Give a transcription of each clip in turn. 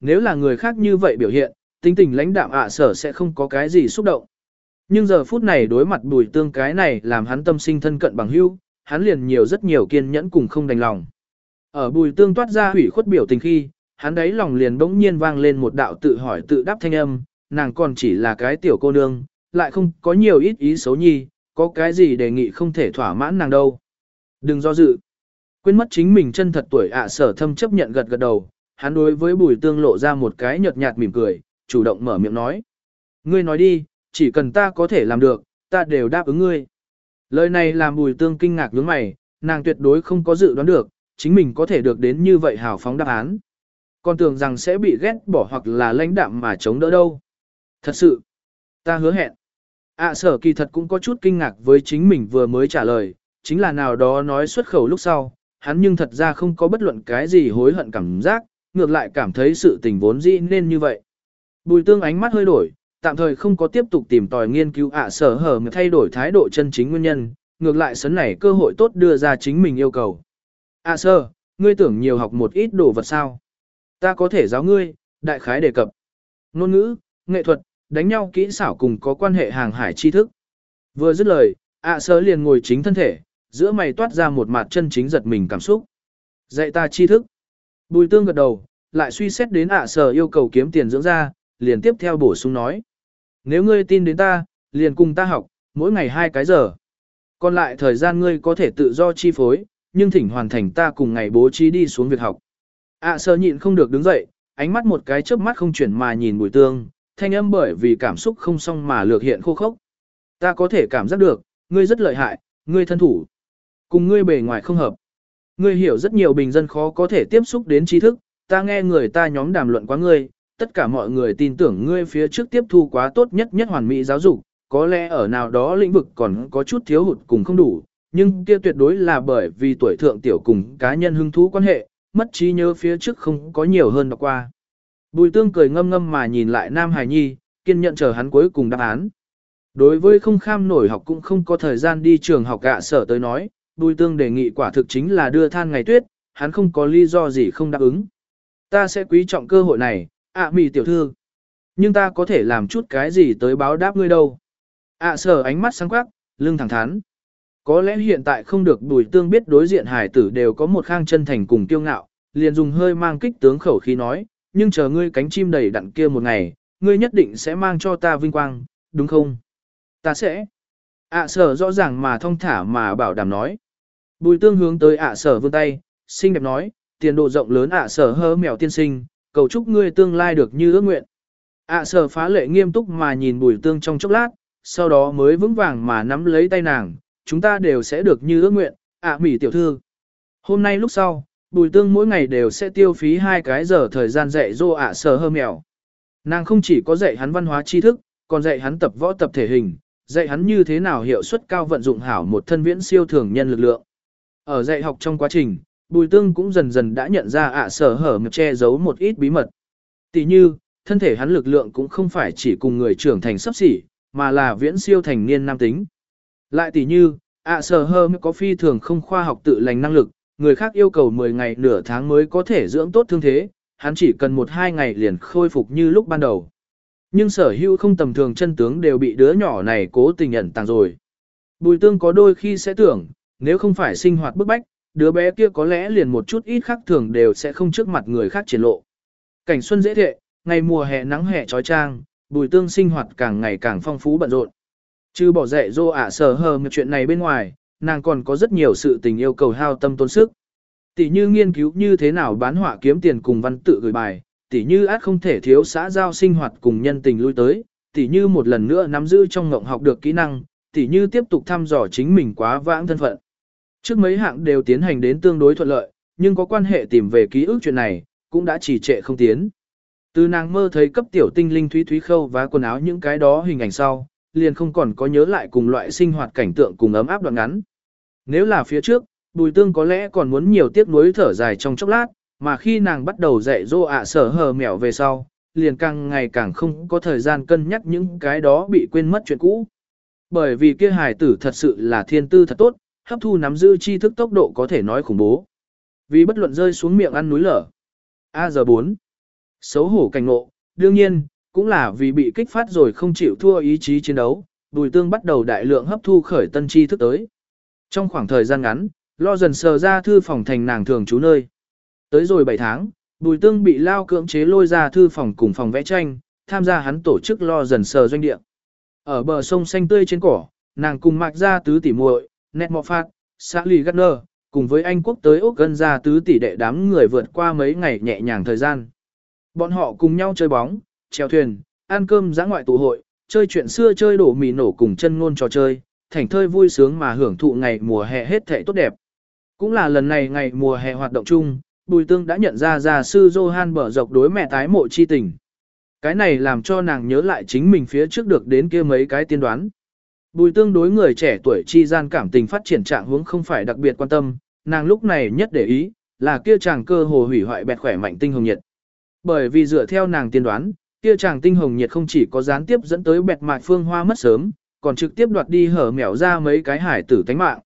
nếu là người khác như vậy biểu hiện, tính tình lãnh đạm ạ sở sẽ không có cái gì xúc động. Nhưng giờ phút này đối mặt bùi tương cái này làm hắn tâm sinh thân cận bằng hữu, hắn liền nhiều rất nhiều kiên nhẫn cùng không đành lòng. Ở bùi tương toát ra hủy khuất biểu tình khi, hắn đấy lòng liền bỗng nhiên vang lên một đạo tự hỏi tự đáp thanh âm, nàng còn chỉ là cái tiểu cô nương, lại không có nhiều ít ý xấu nhi, có cái gì đề nghị không thể thỏa mãn nàng đâu. Đừng do dự. Quên mất chính mình chân thật tuổi ạ sở thâm chấp nhận gật gật đầu, hắn đối với bùi tương lộ ra một cái nhợt nhạt mỉm cười, chủ động mở miệng nói. Ngươi nói đi, chỉ cần ta có thể làm được, ta đều đáp ứng ngươi. Lời này làm bùi tương kinh ngạc nhướng mày, nàng tuyệt đối không có dự đoán được, chính mình có thể được đến như vậy hào phóng đáp án. Còn tưởng rằng sẽ bị ghét bỏ hoặc là lãnh đạm mà chống đỡ đâu. Thật sự, ta hứa hẹn. ạ sở kỳ thật cũng có chút kinh ngạc với chính mình vừa mới trả lời, chính là nào đó nói xuất khẩu lúc sau, hắn nhưng thật ra không có bất luận cái gì hối hận cảm giác, ngược lại cảm thấy sự tình vốn dĩ nên như vậy. Bùi tương ánh mắt hơi đổi, tạm thời không có tiếp tục tìm tòi nghiên cứu ạ sở hở mà thay đổi thái độ chân chính nguyên nhân, ngược lại sấn này cơ hội tốt đưa ra chính mình yêu cầu. ạ sở, ngươi tưởng nhiều học một ít đồ vật sao? Ta có thể giáo ngươi, đại khái đề cập. Ngôn ngữ, nghệ thuật, đánh nhau kỹ xảo cùng có quan hệ hàng hải tri thức. Vừa dứt lời, ạ sở liền ngồi chính thân thể, giữa mày toát ra một mặt chân chính giật mình cảm xúc. Dạy ta tri thức. Bùi tương gật đầu, lại suy xét đến ạ sở yêu cầu kiếm tiền dưỡng ra, liền tiếp theo bổ sung nói. Nếu ngươi tin đến ta, liền cùng ta học, mỗi ngày hai cái giờ. Còn lại thời gian ngươi có thể tự do chi phối, nhưng thỉnh hoàn thành ta cùng ngày bố trí đi xuống việc học. ạ sở nhịn không được đứng dậy, ánh mắt một cái chớp mắt không chuyển mà nhìn bùi tương, thanh âm bởi vì cảm xúc không xong mà lược hiện khô khốc. Ta có thể cảm giác được, ngươi rất lợi hại, ngươi thân thủ. Cùng ngươi bề ngoài không hợp. Ngươi hiểu rất nhiều bình dân khó có thể tiếp xúc đến tri thức, ta nghe người ta nhóm đàm luận quá ngươi, tất cả mọi người tin tưởng ngươi phía trước tiếp thu quá tốt nhất nhất hoàn mỹ giáo dục, có lẽ ở nào đó lĩnh vực còn có chút thiếu hụt cùng không đủ, nhưng kia tuyệt đối là bởi vì tuổi thượng tiểu cùng cá nhân hứng thú quan hệ, mất trí nhớ phía trước không có nhiều hơn đọc qua. Bùi tương cười ngâm ngâm mà nhìn lại Nam Hải Nhi, kiên nhận chờ hắn cuối cùng đáp án. Đối với không kham nổi học cũng không có thời gian đi trường học gạ sở tới nói, Bùi tương đề nghị quả thực chính là đưa than ngày tuyết, hắn không có lý do gì không đáp ứng. Ta sẽ quý trọng cơ hội này, ạ à, mì tiểu thư. Nhưng ta có thể làm chút cái gì tới báo đáp ngươi đâu. ạ sở ánh mắt sáng quắc, lưng thẳng thắn. Có lẽ hiện tại không được bùi tương biết đối diện hải tử đều có một khang chân thành cùng kiêu ngạo, liền dùng hơi mang kích tướng khẩu khí nói, nhưng chờ ngươi cánh chim đầy đặn kia một ngày, ngươi nhất định sẽ mang cho ta vinh quang, đúng không? Ta sẽ. ạ sở rõ ràng mà thông thả mà bảo đảm nói. Bùi tương hướng tới ạ sở vươn tay, xinh đẹp nói, tiền độ rộng lớn ạ sở hơ mèo tiên sinh, cầu chúc ngươi tương lai được như ước nguyện. ạ sở phá lệ nghiêm túc mà nhìn bùi tương trong chốc lát, sau đó mới vững vàng mà nắm lấy tay nàng, chúng ta đều sẽ được như ước nguyện, ạ à, mỹ tiểu thư. Hôm nay lúc sau, bùi tương mỗi ngày đều sẽ tiêu phí hai cái giờ thời gian dạy dô ạ sở hơ mèo. Nàng không chỉ có dạy hắn văn hóa tri thức, còn dạy hắn tập võ tập thể hình, dạy hắn như thế nào hiệu suất cao vận dụng hảo một thân viễn siêu thường nhân lực lượng. Ở dạy học trong quá trình, Bùi Tương cũng dần dần đã nhận ra ạ sở hở ngực che giấu một ít bí mật. Tỷ như, thân thể hắn lực lượng cũng không phải chỉ cùng người trưởng thành sắp xỉ, mà là viễn siêu thành niên nam tính. Lại tỷ như, ạ sở hở có phi thường không khoa học tự lành năng lực, người khác yêu cầu 10 ngày nửa tháng mới có thể dưỡng tốt thương thế, hắn chỉ cần 1-2 ngày liền khôi phục như lúc ban đầu. Nhưng sở hữu không tầm thường chân tướng đều bị đứa nhỏ này cố tình nhận tàng rồi. Bùi tương có đôi khi sẽ tưởng, nếu không phải sinh hoạt bức bách, đứa bé kia có lẽ liền một chút ít khác thường đều sẽ không trước mặt người khác triển lộ. Cảnh xuân dễ thệ, ngày mùa hè nắng hè trói trang, bùi tương sinh hoạt càng ngày càng phong phú bận rộn. Chứ bỏ dạy dô ả sở hờ một chuyện này bên ngoài, nàng còn có rất nhiều sự tình yêu cầu hao tâm tốn sức. Tỷ như nghiên cứu như thế nào bán họa kiếm tiền cùng văn tự gửi bài, tỷ như át không thể thiếu xã giao sinh hoạt cùng nhân tình lui tới, tỷ như một lần nữa nắm giữ trong ngộng học được kỹ năng, tỷ như tiếp tục thăm dò chính mình quá vãng thân phận. Trước mấy hạng đều tiến hành đến tương đối thuận lợi, nhưng có quan hệ tìm về ký ức chuyện này, cũng đã trì trệ không tiến. Từ nàng mơ thấy cấp tiểu tinh linh thúy thúy khâu và quần áo những cái đó hình ảnh sau, liền không còn có nhớ lại cùng loại sinh hoạt cảnh tượng cùng ấm áp đoạn ngắn. Nếu là phía trước, bùi tương có lẽ còn muốn nhiều tiếc nuối thở dài trong chốc lát, mà khi nàng bắt đầu dạy dỗ ạ sở hờ mèo về sau, liền càng ngày càng không có thời gian cân nhắc những cái đó bị quên mất chuyện cũ. Bởi vì kia hài tử thật sự là thiên tư thật tốt, hấp thu nắm giữ tri thức tốc độ có thể nói khủng bố. Vì bất luận rơi xuống miệng ăn núi lở. A giờ 4. Xấu hổ cảnh ngộ, đương nhiên, cũng là vì bị kích phát rồi không chịu thua ý chí chiến đấu, Bùi Tương bắt đầu đại lượng hấp thu khởi tân tri thức tới. Trong khoảng thời gian ngắn, lo dần sờ ra thư phòng thành nàng thường trú nơi. Tới rồi 7 tháng, Bùi Tương bị lao cưỡng chế lôi ra thư phòng cùng phòng vẽ tranh, tham gia hắn tổ chức lo dần sờ doanh địa. Ở bờ sông xanh tươi trên cỏ, nàng cùng mạc ra tứ tỷ muội, nét mọ phạt, xã lì Gardner, cùng với Anh quốc tới Úc gần ra tứ tỷ đệ đám người vượt qua mấy ngày nhẹ nhàng thời gian. Bọn họ cùng nhau chơi bóng, treo thuyền, ăn cơm giã ngoại tụ hội, chơi chuyện xưa chơi đổ mì nổ cùng chân ngôn trò chơi, thành thơi vui sướng mà hưởng thụ ngày mùa hè hết thảy tốt đẹp. Cũng là lần này ngày mùa hè hoạt động chung, Bùi Tương đã nhận ra gia sư Johan bở dọc đối mẹ tái mộ chi tình. Cái này làm cho nàng nhớ lại chính mình phía trước được đến kia mấy cái tiên đoán. Bùi Tương đối người trẻ tuổi chi gian cảm tình phát triển trạng hướng không phải đặc biệt quan tâm, nàng lúc này nhất để ý, là kia chàng cơ hồ hủy hoại bẹt khỏe mạnh tinh hồng nhiệt. Bởi vì dựa theo nàng tiên đoán, kia chàng tinh hồng nhiệt không chỉ có gián tiếp dẫn tới bẹt mạch phương hoa mất sớm, còn trực tiếp đoạt đi hở mẻo ra mấy cái hải tử tánh mạng.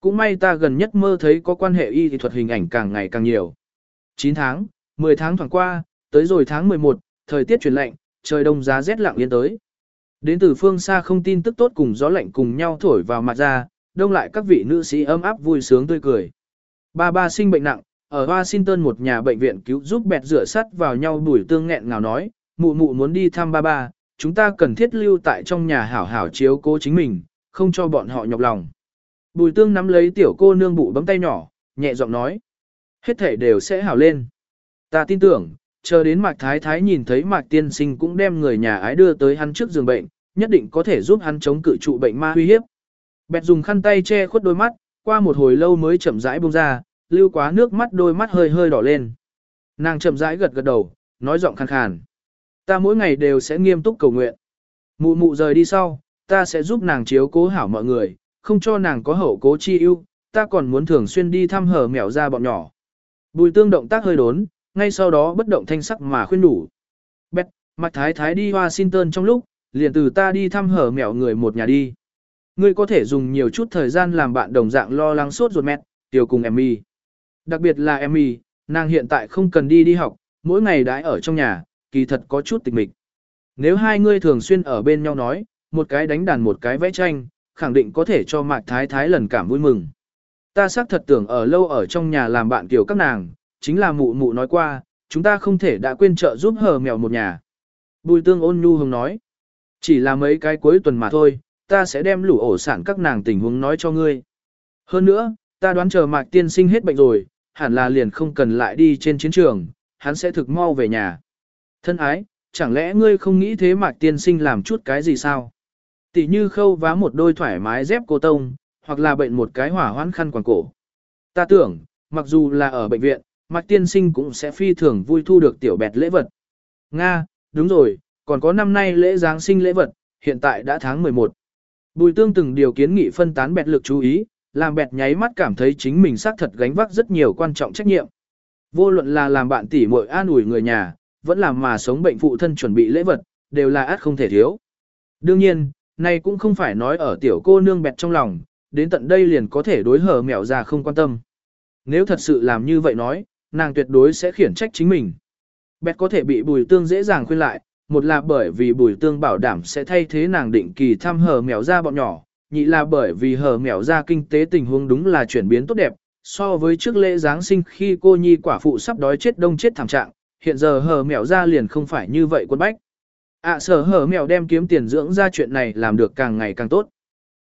Cũng may ta gần nhất mơ thấy có quan hệ y thì thuật hình ảnh càng ngày càng nhiều. 9 tháng, 10 tháng thoảng qua, tới rồi tháng 11, thời tiết chuyển lạnh, trời đông giá rét lặng yên tới. Đến từ phương xa không tin tức tốt cùng gió lạnh cùng nhau thổi vào mặt ra, đông lại các vị nữ sĩ ấm áp vui sướng tươi cười. Ba ba sinh bệnh nặng, ở Washington một nhà bệnh viện cứu giúp bẹt rửa sắt vào nhau đuổi tương nghẹn ngào nói, mụ mụ muốn đi thăm ba ba, chúng ta cần thiết lưu tại trong nhà hảo hảo chiếu cố chính mình, không cho bọn họ nhọc lòng. Bùi tương nắm lấy tiểu cô nương bụ bấm tay nhỏ, nhẹ giọng nói. Hết thể đều sẽ hảo lên. Ta tin tưởng, chờ đến Mạc Thái Thái nhìn thấy Mạc Tiên Sinh cũng đem người nhà ái đưa tới hắn trước giường bệnh, nhất định có thể giúp hắn chống cự trụ bệnh ma uy hiếp. Bẹt dùng khăn tay che khuất đôi mắt, qua một hồi lâu mới chậm rãi buông ra, lưu quá nước mắt đôi mắt hơi hơi đỏ lên. Nàng chậm rãi gật gật đầu, nói giọng khàn khàn. Ta mỗi ngày đều sẽ nghiêm túc cầu nguyện. Mụ mụ rời đi sau, ta sẽ giúp nàng chiếu cố hảo mọi người, không cho nàng có hậu cố chi ưu, ta còn muốn thường xuyên đi thăm hở mèo ra bọn nhỏ. Bùi tương động tác hơi đốn, ngay sau đó bất động thanh sắc mà khuyên đủ. Bét, mặt Thái Thái đi Washington trong lúc, liền từ ta đi thăm hở mèo người một nhà đi. Ngươi có thể dùng nhiều chút thời gian làm bạn đồng dạng lo lắng sốt ruột mẹt, tiểu cùng Emmy. Đặc biệt là Emmy, nàng hiện tại không cần đi đi học, mỗi ngày đãi ở trong nhà, kỳ thật có chút tịch mịch. Nếu hai ngươi thường xuyên ở bên nhau nói, một cái đánh đàn một cái vẽ tranh, khẳng định có thể cho Mạc Thái Thái lần cảm vui mừng. Ta xác thật tưởng ở lâu ở trong nhà làm bạn kiểu các nàng, chính là mụ mụ nói qua, chúng ta không thể đã quên trợ giúp hờ mèo một nhà. Bùi tương ôn nhu hồng nói, chỉ là mấy cái cuối tuần mà thôi, ta sẽ đem lũ ổ sản các nàng tình huống nói cho ngươi. Hơn nữa, ta đoán chờ mạc tiên sinh hết bệnh rồi, hẳn là liền không cần lại đi trên chiến trường, hắn sẽ thực mau về nhà. Thân ái, chẳng lẽ ngươi không nghĩ thế mạc tiên sinh làm chút cái gì sao? Tỷ như khâu vá một đôi thoải mái dép cô tông, hoặc là bệnh một cái hỏa hoãn khăn quàng cổ. Ta tưởng, mặc dù là ở bệnh viện, mạc tiên sinh cũng sẽ phi thường vui thu được tiểu bẹt lễ vật. Nga, đúng rồi, còn có năm nay lễ Giáng sinh lễ vật, hiện tại đã tháng 11. Bùi tương từng điều kiến nghị phân tán bẹt lực chú ý, làm bẹt nháy mắt cảm thấy chính mình xác thật gánh vác rất nhiều quan trọng trách nhiệm. Vô luận là làm bạn tỷ muội an ủi người nhà, vẫn làm mà sống bệnh phụ thân chuẩn bị lễ vật, đều là át không thể thiếu. Đương nhiên, này cũng không phải nói ở tiểu cô nương bẹt trong lòng, đến tận đây liền có thể đối hở mẹo ra không quan tâm. Nếu thật sự làm như vậy nói, nàng tuyệt đối sẽ khiển trách chính mình. Bẹt có thể bị bùi tương dễ dàng khuyên lại, một là bởi vì bùi tương bảo đảm sẽ thay thế nàng định kỳ thăm hờ mèo ra bọn nhỏ, nhị là bởi vì hờ mèo ra kinh tế tình huống đúng là chuyển biến tốt đẹp, so với trước lễ Giáng sinh khi cô nhi quả phụ sắp đói chết đông chết thảm trạng, hiện giờ hờ mèo ra liền không phải như vậy quân bách. ạ à, sở hờ mèo đem kiếm tiền dưỡng ra chuyện này làm được càng ngày càng tốt.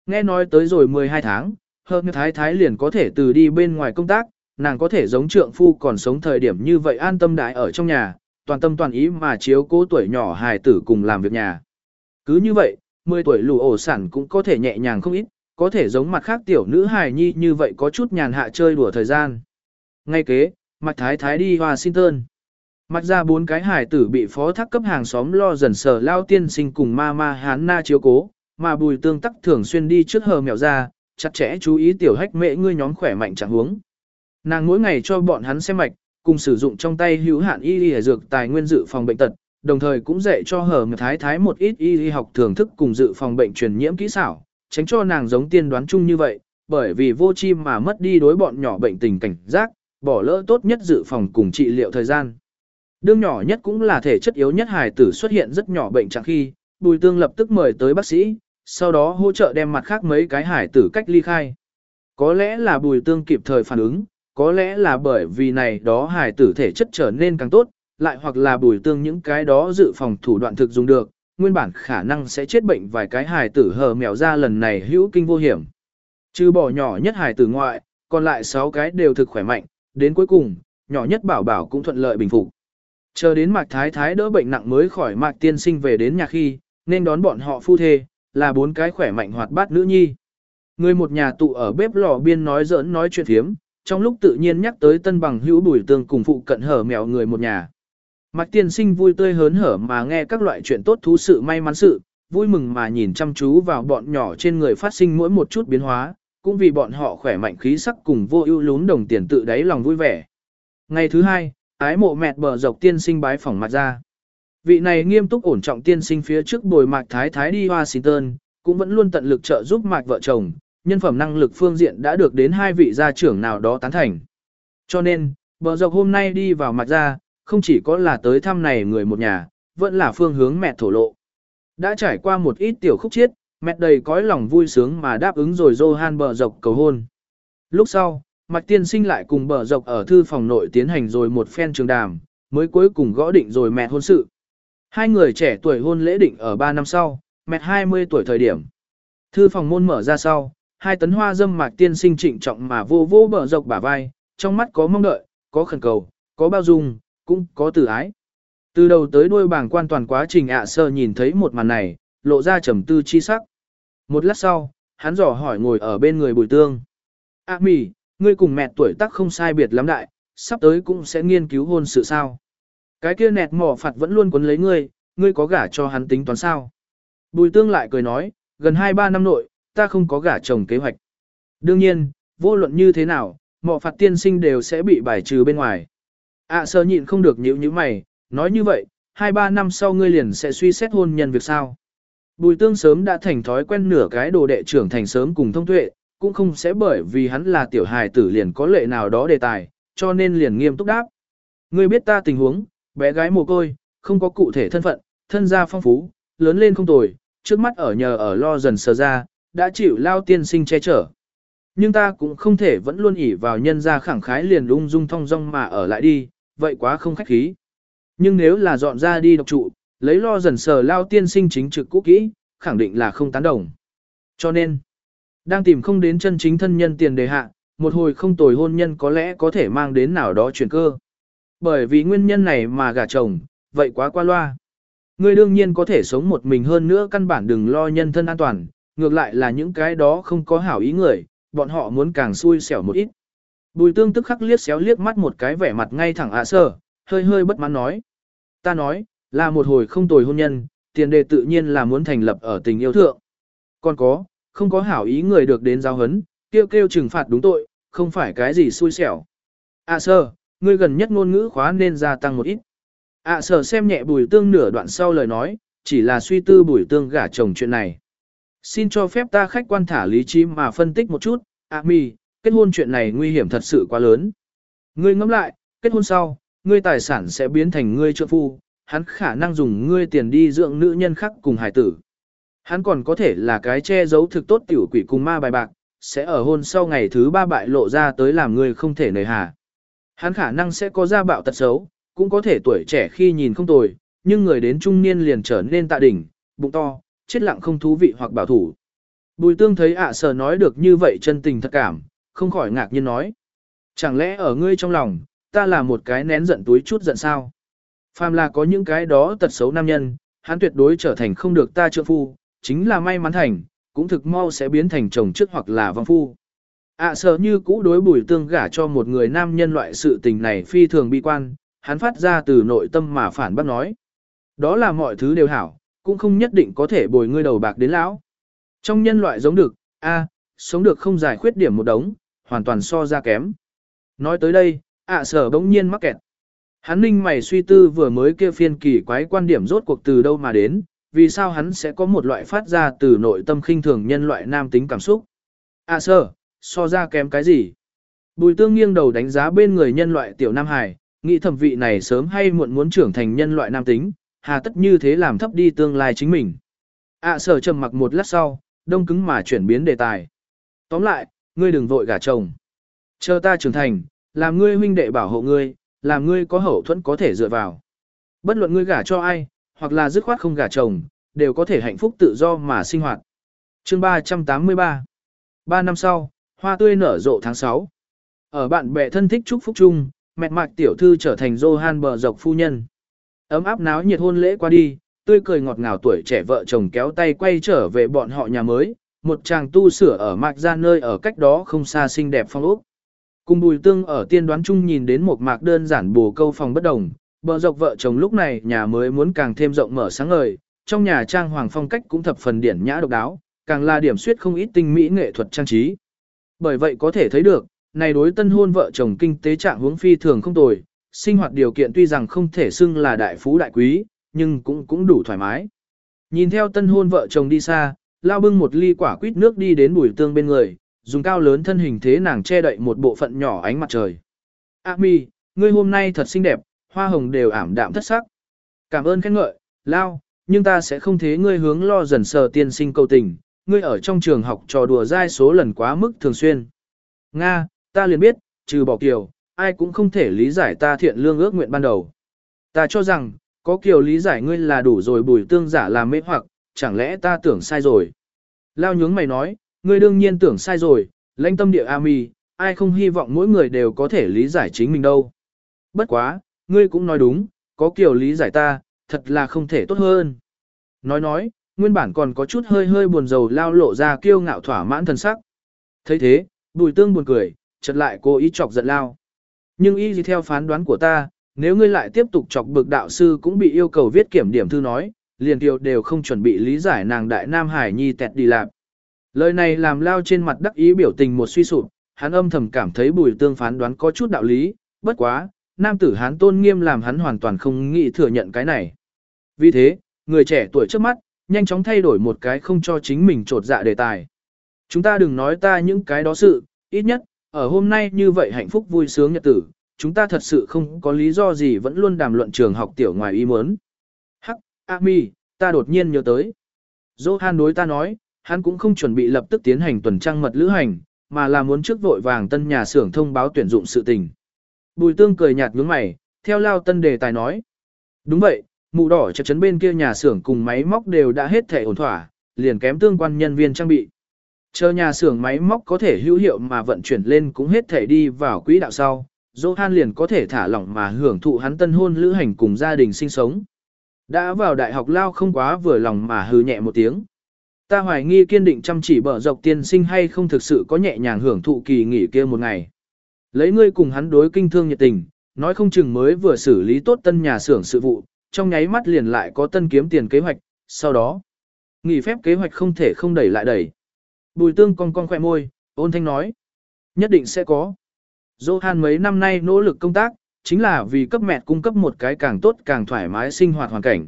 Nghe nói tới rồi 12 tháng, hờ mèo thái thái liền có thể từ đi bên ngoài công tác, nàng có thể giống trượng phu còn sống thời điểm như vậy an tâm đại ở trong nhà, toàn tâm toàn ý mà chiếu cố tuổi nhỏ hài tử cùng làm việc nhà. Cứ như vậy, 10 tuổi lù ổ sản cũng có thể nhẹ nhàng không ít, có thể giống mặt khác tiểu nữ hài nhi như vậy có chút nhàn hạ chơi đùa thời gian. Ngay kế, mặt Thái Thái đi Washington. mặt ra bốn cái hài tử bị phó thác cấp hàng xóm lo dần sở lao tiên sinh cùng ma ma hán na chiếu cố, mà bùi tương tắc thường xuyên đi trước hờ mèo ra, chặt chẽ chú ý tiểu hách mẹ ngươi nhóm khỏe mạnh chẳng huống. Nàng mỗi ngày cho bọn hắn xem mạch, cùng sử dụng trong tay hữu hạn y y dược tài nguyên dự phòng bệnh tật, đồng thời cũng dạy cho hở thái thái một ít y y học thưởng thức cùng dự phòng bệnh truyền nhiễm kỹ xảo, tránh cho nàng giống tiên đoán chung như vậy, bởi vì vô chi mà mất đi đối bọn nhỏ bệnh tình cảnh giác, bỏ lỡ tốt nhất dự phòng cùng trị liệu thời gian. Đương nhỏ nhất cũng là thể chất yếu nhất hài tử xuất hiện rất nhỏ bệnh trạng khi, Bùi Tương lập tức mời tới bác sĩ, sau đó hỗ trợ đem mặt khác mấy cái hài tử cách ly khai. Có lẽ là Bùi Tương kịp thời phản ứng, có lẽ là bởi vì này đó hài tử thể chất trở nên càng tốt, lại hoặc là Bùi Tương những cái đó dự phòng thủ đoạn thực dùng được, nguyên bản khả năng sẽ chết bệnh vài cái hài tử hờ mèo ra lần này hữu kinh vô hiểm. Trừ bỏ nhỏ nhất hài tử ngoại, còn lại 6 cái đều thực khỏe mạnh, đến cuối cùng, nhỏ nhất bảo bảo cũng thuận lợi bình phục. Chờ đến Mạc Thái Thái đỡ bệnh nặng mới khỏi Mạc Tiên Sinh về đến nhà khi, nên đón bọn họ phu thê, là bốn cái khỏe mạnh hoạt bát nữ nhi. Người một nhà tụ ở bếp lò biên nói giỡn nói chuyện thiếm, trong lúc tự nhiên nhắc tới tân bằng hữu bùi tương cùng phụ cận hở mèo người một nhà. Mạc Tiên Sinh vui tươi hớn hở mà nghe các loại chuyện tốt thú sự may mắn sự, vui mừng mà nhìn chăm chú vào bọn nhỏ trên người phát sinh mỗi một chút biến hóa, cũng vì bọn họ khỏe mạnh khí sắc cùng vô ưu lún đồng tiền tự đáy lòng vui vẻ. Ngày thứ hai, ái mộ mẹt bờ dọc tiên sinh bái phỏng mặt ra. Vị này nghiêm túc ổn trọng tiên sinh phía trước bồi mạc thái thái đi Washington, cũng vẫn luôn tận lực trợ giúp mạc vợ chồng, nhân phẩm năng lực phương diện đã được đến hai vị gia trưởng nào đó tán thành. Cho nên, bờ dọc hôm nay đi vào mặt ra, không chỉ có là tới thăm này người một nhà, vẫn là phương hướng mẹ thổ lộ. Đã trải qua một ít tiểu khúc chiết, mẹ đầy cõi lòng vui sướng mà đáp ứng rồi Johan bờ dọc cầu hôn. Lúc sau, Mạch tiên sinh lại cùng bờ dọc ở thư phòng nội tiến hành rồi một phen trường đàm, mới cuối cùng gõ định rồi mẹ hôn sự. Hai người trẻ tuổi hôn lễ định ở 3 năm sau, mẹ 20 tuổi thời điểm. Thư phòng môn mở ra sau, hai tấn hoa dâm mạc tiên sinh trịnh trọng mà vô vô bờ dọc bả vai, trong mắt có mong đợi, có khẩn cầu, có bao dung, cũng có từ ái. Từ đầu tới đuôi bảng quan toàn quá trình ạ sơ nhìn thấy một màn này, lộ ra trầm tư chi sắc. Một lát sau, hắn dò hỏi ngồi ở bên người bùi tương. A à, mì, ngươi cùng mẹ tuổi tác không sai biệt lắm đại, sắp tới cũng sẽ nghiên cứu hôn sự sao. Cái kia nẹt mỏ phạt vẫn luôn quấn lấy ngươi, ngươi có gả cho hắn tính toán sao. Bùi tương lại cười nói, gần 2-3 năm nội, ta không có gả chồng kế hoạch. Đương nhiên, vô luận như thế nào, mọ phạt tiên sinh đều sẽ bị bài trừ bên ngoài. À sơ nhịn không được nhíu như mày, nói như vậy, 2-3 năm sau ngươi liền sẽ suy xét hôn nhân việc sao. Bùi tương sớm đã thành thói quen nửa cái đồ đệ trưởng thành sớm cùng thông tuệ, cũng không sẽ bởi vì hắn là tiểu hài tử liền có lệ nào đó đề tài, cho nên liền nghiêm túc đáp. Ngươi biết ta tình huống, bé gái mồ côi, không có cụ thể thân phận, thân gia phong phú, lớn lên không tồi, trước mắt ở nhờ ở lo dần sờ ra, đã chịu lao tiên sinh che chở. Nhưng ta cũng không thể vẫn luôn ỉ vào nhân gia khẳng khái liền ung dung thong dong mà ở lại đi, vậy quá không khách khí. Nhưng nếu là dọn ra đi độc trụ, lấy lo dần sờ lao tiên sinh chính trực cũ kỹ, khẳng định là không tán đồng. Cho nên, đang tìm không đến chân chính thân nhân tiền đề hạ, một hồi không tồi hôn nhân có lẽ có thể mang đến nào đó chuyển cơ. Bởi vì nguyên nhân này mà gả chồng, vậy quá qua loa. Ngươi đương nhiên có thể sống một mình hơn nữa căn bản đừng lo nhân thân an toàn, ngược lại là những cái đó không có hảo ý người, bọn họ muốn càng xui xẻo một ít. Bùi tương tức khắc liếc xéo liếc mắt một cái vẻ mặt ngay thẳng ạ à sơ, hơi hơi bất mãn nói. Ta nói, là một hồi không tồi hôn nhân, tiền đề tự nhiên là muốn thành lập ở tình yêu thượng. Còn có, không có hảo ý người được đến giao hấn, kêu kêu trừng phạt đúng tội, không phải cái gì xui xẻo. À sơ, ngươi gần nhất ngôn ngữ khóa nên gia tăng một ít. À sơ xem nhẹ bùi tương nửa đoạn sau lời nói, chỉ là suy tư bùi tương gả chồng chuyện này. Xin cho phép ta khách quan thả lý trí mà phân tích một chút, à mi, kết hôn chuyện này nguy hiểm thật sự quá lớn. Ngươi ngẫm lại, kết hôn sau, ngươi tài sản sẽ biến thành ngươi trợ phu, hắn khả năng dùng ngươi tiền đi dưỡng nữ nhân khác cùng hải tử. Hắn còn có thể là cái che giấu thực tốt tiểu quỷ cùng ma bài bạc, sẽ ở hôn sau ngày thứ ba bại lộ ra tới làm ngươi không thể nời hà. Hắn khả năng sẽ có gia bạo tật xấu, cũng có thể tuổi trẻ khi nhìn không tồi, nhưng người đến trung niên liền trở nên tạ đỉnh, bụng to, chết lặng không thú vị hoặc bảo thủ. Bùi tương thấy ạ à nói được như vậy chân tình thật cảm, không khỏi ngạc nhiên nói. Chẳng lẽ ở ngươi trong lòng, ta là một cái nén giận túi chút giận sao? Phàm là có những cái đó tật xấu nam nhân, hắn tuyệt đối trở thành không được ta trợ phu, chính là may mắn thành, cũng thực mau sẽ biến thành chồng trước hoặc là vong phu. ạ à, sợ như cũ đối bùi tương gả cho một người nam nhân loại sự tình này phi thường bi quan, hắn phát ra từ nội tâm mà phản bác nói. Đó là mọi thứ đều hảo, cũng không nhất định có thể bồi ngươi đầu bạc đến lão. Trong nhân loại giống được, a, sống được không giải khuyết điểm một đống, hoàn toàn so ra kém. Nói tới đây, ạ à sở bỗng nhiên mắc kẹt. Hắn ninh mày suy tư vừa mới kia phiên kỳ quái quan điểm rốt cuộc từ đâu mà đến, vì sao hắn sẽ có một loại phát ra từ nội tâm khinh thường nhân loại nam tính cảm xúc. À sơ, so ra kém cái gì? Bùi tương nghiêng đầu đánh giá bên người nhân loại tiểu Nam Hải, nghĩ thẩm vị này sớm hay muộn muốn trưởng thành nhân loại nam tính, hà tất như thế làm thấp đi tương lai chính mình. ạ sở trầm mặc một lát sau, đông cứng mà chuyển biến đề tài. Tóm lại, ngươi đừng vội gả chồng. Chờ ta trưởng thành, làm ngươi huynh đệ bảo hộ ngươi, làm ngươi có hậu thuẫn có thể dựa vào. Bất luận ngươi gả cho ai, hoặc là dứt khoát không gả chồng, đều có thể hạnh phúc tự do mà sinh hoạt. Chương 383 Ba năm sau, hoa tươi nở rộ tháng 6. Ở bạn bè thân thích chúc phúc chung, mẹ mạc tiểu thư trở thành Johan bờ dọc phu nhân. Ấm áp náo nhiệt hôn lễ qua đi, tươi cười ngọt ngào tuổi trẻ vợ chồng kéo tay quay trở về bọn họ nhà mới, một chàng tu sửa ở mạc ra nơi ở cách đó không xa xinh đẹp phong ốc. Cùng bùi tương ở tiên đoán chung nhìn đến một mạc đơn giản bù câu phòng bất đồng, bờ dọc vợ chồng lúc này nhà mới muốn càng thêm rộng mở sáng ngời, trong nhà trang hoàng phong cách cũng thập phần điển nhã độc đáo, càng là điểm suyết không ít tinh mỹ nghệ thuật trang trí. Bởi vậy có thể thấy được, này đối tân hôn vợ chồng kinh tế trạng hướng phi thường không tồi, sinh hoạt điều kiện tuy rằng không thể xưng là đại phú đại quý, nhưng cũng cũng đủ thoải mái. Nhìn theo tân hôn vợ chồng đi xa, lao bưng một ly quả quýt nước đi đến bùi tương bên người, dùng cao lớn thân hình thế nàng che đậy một bộ phận nhỏ ánh mặt trời. A mi, ngươi hôm nay thật xinh đẹp, hoa hồng đều ảm đạm thất sắc. Cảm ơn khen ngợi, lao, nhưng ta sẽ không thế ngươi hướng lo dần sờ tiên sinh cầu tình, ngươi ở trong trường học trò đùa dai số lần quá mức thường xuyên. Nga, ta liền biết, trừ bỏ kiều, ai cũng không thể lý giải ta thiện lương ước nguyện ban đầu. Ta cho rằng, có kiểu lý giải ngươi là đủ rồi bùi tương giả làm mê hoặc, chẳng lẽ ta tưởng sai rồi. Lao nhướng mày nói, ngươi đương nhiên tưởng sai rồi, lãnh tâm địa ami, ai không hy vọng mỗi người đều có thể lý giải chính mình đâu. Bất quá, ngươi cũng nói đúng, có kiểu lý giải ta, thật là không thể tốt hơn. Nói nói, nguyên bản còn có chút hơi hơi buồn rầu lao lộ ra kiêu ngạo thỏa mãn thần sắc. thấy thế, bùi tương buồn cười, chợt lại cố ý chọc giận lao. Nhưng y gì theo phán đoán của ta, nếu ngươi lại tiếp tục chọc bực đạo sư cũng bị yêu cầu viết kiểm điểm thư nói, liền kiều đều không chuẩn bị lý giải nàng đại nam hải nhi tẹt đi lạp. Lời này làm lao trên mặt đắc ý biểu tình một suy sụp, hắn âm thầm cảm thấy bùi tương phán đoán có chút đạo lý, bất quá, nam tử hắn tôn nghiêm làm hắn hoàn toàn không nghĩ thừa nhận cái này. Vì thế, người trẻ tuổi trước mắt, nhanh chóng thay đổi một cái không cho chính mình trột dạ đề tài. Chúng ta đừng nói ta những cái đó sự, ít nhất, ở hôm nay như vậy hạnh phúc vui sướng nhật tử, chúng ta thật sự không có lý do gì vẫn luôn đàm luận trường học tiểu ngoài ý muốn. Hắc, Ami, ta đột nhiên nhớ tới. Johan đối ta nói, hắn cũng không chuẩn bị lập tức tiến hành tuần trăng mật lữ hành, mà là muốn trước vội vàng tân nhà xưởng thông báo tuyển dụng sự tình. Bùi tương cười nhạt nhướng mày, theo lao tân đề tài nói. Đúng vậy, mụ đỏ chật chấn bên kia nhà xưởng cùng máy móc đều đã hết thể ổn thỏa, liền kém tương quan nhân viên trang bị. Chờ nhà xưởng máy móc có thể hữu hiệu mà vận chuyển lên cũng hết thể đi vào quỹ đạo sau, Johan liền có thể thả lỏng mà hưởng thụ hắn tân hôn lữ hành cùng gia đình sinh sống. Đã vào đại học lao không quá vừa lòng mà hừ nhẹ một tiếng. Ta hoài nghi kiên định chăm chỉ bở dọc tiên sinh hay không thực sự có nhẹ nhàng hưởng thụ kỳ nghỉ kia một ngày. Lấy ngươi cùng hắn đối kinh thương nhiệt tình, nói không chừng mới vừa xử lý tốt tân nhà xưởng sự vụ, trong nháy mắt liền lại có tân kiếm tiền kế hoạch, sau đó, nghỉ phép kế hoạch không thể không đẩy lại đẩy. Bùi tương cong cong khỏe môi, ôn thanh nói, nhất định sẽ có. Johan mấy năm nay nỗ lực công tác, chính là vì cấp mẹ cung cấp một cái càng tốt càng thoải mái sinh hoạt hoàn cảnh.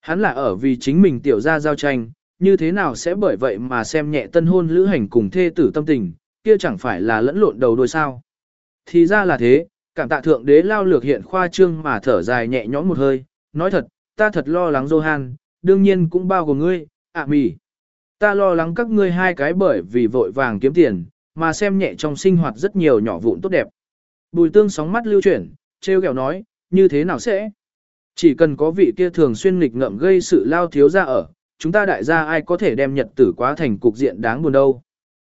Hắn là ở vì chính mình tiểu ra giao tranh, như thế nào sẽ bởi vậy mà xem nhẹ tân hôn lữ hành cùng thê tử tâm tình, kia chẳng phải là lẫn lộn đầu đôi sao. Thì ra là thế, cảm tạ thượng đế lao lược hiện khoa trương mà thở dài nhẹ nhõm một hơi, nói thật, ta thật lo lắng Johan, đương nhiên cũng bao gồm ngươi, ạ à mỉ. Ta lo lắng các ngươi hai cái bởi vì vội vàng kiếm tiền, mà xem nhẹ trong sinh hoạt rất nhiều nhỏ vụn tốt đẹp. Bùi tương sóng mắt lưu chuyển, treo kẹo nói, như thế nào sẽ? Chỉ cần có vị kia thường xuyên nghịch ngợm gây sự lao thiếu ra ở, chúng ta đại gia ai có thể đem nhật tử quá thành cục diện đáng buồn đâu.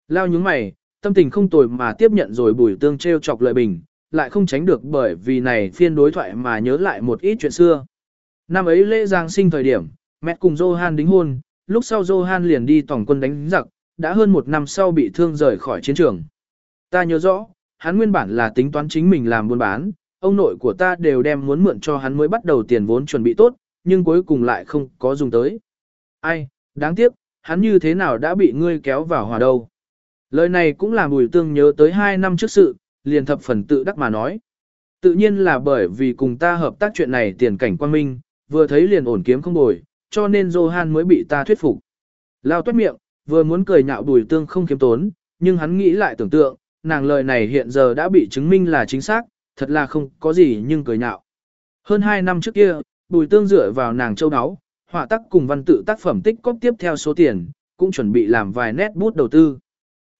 Lao nhúng mày, tâm tình không tồi mà tiếp nhận rồi bùi tương treo chọc lợi bình, lại không tránh được bởi vì này phiên đối thoại mà nhớ lại một ít chuyện xưa. Năm ấy lễ giang sinh thời điểm, mẹ cùng Johan đính hôn, lúc sau Johan liền đi tổng quân đánh giặc, đã hơn một năm sau bị thương rời khỏi chiến trường. Ta nhớ rõ, hắn nguyên bản là tính toán chính mình làm buôn bán, ông nội của ta đều đem muốn mượn cho hắn mới bắt đầu tiền vốn chuẩn bị tốt, nhưng cuối cùng lại không có dùng tới. Ai, đáng tiếc, hắn như thế nào đã bị ngươi kéo vào hòa đâu. Lời này cũng làm bùi tương nhớ tới hai năm trước sự, liền thập phần tự đắc mà nói. Tự nhiên là bởi vì cùng ta hợp tác chuyện này tiền cảnh quan minh, vừa thấy liền ổn kiếm không bồi, cho nên Johan mới bị ta thuyết phục. Lao tuét miệng, vừa muốn cười nhạo bùi tương không kiếm tốn, nhưng hắn nghĩ lại tưởng tượng, nàng lời này hiện giờ đã bị chứng minh là chính xác, thật là không có gì nhưng cười nhạo. Hơn 2 năm trước kia, Bùi Tương dựa vào nàng châu áo, họa tác cùng văn tự tác phẩm tích cóp tiếp theo số tiền, cũng chuẩn bị làm vài nét bút đầu tư.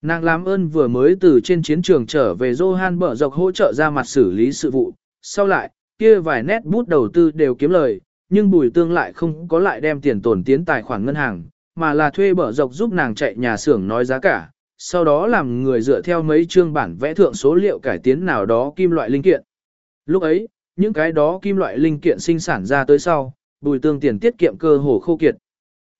Nàng làm ơn vừa mới từ trên chiến trường trở về Johan bở dọc hỗ trợ ra mặt xử lý sự vụ, sau lại, kia vài nét bút đầu tư đều kiếm lời, nhưng Bùi Tương lại không có lại đem tiền tổn tiến tài khoản ngân hàng, mà là thuê bở dọc giúp nàng chạy nhà xưởng nói giá cả, sau đó làm người dựa theo mấy chương bản vẽ thượng số liệu cải tiến nào đó kim loại linh kiện. Lúc ấy, những cái đó kim loại linh kiện sinh sản ra tới sau, bùi tương tiền tiết kiệm cơ hồ khô kiệt.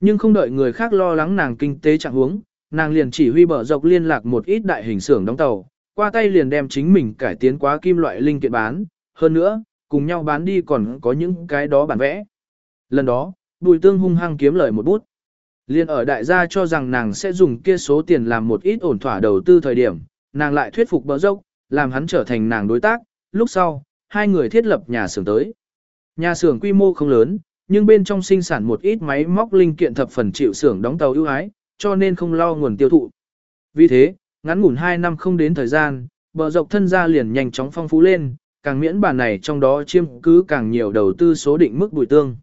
Nhưng không đợi người khác lo lắng nàng kinh tế trạng huống, nàng liền chỉ huy bở dọc liên lạc một ít đại hình xưởng đóng tàu, qua tay liền đem chính mình cải tiến quá kim loại linh kiện bán, hơn nữa, cùng nhau bán đi còn có những cái đó bản vẽ. Lần đó, bùi tương hung hăng kiếm lời một bút. Liên ở đại gia cho rằng nàng sẽ dùng kia số tiền làm một ít ổn thỏa đầu tư thời điểm, nàng lại thuyết phục bờ dốc, làm hắn trở thành nàng đối tác, lúc sau, hai người thiết lập nhà xưởng tới. Nhà xưởng quy mô không lớn, nhưng bên trong sinh sản một ít máy móc linh kiện thập phần chịu xưởng đóng tàu ưu ái, cho nên không lo nguồn tiêu thụ. Vì thế, ngắn ngủn 2 năm không đến thời gian, bờ dọc thân gia liền nhanh chóng phong phú lên, càng miễn bản này trong đó chiêm cứ càng nhiều đầu tư số định mức bùi tương.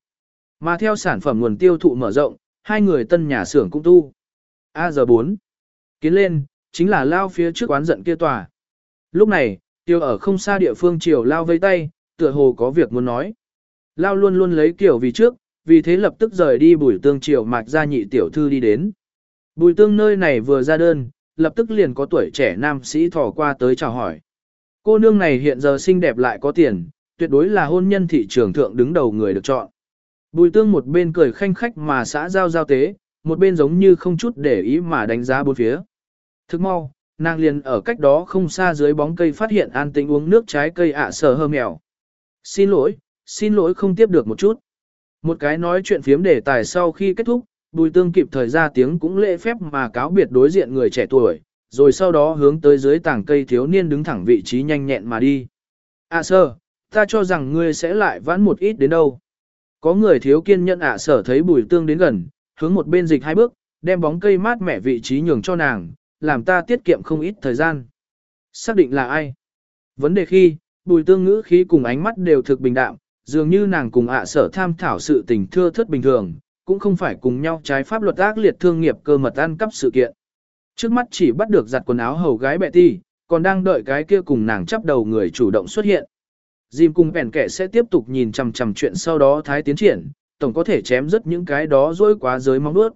Mà theo sản phẩm nguồn tiêu thụ mở rộng, hai người tân nhà xưởng cũng tu. A giờ 4. Kiến lên, chính là lao phía trước quán giận kia tòa. Lúc này, tiêu ở không xa địa phương chiều lao vây tay, tựa hồ có việc muốn nói. Lao luôn luôn lấy kiểu vì trước, vì thế lập tức rời đi bùi tương chiều mạc ra nhị tiểu thư đi đến. Bùi tương nơi này vừa ra đơn, lập tức liền có tuổi trẻ nam sĩ thò qua tới chào hỏi. Cô nương này hiện giờ xinh đẹp lại có tiền, tuyệt đối là hôn nhân thị trường thượng đứng đầu người được chọn. Bùi tương một bên cười khanh khách mà xã giao giao tế, một bên giống như không chút để ý mà đánh giá bốn phía. Thức mau, nàng liền ở cách đó không xa dưới bóng cây phát hiện an tĩnh uống nước trái cây ạ à sờ hơ mèo. Xin lỗi, xin lỗi không tiếp được một chút. Một cái nói chuyện phiếm đề tài sau khi kết thúc, bùi tương kịp thời ra tiếng cũng lễ phép mà cáo biệt đối diện người trẻ tuổi, rồi sau đó hướng tới dưới tảng cây thiếu niên đứng thẳng vị trí nhanh nhẹn mà đi. À sơ, ta cho rằng ngươi sẽ lại vãn một ít đến đâu. Có người thiếu kiên nhẫn ạ sở thấy bùi tương đến gần, hướng một bên dịch hai bước, đem bóng cây mát mẻ vị trí nhường cho nàng, làm ta tiết kiệm không ít thời gian. Xác định là ai? Vấn đề khi, bùi tương ngữ khí cùng ánh mắt đều thực bình đạm, dường như nàng cùng ạ sở tham thảo sự tình thưa thất bình thường, cũng không phải cùng nhau trái pháp luật ác liệt thương nghiệp cơ mật ăn cắp sự kiện. Trước mắt chỉ bắt được giặt quần áo hầu gái bẹ ti, còn đang đợi cái kia cùng nàng chắp đầu người chủ động xuất hiện. Dìm cùng bèn kẻ sẽ tiếp tục nhìn chằm chằm chuyện sau đó thái tiến triển, tổng có thể chém rất những cái đó dối quá giới mong đuốt.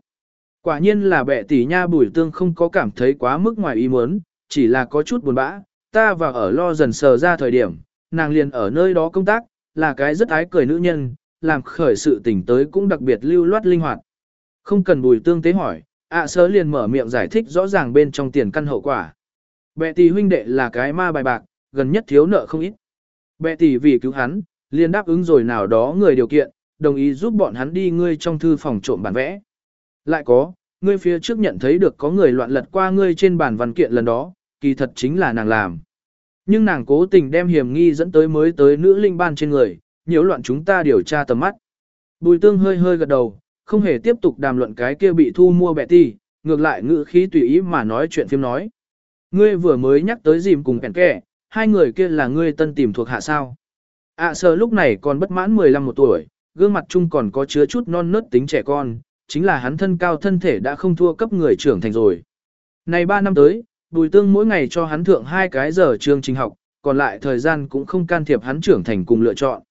Quả nhiên là bệ tỷ nha bùi tương không có cảm thấy quá mức ngoài ý muốn, chỉ là có chút buồn bã, ta và ở lo dần sờ ra thời điểm, nàng liền ở nơi đó công tác, là cái rất ái cười nữ nhân, làm khởi sự tỉnh tới cũng đặc biệt lưu loát linh hoạt. Không cần bùi tương tế hỏi, ạ sớ liền mở miệng giải thích rõ ràng bên trong tiền căn hậu quả. Bệ tỷ huynh đệ là cái ma bài bạc, gần nhất thiếu nợ không ít. Bệ tỷ vì cứu hắn, liền đáp ứng rồi nào đó người điều kiện, đồng ý giúp bọn hắn đi ngươi trong thư phòng trộm bản vẽ. Lại có, ngươi phía trước nhận thấy được có người loạn lật qua ngươi trên bản văn kiện lần đó, kỳ thật chính là nàng làm. Nhưng nàng cố tình đem hiểm nghi dẫn tới mới tới nữ linh ban trên người, nhiễu loạn chúng ta điều tra tầm mắt. Bùi tương hơi hơi gật đầu, không hề tiếp tục đàm luận cái kia bị thu mua bẹ ti, ngược lại ngữ khí tùy ý mà nói chuyện phim nói. Ngươi vừa mới nhắc tới dìm cùng kẻn kẻ, hai người kia là ngươi tân tìm thuộc hạ sao. ạ à, sờ lúc này còn bất mãn 15 một tuổi, gương mặt chung còn có chứa chút non nớt tính trẻ con, chính là hắn thân cao thân thể đã không thua cấp người trưởng thành rồi. Này 3 năm tới, Bùi Tương mỗi ngày cho hắn thượng hai cái giờ chương trình học, còn lại thời gian cũng không can thiệp hắn trưởng thành cùng lựa chọn.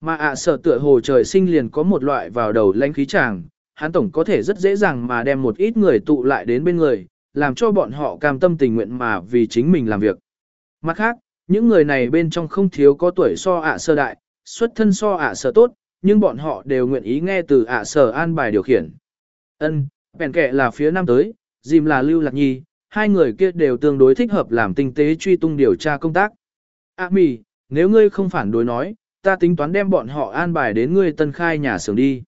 Mà ạ à sợ tựa hồ trời sinh liền có một loại vào đầu lãnh khí chàng, hắn tổng có thể rất dễ dàng mà đem một ít người tụ lại đến bên người, làm cho bọn họ cam tâm tình nguyện mà vì chính mình làm việc. Mặt khác, những người này bên trong không thiếu có tuổi so ạ sơ đại, xuất thân so ạ sơ tốt, nhưng bọn họ đều nguyện ý nghe từ ạ sở an bài điều khiển. Ân, bèn kệ là phía nam tới, dìm là lưu lạc nhi, hai người kia đều tương đối thích hợp làm tinh tế truy tung điều tra công tác. A mì, nếu ngươi không phản đối nói, ta tính toán đem bọn họ an bài đến ngươi tân khai nhà xưởng đi.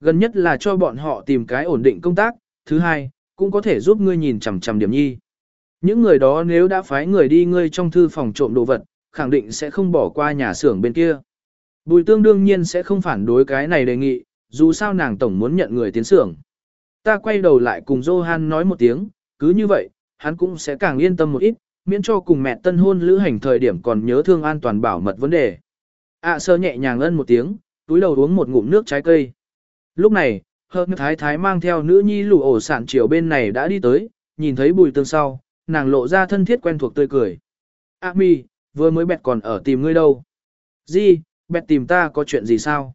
Gần nhất là cho bọn họ tìm cái ổn định công tác, thứ hai, cũng có thể giúp ngươi nhìn chằm chằm điểm nhi. Những người đó nếu đã phái người đi ngươi trong thư phòng trộm đồ vật, khẳng định sẽ không bỏ qua nhà xưởng bên kia. Bùi tương đương nhiên sẽ không phản đối cái này đề nghị, dù sao nàng tổng muốn nhận người tiến xưởng. Ta quay đầu lại cùng Johan nói một tiếng, cứ như vậy, hắn cũng sẽ càng yên tâm một ít, miễn cho cùng mẹ tân hôn lữ hành thời điểm còn nhớ thương an toàn bảo mật vấn đề. ạ sơ nhẹ nhàng ân một tiếng, túi đầu uống một ngụm nước trái cây. Lúc này, Hợp thái thái mang theo nữ nhi lù ổ sản chiều bên này đã đi tới, nhìn thấy bùi tương sau, nàng lộ ra thân thiết quen thuộc tươi cười. A mi, vừa mới bẹt còn ở tìm ngươi đâu. Di, bẹt tìm ta có chuyện gì sao?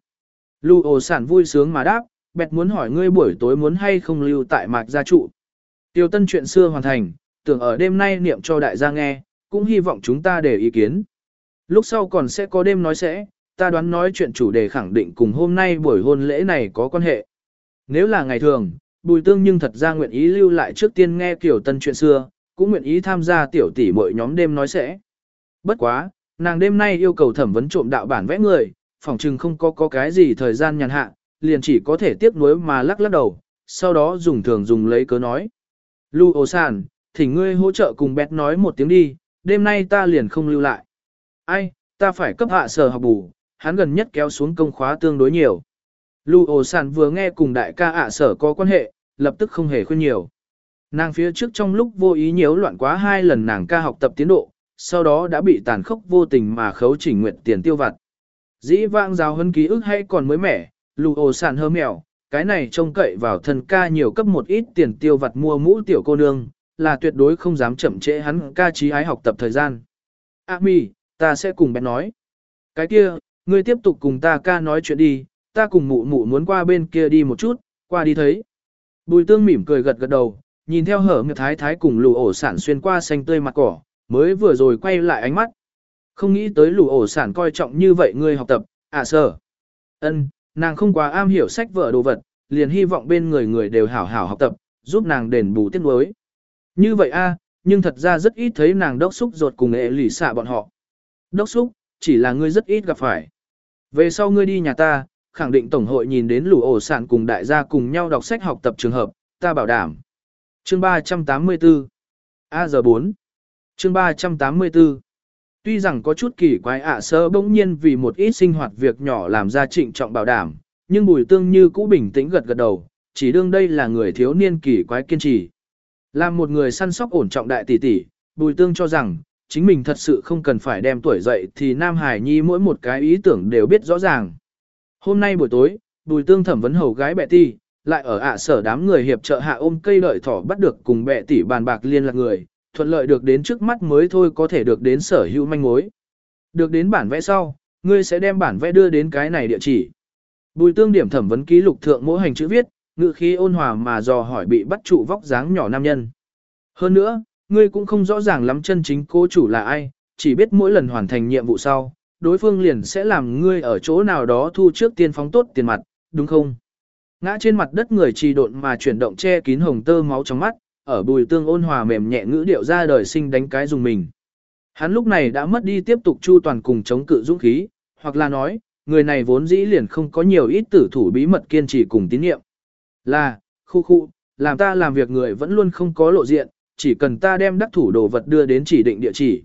Lù ồ sản vui sướng mà đáp, bẹt muốn hỏi ngươi buổi tối muốn hay không lưu tại mạc gia trụ. Tiêu tân chuyện xưa hoàn thành, tưởng ở đêm nay niệm cho đại gia nghe, cũng hy vọng chúng ta để ý kiến. Lúc sau còn sẽ có đêm nói sẽ, ta đoán nói chuyện chủ đề khẳng định cùng hôm nay buổi hôn lễ này có quan hệ. Nếu là ngày thường, Bùi Tương nhưng thật ra nguyện ý lưu lại trước tiên nghe kiểu tân chuyện xưa, cũng nguyện ý tham gia tiểu tỷ mọi nhóm đêm nói sẽ. Bất quá, nàng đêm nay yêu cầu thẩm vấn trộm đạo bản vẽ người, phỏng chừng không có có cái gì thời gian nhàn hạ, liền chỉ có thể tiếp nối mà lắc lắc đầu, sau đó dùng thường dùng lấy cớ nói. Lưu ồ sàn, thỉnh ngươi hỗ trợ cùng bét nói một tiếng đi, đêm nay ta liền không lưu lại. Ai, ta phải cấp hạ sở học bù, hắn gần nhất kéo xuống công khóa tương đối nhiều. Lưu ồ sàn vừa nghe cùng đại ca ạ sở có quan hệ, lập tức không hề khuyên nhiều. Nàng phía trước trong lúc vô ý nhiễu loạn quá hai lần nàng ca học tập tiến độ, sau đó đã bị tàn khốc vô tình mà khấu chỉnh nguyện tiền tiêu vặt. Dĩ vãng giáo hân ký ức hay còn mới mẻ, lù ồ sàn hơ mèo, cái này trông cậy vào thần ca nhiều cấp một ít tiền tiêu vặt mua mũ tiểu cô nương, là tuyệt đối không dám chậm trễ hắn ca trí ái học tập thời gian. A mi, ta sẽ cùng bé nói. Cái kia, ngươi tiếp tục cùng ta ca nói chuyện đi, ta cùng mụ mụ muốn qua bên kia đi một chút, qua đi thấy. Bùi tương mỉm cười gật gật đầu, nhìn theo hở miệng thái thái cùng lù ổ sản xuyên qua xanh tươi mặt cỏ, mới vừa rồi quay lại ánh mắt. Không nghĩ tới lù ổ sản coi trọng như vậy ngươi học tập, à sờ. ân nàng không quá am hiểu sách vở đồ vật, liền hy vọng bên người người đều hảo hảo học tập, giúp nàng đền bù tiết nuối. Như vậy a, nhưng thật ra rất ít thấy nàng đốc xúc ruột cùng ệ lì xạ bọn họ. Đốc xúc, chỉ là ngươi rất ít gặp phải. Về sau ngươi đi nhà ta, khẳng định Tổng hội nhìn đến lũ ổ sản cùng đại gia cùng nhau đọc sách học tập trường hợp, ta bảo đảm. Chương 384 A giờ 4 Chương 384 Tuy rằng có chút kỳ quái ạ sơ bỗng nhiên vì một ít sinh hoạt việc nhỏ làm ra trịnh trọng bảo đảm, nhưng bùi tương như cũ bình tĩnh gật gật đầu, chỉ đương đây là người thiếu niên kỳ quái kiên trì. Làm một người săn sóc ổn trọng đại tỷ tỷ, bùi tương cho rằng, chính mình thật sự không cần phải đem tuổi dậy thì Nam Hải Nhi mỗi một cái ý tưởng đều biết rõ ràng. Hôm nay buổi tối, bùi tương thẩm vấn hầu gái bệ ti, lại ở ạ sở đám người hiệp trợ hạ ôm cây đợi thỏ bắt được cùng bệ tỷ bàn bạc liên lạc người, thuận lợi được đến trước mắt mới thôi có thể được đến sở hữu manh mối. Được đến bản vẽ sau, ngươi sẽ đem bản vẽ đưa đến cái này địa chỉ. Bùi tương điểm thẩm vấn ký lục thượng mỗi hành chữ viết, ngự khí ôn hòa mà dò hỏi bị bắt trụ vóc dáng nhỏ nam nhân. Hơn nữa, ngươi cũng không rõ ràng lắm chân chính cô chủ là ai, chỉ biết mỗi lần hoàn thành nhiệm vụ sau, đối phương liền sẽ làm ngươi ở chỗ nào đó thu trước tiên phóng tốt tiền mặt, đúng không? Ngã trên mặt đất người trì độn mà chuyển động che kín hồng tơ máu trong mắt, ở bùi tương ôn hòa mềm nhẹ ngữ điệu ra đời sinh đánh cái dùng mình. Hắn lúc này đã mất đi tiếp tục chu toàn cùng chống cự dũng khí, hoặc là nói, người này vốn dĩ liền không có nhiều ít tử thủ bí mật kiên trì cùng tín nhiệm. Là, khu khu, làm ta làm việc người vẫn luôn không có lộ diện, chỉ cần ta đem đắc thủ đồ vật đưa đến chỉ định địa chỉ.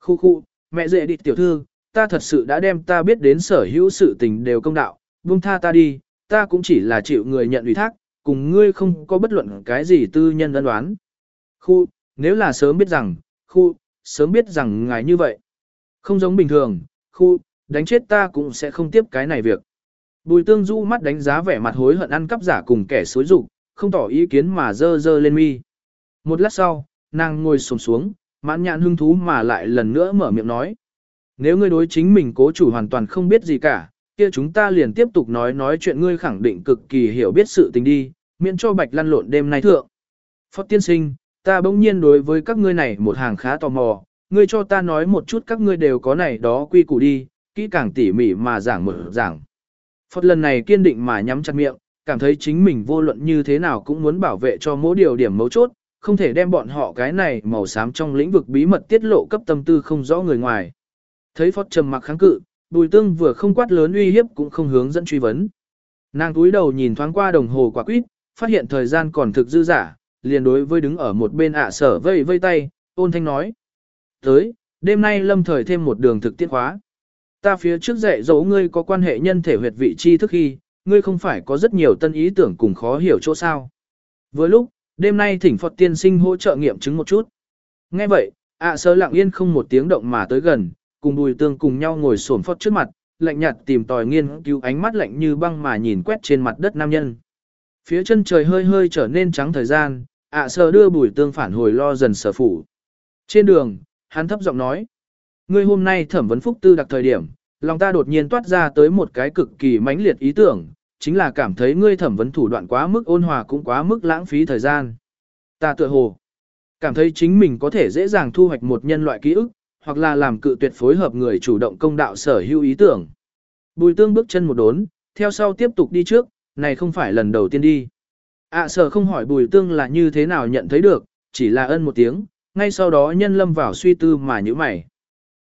Khu khu, mẹ dễ đi tiểu thư, ta thật sự đã đem ta biết đến sở hữu sự tình đều công đạo, buông tha ta đi, ta cũng chỉ là chịu người nhận ủy thác, cùng ngươi không có bất luận cái gì tư nhân ân đoán. Khu, nếu là sớm biết rằng, khu, sớm biết rằng ngài như vậy. Không giống bình thường, khu, đánh chết ta cũng sẽ không tiếp cái này việc. Bùi tương du mắt đánh giá vẻ mặt hối hận ăn cắp giả cùng kẻ xối rụng, không tỏ ý kiến mà dơ dơ lên mi. Một lát sau, nàng ngồi sồm xuống, mãn nhãn hưng thú mà lại lần nữa mở miệng nói. Nếu ngươi đối chính mình cố chủ hoàn toàn không biết gì cả, kia chúng ta liền tiếp tục nói nói chuyện ngươi khẳng định cực kỳ hiểu biết sự tình đi, miễn cho bạch lăn lộn đêm nay thượng. Phó tiên sinh, ta bỗng nhiên đối với các ngươi này một hàng khá tò mò, ngươi cho ta nói một chút các ngươi đều có này đó quy củ đi, kỹ càng tỉ mỉ mà giảng mở giảng. Phật lần này kiên định mà nhắm chặt miệng, cảm thấy chính mình vô luận như thế nào cũng muốn bảo vệ cho mỗi điều điểm mấu chốt, không thể đem bọn họ cái này màu xám trong lĩnh vực bí mật tiết lộ cấp tâm tư không rõ người ngoài. Thấy Phật trầm mặc kháng cự, Bùi Tương vừa không quát lớn uy hiếp cũng không hướng dẫn truy vấn. Nàng túi đầu nhìn thoáng qua đồng hồ quả quýt, phát hiện thời gian còn thực dư giả, liền đối với đứng ở một bên ạ sở vây vây tay, ôn thanh nói. Tới, đêm nay lâm thời thêm một đường thực tiết khóa. Ta phía trước dạy dỗ ngươi có quan hệ nhân thể huyệt vị chi thức khi, ngươi không phải có rất nhiều tân ý tưởng cùng khó hiểu chỗ sao. Vừa lúc, đêm nay thỉnh Phật tiên sinh hỗ trợ nghiệm chứng một chút. Nghe vậy, ạ sơ lặng yên không một tiếng động mà tới gần, cùng bùi tương cùng nhau ngồi xổm phót trước mặt, lạnh nhạt tìm tòi nghiên cứu ánh mắt lạnh như băng mà nhìn quét trên mặt đất nam nhân. Phía chân trời hơi hơi trở nên trắng thời gian, ạ sờ đưa bùi tương phản hồi lo dần sở phủ. Trên đường, hắn thấp giọng nói. Ngươi hôm nay thẩm vấn phúc tư đặc thời điểm, lòng ta đột nhiên toát ra tới một cái cực kỳ mãnh liệt ý tưởng, chính là cảm thấy ngươi thẩm vấn thủ đoạn quá mức ôn hòa cũng quá mức lãng phí thời gian. Ta tựa hồ, cảm thấy chính mình có thể dễ dàng thu hoạch một nhân loại ký ức, hoặc là làm cự tuyệt phối hợp người chủ động công đạo sở hữu ý tưởng. Bùi tương bước chân một đốn, theo sau tiếp tục đi trước, này không phải lần đầu tiên đi. À, ạ sở không hỏi bùi tương là như thế nào nhận thấy được, chỉ là ân một tiếng, ngay sau đó nhân lâm vào suy tư mà như mày.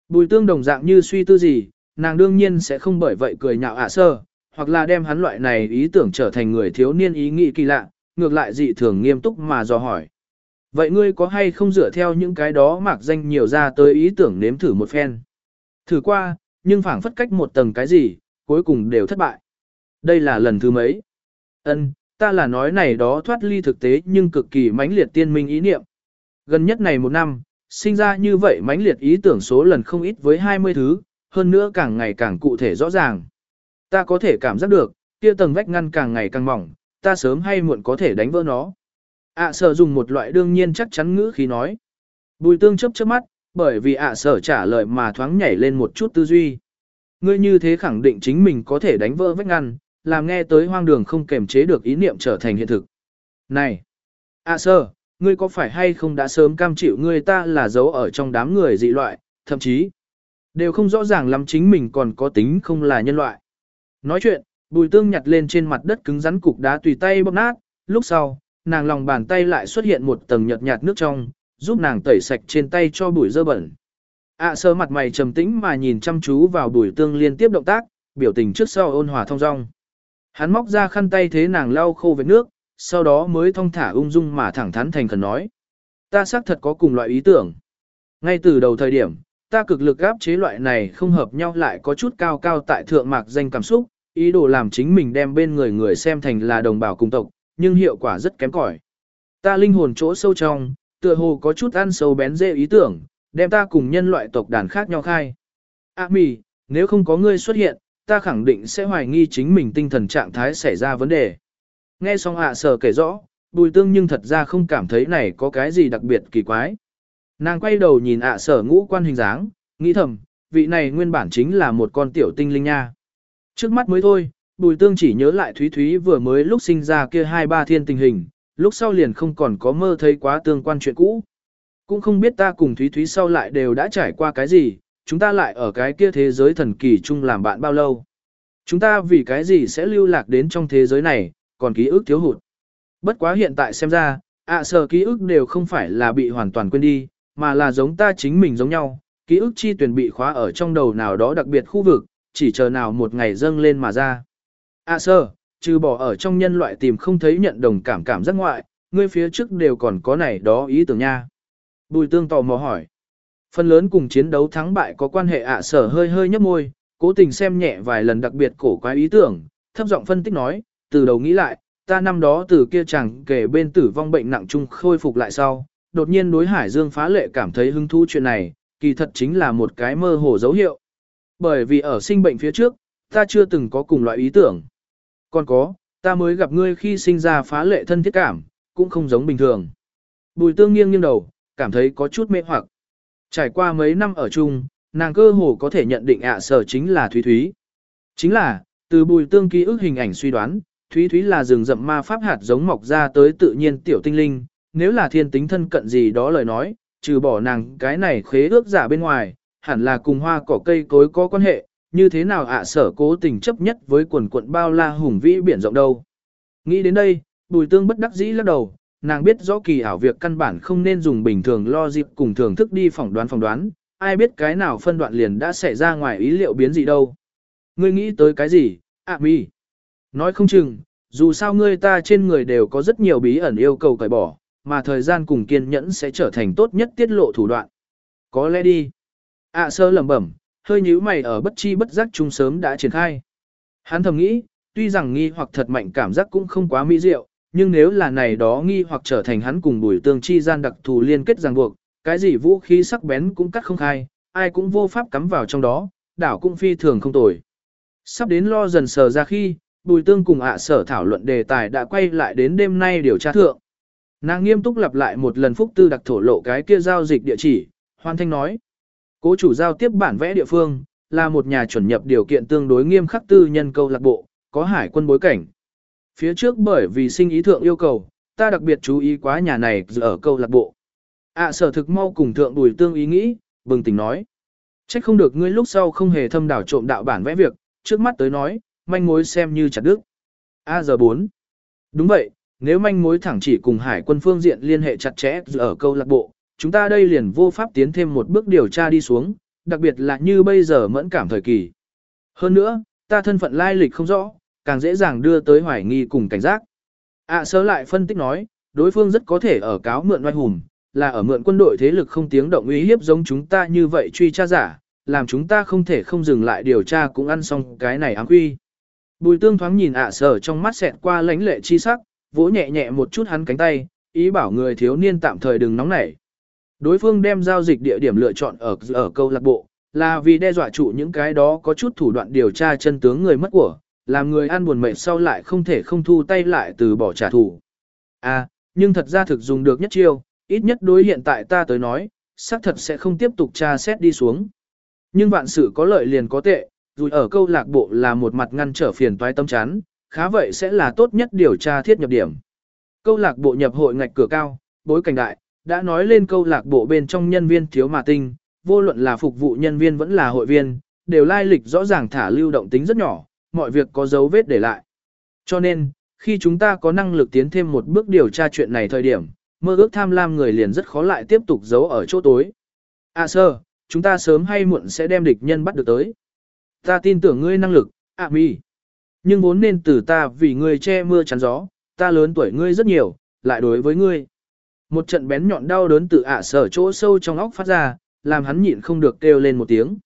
Bùi tương đồng dạng như suy tư gì, nàng đương nhiên sẽ không bởi vậy cười nhạo à, ạ sơ, hoặc là đem hắn loại này ý tưởng trở thành người thiếu niên ý nghĩ kỳ lạ, ngược lại dị thường nghiêm túc mà dò hỏi. Vậy ngươi có hay không dựa theo những cái đó mạc danh nhiều ra tới ý tưởng nếm thử một phen? Thử qua, nhưng phảng phất cách một tầng cái gì, cuối cùng đều thất bại. Đây là lần thứ mấy? Ân, ta là nói này đó thoát ly thực tế nhưng cực kỳ mãnh liệt tiên minh ý niệm. Gần nhất này một năm, sinh ra như vậy mãnh liệt ý tưởng số lần không ít với 20 thứ, hơn nữa càng ngày càng cụ thể rõ ràng. Ta có thể cảm giác được, kia tầng vách ngăn càng ngày càng mỏng, ta sớm hay muộn có thể đánh vỡ nó ạ sở dùng một loại đương nhiên chắc chắn ngữ khí nói. Bùi tương chấp chớp mắt, bởi vì ạ sở trả lời mà thoáng nhảy lên một chút tư duy. Ngươi như thế khẳng định chính mình có thể đánh vỡ vách ngăn, làm nghe tới hoang đường không kềm chế được ý niệm trở thành hiện thực. Này! ạ sở, ngươi có phải hay không đã sớm cam chịu ngươi ta là giấu ở trong đám người dị loại, thậm chí đều không rõ ràng lắm chính mình còn có tính không là nhân loại. Nói chuyện, bùi tương nhặt lên trên mặt đất cứng rắn cục đá tùy tay bóp nát, lúc sau, nàng lòng bàn tay lại xuất hiện một tầng nhợt nhạt nước trong, giúp nàng tẩy sạch trên tay cho bụi dơ bẩn. ạ sơ mặt mày trầm tĩnh mà nhìn chăm chú vào bùi tương liên tiếp động tác, biểu tình trước sau ôn hòa thông dong. Hắn móc ra khăn tay thế nàng lau khô vết nước, sau đó mới thong thả ung dung mà thẳng thắn thành khẩn nói. Ta xác thật có cùng loại ý tưởng. Ngay từ đầu thời điểm, ta cực lực áp chế loại này không hợp nhau lại có chút cao cao tại thượng mạc danh cảm xúc, ý đồ làm chính mình đem bên người người xem thành là đồng bào cùng tộc, nhưng hiệu quả rất kém cỏi. Ta linh hồn chỗ sâu trong, tựa hồ có chút ăn sâu bén dễ ý tưởng, đem ta cùng nhân loại tộc đàn khác nhau khai. À mì, nếu không có ngươi xuất hiện, ta khẳng định sẽ hoài nghi chính mình tinh thần trạng thái xảy ra vấn đề. Nghe xong ạ sở kể rõ, bùi tương nhưng thật ra không cảm thấy này có cái gì đặc biệt kỳ quái. Nàng quay đầu nhìn ạ sở ngũ quan hình dáng, nghĩ thầm, vị này nguyên bản chính là một con tiểu tinh linh nha. Trước mắt mới thôi, bùi tương chỉ nhớ lại Thúy Thúy vừa mới lúc sinh ra kia hai ba thiên tình hình, lúc sau liền không còn có mơ thấy quá tương quan chuyện cũ. Cũng không biết ta cùng Thúy Thúy sau lại đều đã trải qua cái gì, chúng ta lại ở cái kia thế giới thần kỳ chung làm bạn bao lâu. Chúng ta vì cái gì sẽ lưu lạc đến trong thế giới này, còn ký ức thiếu hụt. Bất quá hiện tại xem ra, ạ sở ký ức đều không phải là bị hoàn toàn quên đi, mà là giống ta chính mình giống nhau, ký ức chi tuyển bị khóa ở trong đầu nào đó đặc biệt khu vực, chỉ chờ nào một ngày dâng lên mà ra. À sơ, trừ bỏ ở trong nhân loại tìm không thấy nhận đồng cảm cảm giác ngoại, ngươi phía trước đều còn có này đó ý tưởng nha. Bùi tương tò mò hỏi. Phần lớn cùng chiến đấu thắng bại có quan hệ à, ạ sở hơi hơi nhấp môi, cố tình xem nhẹ vài lần đặc biệt cổ quái ý tưởng, thấp giọng phân tích nói, từ đầu nghĩ lại, ta năm đó từ kia chẳng kể bên tử vong bệnh nặng chung khôi phục lại sau, đột nhiên đối Hải Dương phá lệ cảm thấy hứng thú chuyện này, kỳ thật chính là một cái mơ hồ dấu hiệu. Bởi vì ở sinh bệnh phía trước, ta chưa từng có cùng loại ý tưởng. Còn có, ta mới gặp ngươi khi sinh ra phá lệ thân thiết cảm, cũng không giống bình thường. Bùi tương nghiêng nghiêng đầu, cảm thấy có chút mê hoặc. Trải qua mấy năm ở chung, nàng cơ hồ có thể nhận định ạ sở chính là Thúy Thúy. Chính là, từ bùi tương ký ức hình ảnh suy đoán, Thúy Thúy là rừng rậm ma pháp hạt giống mọc ra tới tự nhiên tiểu tinh linh, nếu là thiên tính thân cận gì đó lời nói, trừ bỏ nàng cái này khế ước giả bên ngoài, hẳn là cùng hoa cỏ cây cối có quan hệ, như thế nào ạ sở cố tình chấp nhất với quần quận bao la hùng vĩ biển rộng đâu. Nghĩ đến đây, bùi tương bất đắc dĩ lắc đầu, nàng biết rõ kỳ ảo việc căn bản không nên dùng bình thường lo dịp cùng thưởng thức đi phỏng đoán phỏng đoán, ai biết cái nào phân đoạn liền đã xảy ra ngoài ý liệu biến gì đâu. Ngươi nghĩ tới cái gì, ạ à, mi? Nói không chừng, dù sao ngươi ta trên người đều có rất nhiều bí ẩn yêu cầu cải bỏ, mà thời gian cùng kiên nhẫn sẽ trở thành tốt nhất tiết lộ thủ đoạn. Có lẽ đi. ạ sơ lẩm bẩm, hơi nhíu mày ở bất chi bất giác chung sớm đã triển khai. Hắn thầm nghĩ, tuy rằng nghi hoặc thật mạnh cảm giác cũng không quá mỹ diệu, nhưng nếu là này đó nghi hoặc trở thành hắn cùng bùi tương chi gian đặc thù liên kết ràng buộc, Cái gì vũ khí sắc bén cũng cắt không khai, ai cũng vô pháp cắm vào trong đó, đảo cũng phi thường không tồi. Sắp đến lo dần sờ ra khi, Bùi Tương cùng ạ sở thảo luận đề tài đã quay lại đến đêm nay điều tra thượng. Nàng nghiêm túc lặp lại một lần phúc tư đặc thổ lộ cái kia giao dịch địa chỉ, hoan thanh nói. Cố chủ giao tiếp bản vẽ địa phương, là một nhà chuẩn nhập điều kiện tương đối nghiêm khắc tư nhân câu lạc bộ, có hải quân bối cảnh. Phía trước bởi vì sinh ý thượng yêu cầu, ta đặc biệt chú ý quá nhà này ở câu lạc bộ. ạ sở thực mau cùng thượng đùi Tương ý nghĩ, bừng tỉnh nói. Trách không được ngươi lúc sau không hề thâm đảo trộm đạo bản vẽ việc, trước mắt tới nói, manh mối xem như chặt đứt. A giờ 4. Đúng vậy, nếu manh mối thẳng chỉ cùng hải quân phương diện liên hệ chặt chẽ ở câu lạc bộ, chúng ta đây liền vô pháp tiến thêm một bước điều tra đi xuống, đặc biệt là như bây giờ mẫn cảm thời kỳ. Hơn nữa, ta thân phận lai lịch không rõ, càng dễ dàng đưa tới hoài nghi cùng cảnh giác. À sớ lại phân tích nói, đối phương rất có thể ở cáo mượn oai hùng, là ở mượn quân đội thế lực không tiếng động uy hiếp giống chúng ta như vậy truy tra giả, làm chúng ta không thể không dừng lại điều tra cũng ăn xong cái này ám quy. Bùi tương thoáng nhìn ạ sở trong mắt xẹt qua lãnh lệ chi sắc, vỗ nhẹ nhẹ một chút hắn cánh tay, ý bảo người thiếu niên tạm thời đừng nóng nảy. Đối phương đem giao dịch địa điểm lựa chọn ở ở câu lạc bộ, là vì đe dọa trụ những cái đó có chút thủ đoạn điều tra chân tướng người mất của, làm người ăn buồn mệt sau lại không thể không thu tay lại từ bỏ trả thù. À, nhưng thật ra thực dùng được nhất chiêu, ít nhất đối hiện tại ta tới nói, xác thật sẽ không tiếp tục tra xét đi xuống. Nhưng vạn sự có lợi liền có tệ, dù ở câu lạc bộ là một mặt ngăn trở phiền toái tâm chán, khá vậy sẽ là tốt nhất điều tra thiết nhập điểm. Câu lạc bộ nhập hội ngạch cửa cao, bối cảnh đại, đã nói lên câu lạc bộ bên trong nhân viên thiếu mà tinh, vô luận là phục vụ nhân viên vẫn là hội viên, đều lai lịch rõ ràng thả lưu động tính rất nhỏ, mọi việc có dấu vết để lại. Cho nên, khi chúng ta có năng lực tiến thêm một bước điều tra chuyện này thời điểm, mơ ước tham lam người liền rất khó lại tiếp tục giấu ở chỗ tối. À sơ, chúng ta sớm hay muộn sẽ đem địch nhân bắt được tới. Ta tin tưởng ngươi năng lực, ạ à, mi. Nhưng vốn nên từ ta vì ngươi che mưa chắn gió, ta lớn tuổi ngươi rất nhiều, lại đối với ngươi. Một trận bén nhọn đau đớn từ ạ sở chỗ sâu trong óc phát ra, làm hắn nhịn không được kêu lên một tiếng.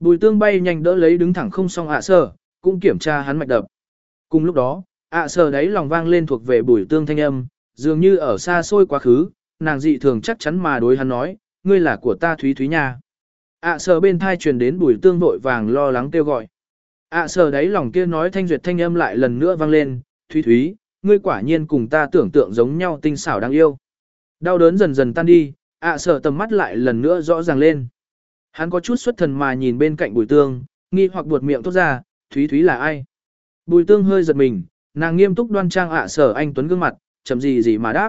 Bùi tương bay nhanh đỡ lấy đứng thẳng không xong ạ sở, cũng kiểm tra hắn mạch đập. Cùng lúc đó, ạ sở đấy lòng vang lên thuộc về bùi tương thanh âm, dường như ở xa xôi quá khứ, nàng dị thường chắc chắn mà đối hắn nói, ngươi là của ta Thúy Thúy nha. ạ sở bên thai truyền đến bùi tương vội vàng lo lắng kêu gọi. ạ sở đấy lòng kia nói thanh duyệt thanh âm lại lần nữa vang lên, Thúy Thúy, ngươi quả nhiên cùng ta tưởng tượng giống nhau tinh xảo đáng yêu. Đau đớn dần dần tan đi, ạ sở tầm mắt lại lần nữa rõ ràng lên. Hắn có chút xuất thần mà nhìn bên cạnh bùi tương, nghi hoặc buột miệng thốt ra, Thúy Thúy là ai? Bùi tương hơi giật mình, nàng nghiêm túc đoan trang ạ sở anh Tuấn gương mặt, chậm gì gì mà đáp.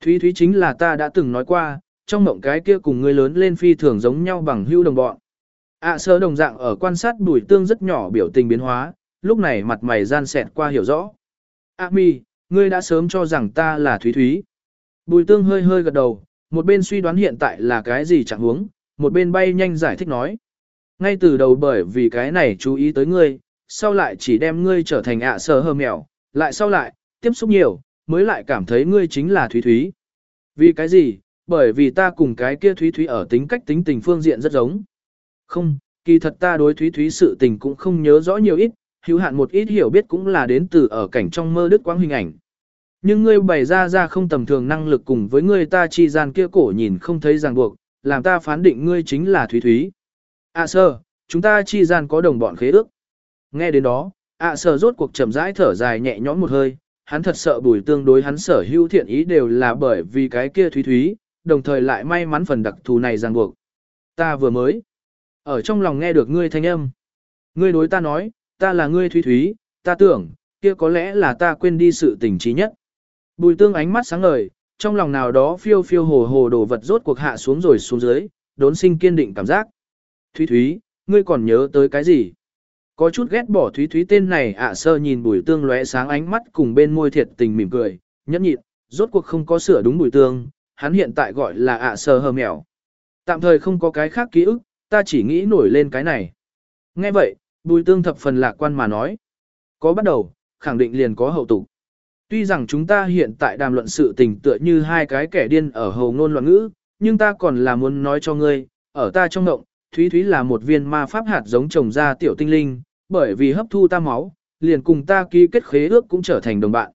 Thúy Thúy chính là ta đã từng nói qua, trong mộng cái kia cùng người lớn lên phi thường giống nhau bằng hưu đồng bọn. ạ sở đồng dạng ở quan sát bùi tương rất nhỏ biểu tình biến hóa, lúc này mặt mày gian xẹt qua hiểu rõ. A mi, ngươi đã sớm cho rằng ta là Thúy Thúy. Bùi tương hơi hơi gật đầu, một bên suy đoán hiện tại là cái gì chẳng huống, một bên bay nhanh giải thích nói. Ngay từ đầu bởi vì cái này chú ý tới ngươi, sau lại chỉ đem ngươi trở thành ạ sờ hờ mèo, lại sau lại, tiếp xúc nhiều, mới lại cảm thấy ngươi chính là Thúy Thúy. Vì cái gì? Bởi vì ta cùng cái kia Thúy Thúy ở tính cách tính tình phương diện rất giống. Không, kỳ thật ta đối Thúy Thúy sự tình cũng không nhớ rõ nhiều ít, hữu hạn một ít hiểu biết cũng là đến từ ở cảnh trong mơ đức quang hình ảnh. Nhưng ngươi bày ra ra không tầm thường năng lực cùng với ngươi ta chi gian kia cổ nhìn không thấy ràng buộc, làm ta phán định ngươi chính là Thúy Thúy. À sơ, chúng ta chi gian có đồng bọn khế ước. Nghe đến đó, à, ạ sơ rốt cuộc chậm rãi thở dài nhẹ nhõm một hơi, hắn thật sợ bùi tương đối hắn sở hữu thiện ý đều là bởi vì cái kia Thúy Thúy, đồng thời lại may mắn phần đặc thù này ràng buộc. Ta vừa mới, ở trong lòng nghe được ngươi thanh âm. Ngươi đối ta nói, ta là ngươi Thúy Thúy, ta tưởng, kia có lẽ là ta quên đi sự tình trí nhất. Bùi tương ánh mắt sáng ngời, trong lòng nào đó phiêu phiêu hồ hồ đồ vật rốt cuộc hạ xuống rồi xuống dưới, đốn sinh kiên định cảm giác. Thúy Thúy, ngươi còn nhớ tới cái gì? Có chút ghét bỏ Thúy Thúy tên này ạ sơ nhìn bùi tương lóe sáng ánh mắt cùng bên môi thiệt tình mỉm cười, nhẫn nhịn, rốt cuộc không có sửa đúng bùi tương, hắn hiện tại gọi là ạ sơ hờ mèo. Tạm thời không có cái khác ký ức, ta chỉ nghĩ nổi lên cái này. Nghe vậy, bùi tương thập phần lạc quan mà nói. Có bắt đầu, khẳng định liền có hậu tục. Tuy rằng chúng ta hiện tại đàm luận sự tình tựa như hai cái kẻ điên ở hầu ngôn loạn ngữ, nhưng ta còn là muốn nói cho ngươi, ở ta trong động, Thúy Thúy là một viên ma pháp hạt giống trồng ra tiểu tinh linh, bởi vì hấp thu ta máu, liền cùng ta ký kết khế ước cũng trở thành đồng bạn.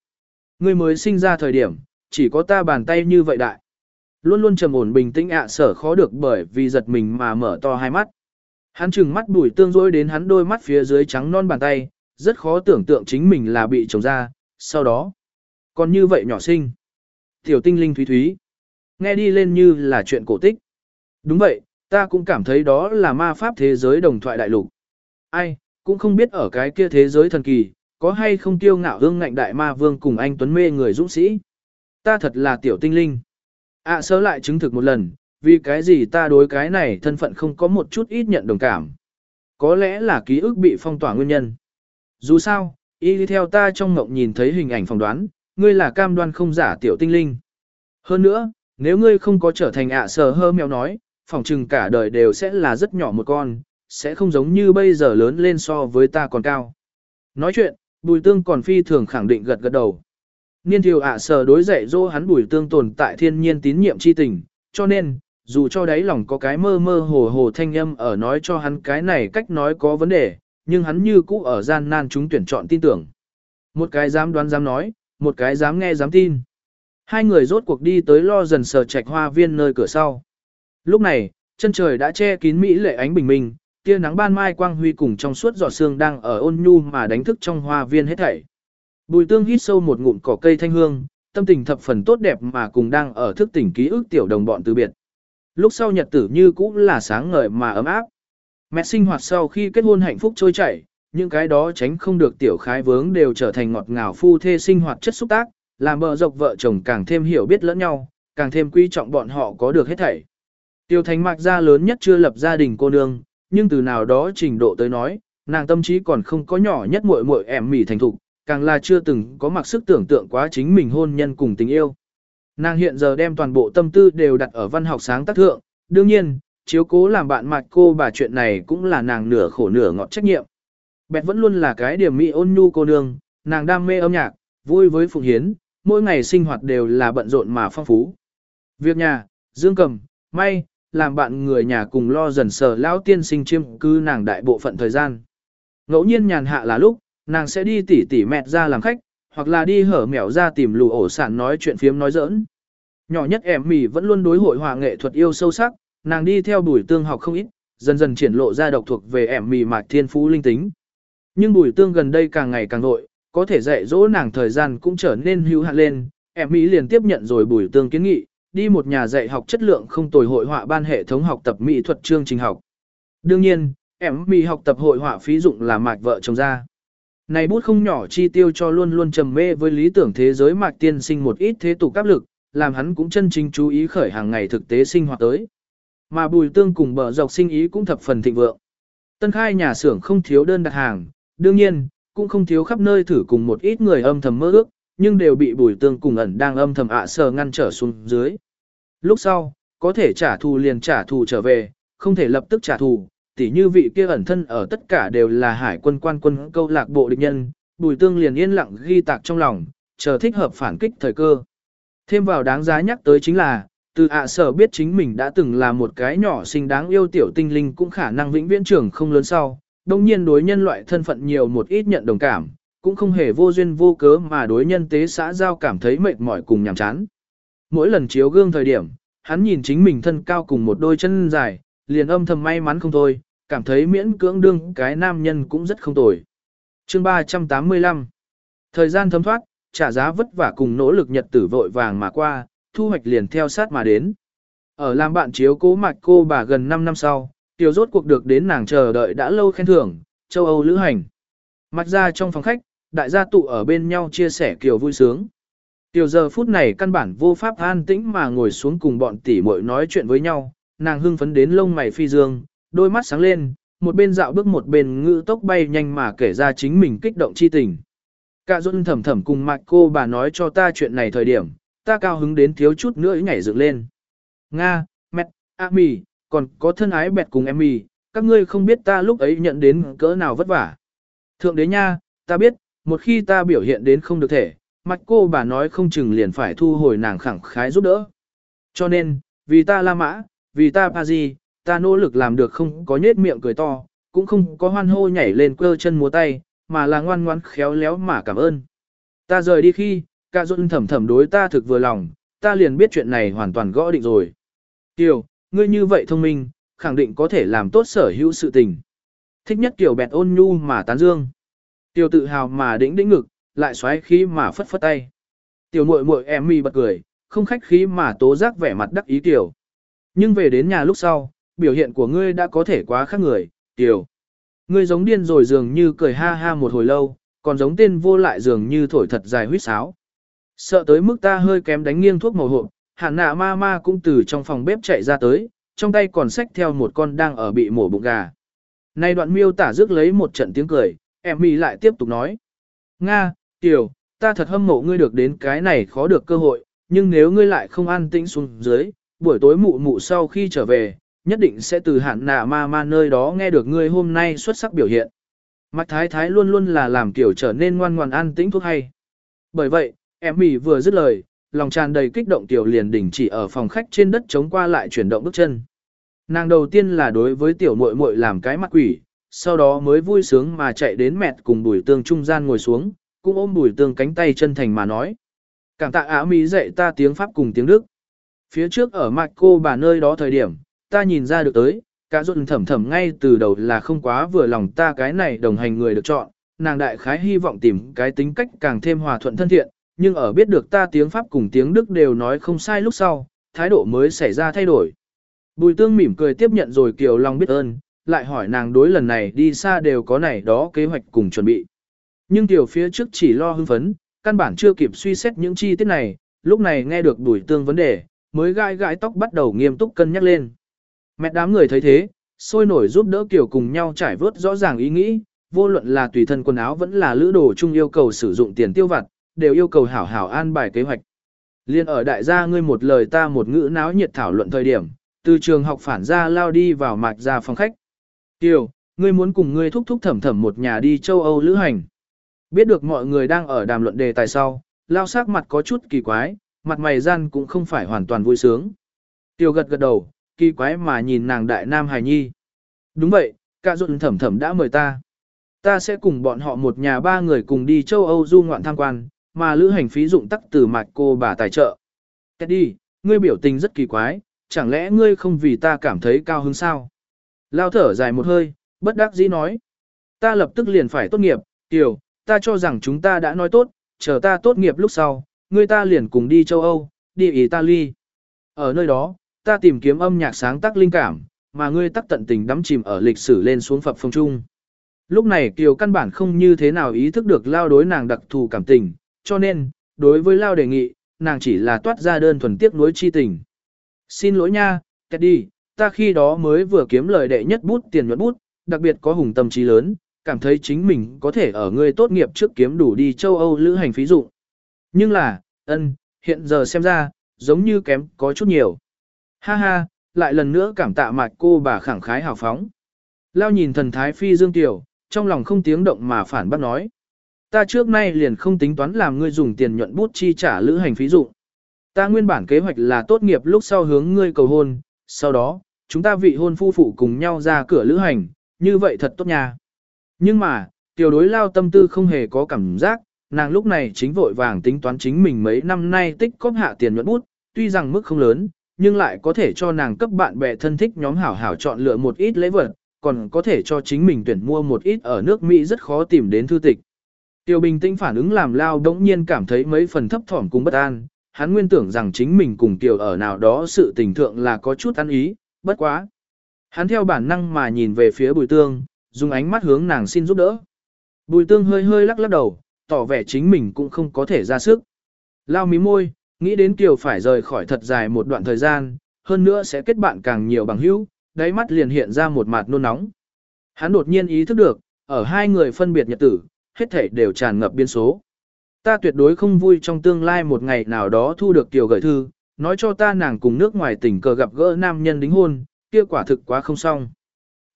Ngươi mới sinh ra thời điểm, chỉ có ta bàn tay như vậy đại. Luôn luôn trầm ổn bình tĩnh ạ sở khó được bởi vì giật mình mà mở to hai mắt. Hắn trừng mắt bùi tương rối đến hắn đôi mắt phía dưới trắng non bàn tay, rất khó tưởng tượng chính mình là bị trồng ra, sau đó. Còn như vậy nhỏ sinh. Tiểu tinh linh thúy thúy. Nghe đi lên như là chuyện cổ tích. Đúng vậy, ta cũng cảm thấy đó là ma pháp thế giới đồng thoại đại lục. Ai, cũng không biết ở cái kia thế giới thần kỳ, có hay không tiêu ngạo hương ngạnh đại ma vương cùng anh Tuấn mê người dũng sĩ. Ta thật là tiểu tinh linh. ạ à, sớ lại chứng thực một lần, vì cái gì ta đối cái này thân phận không có một chút ít nhận đồng cảm. Có lẽ là ký ức bị phong tỏa nguyên nhân. Dù sao, y theo ta trong ngộng nhìn thấy hình ảnh phỏng đoán, ngươi là cam đoan không giả tiểu tinh linh. Hơn nữa, nếu ngươi không có trở thành ạ à sờ hơ mèo nói, phỏng chừng cả đời đều sẽ là rất nhỏ một con, sẽ không giống như bây giờ lớn lên so với ta còn cao. Nói chuyện, bùi tương còn phi thường khẳng định gật gật đầu. Niên thiều ạ à sờ đối dạy dỗ hắn bùi tương tồn tại thiên nhiên tín nhiệm chi tình, cho nên, dù cho đáy lòng có cái mơ mơ hồ hồ thanh âm ở nói cho hắn cái này cách nói có vấn đề, nhưng hắn như cũ ở gian nan chúng tuyển chọn tin tưởng. Một cái dám đoán dám nói, một cái dám nghe dám tin. Hai người rốt cuộc đi tới lo dần sờ trạch hoa viên nơi cửa sau. Lúc này, chân trời đã che kín mỹ lệ ánh bình minh, tia nắng ban mai quang huy cùng trong suốt giọt sương đang ở ôn nhu mà đánh thức trong hoa viên hết thảy. Bùi tương hít sâu một ngụm cỏ cây thanh hương, tâm tình thập phần tốt đẹp mà cùng đang ở thức tỉnh ký ức tiểu đồng bọn từ biệt. Lúc sau nhật tử như cũng là sáng ngời mà ấm áp. Mẹ sinh hoạt sau khi kết hôn hạnh phúc trôi chảy, những cái đó tránh không được tiểu khái vướng đều trở thành ngọt ngào phu thê sinh hoạt chất xúc tác, làm bờ dọc vợ chồng càng thêm hiểu biết lẫn nhau, càng thêm quý trọng bọn họ có được hết thảy. Tiêu Thành Mạc gia lớn nhất chưa lập gia đình cô nương, nhưng từ nào đó trình độ tới nói, nàng tâm trí còn không có nhỏ nhất muội muội ẻm mỉ thành thục, càng là chưa từng có mặc sức tưởng tượng quá chính mình hôn nhân cùng tình yêu. Nàng hiện giờ đem toàn bộ tâm tư đều đặt ở văn học sáng tác thượng, đương nhiên, chiếu cố làm bạn mạc cô bà chuyện này cũng là nàng nửa khổ nửa ngọt trách nhiệm. Bẹt vẫn luôn là cái điểm mỹ ôn nhu cô nương, nàng đam mê âm nhạc, vui với phụng hiến, mỗi ngày sinh hoạt đều là bận rộn mà phong phú. Việc nhà, dương cầm, may, làm bạn người nhà cùng lo dần sở lão tiên sinh chiêm cư nàng đại bộ phận thời gian. Ngẫu nhiên nhàn hạ là lúc, nàng sẽ đi tỉ tỉ mẹt ra làm khách, hoặc là đi hở mẻo ra tìm lù ổ sản nói chuyện phiếm nói giỡn. Nhỏ nhất em mì vẫn luôn đối hội họa nghệ thuật yêu sâu sắc, nàng đi theo bùi tương học không ít, dần dần triển lộ ra độc thuộc về em mì mạc thiên phú linh tính. Nhưng bùi tương gần đây càng ngày càng nội, có thể dạy dỗ nàng thời gian cũng trở nên hữu hạn lên, em mỹ liền tiếp nhận rồi bùi tương kiến nghị, đi một nhà dạy học chất lượng không tồi hội họa ban hệ thống học tập mỹ thuật chương trình học. Đương nhiên, em mỹ học tập hội họa phí dụng là mạc vợ chồng ra. Này bút không nhỏ chi tiêu cho luôn luôn trầm mê với lý tưởng thế giới mạc tiên sinh một ít thế tục áp lực, làm hắn cũng chân chính chú ý khởi hàng ngày thực tế sinh hoạt tới. Mà bùi tương cùng bờ dọc sinh ý cũng thập phần thịnh vượng. Tân khai nhà xưởng không thiếu đơn đặt hàng, đương nhiên, cũng không thiếu khắp nơi thử cùng một ít người âm thầm mơ ước, nhưng đều bị bùi tương cùng ẩn đang âm thầm ạ sờ ngăn trở xuống dưới. Lúc sau, có thể trả thù liền trả thù trở về, không thể lập tức trả thù, tỉ như vị kia ẩn thân ở tất cả đều là hải quân quan quân câu lạc bộ địch nhân, bùi tương liền yên lặng ghi tạc trong lòng, chờ thích hợp phản kích thời cơ. Thêm vào đáng giá nhắc tới chính là, từ ạ sở biết chính mình đã từng là một cái nhỏ xinh đáng yêu tiểu tinh linh cũng khả năng vĩnh viễn trưởng không lớn sau, đồng nhiên đối nhân loại thân phận nhiều một ít nhận đồng cảm, cũng không hề vô duyên vô cớ mà đối nhân tế xã giao cảm thấy mệt mỏi cùng nhàm chán. Mỗi lần chiếu gương thời điểm, hắn nhìn chính mình thân cao cùng một đôi chân dài, liền âm thầm may mắn không thôi, cảm thấy miễn cưỡng đương cái nam nhân cũng rất không tồi. Chương 385 Thời gian thấm thoát, trả giá vất vả cùng nỗ lực nhật tử vội vàng mà qua, thu hoạch liền theo sát mà đến. Ở làm bạn chiếu cố mạch cô bà gần 5 năm sau, tiểu rốt cuộc được đến nàng chờ đợi đã lâu khen thưởng, châu Âu lữ hành. Mặc ra trong phòng khách, đại gia tụ ở bên nhau chia sẻ kiểu vui sướng. Tiểu giờ phút này căn bản vô pháp an tĩnh mà ngồi xuống cùng bọn tỷ muội nói chuyện với nhau, nàng hưng phấn đến lông mày phi dương, đôi mắt sáng lên, một bên dạo bước một bên ngữ tốc bay nhanh mà kể ra chính mình kích động chi tình. Cả dôn thầm thầm cùng mạch cô bà nói cho ta chuyện này thời điểm, ta cao hứng đến thiếu chút nữa nhảy dựng lên. Nga, mẹ, a mì, còn có thân ái bẹt cùng em mì, các ngươi không biết ta lúc ấy nhận đến cỡ nào vất vả. Thượng đế nha, ta biết, một khi ta biểu hiện đến không được thể, mặt cô bà nói không chừng liền phải thu hồi nàng khẳng khái giúp đỡ. Cho nên, vì ta La Mã, vì ta Pa ta nỗ lực làm được không có nhết miệng cười to, cũng không có hoan hô nhảy lên cơ chân múa tay, mà là ngoan ngoãn khéo léo mà cảm ơn. Ta rời đi khi, ca dôn thầm thầm đối ta thực vừa lòng, ta liền biết chuyện này hoàn toàn gõ định rồi. Tiểu, ngươi như vậy thông minh, khẳng định có thể làm tốt sở hữu sự tình. Thích nhất Tiểu bẹt ôn nhu mà tán dương. Tiểu tự hào mà đĩnh đĩnh ngực, lại xoáy khí mà phất phất tay. Tiểu muội muội em mi bật cười, không khách khí mà tố giác vẻ mặt đắc ý tiểu. Nhưng về đến nhà lúc sau, biểu hiện của ngươi đã có thể quá khác người, tiểu. Ngươi giống điên rồi dường như cười ha ha một hồi lâu, còn giống tên vô lại dường như thổi thật dài huýt sáo. Sợ tới mức ta hơi kém đánh nghiêng thuốc màu hộp, hạn nạ ma ma cũng từ trong phòng bếp chạy ra tới, trong tay còn xách theo một con đang ở bị mổ bụng gà. Nay đoạn miêu tả rước lấy một trận tiếng cười, em mì lại tiếp tục nói. Nga, tiểu, ta thật hâm mộ ngươi được đến cái này khó được cơ hội, nhưng nếu ngươi lại không an tĩnh xuống dưới, buổi tối mụ mụ sau khi trở về, nhất định sẽ từ hạn nạ ma ma nơi đó nghe được ngươi hôm nay xuất sắc biểu hiện. Mặt thái thái luôn luôn là làm kiểu trở nên ngoan ngoan an tĩnh thuốc hay. Bởi vậy, em mỉ vừa dứt lời, lòng tràn đầy kích động tiểu liền đỉnh chỉ ở phòng khách trên đất chống qua lại chuyển động bước chân. Nàng đầu tiên là đối với tiểu muội muội làm cái mặt quỷ, sau đó mới vui sướng mà chạy đến mẹt cùng bùi tương trung gian ngồi xuống, cũng ôm bùi tương cánh tay chân thành mà nói. Cảm tạ áo mỹ dạy ta tiếng Pháp cùng tiếng Đức. Phía trước ở mặt cô bà nơi đó thời điểm, ta nhìn ra được tới, cả ruột thẩm thẩm ngay từ đầu là không quá vừa lòng ta cái này đồng hành người được chọn, nàng đại khái hy vọng tìm cái tính cách càng thêm hòa thuận thân thiện, nhưng ở biết được ta tiếng Pháp cùng tiếng Đức đều nói không sai lúc sau, thái độ mới xảy ra thay đổi. Bùi tương mỉm cười tiếp nhận rồi Kiều Long biết ơn, lại hỏi nàng đối lần này đi xa đều có này đó kế hoạch cùng chuẩn bị. Nhưng tiểu phía trước chỉ lo hưng phấn, căn bản chưa kịp suy xét những chi tiết này, lúc này nghe được bùi tương vấn đề, mới gai gãi tóc bắt đầu nghiêm túc cân nhắc lên. Mẹ đám người thấy thế, sôi nổi giúp đỡ kiểu cùng nhau trải vớt rõ ràng ý nghĩ, vô luận là tùy thân quần áo vẫn là lữ đồ chung yêu cầu sử dụng tiền tiêu vặt, đều yêu cầu hảo hảo an bài kế hoạch. Liên ở đại gia ngươi một lời ta một ngữ náo nhiệt thảo luận thời điểm, từ trường học phản ra lao đi vào mạch ra phòng khách. Tiêu, ngươi muốn cùng ngươi thúc thúc thẩm thẩm một nhà đi châu Âu lữ hành. Biết được mọi người đang ở đàm luận đề tài sau, lao sắc mặt có chút kỳ quái, mặt mày gian cũng không phải hoàn toàn vui sướng. Tiêu gật gật đầu, kỳ quái mà nhìn nàng đại nam hài nhi. Đúng vậy, cả ruộng thẩm thẩm đã mời ta. Ta sẽ cùng bọn họ một nhà ba người cùng đi châu Âu du ngoạn tham quan, mà lữ hành phí dụng tắc từ mạch cô bà tài trợ. Teddy, ngươi biểu tình rất kỳ quái, chẳng lẽ ngươi không vì ta cảm thấy cao hứng sao? Lao thở dài một hơi, bất đắc dĩ nói. Ta lập tức liền phải tốt nghiệp, tiểu, ta cho rằng chúng ta đã nói tốt, chờ ta tốt nghiệp lúc sau, ngươi ta liền cùng đi châu Âu, đi Italy. Ở nơi đó, ta tìm kiếm âm nhạc sáng tác linh cảm, mà ngươi tắc tận tình đắm chìm ở lịch sử lên xuống phập phong trung. Lúc này Kiều căn bản không như thế nào ý thức được lao đối nàng đặc thù cảm tình, cho nên, đối với lao đề nghị, nàng chỉ là toát ra đơn thuần tiếc nuối chi tình. Xin lỗi nha, Teddy, ta khi đó mới vừa kiếm lời đệ nhất bút tiền nhuận bút, đặc biệt có hùng tâm trí lớn, cảm thấy chính mình có thể ở ngươi tốt nghiệp trước kiếm đủ đi châu Âu lữ hành phí dụng. Nhưng là, ân, hiện giờ xem ra, giống như kém có chút nhiều. Ha ha, lại lần nữa cảm tạ mạch cô bà khẳng khái hào phóng. Lao nhìn thần thái phi dương tiểu, trong lòng không tiếng động mà phản bác nói. Ta trước nay liền không tính toán làm ngươi dùng tiền nhuận bút chi trả lữ hành phí dụng. Ta nguyên bản kế hoạch là tốt nghiệp lúc sau hướng ngươi cầu hôn, sau đó, chúng ta vị hôn phu phụ cùng nhau ra cửa lữ hành, như vậy thật tốt nha. Nhưng mà, tiểu đối lao tâm tư không hề có cảm giác, nàng lúc này chính vội vàng tính toán chính mình mấy năm nay tích cóp hạ tiền nhuận bút, tuy rằng mức không lớn, nhưng lại có thể cho nàng cấp bạn bè thân thích nhóm hảo hảo chọn lựa một ít lễ vật, còn có thể cho chính mình tuyển mua một ít ở nước Mỹ rất khó tìm đến thư tịch. Tiêu bình tĩnh phản ứng làm lao đống nhiên cảm thấy mấy phần thấp thỏm cùng bất an, hắn nguyên tưởng rằng chính mình cùng Tiêu ở nào đó sự tình thượng là có chút ăn ý, bất quá. Hắn theo bản năng mà nhìn về phía bùi tương, dùng ánh mắt hướng nàng xin giúp đỡ. Bùi tương hơi hơi lắc lắc đầu, tỏ vẻ chính mình cũng không có thể ra sức. Lao mí môi, nghĩ đến Kiều phải rời khỏi thật dài một đoạn thời gian, hơn nữa sẽ kết bạn càng nhiều bằng hữu, đáy mắt liền hiện ra một mặt nôn nóng. Hắn đột nhiên ý thức được, ở hai người phân biệt nhật tử, hết thảy đều tràn ngập biên số. Ta tuyệt đối không vui trong tương lai một ngày nào đó thu được tiểu gửi thư, nói cho ta nàng cùng nước ngoài tình cờ gặp gỡ nam nhân đính hôn, kia quả thực quá không xong.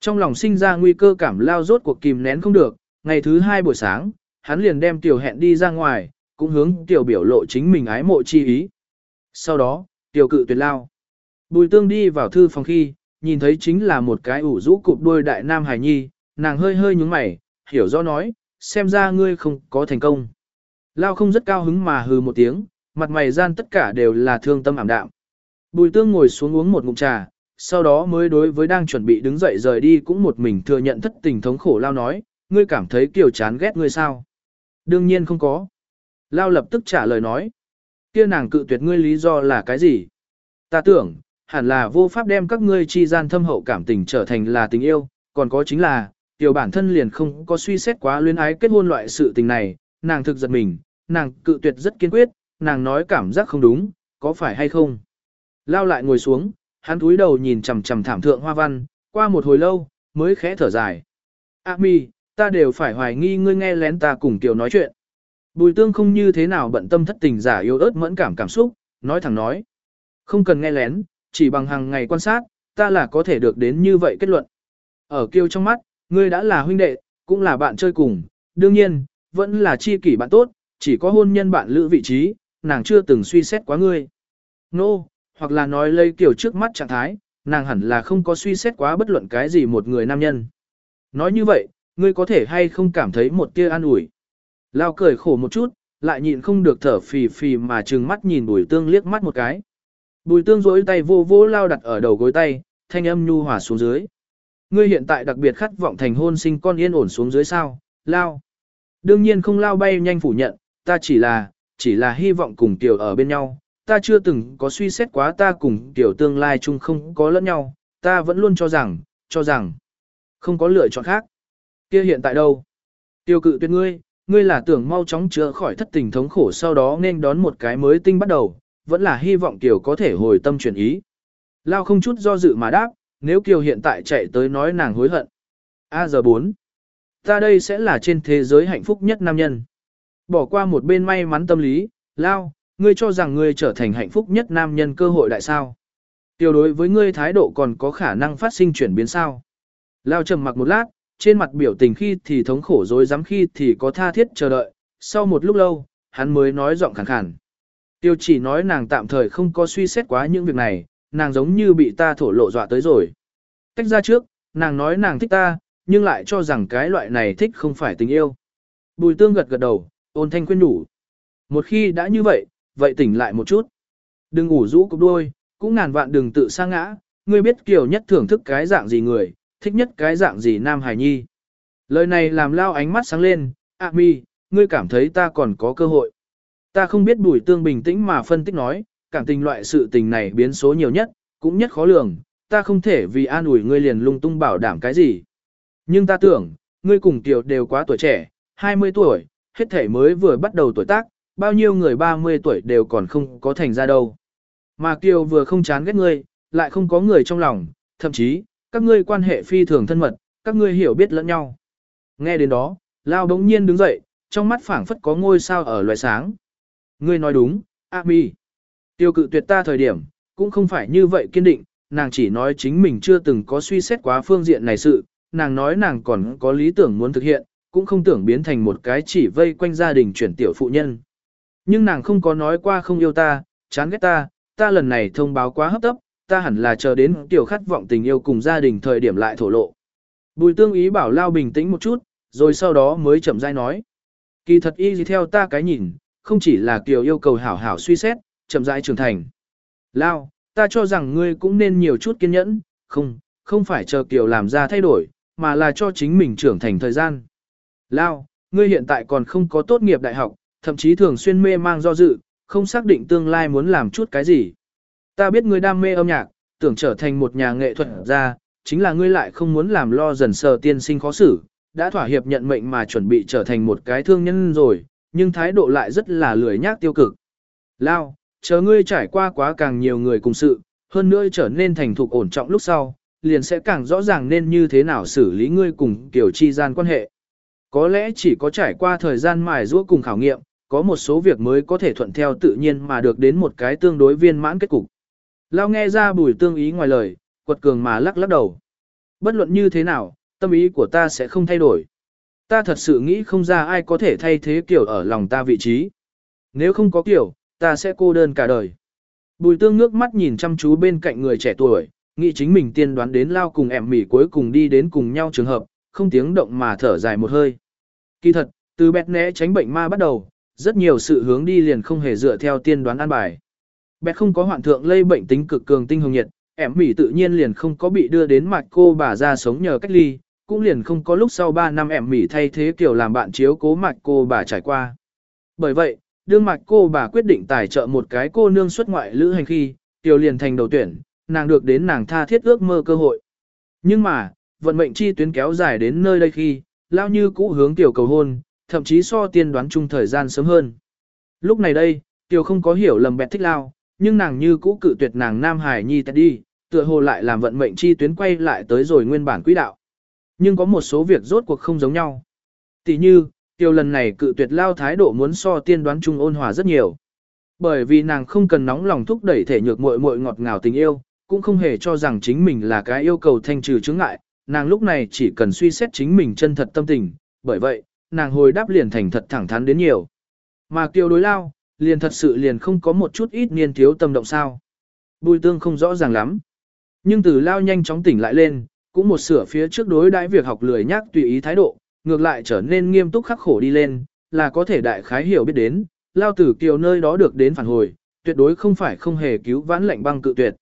Trong lòng sinh ra nguy cơ cảm lao rốt cuộc kìm nén không được, ngày thứ hai buổi sáng, hắn liền đem Tiểu hẹn đi ra ngoài, cũng hướng Tiểu biểu lộ chính mình ái mộ chi ý. Sau đó, Tiểu cự tuyệt lao. Bùi tương đi vào thư phòng khi, nhìn thấy chính là một cái ủ rũ cụp đuôi đại nam hải nhi, nàng hơi hơi nhúng mày, hiểu rõ nói, xem ra ngươi không có thành công. Lao không rất cao hứng mà hừ một tiếng, mặt mày gian tất cả đều là thương tâm ảm đạm. Bùi tương ngồi xuống uống một ngụm trà, sau đó mới đối với đang chuẩn bị đứng dậy rời đi cũng một mình thừa nhận thất tình thống khổ lao nói, ngươi cảm thấy kiều chán ghét ngươi sao? Đương nhiên không có. Lao lập tức trả lời nói. Kia nàng cự tuyệt ngươi lý do là cái gì? Ta tưởng, hẳn là vô pháp đem các ngươi chi gian thâm hậu cảm tình trở thành là tình yêu, còn có chính là, tiểu bản thân liền không có suy xét quá luyến ái kết hôn loại sự tình này, nàng thực giật mình, nàng cự tuyệt rất kiên quyết, nàng nói cảm giác không đúng, có phải hay không? Lao lại ngồi xuống, hắn cúi đầu nhìn chằm chằm thảm thượng hoa văn, qua một hồi lâu, mới khẽ thở dài. A mi, ta đều phải hoài nghi ngươi nghe lén ta cùng tiểu nói chuyện. Bùi tương không như thế nào bận tâm thất tình giả yếu ớt mẫn cảm cảm xúc, nói thẳng nói. Không cần nghe lén, chỉ bằng hàng ngày quan sát, ta là có thể được đến như vậy kết luận. Ở kiêu trong mắt, ngươi đã là huynh đệ, cũng là bạn chơi cùng, đương nhiên, vẫn là chi kỷ bạn tốt, chỉ có hôn nhân bạn lữ vị trí, nàng chưa từng suy xét quá ngươi. Nô, no, hoặc là nói lây kiểu trước mắt trạng thái, nàng hẳn là không có suy xét quá bất luận cái gì một người nam nhân. Nói như vậy, ngươi có thể hay không cảm thấy một tia an ủi. Lao cười khổ một chút, lại nhịn không được thở phì phì mà trừng mắt nhìn bùi tương liếc mắt một cái. Bùi tương rỗi tay vô vô lao đặt ở đầu gối tay, thanh âm nhu hòa xuống dưới. Ngươi hiện tại đặc biệt khát vọng thành hôn sinh con yên ổn xuống dưới sao, lao. Đương nhiên không lao bay nhanh phủ nhận, ta chỉ là, chỉ là hy vọng cùng tiểu ở bên nhau. Ta chưa từng có suy xét quá ta cùng tiểu tương lai chung không có lẫn nhau, ta vẫn luôn cho rằng, cho rằng, không có lựa chọn khác. Kia hiện tại đâu? Tiêu cự tuyệt ngươi, ngươi là tưởng mau chóng chữa khỏi thất tình thống khổ sau đó nên đón một cái mới tinh bắt đầu, vẫn là hy vọng Tiểu có thể hồi tâm chuyển ý. Lao không chút do dự mà đáp, nếu Kiều hiện tại chạy tới nói nàng hối hận. A giờ 4. Ta đây sẽ là trên thế giới hạnh phúc nhất nam nhân. Bỏ qua một bên may mắn tâm lý, Lao, ngươi cho rằng ngươi trở thành hạnh phúc nhất nam nhân cơ hội đại sao. Tiêu đối với ngươi thái độ còn có khả năng phát sinh chuyển biến sao. Lao trầm mặc một lát, trên mặt biểu tình khi thì thống khổ dối dám khi thì có tha thiết chờ đợi, sau một lúc lâu, hắn mới nói giọng khàn khàn. Tiêu chỉ nói nàng tạm thời không có suy xét quá những việc này, nàng giống như bị ta thổ lộ dọa tới rồi. Tách ra trước, nàng nói nàng thích ta, nhưng lại cho rằng cái loại này thích không phải tình yêu. Bùi tương gật gật đầu, ôn thanh khuyên đủ. Một khi đã như vậy, vậy tỉnh lại một chút. Đừng ngủ rũ cục đôi, cũng ngàn vạn đừng tự sa ngã, ngươi biết kiểu nhất thưởng thức cái dạng gì người, thích nhất cái dạng gì nam hài nhi. Lời này làm lao ánh mắt sáng lên, ạ mi, ngươi cảm thấy ta còn có cơ hội. Ta không biết bùi tương bình tĩnh mà phân tích nói, cảm tình loại sự tình này biến số nhiều nhất, cũng nhất khó lường, ta không thể vì an ủi ngươi liền lung tung bảo đảm cái gì. Nhưng ta tưởng, ngươi cùng tiểu đều quá tuổi trẻ, 20 tuổi, hết thể mới vừa bắt đầu tuổi tác, bao nhiêu người 30 tuổi đều còn không có thành ra đâu. Mà Kiều vừa không chán ghét ngươi, lại không có người trong lòng, thậm chí, các ngươi quan hệ phi thường thân mật, các ngươi hiểu biết lẫn nhau. Nghe đến đó, Lao đống nhiên đứng dậy, trong mắt phảng phất có ngôi sao ở loại sáng. Ngươi nói đúng, A Mi. Tiêu cự tuyệt ta thời điểm, cũng không phải như vậy kiên định, nàng chỉ nói chính mình chưa từng có suy xét quá phương diện này sự, nàng nói nàng còn có lý tưởng muốn thực hiện, cũng không tưởng biến thành một cái chỉ vây quanh gia đình chuyển tiểu phụ nhân. Nhưng nàng không có nói qua không yêu ta, chán ghét ta, ta lần này thông báo quá hấp tấp, ta hẳn là chờ đến tiểu khát vọng tình yêu cùng gia đình thời điểm lại thổ lộ. Bùi tương ý bảo Lao bình tĩnh một chút, rồi sau đó mới chậm rãi nói. Kỳ thật y gì theo ta cái nhìn, không chỉ là kiểu yêu cầu hảo hảo suy xét, chậm rãi trưởng thành. Lao, ta cho rằng ngươi cũng nên nhiều chút kiên nhẫn, không, không phải chờ Kiều làm ra thay đổi, mà là cho chính mình trưởng thành thời gian. Lao, ngươi hiện tại còn không có tốt nghiệp đại học, thậm chí thường xuyên mê mang do dự, không xác định tương lai muốn làm chút cái gì. Ta biết ngươi đam mê âm nhạc, tưởng trở thành một nhà nghệ thuật gia, chính là ngươi lại không muốn làm lo dần sờ tiên sinh khó xử, đã thỏa hiệp nhận mệnh mà chuẩn bị trở thành một cái thương nhân rồi, nhưng thái độ lại rất là lười nhác tiêu cực. Lao, chờ ngươi trải qua quá càng nhiều người cùng sự, hơn nữa trở nên thành thục ổn trọng lúc sau, liền sẽ càng rõ ràng nên như thế nào xử lý ngươi cùng kiểu chi gian quan hệ. Có lẽ chỉ có trải qua thời gian mài giũa cùng khảo nghiệm, có một số việc mới có thể thuận theo tự nhiên mà được đến một cái tương đối viên mãn kết cục. Lao nghe ra bùi tương ý ngoài lời, quật cường mà lắc lắc đầu. Bất luận như thế nào, tâm ý của ta sẽ không thay đổi. Ta thật sự nghĩ không ra ai có thể thay thế kiểu ở lòng ta vị trí. Nếu không có kiểu, ta sẽ cô đơn cả đời. Bùi tương ngước mắt nhìn chăm chú bên cạnh người trẻ tuổi, nghĩ chính mình tiên đoán đến lao cùng em mỉ cuối cùng đi đến cùng nhau trường hợp, không tiếng động mà thở dài một hơi. Kỳ thật, từ bẹt né tránh bệnh ma bắt đầu, rất nhiều sự hướng đi liền không hề dựa theo tiên đoán an bài. Bẹt không có hoạn thượng lây bệnh tính cực cường tinh hồng nhiệt, ẻm mỉ tự nhiên liền không có bị đưa đến mặt cô bà ra sống nhờ cách ly, cũng liền không có lúc sau 3 năm ẻm mỉ thay thế kiểu làm bạn chiếu cố mạch cô bà trải qua. Bởi vậy, đương mạch cô bà quyết định tài trợ một cái cô nương xuất ngoại lữ hành khi, tiểu liền thành đầu tuyển, nàng được đến nàng tha thiết ước mơ cơ hội. Nhưng mà, vận mệnh chi tuyến kéo dài đến nơi đây khi, lao như cũ hướng tiểu cầu hôn, thậm chí so tiên đoán chung thời gian sớm hơn. Lúc này đây, tiểu không có hiểu lầm bẹt thích lao, nhưng nàng như cũ cự tuyệt nàng Nam Hải Nhi đi, tựa hồ lại làm vận mệnh chi tuyến quay lại tới rồi nguyên bản quỹ đạo. Nhưng có một số việc rốt cuộc không giống nhau. Tỷ như, Tiêu lần này cự tuyệt lao thái độ muốn so tiên đoán chung ôn hòa rất nhiều. Bởi vì nàng không cần nóng lòng thúc đẩy thể nhược muội muội ngọt ngào tình yêu, cũng không hề cho rằng chính mình là cái yêu cầu thanh trừ chướng ngại, nàng lúc này chỉ cần suy xét chính mình chân thật tâm tình, bởi vậy, nàng hồi đáp liền thành thật thẳng thắn đến nhiều. Mà kiều đối lao, liền thật sự liền không có một chút ít niên thiếu tâm động sao. Bùi tương không rõ ràng lắm. Nhưng từ lao nhanh chóng tỉnh lại lên, cũng một sửa phía trước đối đãi việc học lười nhác tùy ý thái độ, ngược lại trở nên nghiêm túc khắc khổ đi lên, là có thể đại khái hiểu biết đến, lao tử kiều nơi đó được đến phản hồi, tuyệt đối không phải không hề cứu vãn lệnh băng cự tuyệt.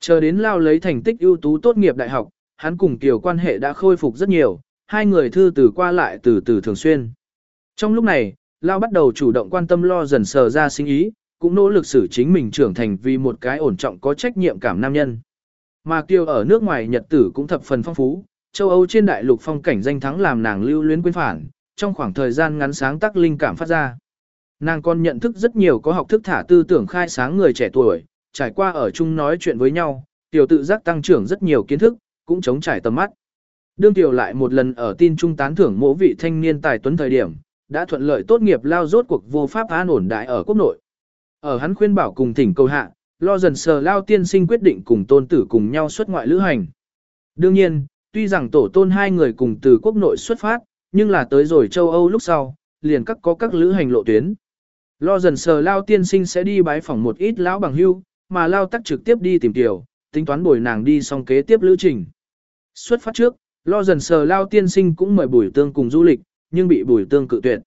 Chờ đến lao lấy thành tích ưu tú tốt nghiệp đại học, hắn cùng kiều quan hệ đã khôi phục rất nhiều, hai người thư từ qua lại từ từ thường xuyên. Trong lúc này, lao bắt đầu chủ động quan tâm lo dần sờ ra sinh ý, cũng nỗ lực xử chính mình trưởng thành vì một cái ổn trọng có trách nhiệm cảm nam nhân. Mà kiều ở nước ngoài nhật tử cũng thập phần phong phú, châu Âu trên đại lục phong cảnh danh thắng làm nàng lưu luyến quên phản, trong khoảng thời gian ngắn sáng tác linh cảm phát ra. Nàng còn nhận thức rất nhiều có học thức thả tư tưởng khai sáng người trẻ tuổi, trải qua ở chung nói chuyện với nhau, tiểu tự giác tăng trưởng rất nhiều kiến thức, cũng chống trải tầm mắt. Đương tiểu lại một lần ở tin trung tán thưởng mỗ vị thanh niên tài tuấn thời điểm, đã thuận lợi tốt nghiệp lao rốt cuộc vô pháp an ổn đại ở quốc nội. Ở hắn khuyên bảo cùng thỉnh cầu hạ, lo dần sờ lao tiên sinh quyết định cùng tôn tử cùng nhau xuất ngoại lữ hành. Đương nhiên, tuy rằng tổ tôn hai người cùng từ quốc nội xuất phát, nhưng là tới rồi châu Âu lúc sau, liền các có các lữ hành lộ tuyến. Lo dần sờ lao tiên sinh sẽ đi bái phỏng một ít lão bằng hưu, mà lao tắc trực tiếp đi tìm tiểu, tính toán bồi nàng đi xong kế tiếp lữ trình. Xuất phát trước, lo dần sờ lao tiên sinh cũng mời bùi tương cùng du lịch, nhưng bị bùi tương cự tuyệt.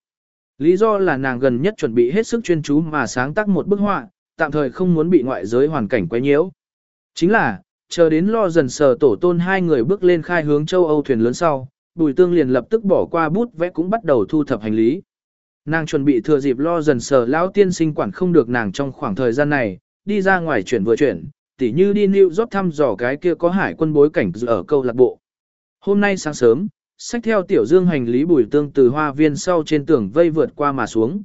Lý do là nàng gần nhất chuẩn bị hết sức chuyên chú mà sáng tác một bức họa, tạm thời không muốn bị ngoại giới hoàn cảnh quấy nhiễu. Chính là, chờ đến lo dần sờ tổ tôn hai người bước lên khai hướng châu Âu thuyền lớn sau, bùi tương liền lập tức bỏ qua bút vẽ cũng bắt đầu thu thập hành lý. Nàng chuẩn bị thừa dịp lo dần sờ lão tiên sinh quản không được nàng trong khoảng thời gian này, đi ra ngoài chuyển vừa chuyển, tỉ như đi New York thăm dò cái kia có hải quân bối cảnh ở câu lạc bộ. Hôm nay sáng sớm, sách theo tiểu dương hành lý bùi tương từ hoa viên sau trên tường vây vượt qua mà xuống.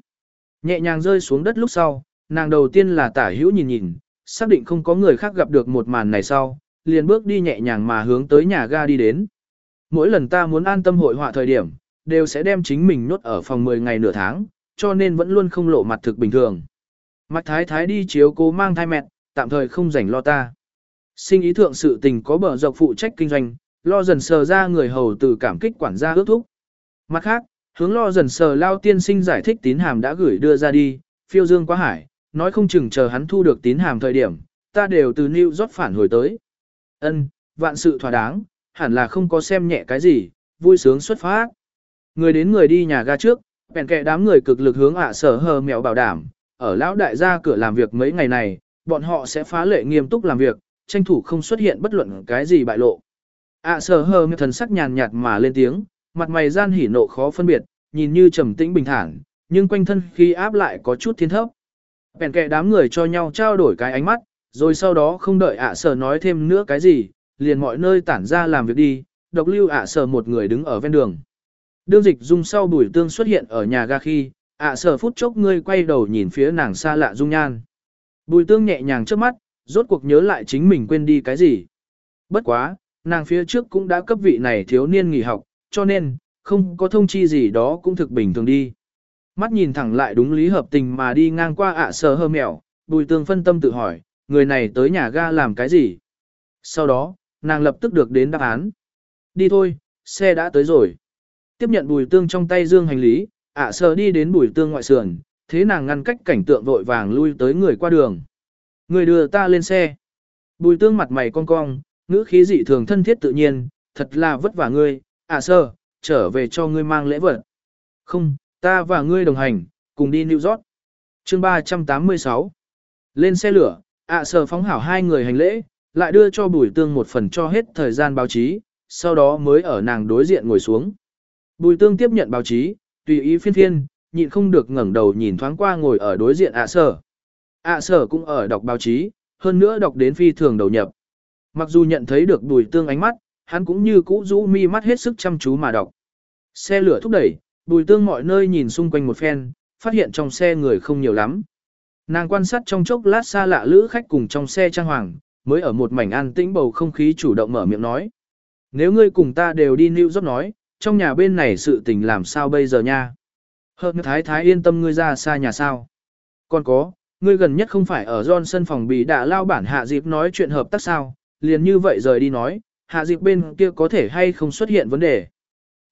Nhẹ nhàng rơi xuống đất lúc sau, nàng đầu tiên là tả hữu nhìn nhìn, xác định không có người khác gặp được một màn này sau, liền bước đi nhẹ nhàng mà hướng tới nhà ga đi đến. Mỗi lần ta muốn an tâm hội họa thời điểm, đều sẽ đem chính mình nhốt ở phòng 10 ngày nửa tháng, cho nên vẫn luôn không lộ mặt thực bình thường. Mặt thái thái đi chiếu cố mang thai mẹ, tạm thời không rảnh lo ta. Sinh ý thượng sự tình có bờ dọc phụ trách kinh doanh, lo dần sờ ra người hầu từ cảm kích quản gia ước thúc. Mặt khác, hướng lo dần sờ lao tiên sinh giải thích tín hàm đã gửi đưa ra đi, phiêu dương quá hải, nói không chừng chờ hắn thu được tín hàm thời điểm, ta đều từ New York phản hồi tới. Ân, vạn sự thỏa đáng, hẳn là không có xem nhẹ cái gì, vui sướng xuất phát. Người đến người đi nhà ga trước, bèn kẹ đám người cực lực hướng ạ sở hờ mèo bảo đảm, ở lão đại gia cửa làm việc mấy ngày này, bọn họ sẽ phá lệ nghiêm túc làm việc, tranh thủ không xuất hiện bất luận cái gì bại lộ. ạ sở hờ mèo thần sắc nhàn nhạt mà lên tiếng, mặt mày gian hỉ nộ khó phân biệt, nhìn như trầm tĩnh bình thản, nhưng quanh thân khi áp lại có chút thiên thấp. Bèn kệ đám người cho nhau trao đổi cái ánh mắt, rồi sau đó không đợi ạ sở nói thêm nữa cái gì, liền mọi nơi tản ra làm việc đi, độc lưu ạ sở một người đứng ở ven đường. Đương dịch dung sau bùi tương xuất hiện ở nhà ga khi, ạ sở phút chốc ngươi quay đầu nhìn phía nàng xa lạ dung nhan. Bùi tương nhẹ nhàng trước mắt, rốt cuộc nhớ lại chính mình quên đi cái gì. Bất quá, nàng phía trước cũng đã cấp vị này thiếu niên nghỉ học, cho nên, không có thông chi gì đó cũng thực bình thường đi. Mắt nhìn thẳng lại đúng lý hợp tình mà đi ngang qua ạ sờ hơ mèo, bùi tương phân tâm tự hỏi, người này tới nhà ga làm cái gì? Sau đó, nàng lập tức được đến đáp án. Đi thôi, xe đã tới rồi. Tiếp nhận bùi tương trong tay dương hành lý, ạ à sờ đi đến bùi tương ngoại sườn, thế nàng ngăn cách cảnh tượng vội vàng lui tới người qua đường. Người đưa ta lên xe. Bùi tương mặt mày cong cong, ngữ khí dị thường thân thiết tự nhiên, thật là vất vả ngươi, ạ à trở về cho ngươi mang lễ vật. Không, ta và ngươi đồng hành, cùng đi New York. chương 386 Lên xe lửa, ạ sở phóng hảo hai người hành lễ, lại đưa cho bùi tương một phần cho hết thời gian báo chí, sau đó mới ở nàng đối diện ngồi xuống. Bùi tương tiếp nhận báo chí, tùy ý phiên phiên, nhịn không được ngẩng đầu nhìn thoáng qua ngồi ở đối diện ạ sở. ạ sở cũng ở đọc báo chí, hơn nữa đọc đến phi thường đầu nhập. Mặc dù nhận thấy được bùi tương ánh mắt, hắn cũng như cũ rũ mi mắt hết sức chăm chú mà đọc. Xe lửa thúc đẩy, bùi tương mọi nơi nhìn xung quanh một phen, phát hiện trong xe người không nhiều lắm. Nàng quan sát trong chốc lát xa lạ lữ khách cùng trong xe trang hoàng, mới ở một mảnh an tĩnh bầu không khí chủ động mở miệng nói. Nếu ngươi cùng ta đều đi New York nói, trong nhà bên này sự tình làm sao bây giờ nha? Hợp thái thái yên tâm ngươi ra xa nhà sao? Còn có, ngươi gần nhất không phải ở Johnson phòng bị đã lao bản hạ dịp nói chuyện hợp tác sao, liền như vậy rời đi nói, hạ dịp bên kia có thể hay không xuất hiện vấn đề.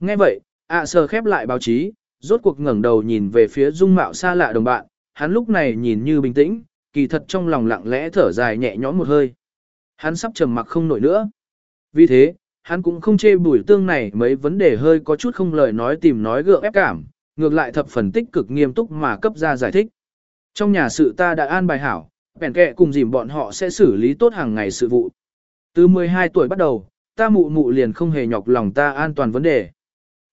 Nghe vậy, ạ sờ khép lại báo chí, rốt cuộc ngẩng đầu nhìn về phía dung mạo xa lạ đồng bạn, hắn lúc này nhìn như bình tĩnh, kỳ thật trong lòng lặng lẽ thở dài nhẹ nhõm một hơi. Hắn sắp trầm mặc không nổi nữa. Vì thế, hắn cũng không chê bùi tương này mấy vấn đề hơi có chút không lời nói tìm nói gượng ép cảm, ngược lại thập phần tích cực nghiêm túc mà cấp ra giải thích. Trong nhà sự ta đã an bài hảo, bèn kệ cùng dìm bọn họ sẽ xử lý tốt hàng ngày sự vụ. Từ 12 tuổi bắt đầu, ta mụ mụ liền không hề nhọc lòng ta an toàn vấn đề.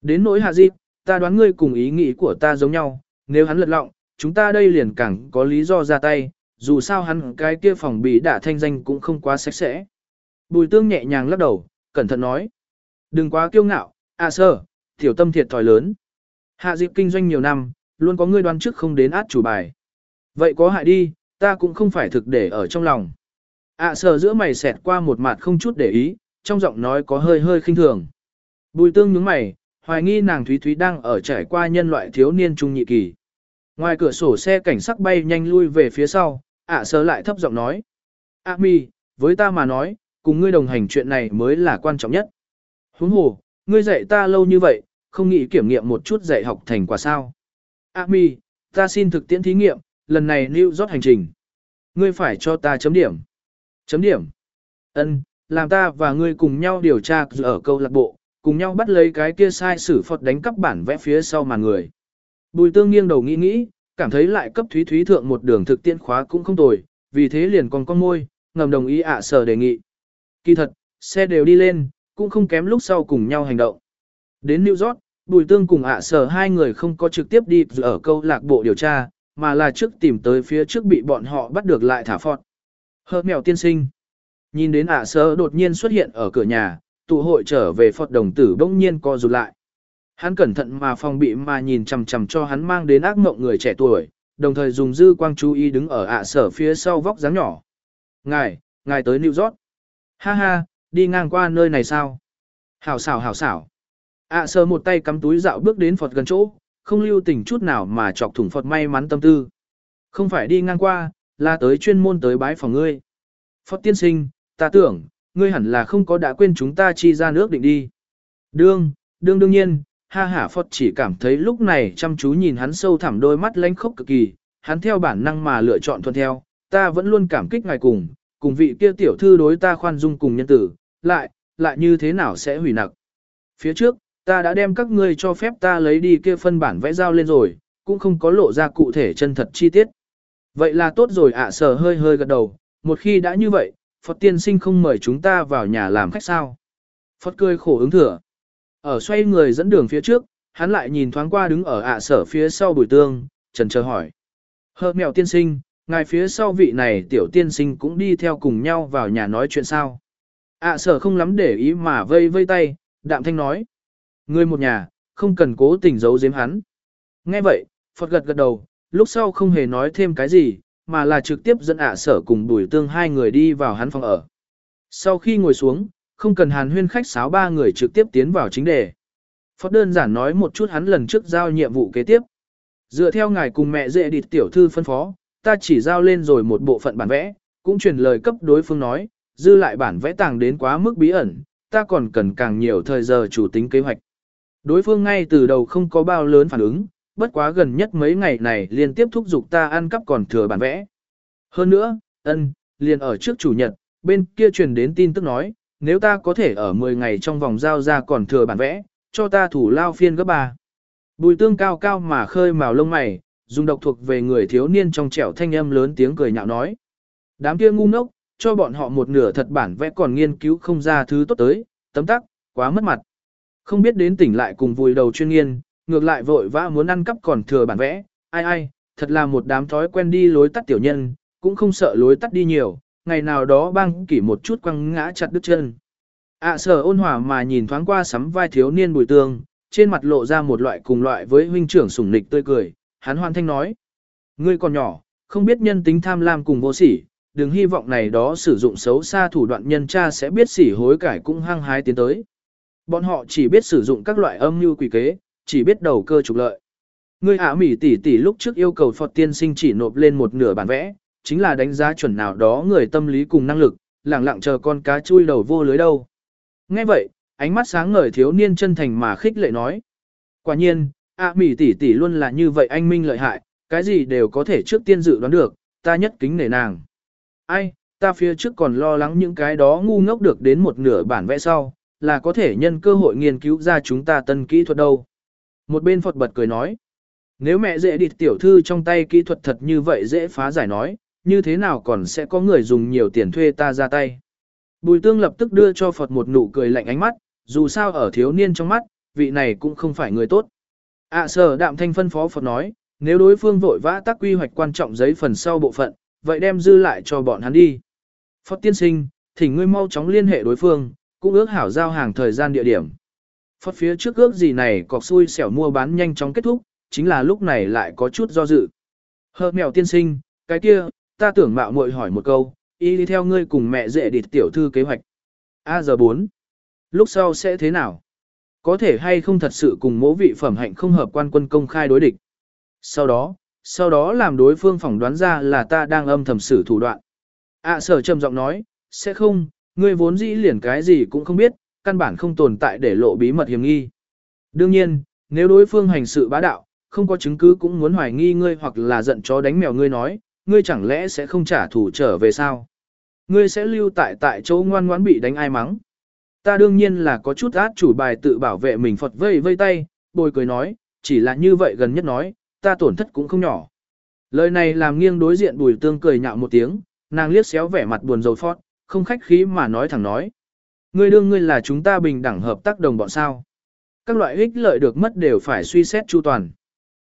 Đến nỗi hạ dịp, ta đoán ngươi cùng ý nghĩ của ta giống nhau, nếu hắn lật lọng, chúng ta đây liền càng có lý do ra tay, dù sao hắn cái kia phòng bị đả thanh danh cũng không quá sạch sẽ. Bùi tương nhẹ nhàng lắc đầu, cẩn thận nói. Đừng quá kiêu ngạo, à sơ, tiểu tâm thiệt thòi lớn. Hạ dịp kinh doanh nhiều năm, luôn có ngươi đoán trước không đến át chủ bài. Vậy có hại đi, ta cũng không phải thực để ở trong lòng. à, sờ giữa mày xẹt qua một mặt không chút để ý, trong giọng nói có hơi hơi khinh thường. Bùi tương nhướng mày, hoài nghi nàng Thúy Thúy đang ở trải qua nhân loại thiếu niên trung nhị kỳ. Ngoài cửa sổ xe cảnh sắc bay nhanh lui về phía sau, ạ à, sờ lại thấp giọng nói. ạ mi, với ta mà nói, cùng ngươi đồng hành chuyện này mới là quan trọng nhất. Huống hồ, ngươi dạy ta lâu như vậy, không nghĩ kiểm nghiệm một chút dạy học thành quả sao. ạ mi, ta xin thực tiễn thí nghiệm, lần này lưu rót hành trình. Ngươi phải cho ta chấm điểm. Chấm điểm. Ân, làm ta và ngươi cùng nhau điều tra ở câu lạc bộ, cùng nhau bắt lấy cái kia sai sử phật đánh cắp bản vẽ phía sau màn người. Bùi tương nghiêng đầu nghĩ nghĩ, cảm thấy lại cấp thúy thúy thượng một đường thực tiễn khóa cũng không tồi, vì thế liền còn con môi, ngầm đồng ý ạ sở đề nghị. Kỳ thật, xe đều đi lên, cũng không kém lúc sau cùng nhau hành động. Đến New York, Bùi Tương cùng ạ sở hai người không có trực tiếp đi ở câu lạc bộ điều tra, mà là trước tìm tới phía trước bị bọn họ bắt được lại thả phọt. Hợp mèo tiên sinh. Nhìn đến ạ sở đột nhiên xuất hiện ở cửa nhà, tụ hội trở về phật đồng tử bỗng nhiên co rụt lại. Hắn cẩn thận mà phòng bị mà nhìn chằm chằm cho hắn mang đến ác mộng người trẻ tuổi, đồng thời dùng dư quang chú ý đứng ở ạ sở phía sau vóc dáng nhỏ. Ngài, ngài tới New York. Ha ha, đi ngang qua nơi này sao? Hảo xảo hảo xảo. ạ sở một tay cắm túi dạo bước đến Phật gần chỗ, không lưu tình chút nào mà chọc thủng Phật may mắn tâm tư. Không phải đi ngang qua, là tới chuyên môn tới bái phòng ngươi. Phật tiên sinh, ta tưởng, ngươi hẳn là không có đã quên chúng ta chi ra nước định đi. Đương, đương đương nhiên, ha hả Phật chỉ cảm thấy lúc này chăm chú nhìn hắn sâu thẳm đôi mắt lánh khốc cực kỳ, hắn theo bản năng mà lựa chọn thuận theo, ta vẫn luôn cảm kích ngài cùng, cùng vị kia tiểu thư đối ta khoan dung cùng nhân tử, lại, lại như thế nào sẽ hủy nặc. Phía trước, ta đã đem các ngươi cho phép ta lấy đi kia phân bản vẽ giao lên rồi, cũng không có lộ ra cụ thể chân thật chi tiết. Vậy là tốt rồi ạ à, sở hơi hơi gật đầu, một khi đã như vậy, Phật tiên sinh không mời chúng ta vào nhà làm khách sao. Phật cười khổ ứng thừa. Ở xoay người dẫn đường phía trước, hắn lại nhìn thoáng qua đứng ở ạ sở phía sau bùi tương, trần chờ hỏi. Hợp mèo tiên sinh, ngài phía sau vị này tiểu tiên sinh cũng đi theo cùng nhau vào nhà nói chuyện sao. ạ sở không lắm để ý mà vây vây tay, đạm thanh nói. Người một nhà, không cần cố tình giấu giếm hắn. Nghe vậy, Phật gật gật đầu, lúc sau không hề nói thêm cái gì, mà là trực tiếp dẫn ạ sở cùng bùi tương hai người đi vào hắn phòng ở. Sau khi ngồi xuống, không cần hàn huyên khách sáo ba người trực tiếp tiến vào chính đề. Phó đơn giản nói một chút hắn lần trước giao nhiệm vụ kế tiếp. Dựa theo ngài cùng mẹ dễ địt tiểu thư phân phó, ta chỉ giao lên rồi một bộ phận bản vẽ, cũng truyền lời cấp đối phương nói, dư lại bản vẽ tàng đến quá mức bí ẩn, ta còn cần càng nhiều thời giờ chủ tính kế hoạch. Đối phương ngay từ đầu không có bao lớn phản ứng, bất quá gần nhất mấy ngày này liên tiếp thúc giục ta ăn cắp còn thừa bản vẽ. Hơn nữa, ân, liền ở trước chủ nhật, bên kia truyền đến tin tức nói, nếu ta có thể ở 10 ngày trong vòng giao ra còn thừa bản vẽ, cho ta thủ lao phiên gấp ba. Bùi tương cao cao mà khơi màu lông mày, dùng độc thuộc về người thiếu niên trong trẻo thanh âm lớn tiếng cười nhạo nói. Đám kia ngu ngốc, cho bọn họ một nửa thật bản vẽ còn nghiên cứu không ra thứ tốt tới, tấm tắc, quá mất mặt. Không biết đến tỉnh lại cùng vùi đầu chuyên nghiên, ngược lại vội vã muốn ăn cắp còn thừa bản vẽ, ai ai, thật là một đám thói quen đi lối tắt tiểu nhân, cũng không sợ lối tắt đi nhiều, ngày nào đó băng kỷ một chút quăng ngã chặt đứt chân. ạ à, sở ôn hòa mà nhìn thoáng qua sắm vai thiếu niên bùi tương, trên mặt lộ ra một loại cùng loại với huynh trưởng sủng nịch tươi cười, hắn hoan thanh nói. Ngươi còn nhỏ, không biết nhân tính tham lam cùng vô sỉ, đừng hy vọng này đó sử dụng xấu xa thủ đoạn nhân cha sẽ biết sỉ hối cải cũng hăng hái tiến tới. Bọn họ chỉ biết sử dụng các loại âm mưu quỷ kế, chỉ biết đầu cơ trục lợi. Ngươi ả mỉ tỷ tỷ lúc trước yêu cầu Phật tiên sinh chỉ nộp lên một nửa bản vẽ, chính là đánh giá chuẩn nào đó người tâm lý cùng năng lực, lẳng lặng chờ con cá chui đầu vô lưới đâu. Nghe vậy, ánh mắt sáng ngời thiếu niên chân thành mà khích lệ nói. Quả nhiên, ạ mỉ tỷ tỷ luôn là như vậy anh minh lợi hại, cái gì đều có thể trước tiên dự đoán được, ta nhất kính nể nàng. Ai, ta phía trước còn lo lắng những cái đó ngu ngốc được đến một nửa bản vẽ sau, là có thể nhân cơ hội nghiên cứu ra chúng ta tân kỹ thuật đâu. Một bên Phật bật cười nói, nếu mẹ dễ địt tiểu thư trong tay kỹ thuật thật như vậy dễ phá giải nói, như thế nào còn sẽ có người dùng nhiều tiền thuê ta ra tay. Bùi tương lập tức đưa cho Phật một nụ cười lạnh ánh mắt, dù sao ở thiếu niên trong mắt, vị này cũng không phải người tốt. ạ à, sở đạm thanh phân phó Phật nói, nếu đối phương vội vã tác quy hoạch quan trọng giấy phần sau bộ phận, vậy đem dư lại cho bọn hắn đi. Phật tiên sinh, thỉnh ngươi mau chóng liên hệ đối phương, cũng ước hảo giao hàng thời gian địa điểm. Phật phía trước ước gì này cọc xui xẻo mua bán nhanh chóng kết thúc, chính là lúc này lại có chút do dự. Hợp mèo tiên sinh, cái kia, ta tưởng mạo muội hỏi một câu, y đi theo ngươi cùng mẹ dễ địt tiểu thư kế hoạch. A giờ 4. Lúc sau sẽ thế nào? Có thể hay không thật sự cùng mỗ vị phẩm hạnh không hợp quan quân công khai đối địch. Sau đó, sau đó làm đối phương phỏng đoán ra là ta đang âm thầm sử thủ đoạn. ạ sở trầm giọng nói, sẽ không, ngươi vốn dĩ liền cái gì cũng không biết, căn bản không tồn tại để lộ bí mật hiểm nghi. Đương nhiên, nếu đối phương hành sự bá đạo, không có chứng cứ cũng muốn hoài nghi ngươi hoặc là giận chó đánh mèo ngươi nói, ngươi chẳng lẽ sẽ không trả thù trở về sao? Ngươi sẽ lưu tại tại chỗ ngoan ngoãn bị đánh ai mắng. Ta đương nhiên là có chút át chủ bài tự bảo vệ mình Phật vây vây tay, bồi cười nói, chỉ là như vậy gần nhất nói, ta tổn thất cũng không nhỏ. Lời này làm nghiêng đối diện bùi tương cười nhạo một tiếng, nàng liếc xéo vẻ mặt buồn rầu phót, không khách khí mà nói thẳng nói. Ngươi đương ngươi là chúng ta bình đẳng hợp tác đồng bọn sao. Các loại ích lợi được mất đều phải suy xét chu toàn.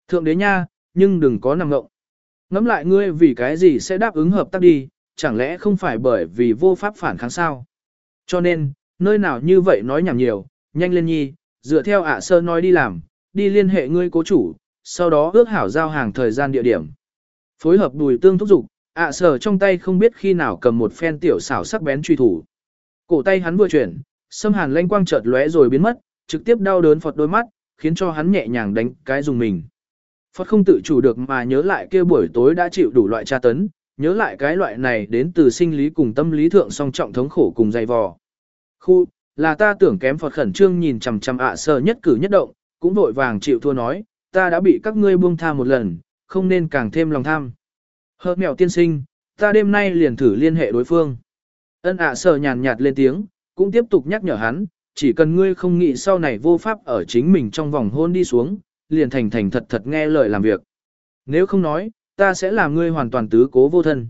Thượng đế nha, nhưng đừng có nằm ngộng. Ngắm lại ngươi vì cái gì sẽ đáp ứng hợp tác đi, chẳng lẽ không phải bởi vì vô pháp phản kháng sao? Cho nên, nơi nào như vậy nói nhảm nhiều, nhanh lên nhi, dựa theo ạ sơ nói đi làm, đi liên hệ ngươi cố chủ, sau đó ước hảo giao hàng thời gian địa điểm. Phối hợp đùi tương thúc dục ạ sơ trong tay không biết khi nào cầm một phen tiểu xảo sắc bén truy thủ. Cổ tay hắn vừa chuyển, xâm hàn lanh quang chợt lóe rồi biến mất, trực tiếp đau đớn phật đôi mắt, khiến cho hắn nhẹ nhàng đánh cái dùng mình. Phật không tự chủ được mà nhớ lại kia buổi tối đã chịu đủ loại tra tấn, nhớ lại cái loại này đến từ sinh lý cùng tâm lý thượng song trọng thống khổ cùng dày vò. Khu, là ta tưởng kém Phật khẩn trương nhìn chằm chằm ạ sở nhất cử nhất động, cũng vội vàng chịu thua nói, ta đã bị các ngươi buông tha một lần, không nên càng thêm lòng tham. Hợp mèo tiên sinh, ta đêm nay liền thử liên hệ đối phương. Ân ạ sờ nhàn nhạt lên tiếng, cũng tiếp tục nhắc nhở hắn, chỉ cần ngươi không nghĩ sau này vô pháp ở chính mình trong vòng hôn đi xuống, liền thành thành thật thật nghe lời làm việc. Nếu không nói, ta sẽ làm ngươi hoàn toàn tứ cố vô thân.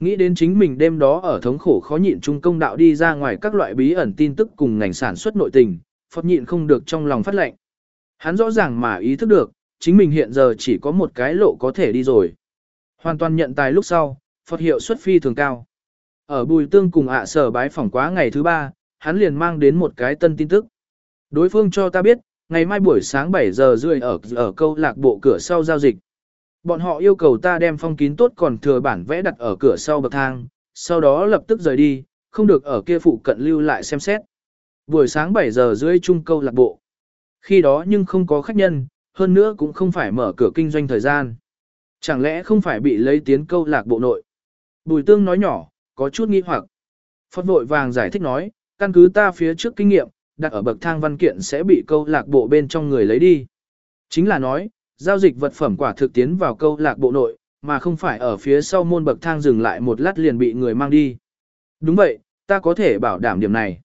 Nghĩ đến chính mình đêm đó ở thống khổ khó nhịn trung công đạo đi ra ngoài các loại bí ẩn tin tức cùng ngành sản xuất nội tình, Phật nhịn không được trong lòng phát lệnh. Hắn rõ ràng mà ý thức được, chính mình hiện giờ chỉ có một cái lộ có thể đi rồi. Hoàn toàn nhận tài lúc sau, Phật hiệu xuất phi thường cao. Ở bùi tương cùng ạ sở bái phỏng quá ngày thứ ba, hắn liền mang đến một cái tân tin tức. Đối phương cho ta biết, ngày mai buổi sáng 7 giờ rưỡi ở ở câu lạc bộ cửa sau giao dịch. Bọn họ yêu cầu ta đem phong kín tốt còn thừa bản vẽ đặt ở cửa sau bậc thang, sau đó lập tức rời đi, không được ở kia phụ cận lưu lại xem xét. Buổi sáng 7 giờ rưỡi chung câu lạc bộ. Khi đó nhưng không có khách nhân, hơn nữa cũng không phải mở cửa kinh doanh thời gian. Chẳng lẽ không phải bị lấy tiến câu lạc bộ nội? Bùi tương nói nhỏ, có chút nghi hoặc. Phật vội vàng giải thích nói, căn cứ ta phía trước kinh nghiệm, đặt ở bậc thang văn kiện sẽ bị câu lạc bộ bên trong người lấy đi. Chính là nói, giao dịch vật phẩm quả thực tiến vào câu lạc bộ nội, mà không phải ở phía sau môn bậc thang dừng lại một lát liền bị người mang đi. Đúng vậy, ta có thể bảo đảm điểm này.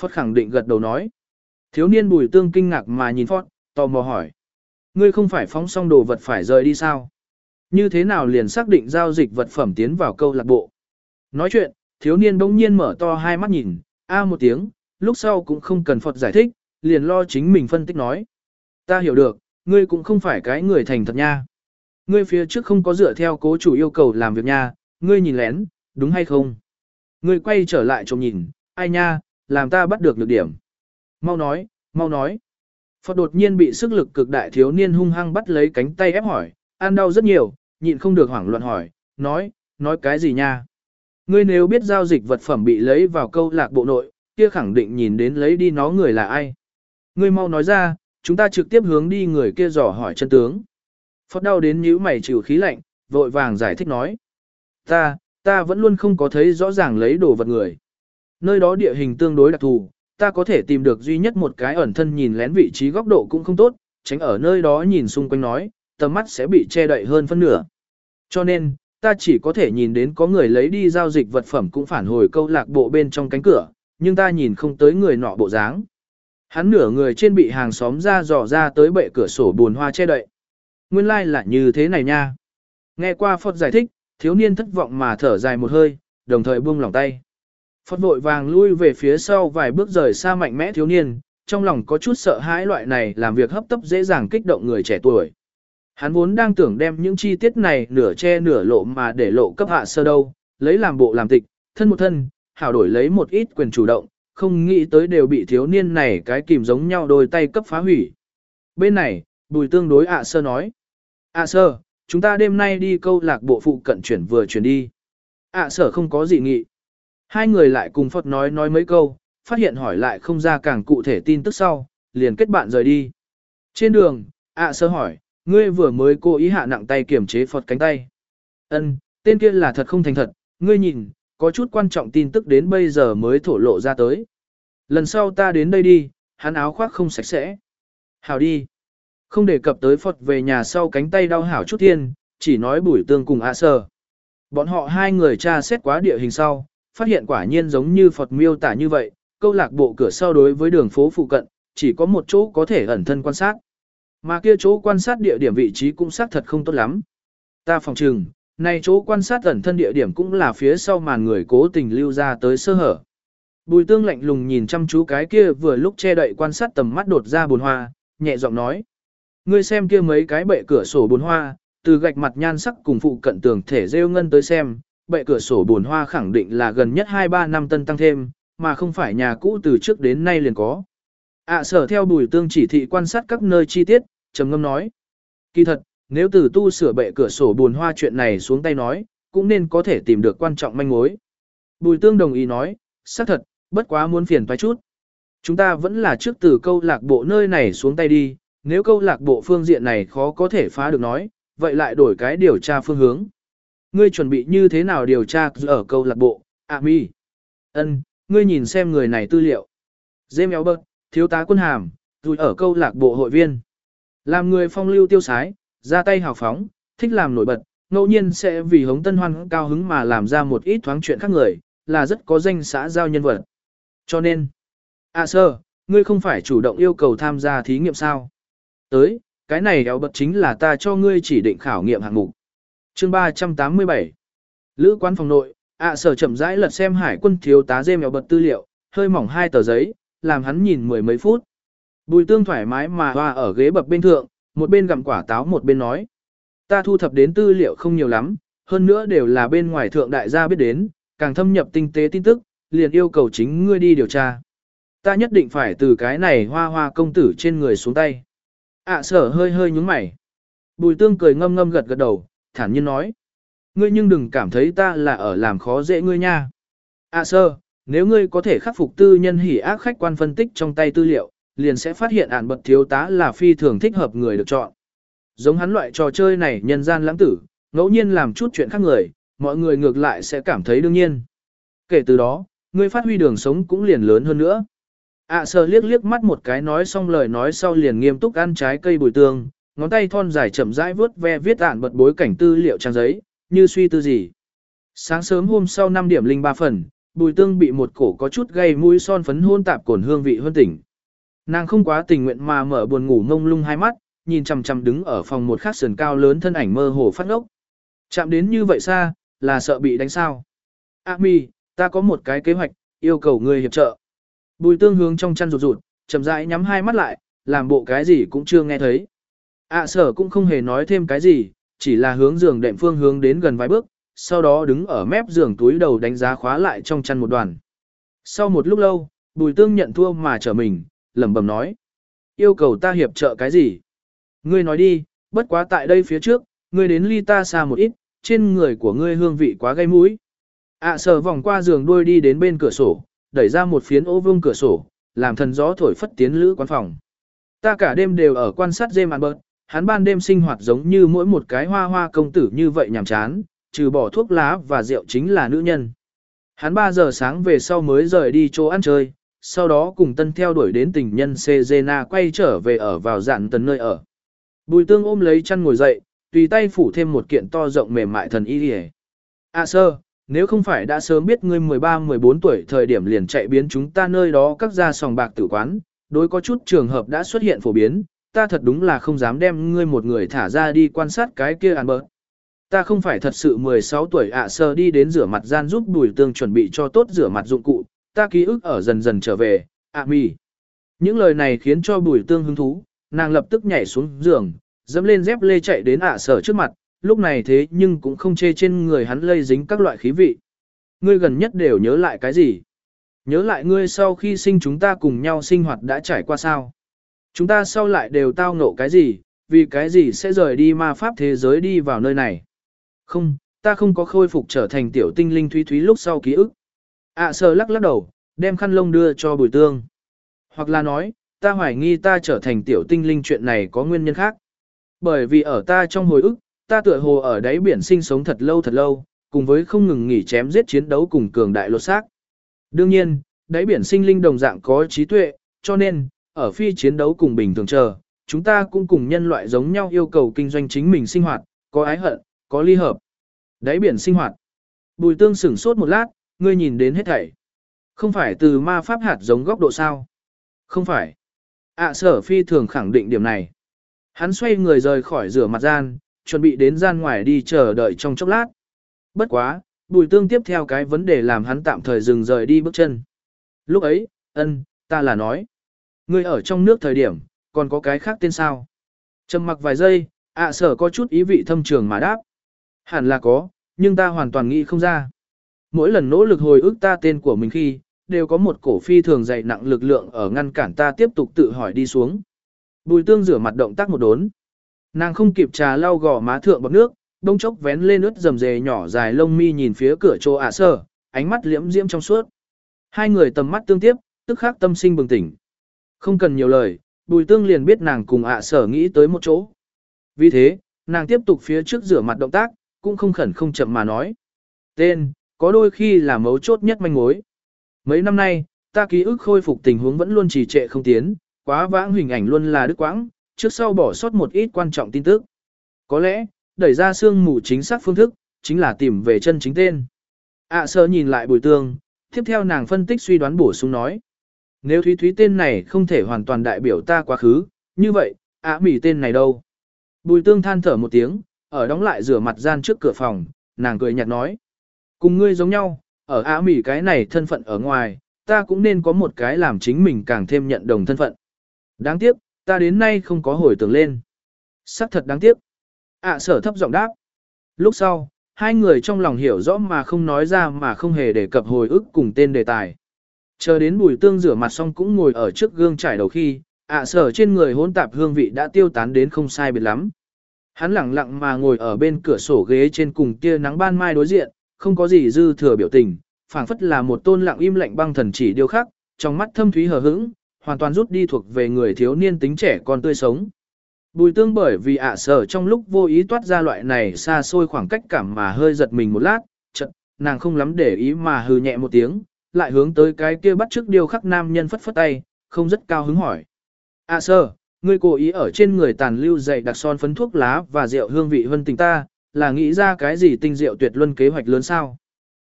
Phật khẳng định gật đầu nói. Thiếu niên bùi tương kinh ngạc mà nhìn Phật, tò mò hỏi. Ngươi không phải phóng xong đồ vật phải rời đi sao? Như thế nào liền xác định giao dịch vật phẩm tiến vào câu lạc bộ? Nói chuyện, thiếu niên bỗng nhiên mở to hai mắt nhìn, a một tiếng, lúc sau cũng không cần Phật giải thích, liền lo chính mình phân tích nói. Ta hiểu được, ngươi cũng không phải cái người thành thật nha. Ngươi phía trước không có dựa theo cố chủ yêu cầu làm việc nha, ngươi nhìn lén, đúng hay không? Ngươi quay trở lại trông nhìn, ai nha, làm ta bắt được lược điểm. Mau nói, mau nói. Phật đột nhiên bị sức lực cực đại thiếu niên hung hăng bắt lấy cánh tay ép hỏi, ăn đau rất nhiều, nhịn không được hoảng loạn hỏi, nói, nói cái gì nha? Ngươi nếu biết giao dịch vật phẩm bị lấy vào câu lạc bộ nội, kia khẳng định nhìn đến lấy đi nó người là ai. Ngươi mau nói ra, chúng ta trực tiếp hướng đi người kia dò hỏi chân tướng. Phật đau đến nhíu mày chịu khí lạnh, vội vàng giải thích nói. Ta, ta vẫn luôn không có thấy rõ ràng lấy đồ vật người. Nơi đó địa hình tương đối đặc thù, ta có thể tìm được duy nhất một cái ẩn thân nhìn lén vị trí góc độ cũng không tốt, tránh ở nơi đó nhìn xung quanh nói, tầm mắt sẽ bị che đậy hơn phân nửa. Cho nên, ta chỉ có thể nhìn đến có người lấy đi giao dịch vật phẩm cũng phản hồi câu lạc bộ bên trong cánh cửa, nhưng ta nhìn không tới người nọ bộ dáng. Hắn nửa người trên bị hàng xóm ra dò ra tới bệ cửa sổ buồn hoa che đậy. Nguyên lai like là như thế này nha. Nghe qua Phật giải thích, thiếu niên thất vọng mà thở dài một hơi, đồng thời buông lỏng tay. Phật vội vàng lui về phía sau vài bước rời xa mạnh mẽ thiếu niên, trong lòng có chút sợ hãi loại này làm việc hấp tấp dễ dàng kích động người trẻ tuổi. Hắn vốn đang tưởng đem những chi tiết này nửa che nửa lộ mà để lộ cấp hạ sơ đâu, lấy làm bộ làm tịch, thân một thân, hảo đổi lấy một ít quyền chủ động, không nghĩ tới đều bị thiếu niên này cái kìm giống nhau đôi tay cấp phá hủy. Bên này, bùi tương đối ạ sơ nói. ạ sơ, chúng ta đêm nay đi câu lạc bộ phụ cận chuyển vừa chuyển đi. ạ sở không có gì nghị. Hai người lại cùng Phật nói nói mấy câu, phát hiện hỏi lại không ra càng cụ thể tin tức sau, liền kết bạn rời đi. Trên đường, ạ sơ hỏi, ngươi vừa mới cố ý hạ nặng tay kiểm chế Phật cánh tay. Ân, tên kia là thật không thành thật, ngươi nhìn, có chút quan trọng tin tức đến bây giờ mới thổ lộ ra tới. Lần sau ta đến đây đi, hắn áo khoác không sạch sẽ. Hảo đi. Không đề cập tới Phật về nhà sau cánh tay đau hảo chút thiên, chỉ nói bùi tương cùng ạ sờ. Bọn họ hai người tra xét quá địa hình sau, phát hiện quả nhiên giống như Phật miêu tả như vậy, câu lạc bộ cửa sau đối với đường phố phụ cận, chỉ có một chỗ có thể ẩn thân quan sát. Mà kia chỗ quan sát địa điểm vị trí cũng xác thật không tốt lắm. Ta phòng trừng, này chỗ quan sát ẩn thân địa điểm cũng là phía sau màn người cố tình lưu ra tới sơ hở. Bùi tương lạnh lùng nhìn chăm chú cái kia vừa lúc che đậy quan sát tầm mắt đột ra bồn hoa, nhẹ giọng nói. Ngươi xem kia mấy cái bệ cửa sổ bồn hoa, từ gạch mặt nhan sắc cùng phụ cận tường thể rêu ngân tới xem, bệ cửa sổ bồn hoa khẳng định là gần nhất 2-3 năm tân tăng thêm, mà không phải nhà cũ từ trước đến nay liền có ạ à, sở theo bùi tương chỉ thị quan sát các nơi chi tiết, trầm ngâm nói. Kỳ thật, nếu từ tu sửa bệ cửa sổ buồn hoa chuyện này xuống tay nói, cũng nên có thể tìm được quan trọng manh mối. Bùi tương đồng ý nói, xác thật, bất quá muốn phiền phải chút. Chúng ta vẫn là trước từ câu lạc bộ nơi này xuống tay đi, nếu câu lạc bộ phương diện này khó có thể phá được nói, vậy lại đổi cái điều tra phương hướng. Ngươi chuẩn bị như thế nào điều tra ở câu lạc bộ, à mi. Ân, ngươi nhìn xem người này tư liệu. James Albert, thiếu tá quân hàm, rồi ở câu lạc bộ hội viên. Làm người phong lưu tiêu sái, ra tay hào phóng, thích làm nổi bật, ngẫu nhiên sẽ vì hống tân hoan cao hứng mà làm ra một ít thoáng chuyện khác người, là rất có danh xã giao nhân vật. Cho nên, à sơ, ngươi không phải chủ động yêu cầu tham gia thí nghiệm sao? Tới, cái này éo bật chính là ta cho ngươi chỉ định khảo nghiệm hạng mục. Chương 387 Lữ quán phòng nội, à ạ sở chậm rãi lật xem hải quân thiếu tá dê mèo bật tư liệu, hơi mỏng hai tờ giấy, làm hắn nhìn mười mấy phút. Bùi tương thoải mái mà hoa ở ghế bập bên thượng, một bên gặm quả táo một bên nói. Ta thu thập đến tư liệu không nhiều lắm, hơn nữa đều là bên ngoài thượng đại gia biết đến, càng thâm nhập tinh tế tin tức, liền yêu cầu chính ngươi đi điều tra. Ta nhất định phải từ cái này hoa hoa công tử trên người xuống tay. ạ sở hơi hơi nhúng mày. Bùi tương cười ngâm ngâm gật gật đầu, thản nhiên nói. Ngươi nhưng đừng cảm thấy ta là ở làm khó dễ ngươi nha. À sơ, nếu ngươi có thể khắc phục tư nhân hỉ ác khách quan phân tích trong tay tư liệu, liền sẽ phát hiện ản bật thiếu tá là phi thường thích hợp người được chọn. Giống hắn loại trò chơi này nhân gian lãng tử, ngẫu nhiên làm chút chuyện khác người, mọi người ngược lại sẽ cảm thấy đương nhiên. Kể từ đó, ngươi phát huy đường sống cũng liền lớn hơn nữa. À, ạ sơ liếc liếc mắt một cái nói xong lời nói sau liền nghiêm túc ăn trái cây bùi tương, ngón tay thon dài chậm rãi vớt ve viết ản bật bối cảnh tư liệu trang giấy, như suy tư gì. Sáng sớm hôm sau 5 điểm linh ba phần, bùi tương bị một cổ có chút gây mũi son phấn hôn tạp cồn hương vị hơn tỉnh. Nàng không quá tình nguyện mà mở buồn ngủ ngông lung hai mắt, nhìn chằm chằm đứng ở phòng một khắc sườn cao lớn thân ảnh mơ hồ phát ngốc. Chạm đến như vậy xa, là sợ bị đánh sao. A mi, ta có một cái kế hoạch, yêu cầu ngươi hiệp trợ. Bùi tương hướng trong chăn rụt rụt, chậm rãi nhắm hai mắt lại, làm bộ cái gì cũng chưa nghe thấy. À sở cũng không hề nói thêm cái gì, chỉ là hướng giường đệm phương hướng đến gần vài bước, sau đó đứng ở mép giường túi đầu đánh giá khóa lại trong chăn một đoàn. Sau một lúc lâu, bùi tương nhận thua mà trở mình, lẩm bẩm nói. Yêu cầu ta hiệp trợ cái gì? Ngươi nói đi, bất quá tại đây phía trước, ngươi đến ly ta xa một ít, trên người của ngươi hương vị quá gây mũi. ạ sờ vòng qua giường đuôi đi đến bên cửa sổ, đẩy ra một phiến ô vương cửa sổ, làm thần gió thổi phất tiến lữ quán phòng. Ta cả đêm đều ở quan sát James Albert, hắn ban đêm sinh hoạt giống như mỗi một cái hoa hoa công tử như vậy nhàm chán, trừ bỏ thuốc lá và rượu chính là nữ nhân. Hắn 3 giờ sáng về sau mới rời đi chỗ ăn chơi, sau đó cùng tân theo đuổi đến tình nhân Sezena quay trở về ở vào dạn tấn nơi ở. Bùi tương ôm lấy chăn ngồi dậy, tùy tay phủ thêm một kiện to rộng mềm mại thần y đi À sơ, nếu không phải đã sớm biết ngươi 13-14 tuổi thời điểm liền chạy biến chúng ta nơi đó các gia sòng bạc tử quán, đối có chút trường hợp đã xuất hiện phổ biến, ta thật đúng là không dám đem ngươi một người thả ra đi quan sát cái kia ăn bớt. Ta không phải thật sự 16 tuổi ạ sơ đi đến rửa mặt gian giúp bùi tương chuẩn bị cho tốt rửa mặt dụng cụ, ta ký ức ở dần dần trở về, ạ mì. Những lời này khiến cho bùi tương hứng thú, nàng lập tức nhảy xuống giường, dẫm lên dép lê chạy đến ạ sở trước mặt, lúc này thế nhưng cũng không chê trên người hắn lây dính các loại khí vị. Ngươi gần nhất đều nhớ lại cái gì? Nhớ lại ngươi sau khi sinh chúng ta cùng nhau sinh hoạt đã trải qua sao? Chúng ta sau lại đều tao ngộ cái gì, vì cái gì sẽ rời đi ma pháp thế giới đi vào nơi này? Không, ta không có khôi phục trở thành tiểu tinh linh thúy thúy lúc sau ký ức. ạ sờ lắc lắc đầu, đem khăn lông đưa cho bùi tương. Hoặc là nói, ta hoài nghi ta trở thành tiểu tinh linh chuyện này có nguyên nhân khác. Bởi vì ở ta trong hồi ức, ta tựa hồ ở đáy biển sinh sống thật lâu thật lâu, cùng với không ngừng nghỉ chém giết chiến đấu cùng cường đại lột xác. Đương nhiên, đáy biển sinh linh đồng dạng có trí tuệ, cho nên, ở phi chiến đấu cùng bình thường chờ, chúng ta cũng cùng nhân loại giống nhau yêu cầu kinh doanh chính mình sinh hoạt, có ái hận, có ly hợp. Đáy biển sinh hoạt. Bùi tương sửng sốt một lát, ngươi nhìn đến hết thảy. Không phải từ ma pháp hạt giống góc độ sao? Không phải. ạ à, sở phi thường khẳng định điểm này. Hắn xoay người rời khỏi rửa mặt gian, chuẩn bị đến gian ngoài đi chờ đợi trong chốc lát. Bất quá, bùi tương tiếp theo cái vấn đề làm hắn tạm thời dừng rời đi bước chân. Lúc ấy, ân, ta là nói. Ngươi ở trong nước thời điểm, còn có cái khác tên sao? Trầm mặc vài giây, ạ à, sở có chút ý vị thâm trường mà đáp. Hẳn là có, nhưng ta hoàn toàn nghĩ không ra. Mỗi lần nỗ lực hồi ức ta tên của mình khi, đều có một cổ phi thường dày nặng lực lượng ở ngăn cản ta tiếp tục tự hỏi đi xuống. Bùi tương rửa mặt động tác một đốn. Nàng không kịp trà lau gò má thượng bọc nước, đông chốc vén lên ướt rầm rề nhỏ dài lông mi nhìn phía cửa chỗ ạ sở, ánh mắt liễm diễm trong suốt. Hai người tầm mắt tương tiếp, tức khắc tâm sinh bừng tỉnh. Không cần nhiều lời, bùi tương liền biết nàng cùng ạ sở nghĩ tới một chỗ. Vì thế, nàng tiếp tục phía trước rửa mặt động tác, cũng không khẩn không chậm mà nói. Tên, có đôi khi là mấu chốt nhất manh mối. Mấy năm nay, ta ký ức khôi phục tình huống vẫn luôn trì trệ không tiến, quá vãng hình ảnh luôn là đứt quãng, trước sau bỏ sót một ít quan trọng tin tức. Có lẽ, đẩy ra xương mù chính xác phương thức, chính là tìm về chân chính tên. ạ à, sơ nhìn lại bùi tương, tiếp theo nàng phân tích suy đoán bổ sung nói. Nếu Thúy Thúy tên này không thể hoàn toàn đại biểu ta quá khứ, như vậy, ạ à, mỉ tên này đâu? Bùi tương than thở một tiếng, ở đóng lại rửa mặt gian trước cửa phòng, nàng cười nhạt nói. Cùng ngươi giống nhau, ở Á Mỹ cái này thân phận ở ngoài, ta cũng nên có một cái làm chính mình càng thêm nhận đồng thân phận. Đáng tiếc, ta đến nay không có hồi tưởng lên. Sắc thật đáng tiếc. ạ sở thấp giọng đáp. Lúc sau, hai người trong lòng hiểu rõ mà không nói ra mà không hề đề cập hồi ức cùng tên đề tài. Chờ đến bùi tương rửa mặt xong cũng ngồi ở trước gương trải đầu khi, ạ sở trên người hỗn tạp hương vị đã tiêu tán đến không sai biệt lắm. Hắn lặng lặng mà ngồi ở bên cửa sổ ghế trên cùng tia nắng ban mai đối diện, không có gì dư thừa biểu tình, phảng phất là một tôn lặng im lạnh băng thần chỉ điêu khắc, trong mắt thâm thúy hờ hững, hoàn toàn rút đi thuộc về người thiếu niên tính trẻ con tươi sống. Bùi tương bởi vì ạ sở trong lúc vô ý toát ra loại này xa xôi khoảng cách cảm mà hơi giật mình một lát, chợt nàng không lắm để ý mà hừ nhẹ một tiếng, lại hướng tới cái kia bắt trước điều khắc nam nhân phất phất tay, không rất cao hứng hỏi. ạ sở, ngươi cố ý ở trên người tàn lưu dày đặc son phấn thuốc lá và rượu hương vị hơn tình ta, là nghĩ ra cái gì tinh rượu tuyệt luân kế hoạch lớn sao?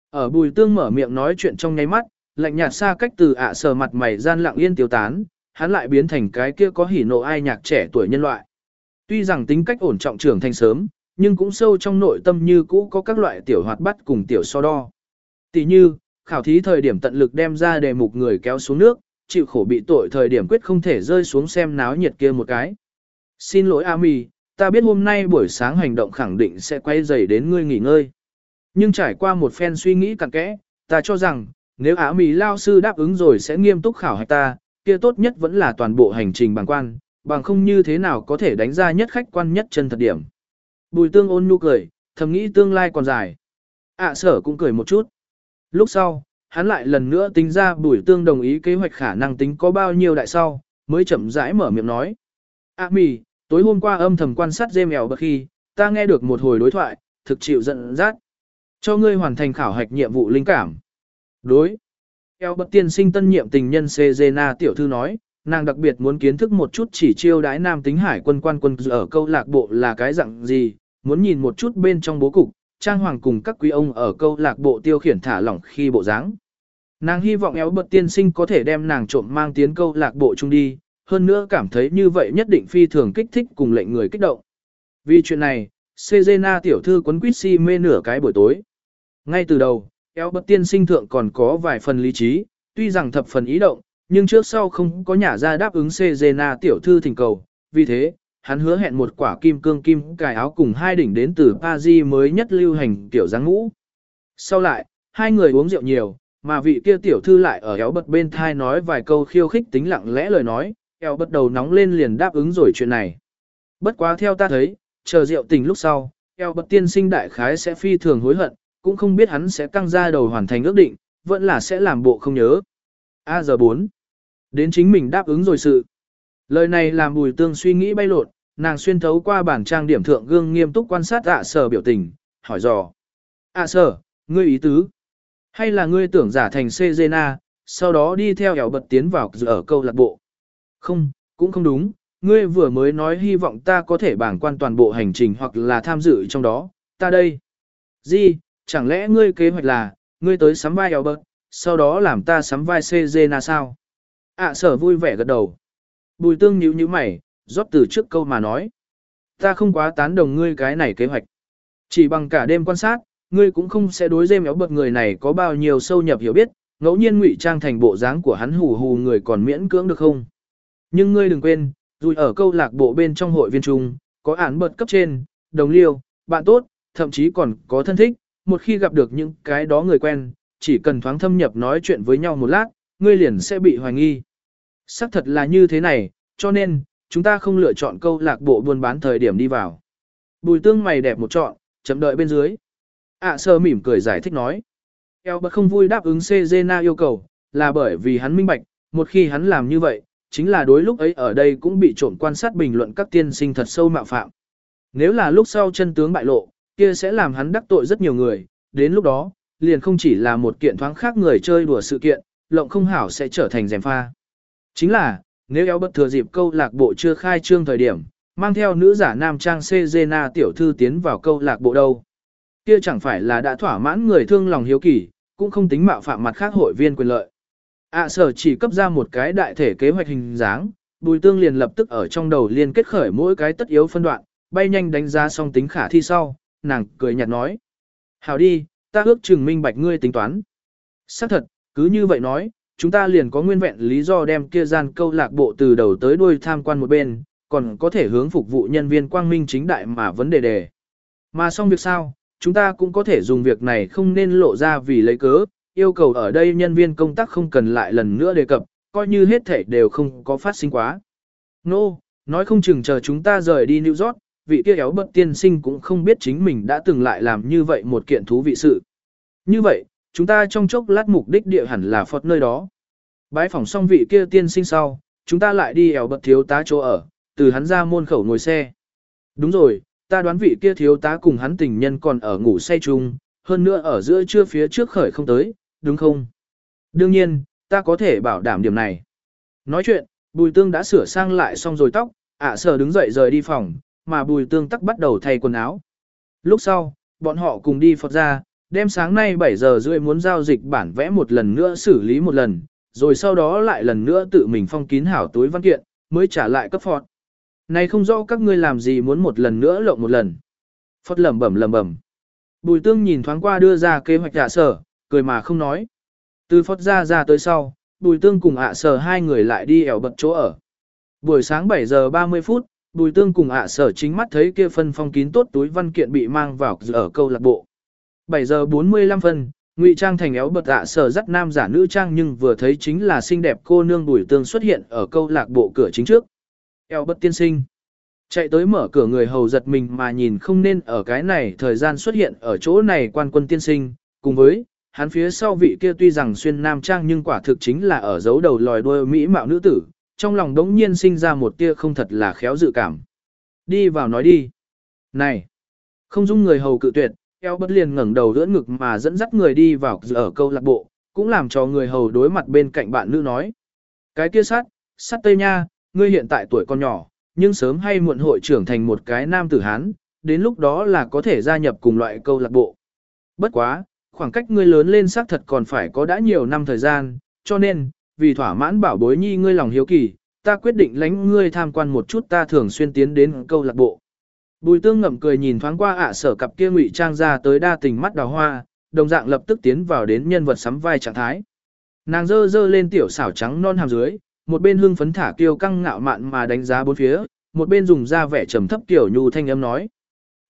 Ở bùi tương mở miệng nói chuyện trong nháy mắt, lạnh nhạt xa cách từ ạ sờ mặt mày gian lặng yên tiêu tán, hắn lại biến thành cái kia có hỉ nộ ai nhạc trẻ tuổi nhân loại. Tuy rằng tính cách ổn trọng trưởng thành sớm, nhưng cũng sâu trong nội tâm như cũ có các loại tiểu hoạt bắt cùng tiểu so đo. Tỷ như, khảo thí thời điểm tận lực đem ra đề mục người kéo xuống nước, chịu khổ bị tội thời điểm quyết không thể rơi xuống xem náo nhiệt kia một cái. Xin lỗi Ami, ta biết hôm nay buổi sáng hành động khẳng định sẽ quay dày đến ngươi nghỉ ngơi. Nhưng trải qua một phen suy nghĩ cặn kẽ, ta cho rằng, nếu Á Mỹ lao sư đáp ứng rồi sẽ nghiêm túc khảo hạch ta, kia tốt nhất vẫn là toàn bộ hành trình bằng quan, bằng không như thế nào có thể đánh ra nhất khách quan nhất chân thật điểm. Bùi tương ôn nhu cười, thầm nghĩ tương lai còn dài. ạ sở cũng cười một chút. Lúc sau, hắn lại lần nữa tính ra bùi tương đồng ý kế hoạch khả năng tính có bao nhiêu đại sau, mới chậm rãi mở miệng nói. ạ mì, tối hôm qua âm thầm quan sát dê mèo bậc khi, ta nghe được một hồi đối thoại, thực chịu giận dắt. Cho ngươi hoàn thành khảo hạch nhiệm vụ linh cảm. Đối. Eo bậc tiên sinh tân nhiệm tình nhân Cezena tiểu thư nói, nàng đặc biệt muốn kiến thức một chút chỉ chiêu đái nam tính hải quân quan quân ở câu lạc bộ là cái dạng gì, muốn nhìn một chút bên trong bố cục, trang hoàng cùng các quý ông ở câu lạc bộ tiêu khiển thả lỏng khi bộ dáng. Nàng hy vọng éo bật tiên sinh có thể đem nàng trộm mang tiến câu lạc bộ chung đi, hơn nữa cảm thấy như vậy nhất định phi thường kích thích cùng lệnh người kích động. Vì chuyện này, Cezena tiểu thư quấn quýt si mê nửa cái buổi tối. Ngay từ đầu, éo bật tiên sinh thượng còn có vài phần lý trí, tuy rằng thập phần ý động, nhưng trước sau không có nhà ra đáp ứng Cezena tiểu thư thỉnh cầu, vì thế, hắn hứa hẹn một quả kim cương kim cài áo cùng hai đỉnh đến từ Paris mới nhất lưu hành kiểu dáng ngũ. Sau lại, hai người uống rượu nhiều, mà vị kia tiểu thư lại ở éo bật bên thai nói vài câu khiêu khích tính lặng lẽ lời nói, éo bật đầu nóng lên liền đáp ứng rồi chuyện này. Bất quá theo ta thấy, chờ rượu tình lúc sau, éo bật tiên sinh đại khái sẽ phi thường hối hận, cũng không biết hắn sẽ căng ra đầu hoàn thành ước định, vẫn là sẽ làm bộ không nhớ. A giờ 4. Đến chính mình đáp ứng rồi sự. Lời này làm bùi tương suy nghĩ bay lột, nàng xuyên thấu qua bản trang điểm thượng gương nghiêm túc quan sát ạ sở biểu tình, hỏi dò. ạ sở, ngươi ý tứ. Hay là ngươi tưởng giả thành Cezena, sau đó đi theo hẻo bật tiến vào ở câu lạc bộ. Không, cũng không đúng, ngươi vừa mới nói hy vọng ta có thể bảng quan toàn bộ hành trình hoặc là tham dự trong đó, ta đây. Gì, chẳng lẽ ngươi kế hoạch là, ngươi tới sắm vai hẻo bật, sau đó làm ta sắm vai Cezena sao? ạ sở vui vẻ gật đầu. Bùi tương nhíu nhíu mày, rót từ trước câu mà nói. Ta không quá tán đồng ngươi cái này kế hoạch. Chỉ bằng cả đêm quan sát, ngươi cũng không sẽ đối dêm éo bật người này có bao nhiêu sâu nhập hiểu biết, ngẫu nhiên ngụy trang thành bộ dáng của hắn hù hù người còn miễn cưỡng được không. Nhưng ngươi đừng quên, dù ở câu lạc bộ bên trong hội viên trung, có án bật cấp trên, đồng liêu, bạn tốt, thậm chí còn có thân thích, một khi gặp được những cái đó người quen, chỉ cần thoáng thâm nhập nói chuyện với nhau một lát, ngươi liền sẽ bị hoài nghi. Xác thật là như thế này, cho nên, chúng ta không lựa chọn câu lạc bộ buôn bán thời điểm đi vào. Bùi tương mày đẹp một chọn, chậm đợi bên dưới. ạ sơ mỉm cười giải thích nói. Eo bật không vui đáp ứng Cezena yêu cầu, là bởi vì hắn minh bạch, một khi hắn làm như vậy, chính là đối lúc ấy ở đây cũng bị trộm quan sát bình luận các tiên sinh thật sâu mạo phạm. Nếu là lúc sau chân tướng bại lộ, kia sẽ làm hắn đắc tội rất nhiều người, đến lúc đó, liền không chỉ là một kiện thoáng khác người chơi đùa sự kiện, lộng không hảo sẽ trở thành rèm pha. Chính là, nếu eo bất thừa dịp câu lạc bộ chưa khai trương thời điểm, mang theo nữ giả nam trang Cezena tiểu thư tiến vào câu lạc bộ đâu. Kia chẳng phải là đã thỏa mãn người thương lòng hiếu kỳ, cũng không tính mạo phạm mặt khác hội viên quyền lợi. ạ sở chỉ cấp ra một cái đại thể kế hoạch hình dáng, bùi tương liền lập tức ở trong đầu liên kết khởi mỗi cái tất yếu phân đoạn, bay nhanh đánh giá xong tính khả thi sau, nàng cười nhạt nói. Hảo đi, ta ước chừng minh bạch ngươi tính toán. xác thật, cứ như vậy nói, chúng ta liền có nguyên vẹn lý do đem kia gian câu lạc bộ từ đầu tới đuôi tham quan một bên, còn có thể hướng phục vụ nhân viên quang minh chính đại mà vấn đề đề. Mà xong việc sao, chúng ta cũng có thể dùng việc này không nên lộ ra vì lấy cớ, yêu cầu ở đây nhân viên công tác không cần lại lần nữa đề cập, coi như hết thể đều không có phát sinh quá. Nô, no, nói không chừng chờ chúng ta rời đi New York, vị kia éo bật tiên sinh cũng không biết chính mình đã từng lại làm như vậy một kiện thú vị sự. Như vậy, chúng ta trong chốc lát mục đích địa hẳn là Phật nơi đó. Bái phòng xong vị kia tiên sinh sau, chúng ta lại đi ẻo bật thiếu tá chỗ ở, từ hắn ra môn khẩu ngồi xe. Đúng rồi, ta đoán vị kia thiếu tá cùng hắn tình nhân còn ở ngủ say chung, hơn nữa ở giữa trưa phía trước khởi không tới, đúng không? Đương nhiên, ta có thể bảo đảm điểm này. Nói chuyện, bùi tương đã sửa sang lại xong rồi tóc, ạ à, sở đứng dậy rời đi phòng, mà bùi tương tắc bắt đầu thay quần áo. Lúc sau, bọn họ cùng đi Phật ra, đem sáng nay 7 giờ rưỡi muốn giao dịch bản vẽ một lần nữa xử lý một lần, rồi sau đó lại lần nữa tự mình phong kín hảo túi văn kiện, mới trả lại cấp phọt. Này không rõ các ngươi làm gì muốn một lần nữa lộng một lần. phật lẩm bẩm lẩm bẩm. Bùi tương nhìn thoáng qua đưa ra kế hoạch giả sở, cười mà không nói. Từ phật ra ra tới sau, bùi tương cùng ạ sở hai người lại đi ẻo bật chỗ ở. Buổi sáng 7 giờ 30 phút, bùi tương cùng ạ sở chính mắt thấy kia phân phong kín tốt túi văn kiện bị mang vào ở câu lạc bộ. 7 giờ 45 phân, ngụy trang thành éo bật ạ sở dắt nam giả nữ trang nhưng vừa thấy chính là xinh đẹp cô nương bùi tương xuất hiện ở câu lạc bộ cửa chính trước. éo bật tiên sinh. Chạy tới mở cửa người hầu giật mình mà nhìn không nên ở cái này thời gian xuất hiện ở chỗ này quan quân tiên sinh, cùng với, hắn phía sau vị kia tuy rằng xuyên nam trang nhưng quả thực chính là ở dấu đầu lòi đuôi mỹ mạo nữ tử, trong lòng đống nhiên sinh ra một tia không thật là khéo dự cảm. Đi vào nói đi. Này! Không dung người hầu cự tuyệt, eo bất liền ngẩng đầu đỡ ngực mà dẫn dắt người đi vào ở câu lạc bộ, cũng làm cho người hầu đối mặt bên cạnh bạn nữ nói. Cái kia sát, sát tây nha, ngươi hiện tại tuổi còn nhỏ, nhưng sớm hay muộn hội trưởng thành một cái nam tử Hán, đến lúc đó là có thể gia nhập cùng loại câu lạc bộ. Bất quá, khoảng cách ngươi lớn lên xác thật còn phải có đã nhiều năm thời gian, cho nên, vì thỏa mãn bảo bối nhi ngươi lòng hiếu kỳ, ta quyết định lánh ngươi tham quan một chút ta thường xuyên tiến đến câu lạc bộ. Bùi tương ngậm cười nhìn thoáng qua ạ sở cặp kia ngụy trang ra tới đa tình mắt đào hoa, đồng dạng lập tức tiến vào đến nhân vật sắm vai trạng thái. Nàng dơ dơ lên tiểu xảo trắng non hàm dưới, một bên hương phấn thả kiêu căng ngạo mạn mà đánh giá bốn phía, một bên dùng ra vẻ trầm thấp tiểu nhu thanh âm nói.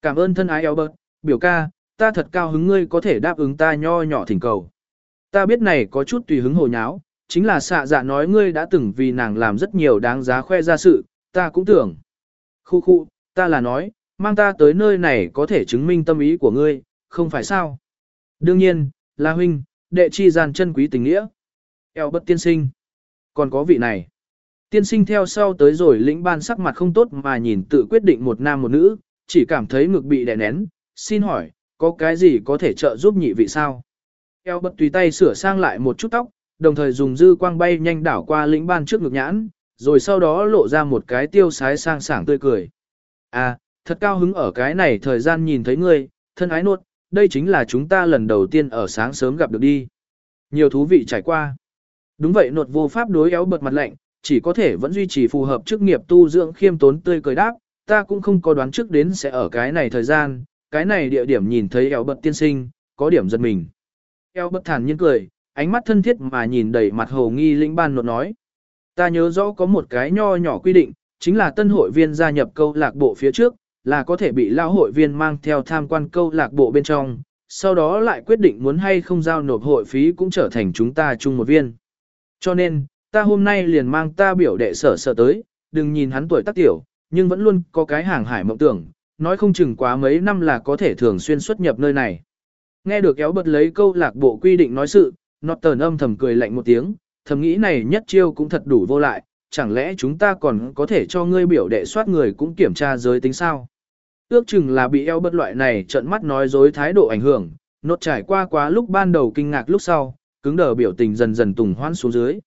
Cảm ơn thân ái Albert, biểu ca, ta thật cao hứng ngươi có thể đáp ứng ta nho nhỏ thỉnh cầu. Ta biết này có chút tùy hứng hồ nháo, chính là xạ dạ nói ngươi đã từng vì nàng làm rất nhiều đáng giá khoe ra sự, ta cũng tưởng. Khu khu, ta là nói, mang ta tới nơi này có thể chứng minh tâm ý của ngươi, không phải sao? Đương nhiên, là huynh, đệ chi gian chân quý tình nghĩa. Eo bất tiên sinh. Còn có vị này. Tiên sinh theo sau tới rồi lĩnh ban sắc mặt không tốt mà nhìn tự quyết định một nam một nữ, chỉ cảm thấy ngực bị đè nén. Xin hỏi, có cái gì có thể trợ giúp nhị vị sao? Eo bất tùy tay sửa sang lại một chút tóc, đồng thời dùng dư quang bay nhanh đảo qua lĩnh ban trước ngực nhãn, rồi sau đó lộ ra một cái tiêu sái sang sảng tươi cười. À, thật cao hứng ở cái này thời gian nhìn thấy ngươi, thân ái nốt, đây chính là chúng ta lần đầu tiên ở sáng sớm gặp được đi. Nhiều thú vị trải qua. Đúng vậy nột vô pháp đối éo bật mặt lạnh, chỉ có thể vẫn duy trì phù hợp chức nghiệp tu dưỡng khiêm tốn tươi cười đáp, ta cũng không có đoán trước đến sẽ ở cái này thời gian, cái này địa điểm nhìn thấy éo bật tiên sinh, có điểm giật mình. Éo bật thản nhiên cười, ánh mắt thân thiết mà nhìn đầy mặt hồ nghi lĩnh ban nột nói. Ta nhớ rõ có một cái nho nhỏ quy định, chính là tân hội viên gia nhập câu lạc bộ phía trước, là có thể bị lao hội viên mang theo tham quan câu lạc bộ bên trong, sau đó lại quyết định muốn hay không giao nộp hội phí cũng trở thành chúng ta chung một viên. Cho nên, ta hôm nay liền mang ta biểu đệ sở sở tới, đừng nhìn hắn tuổi tác tiểu, nhưng vẫn luôn có cái hàng hải mộng tưởng, nói không chừng quá mấy năm là có thể thường xuyên xuất nhập nơi này. Nghe được kéo bật lấy câu lạc bộ quy định nói sự, nọt tờn âm thầm cười lạnh một tiếng, thầm nghĩ này nhất chiêu cũng thật đủ vô lại, chẳng lẽ chúng ta còn có thể cho ngươi biểu đệ soát người cũng kiểm tra giới tính sao? Ước chừng là bị eo bất loại này trận mắt nói dối thái độ ảnh hưởng, nốt trải qua quá lúc ban đầu kinh ngạc lúc sau, cứng đờ biểu tình dần dần tùng hoan xuống dưới.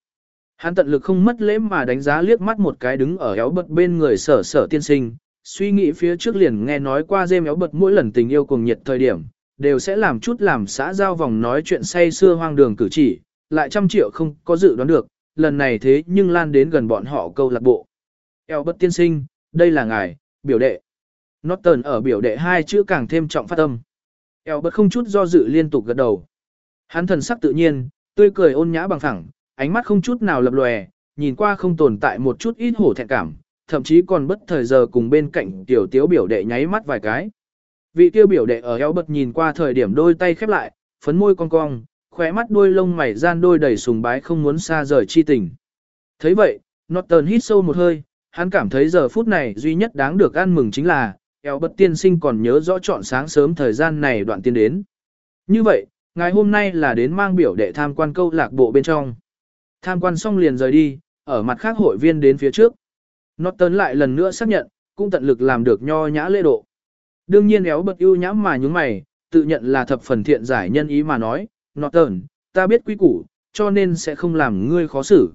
Hắn tận lực không mất lễ mà đánh giá liếc mắt một cái đứng ở éo bật bên người sở sở tiên sinh, suy nghĩ phía trước liền nghe nói qua dêm éo bật mỗi lần tình yêu cuồng nhiệt thời điểm, đều sẽ làm chút làm xã giao vòng nói chuyện say xưa hoang đường cử chỉ, lại trăm triệu không có dự đoán được, lần này thế nhưng lan đến gần bọn họ câu lạc bộ. Eo bất tiên sinh, đây là ngài, biểu đệ. Norton ở biểu đệ hai chữ càng thêm trọng phát âm. Eo bất không chút do dự liên tục gật đầu. Hắn thần sắc tự nhiên, tươi cười ôn nhã bằng thẳng, ánh mắt không chút nào lập lòe, nhìn qua không tồn tại một chút ít hổ thẹn cảm, thậm chí còn bất thời giờ cùng bên cạnh tiểu tiếu biểu đệ nháy mắt vài cái. Vị tiêu biểu đệ ở eo bật nhìn qua thời điểm đôi tay khép lại, phấn môi cong cong, khóe mắt đôi lông mày gian đôi đầy sùng bái không muốn xa rời chi tình. thấy vậy, Norton hít sâu một hơi, hắn cảm thấy giờ phút này duy nhất đáng được ăn mừng chính là, eo bất tiên sinh còn nhớ rõ chọn sáng sớm thời gian này đoạn tiên đến. Như vậy, Ngày hôm nay là đến mang biểu đệ tham quan câu lạc bộ bên trong. Tham quan xong liền rời đi, ở mặt khác hội viên đến phía trước. Norton lại lần nữa xác nhận, cũng tận lực làm được nho nhã lễ độ. Đương nhiên éo bật ưu nhãm mà nhúng mày, tự nhận là thập phần thiện giải nhân ý mà nói, Norton, ta biết quý củ, cho nên sẽ không làm ngươi khó xử.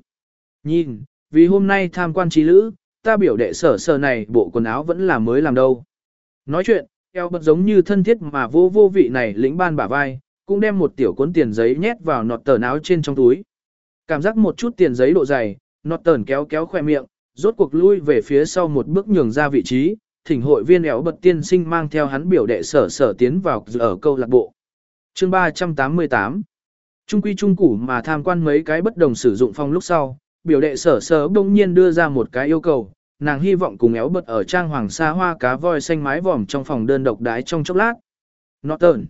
Nhìn, vì hôm nay tham quan trí lữ, ta biểu đệ sở sở này bộ quần áo vẫn là mới làm đâu. Nói chuyện, eo bật giống như thân thiết mà vô vô vị này lĩnh ban bả vai, cũng đem một tiểu cuốn tiền giấy nhét vào nọt tờn áo trên trong túi. Cảm giác một chút tiền giấy độ dày, nọt tờn kéo kéo khoe miệng, Rốt cuộc lui về phía sau một bước nhường ra vị trí, thỉnh hội viên éo bật tiên sinh mang theo hắn biểu đệ sở sở tiến vào ở câu lạc bộ chương 388 Trung quy trung củ mà tham quan mấy cái bất đồng sử dụng phong lúc sau, biểu đệ sở sở đông nhiên đưa ra một cái yêu cầu, nàng hy vọng cùng éo bật ở trang hoàng sa hoa cá voi xanh mái vòm trong phòng đơn độc đái trong chốc lát. Norton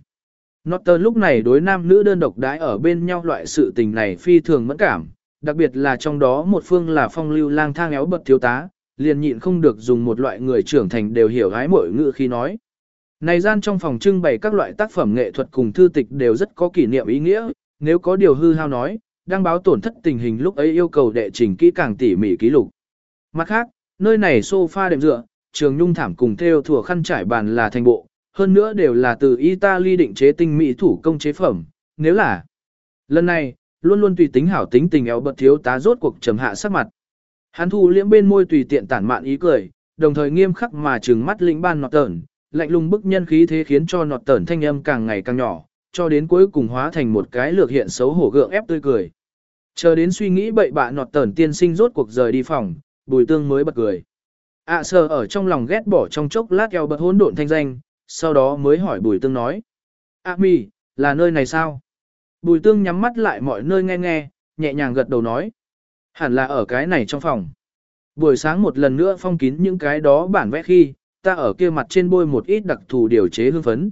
Norton lúc này đối nam nữ đơn độc đái ở bên nhau loại sự tình này phi thường mẫn cảm, đặc biệt là trong đó một phương là phong lưu lang thang éo bật thiếu tá, liền nhịn không được dùng một loại người trưởng thành đều hiểu gái mỗi ngữ khi nói. Này gian trong phòng trưng bày các loại tác phẩm nghệ thuật cùng thư tịch đều rất có kỷ niệm ý nghĩa, nếu có điều hư hao nói, đăng báo tổn thất tình hình lúc ấy yêu cầu đệ trình kỹ càng tỉ mỉ ký lục. Mặt khác, nơi này sofa đệm dựa, trường nhung thảm cùng theo thủa khăn trải bàn là thành bộ, hơn nữa đều là từ Italy định chế tinh mỹ thủ công chế phẩm, nếu là lần này, luôn luôn tùy tính hảo tính tình éo bật thiếu tá rốt cuộc trầm hạ sắc mặt. Hắn thu liễm bên môi tùy tiện tản mạn ý cười, đồng thời nghiêm khắc mà trừng mắt lĩnh ban nọt tởn, lạnh lùng bức nhân khí thế khiến cho nọt tẩn thanh âm càng ngày càng nhỏ, cho đến cuối cùng hóa thành một cái lược hiện xấu hổ gượng ép tươi cười. Chờ đến suy nghĩ bậy bạ nọt tẩn tiên sinh rốt cuộc rời đi phòng, bùi tương mới bật cười. ạ à, sờ ở trong lòng ghét bỏ trong chốc lát eo bật hỗn độn thanh danh, sau đó mới hỏi bùi tương nói. ạ à, mi, là nơi này sao? Bùi tương nhắm mắt lại mọi nơi nghe nghe, nhẹ nhàng gật đầu nói. Hẳn là ở cái này trong phòng. Buổi sáng một lần nữa phong kín những cái đó bản vẽ khi, ta ở kia mặt trên bôi một ít đặc thù điều chế hương phấn.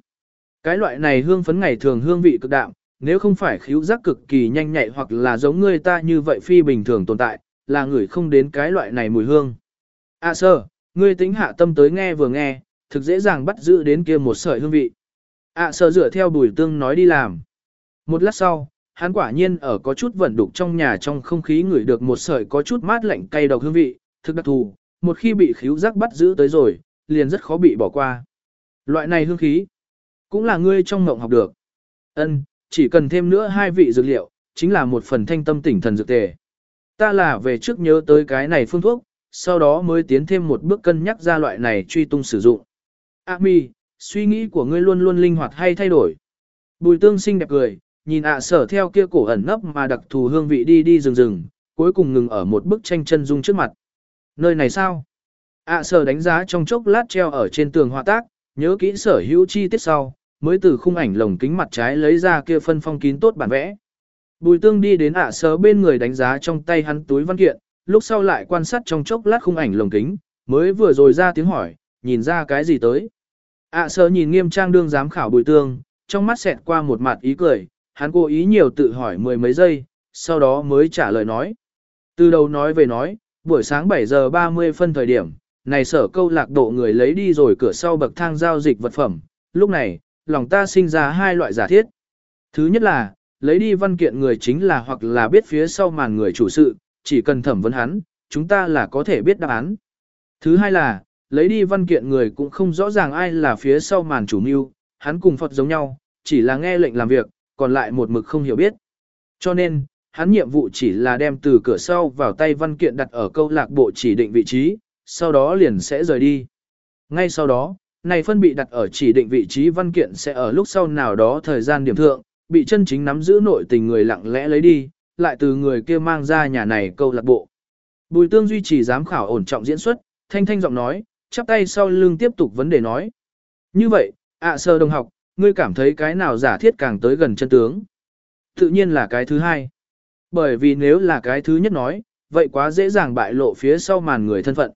Cái loại này hương phấn ngày thường hương vị cực đạm, nếu không phải khíu giác cực kỳ nhanh nhạy hoặc là giống người ta như vậy phi bình thường tồn tại, là người không đến cái loại này mùi hương. À sơ, ngươi tính hạ tâm tới nghe vừa nghe, thực dễ dàng bắt giữ đến kia một sợi hương vị. À sơ dựa theo bùi tương nói đi làm. Một lát sau, hắn quả nhiên ở có chút vẩn đục trong nhà trong không khí ngửi được một sợi có chút mát lạnh cay độc hương vị, thực đặc thù, một khi bị khíu giác bắt giữ tới rồi, liền rất khó bị bỏ qua. Loại này hương khí, cũng là ngươi trong ngộng học được. Ân, chỉ cần thêm nữa hai vị dược liệu, chính là một phần thanh tâm tỉnh thần dược tề. Ta là về trước nhớ tới cái này phương thuốc, sau đó mới tiến thêm một bước cân nhắc ra loại này truy tung sử dụng. A mi, suy nghĩ của ngươi luôn luôn linh hoạt hay thay đổi. Bùi tương sinh đẹp cười, nhìn ạ sở theo kia cổ ẩn nấp mà đặc thù hương vị đi đi rừng rừng, cuối cùng ngừng ở một bức tranh chân dung trước mặt. Nơi này sao? Ạ sở đánh giá trong chốc lát treo ở trên tường họa tác, nhớ kỹ sở hữu chi tiết sau, mới từ khung ảnh lồng kính mặt trái lấy ra kia phân phong kín tốt bản vẽ. Bùi tương đi đến ạ sở bên người đánh giá trong tay hắn túi văn kiện, lúc sau lại quan sát trong chốc lát khung ảnh lồng kính, mới vừa rồi ra tiếng hỏi, nhìn ra cái gì tới. ạ sở nhìn nghiêm trang đương giám khảo bùi tương, trong mắt xẹt qua một mặt ý cười, hắn cố ý nhiều tự hỏi mười mấy giây, sau đó mới trả lời nói. Từ đầu nói về nói, buổi sáng 7 giờ 30 phân thời điểm, này sở câu lạc bộ người lấy đi rồi cửa sau bậc thang giao dịch vật phẩm, lúc này, lòng ta sinh ra hai loại giả thiết. Thứ nhất là, lấy đi văn kiện người chính là hoặc là biết phía sau màn người chủ sự, chỉ cần thẩm vấn hắn, chúng ta là có thể biết đáp án. Thứ hai là, lấy đi văn kiện người cũng không rõ ràng ai là phía sau màn chủ mưu, hắn cùng Phật giống nhau, chỉ là nghe lệnh làm việc, còn lại một mực không hiểu biết. Cho nên, hắn nhiệm vụ chỉ là đem từ cửa sau vào tay văn kiện đặt ở câu lạc bộ chỉ định vị trí, sau đó liền sẽ rời đi. Ngay sau đó, này phân bị đặt ở chỉ định vị trí văn kiện sẽ ở lúc sau nào đó thời gian điểm thượng, bị chân chính nắm giữ nội tình người lặng lẽ lấy đi, lại từ người kia mang ra nhà này câu lạc bộ. Bùi tương duy trì giám khảo ổn trọng diễn xuất, thanh thanh giọng nói, chắp tay sau lưng tiếp tục vấn đề nói. Như vậy, ạ sơ đồng học, ngươi cảm thấy cái nào giả thiết càng tới gần chân tướng. Tự nhiên là cái thứ hai. Bởi vì nếu là cái thứ nhất nói, vậy quá dễ dàng bại lộ phía sau màn người thân phận.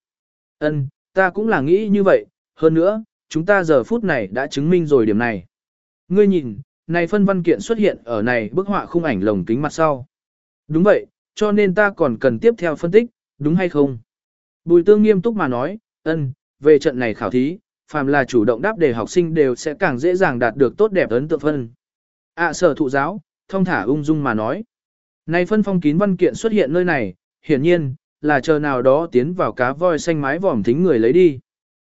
Ân, ta cũng là nghĩ như vậy, hơn nữa, chúng ta giờ phút này đã chứng minh rồi điểm này. Ngươi nhìn, này phân văn kiện xuất hiện ở này bức họa khung ảnh lồng kính mặt sau. Đúng vậy, cho nên ta còn cần tiếp theo phân tích, đúng hay không? Bùi tương nghiêm túc mà nói, ân, về trận này khảo thí, phàm là chủ động đáp đề học sinh đều sẽ càng dễ dàng đạt được tốt đẹp ấn tượng phân. ạ sở thụ giáo, thông thả ung dung mà nói. Này phân phong kín văn kiện xuất hiện nơi này, hiển nhiên, là chờ nào đó tiến vào cá voi xanh mái vòm thính người lấy đi.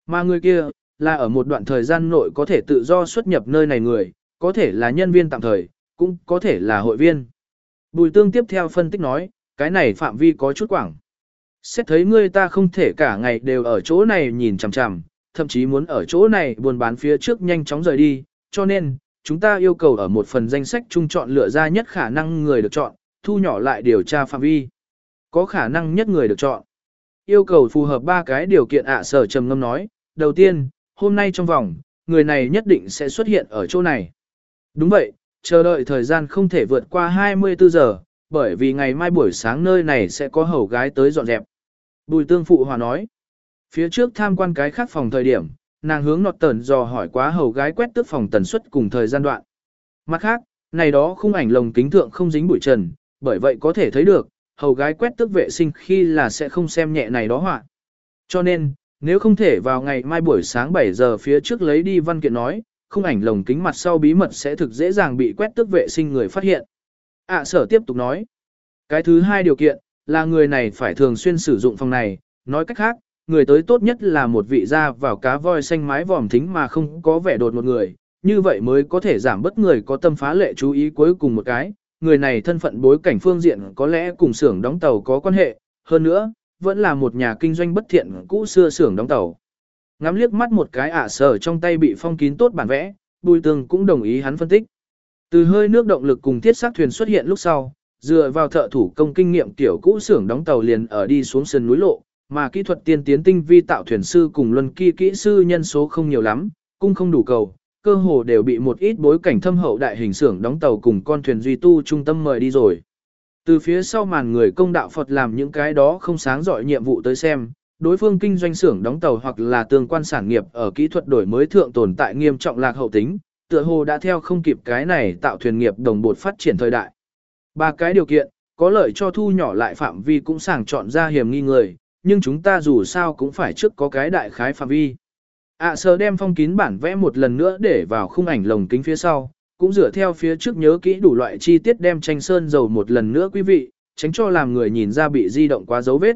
Mà người kia, là ở một đoạn thời gian nội có thể tự do xuất nhập nơi này người, có thể là nhân viên tạm thời, cũng có thể là hội viên. Bùi tương tiếp theo phân tích nói, cái này phạm vi có chút quảng. Xét thấy ngươi ta không thể cả ngày đều ở chỗ này nhìn chằm chằm, thậm chí muốn ở chỗ này buôn bán phía trước nhanh chóng rời đi, cho nên, chúng ta yêu cầu ở một phần danh sách chung chọn lựa ra nhất khả năng người được chọn, thu nhỏ lại điều tra phạm vi. Có khả năng nhất người được chọn. yêu cầu phù hợp ba cái điều kiện ạ sở trầm ngâm nói. Đầu tiên, hôm nay trong vòng, người này nhất định sẽ xuất hiện ở chỗ này. Đúng vậy, chờ đợi thời gian không thể vượt qua 24 giờ, bởi vì ngày mai buổi sáng nơi này sẽ có hầu gái tới dọn dẹp. Bùi tương phụ hòa nói. Phía trước tham quan cái khác phòng thời điểm, nàng hướng nọt tẩn dò hỏi quá hầu gái quét tước phòng tần suất cùng thời gian đoạn. Mặt khác, này đó khung ảnh lồng kính thượng không dính bụi trần, bởi vậy có thể thấy được, hầu gái quét tước vệ sinh khi là sẽ không xem nhẹ này đó họa. Cho nên, nếu không thể vào ngày mai buổi sáng 7 giờ phía trước lấy đi văn kiện nói, không ảnh lồng kính mặt sau bí mật sẽ thực dễ dàng bị quét tước vệ sinh người phát hiện. ạ sở tiếp tục nói. Cái thứ hai điều kiện, là người này phải thường xuyên sử dụng phòng này, nói cách khác, người tới tốt nhất là một vị da vào cá voi xanh mái vòm thính mà không có vẻ đột một người, như vậy mới có thể giảm bớt người có tâm phá lệ chú ý cuối cùng một cái, người này thân phận bối cảnh phương diện có lẽ cùng xưởng đóng tàu có quan hệ, hơn nữa, vẫn là một nhà kinh doanh bất thiện cũ xưa xưởng đóng tàu. Ngắm liếc mắt một cái ả sở trong tay bị phong kín tốt bản vẽ, bùi tường cũng đồng ý hắn phân tích. Từ hơi nước động lực cùng thiết xác thuyền xuất hiện lúc sau, dựa vào thợ thủ công kinh nghiệm tiểu cũ xưởng đóng tàu liền ở đi xuống sườn núi lộ, mà kỹ thuật tiên tiến tinh vi tạo thuyền sư cùng luân kỳ kỹ sư nhân số không nhiều lắm, cũng không đủ cầu, cơ hồ đều bị một ít bối cảnh thâm hậu đại hình xưởng đóng tàu cùng con thuyền duy tu trung tâm mời đi rồi. Từ phía sau màn người công đạo Phật làm những cái đó không sáng giỏi nhiệm vụ tới xem, đối phương kinh doanh xưởng đóng tàu hoặc là tương quan sản nghiệp ở kỹ thuật đổi mới thượng tồn tại nghiêm trọng lạc hậu tính, tựa hồ đã theo không kịp cái này tạo thuyền nghiệp đồng bột phát triển thời đại. Ba cái điều kiện, có lợi cho thu nhỏ lại phạm vi cũng sàng chọn ra hiểm nghi người, nhưng chúng ta dù sao cũng phải trước có cái đại khái phạm vi ạ à, sờ đem phong kín bản vẽ một lần nữa để vào khung ảnh lồng kính phía sau, cũng dựa theo phía trước nhớ kỹ đủ loại chi tiết đem tranh sơn dầu một lần nữa quý vị, tránh cho làm người nhìn ra bị di động quá dấu vết.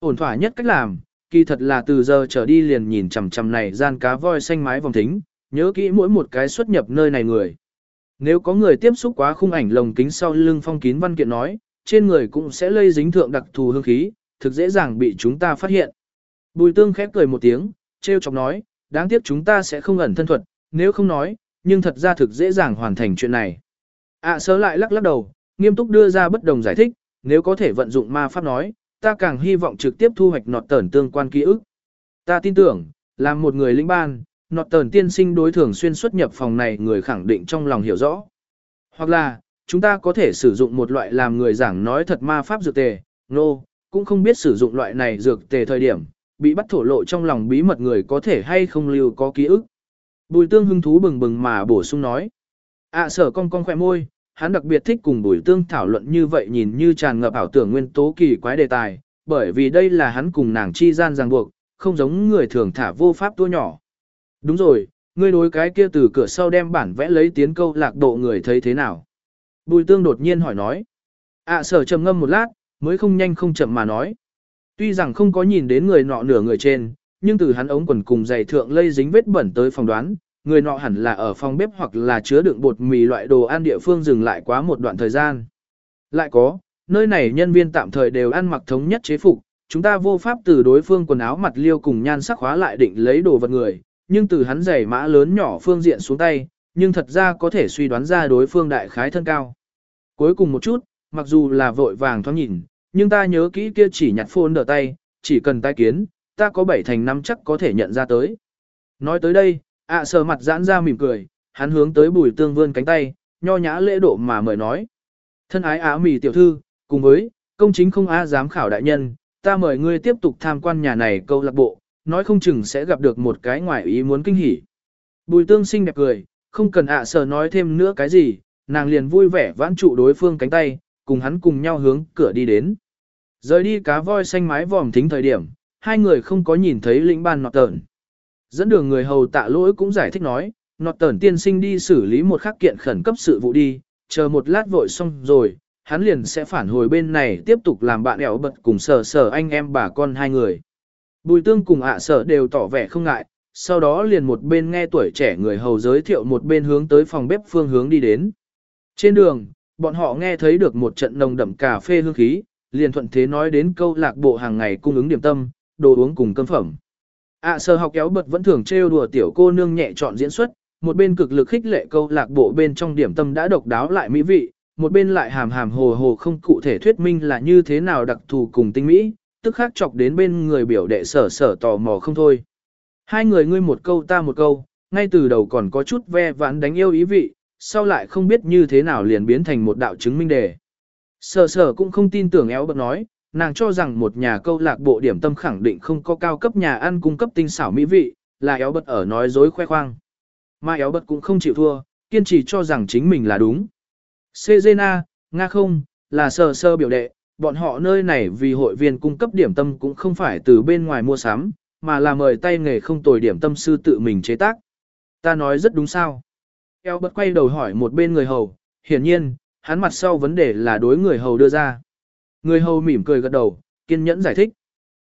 Ổn thỏa nhất cách làm, kỳ thật là từ giờ trở đi liền nhìn chằm chằm này gian cá voi xanh mái vòng thính, nhớ kỹ mỗi một cái xuất nhập nơi này người. Nếu có người tiếp xúc quá khung ảnh lồng kính sau lưng phong kín văn kiện nói, trên người cũng sẽ lây dính thượng đặc thù hương khí, thực dễ dàng bị chúng ta phát hiện. Bùi tương khép cười một tiếng, treo chọc nói, đáng tiếc chúng ta sẽ không ẩn thân thuật, nếu không nói, nhưng thật ra thực dễ dàng hoàn thành chuyện này. ạ à, sớ lại lắc lắc đầu, nghiêm túc đưa ra bất đồng giải thích, nếu có thể vận dụng ma pháp nói, ta càng hy vọng trực tiếp thu hoạch nọt tẩn tương quan ký ức. Ta tin tưởng, làm một người lĩnh ban, nọt tờn tiên sinh đối thường xuyên xuất nhập phòng này người khẳng định trong lòng hiểu rõ. Hoặc là, chúng ta có thể sử dụng một loại làm người giảng nói thật ma pháp dược tề, nô, no, cũng không biết sử dụng loại này dược tề thời điểm, bị bắt thổ lộ trong lòng bí mật người có thể hay không lưu có ký ức. Bùi tương hưng thú bừng bừng mà bổ sung nói. ạ sở con con khỏe môi, hắn đặc biệt thích cùng bùi tương thảo luận như vậy nhìn như tràn ngập ảo tưởng nguyên tố kỳ quái đề tài, bởi vì đây là hắn cùng nàng chi gian ràng buộc, không giống người thường thả vô pháp tua nhỏ. Đúng rồi, ngươi đối cái kia từ cửa sau đem bản vẽ lấy tiến câu lạc độ người thấy thế nào? Bùi tương đột nhiên hỏi nói. ạ sở trầm ngâm một lát, mới không nhanh không chậm mà nói. Tuy rằng không có nhìn đến người nọ nửa người trên, nhưng từ hắn ống quần cùng giày thượng lây dính vết bẩn tới phòng đoán, người nọ hẳn là ở phòng bếp hoặc là chứa đựng bột mì loại đồ ăn địa phương dừng lại quá một đoạn thời gian. Lại có, nơi này nhân viên tạm thời đều ăn mặc thống nhất chế phục, chúng ta vô pháp từ đối phương quần áo mặt liêu cùng nhan sắc hóa lại định lấy đồ vật người, nhưng từ hắn giày mã lớn nhỏ phương diện xuống tay, nhưng thật ra có thể suy đoán ra đối phương đại khái thân cao. Cuối cùng một chút, mặc dù là vội vàng thoáng nhìn, nhưng ta nhớ kỹ kia chỉ nhặt phôn đỡ tay, chỉ cần tai kiến, ta có bảy thành năm chắc có thể nhận ra tới. Nói tới đây, ạ à sờ mặt giãn ra mỉm cười, hắn hướng tới bùi tương vươn cánh tay, nho nhã lễ độ mà mời nói. Thân ái á mì tiểu thư, cùng với, công chính không á giám khảo đại nhân, ta mời ngươi tiếp tục tham quan nhà này câu lạc bộ, nói không chừng sẽ gặp được một cái ngoài ý muốn kinh hỉ. Bùi tương xinh đẹp cười, không cần ạ sở nói thêm nữa cái gì, nàng liền vui vẻ vãn trụ đối phương cánh tay, cùng hắn cùng nhau hướng cửa đi đến. Rời đi cá voi xanh mái vòm thính thời điểm, hai người không có nhìn thấy lĩnh ban nọt tờn. Dẫn đường người hầu tạ lỗi cũng giải thích nói, nọt tờn tiên sinh đi xử lý một khắc kiện khẩn cấp sự vụ đi, chờ một lát vội xong rồi, hắn liền sẽ phản hồi bên này tiếp tục làm bạn ẻo bật cùng sở sở anh em bà con hai người. Bùi tương cùng ạ sở đều tỏ vẻ không ngại, sau đó liền một bên nghe tuổi trẻ người hầu giới thiệu một bên hướng tới phòng bếp phương hướng đi đến. Trên đường, bọn họ nghe thấy được một trận nồng đậm cà phê hương khí, liền thuận thế nói đến câu lạc bộ hàng ngày cung ứng điểm tâm, đồ uống cùng cơm phẩm. À, ạ sở học kéo bật vẫn thường trêu đùa tiểu cô nương nhẹ chọn diễn xuất, một bên cực lực khích lệ câu lạc bộ bên trong điểm tâm đã độc đáo lại mỹ vị, một bên lại hàm hàm hồ hồ không cụ thể thuyết minh là như thế nào đặc thù cùng tinh mỹ, tức khắc chọc đến bên người biểu đệ sở sở tò mò không thôi. Hai người ngươi một câu ta một câu, ngay từ đầu còn có chút ve vãn đánh yêu ý vị, sau lại không biết như thế nào liền biến thành một đạo chứng minh đề. Sở sở cũng không tin tưởng éo bật nói, nàng cho rằng một nhà câu lạc bộ điểm tâm khẳng định không có cao cấp nhà ăn cung cấp tinh xảo mỹ vị, là éo bật ở nói dối khoe khoang. Mà éo bật cũng không chịu thua, kiên trì cho rằng chính mình là đúng. Sejena, Nga không, là sờ sơ biểu đệ, bọn họ nơi này vì hội viên cung cấp điểm tâm cũng không phải từ bên ngoài mua sắm, mà là mời tay nghề không tồi điểm tâm sư tự mình chế tác. Ta nói rất đúng sao. Eo bật quay đầu hỏi một bên người hầu, hiển nhiên, hắn mặt sau vấn đề là đối người hầu đưa ra. Người hầu mỉm cười gật đầu, kiên nhẫn giải thích.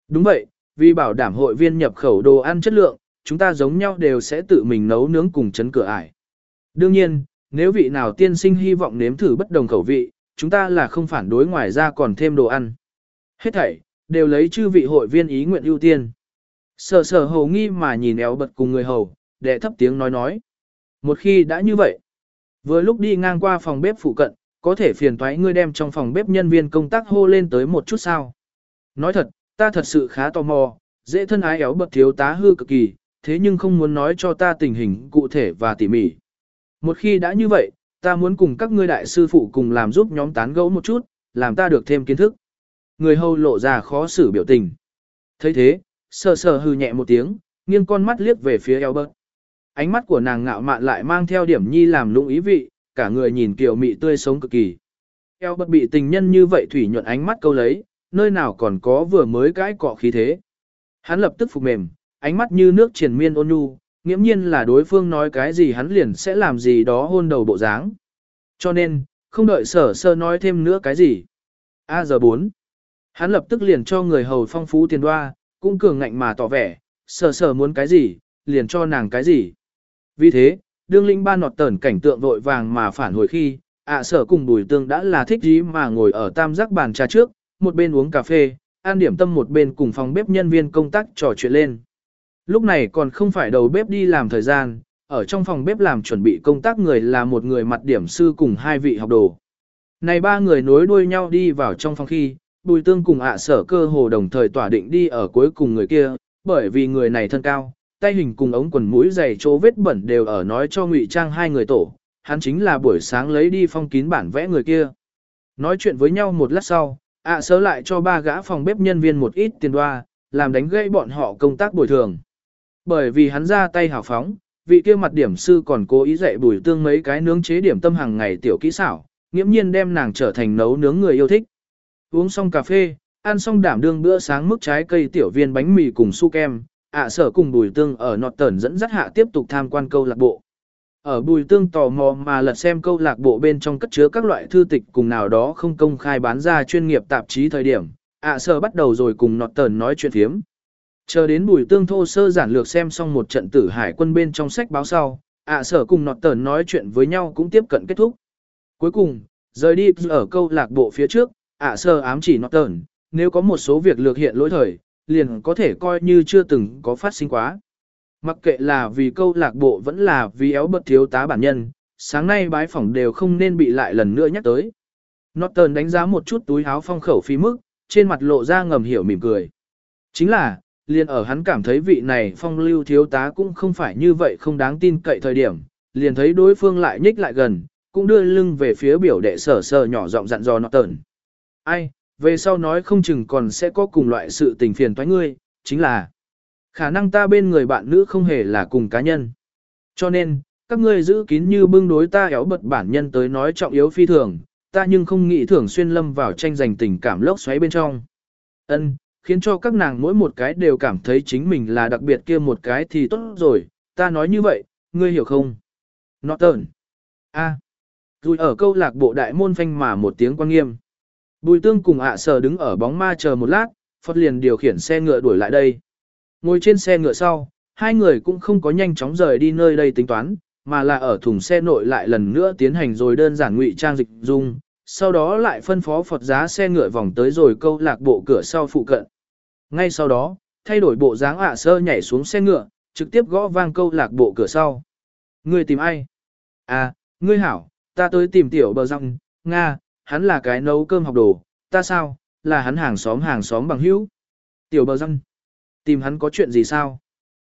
Đúng vậy, vì bảo đảm hội viên nhập khẩu đồ ăn chất lượng, chúng ta giống nhau đều sẽ tự mình nấu nướng cùng chấn cửa ải. Đương nhiên, nếu vị nào tiên sinh hy vọng nếm thử bất đồng khẩu vị, chúng ta là không phản đối ngoài ra còn thêm đồ ăn. Hết thảy, đều lấy chư vị hội viên ý nguyện ưu tiên. Sở sở hầu nghi mà nhìn éo bật cùng người hầu, đệ thấp tiếng nói nói. Một khi đã như vậy, vừa lúc đi ngang qua phòng bếp phụ cận, có thể phiền toái ngươi đem trong phòng bếp nhân viên công tác hô lên tới một chút sao. Nói thật, ta thật sự khá tò mò, dễ thân ái éo bật thiếu tá hư cực kỳ, thế nhưng không muốn nói cho ta tình hình cụ thể và tỉ mỉ. Một khi đã như vậy, ta muốn cùng các ngươi đại sư phụ cùng làm giúp nhóm tán gẫu một chút, làm ta được thêm kiến thức. Người hầu lộ ra khó xử biểu tình. thấy thế, sờ sờ hư nhẹ một tiếng, nghiêng con mắt liếc về phía Albert. Ánh mắt của nàng ngạo mạn lại mang theo điểm nhi làm lung ý vị, cả người nhìn kiều mị tươi sống cực kỳ. Albert bị tình nhân như vậy thủy nhuận ánh mắt câu lấy, nơi nào còn có vừa mới cãi cọ khí thế. Hắn lập tức phục mềm, ánh mắt như nước triền miên ôn nhu, nghiễm nhiên là đối phương nói cái gì hắn liền sẽ làm gì đó hôn đầu bộ dáng. Cho nên, không đợi sở sơ nói thêm nữa cái gì. A giờ 4. Hắn lập tức liền cho người hầu phong phú tiền đoa, cũng cường ngạnh mà tỏ vẻ, sở sở muốn cái gì, liền cho nàng cái gì. Vì thế, đương linh ba nọt tẩn cảnh tượng vội vàng mà phản hồi khi, ạ sở cùng bùi tương đã là thích gì mà ngồi ở tam giác bàn trà trước, một bên uống cà phê, an điểm tâm một bên cùng phòng bếp nhân viên công tác trò chuyện lên. Lúc này còn không phải đầu bếp đi làm thời gian, ở trong phòng bếp làm chuẩn bị công tác người là một người mặt điểm sư cùng hai vị học đồ. Này ba người nối đuôi nhau đi vào trong phòng khi, bùi tương cùng ạ sở cơ hồ đồng thời tỏa định đi ở cuối cùng người kia, bởi vì người này thân cao, tay hình cùng ống quần mũi dày chỗ vết bẩn đều ở nói cho ngụy trang hai người tổ, hắn chính là buổi sáng lấy đi phong kín bản vẽ người kia. Nói chuyện với nhau một lát sau, ạ sớ lại cho ba gã phòng bếp nhân viên một ít tiền đoa, làm đánh gây bọn họ công tác bồi thường. Bởi vì hắn ra tay hào phóng, vị kia mặt điểm sư còn cố ý dạy bùi tương mấy cái nướng chế điểm tâm hàng ngày tiểu kỹ xảo, nghiễm nhiên đem nàng trở thành nấu nướng người yêu thích. Uống xong cà phê, ăn xong đảm đương bữa sáng mức trái cây tiểu viên bánh mì cùng su kem, ạ sở cùng bùi tương ở nọt tẩn dẫn dắt hạ tiếp tục tham quan câu lạc bộ. Ở bùi tương tò mò mà lật xem câu lạc bộ bên trong cất chứa các loại thư tịch cùng nào đó không công khai bán ra chuyên nghiệp tạp chí thời điểm, ạ sở bắt đầu rồi cùng nọt tẩn nói chuyện thiếm. Chờ đến bùi tương thô sơ giản lược xem xong một trận tử hải quân bên trong sách báo sau, ạ sở cùng nọt tẩn nói chuyện với nhau cũng tiếp cận kết thúc. Cuối cùng, rời đi ở câu lạc bộ phía trước, ạ sở ám chỉ nọt tẩn nếu có một số việc lược hiện lỗi thời, liền có thể coi như chưa từng có phát sinh quá. Mặc kệ là vì câu lạc bộ vẫn là vì éo bật thiếu tá bản nhân, sáng nay bái phỏng đều không nên bị lại lần nữa nhắc tới. Norton đánh giá một chút túi áo phong khẩu phí mức, trên mặt lộ ra ngầm hiểu mỉm cười. Chính là, liền ở hắn cảm thấy vị này phong lưu thiếu tá cũng không phải như vậy không đáng tin cậy thời điểm, liền thấy đối phương lại nhích lại gần, cũng đưa lưng về phía biểu đệ sở sờ nhỏ giọng dặn dò nọ. Ai, về sau nói không chừng còn sẽ có cùng loại sự tình phiền toái ngươi, chính là khả năng ta bên người bạn nữ không hề là cùng cá nhân. Cho nên, các ngươi giữ kín như bưng đối ta éo bật bản nhân tới nói trọng yếu phi thường, ta nhưng không nghĩ thường xuyên lâm vào tranh giành tình cảm lốc xoáy bên trong. Ân, khiến cho các nàng mỗi một cái đều cảm thấy chính mình là đặc biệt kia một cái thì tốt rồi, ta nói như vậy, ngươi hiểu không? Norton. A. À. Rồi ở câu lạc bộ đại môn phanh mà một tiếng quan nghiêm. Bùi tương cùng ạ à sờ đứng ở bóng ma chờ một lát, Phật liền điều khiển xe ngựa đuổi lại đây. Ngồi trên xe ngựa sau, hai người cũng không có nhanh chóng rời đi nơi đây tính toán, mà là ở thùng xe nội lại lần nữa tiến hành rồi đơn giản ngụy trang dịch dung, sau đó lại phân phó Phật giá xe ngựa vòng tới rồi câu lạc bộ cửa sau phụ cận. Ngay sau đó, thay đổi bộ dáng ạ sơ nhảy xuống xe ngựa, trực tiếp gõ vang câu lạc bộ cửa sau. Ngươi tìm ai? À, ngươi hảo, ta tới tìm tiểu bờ răng, Nga, hắn là cái nấu cơm học đồ, ta sao, là hắn hàng xóm hàng xóm bằng hữu, Tiểu bờ răng. Tìm hắn có chuyện gì sao?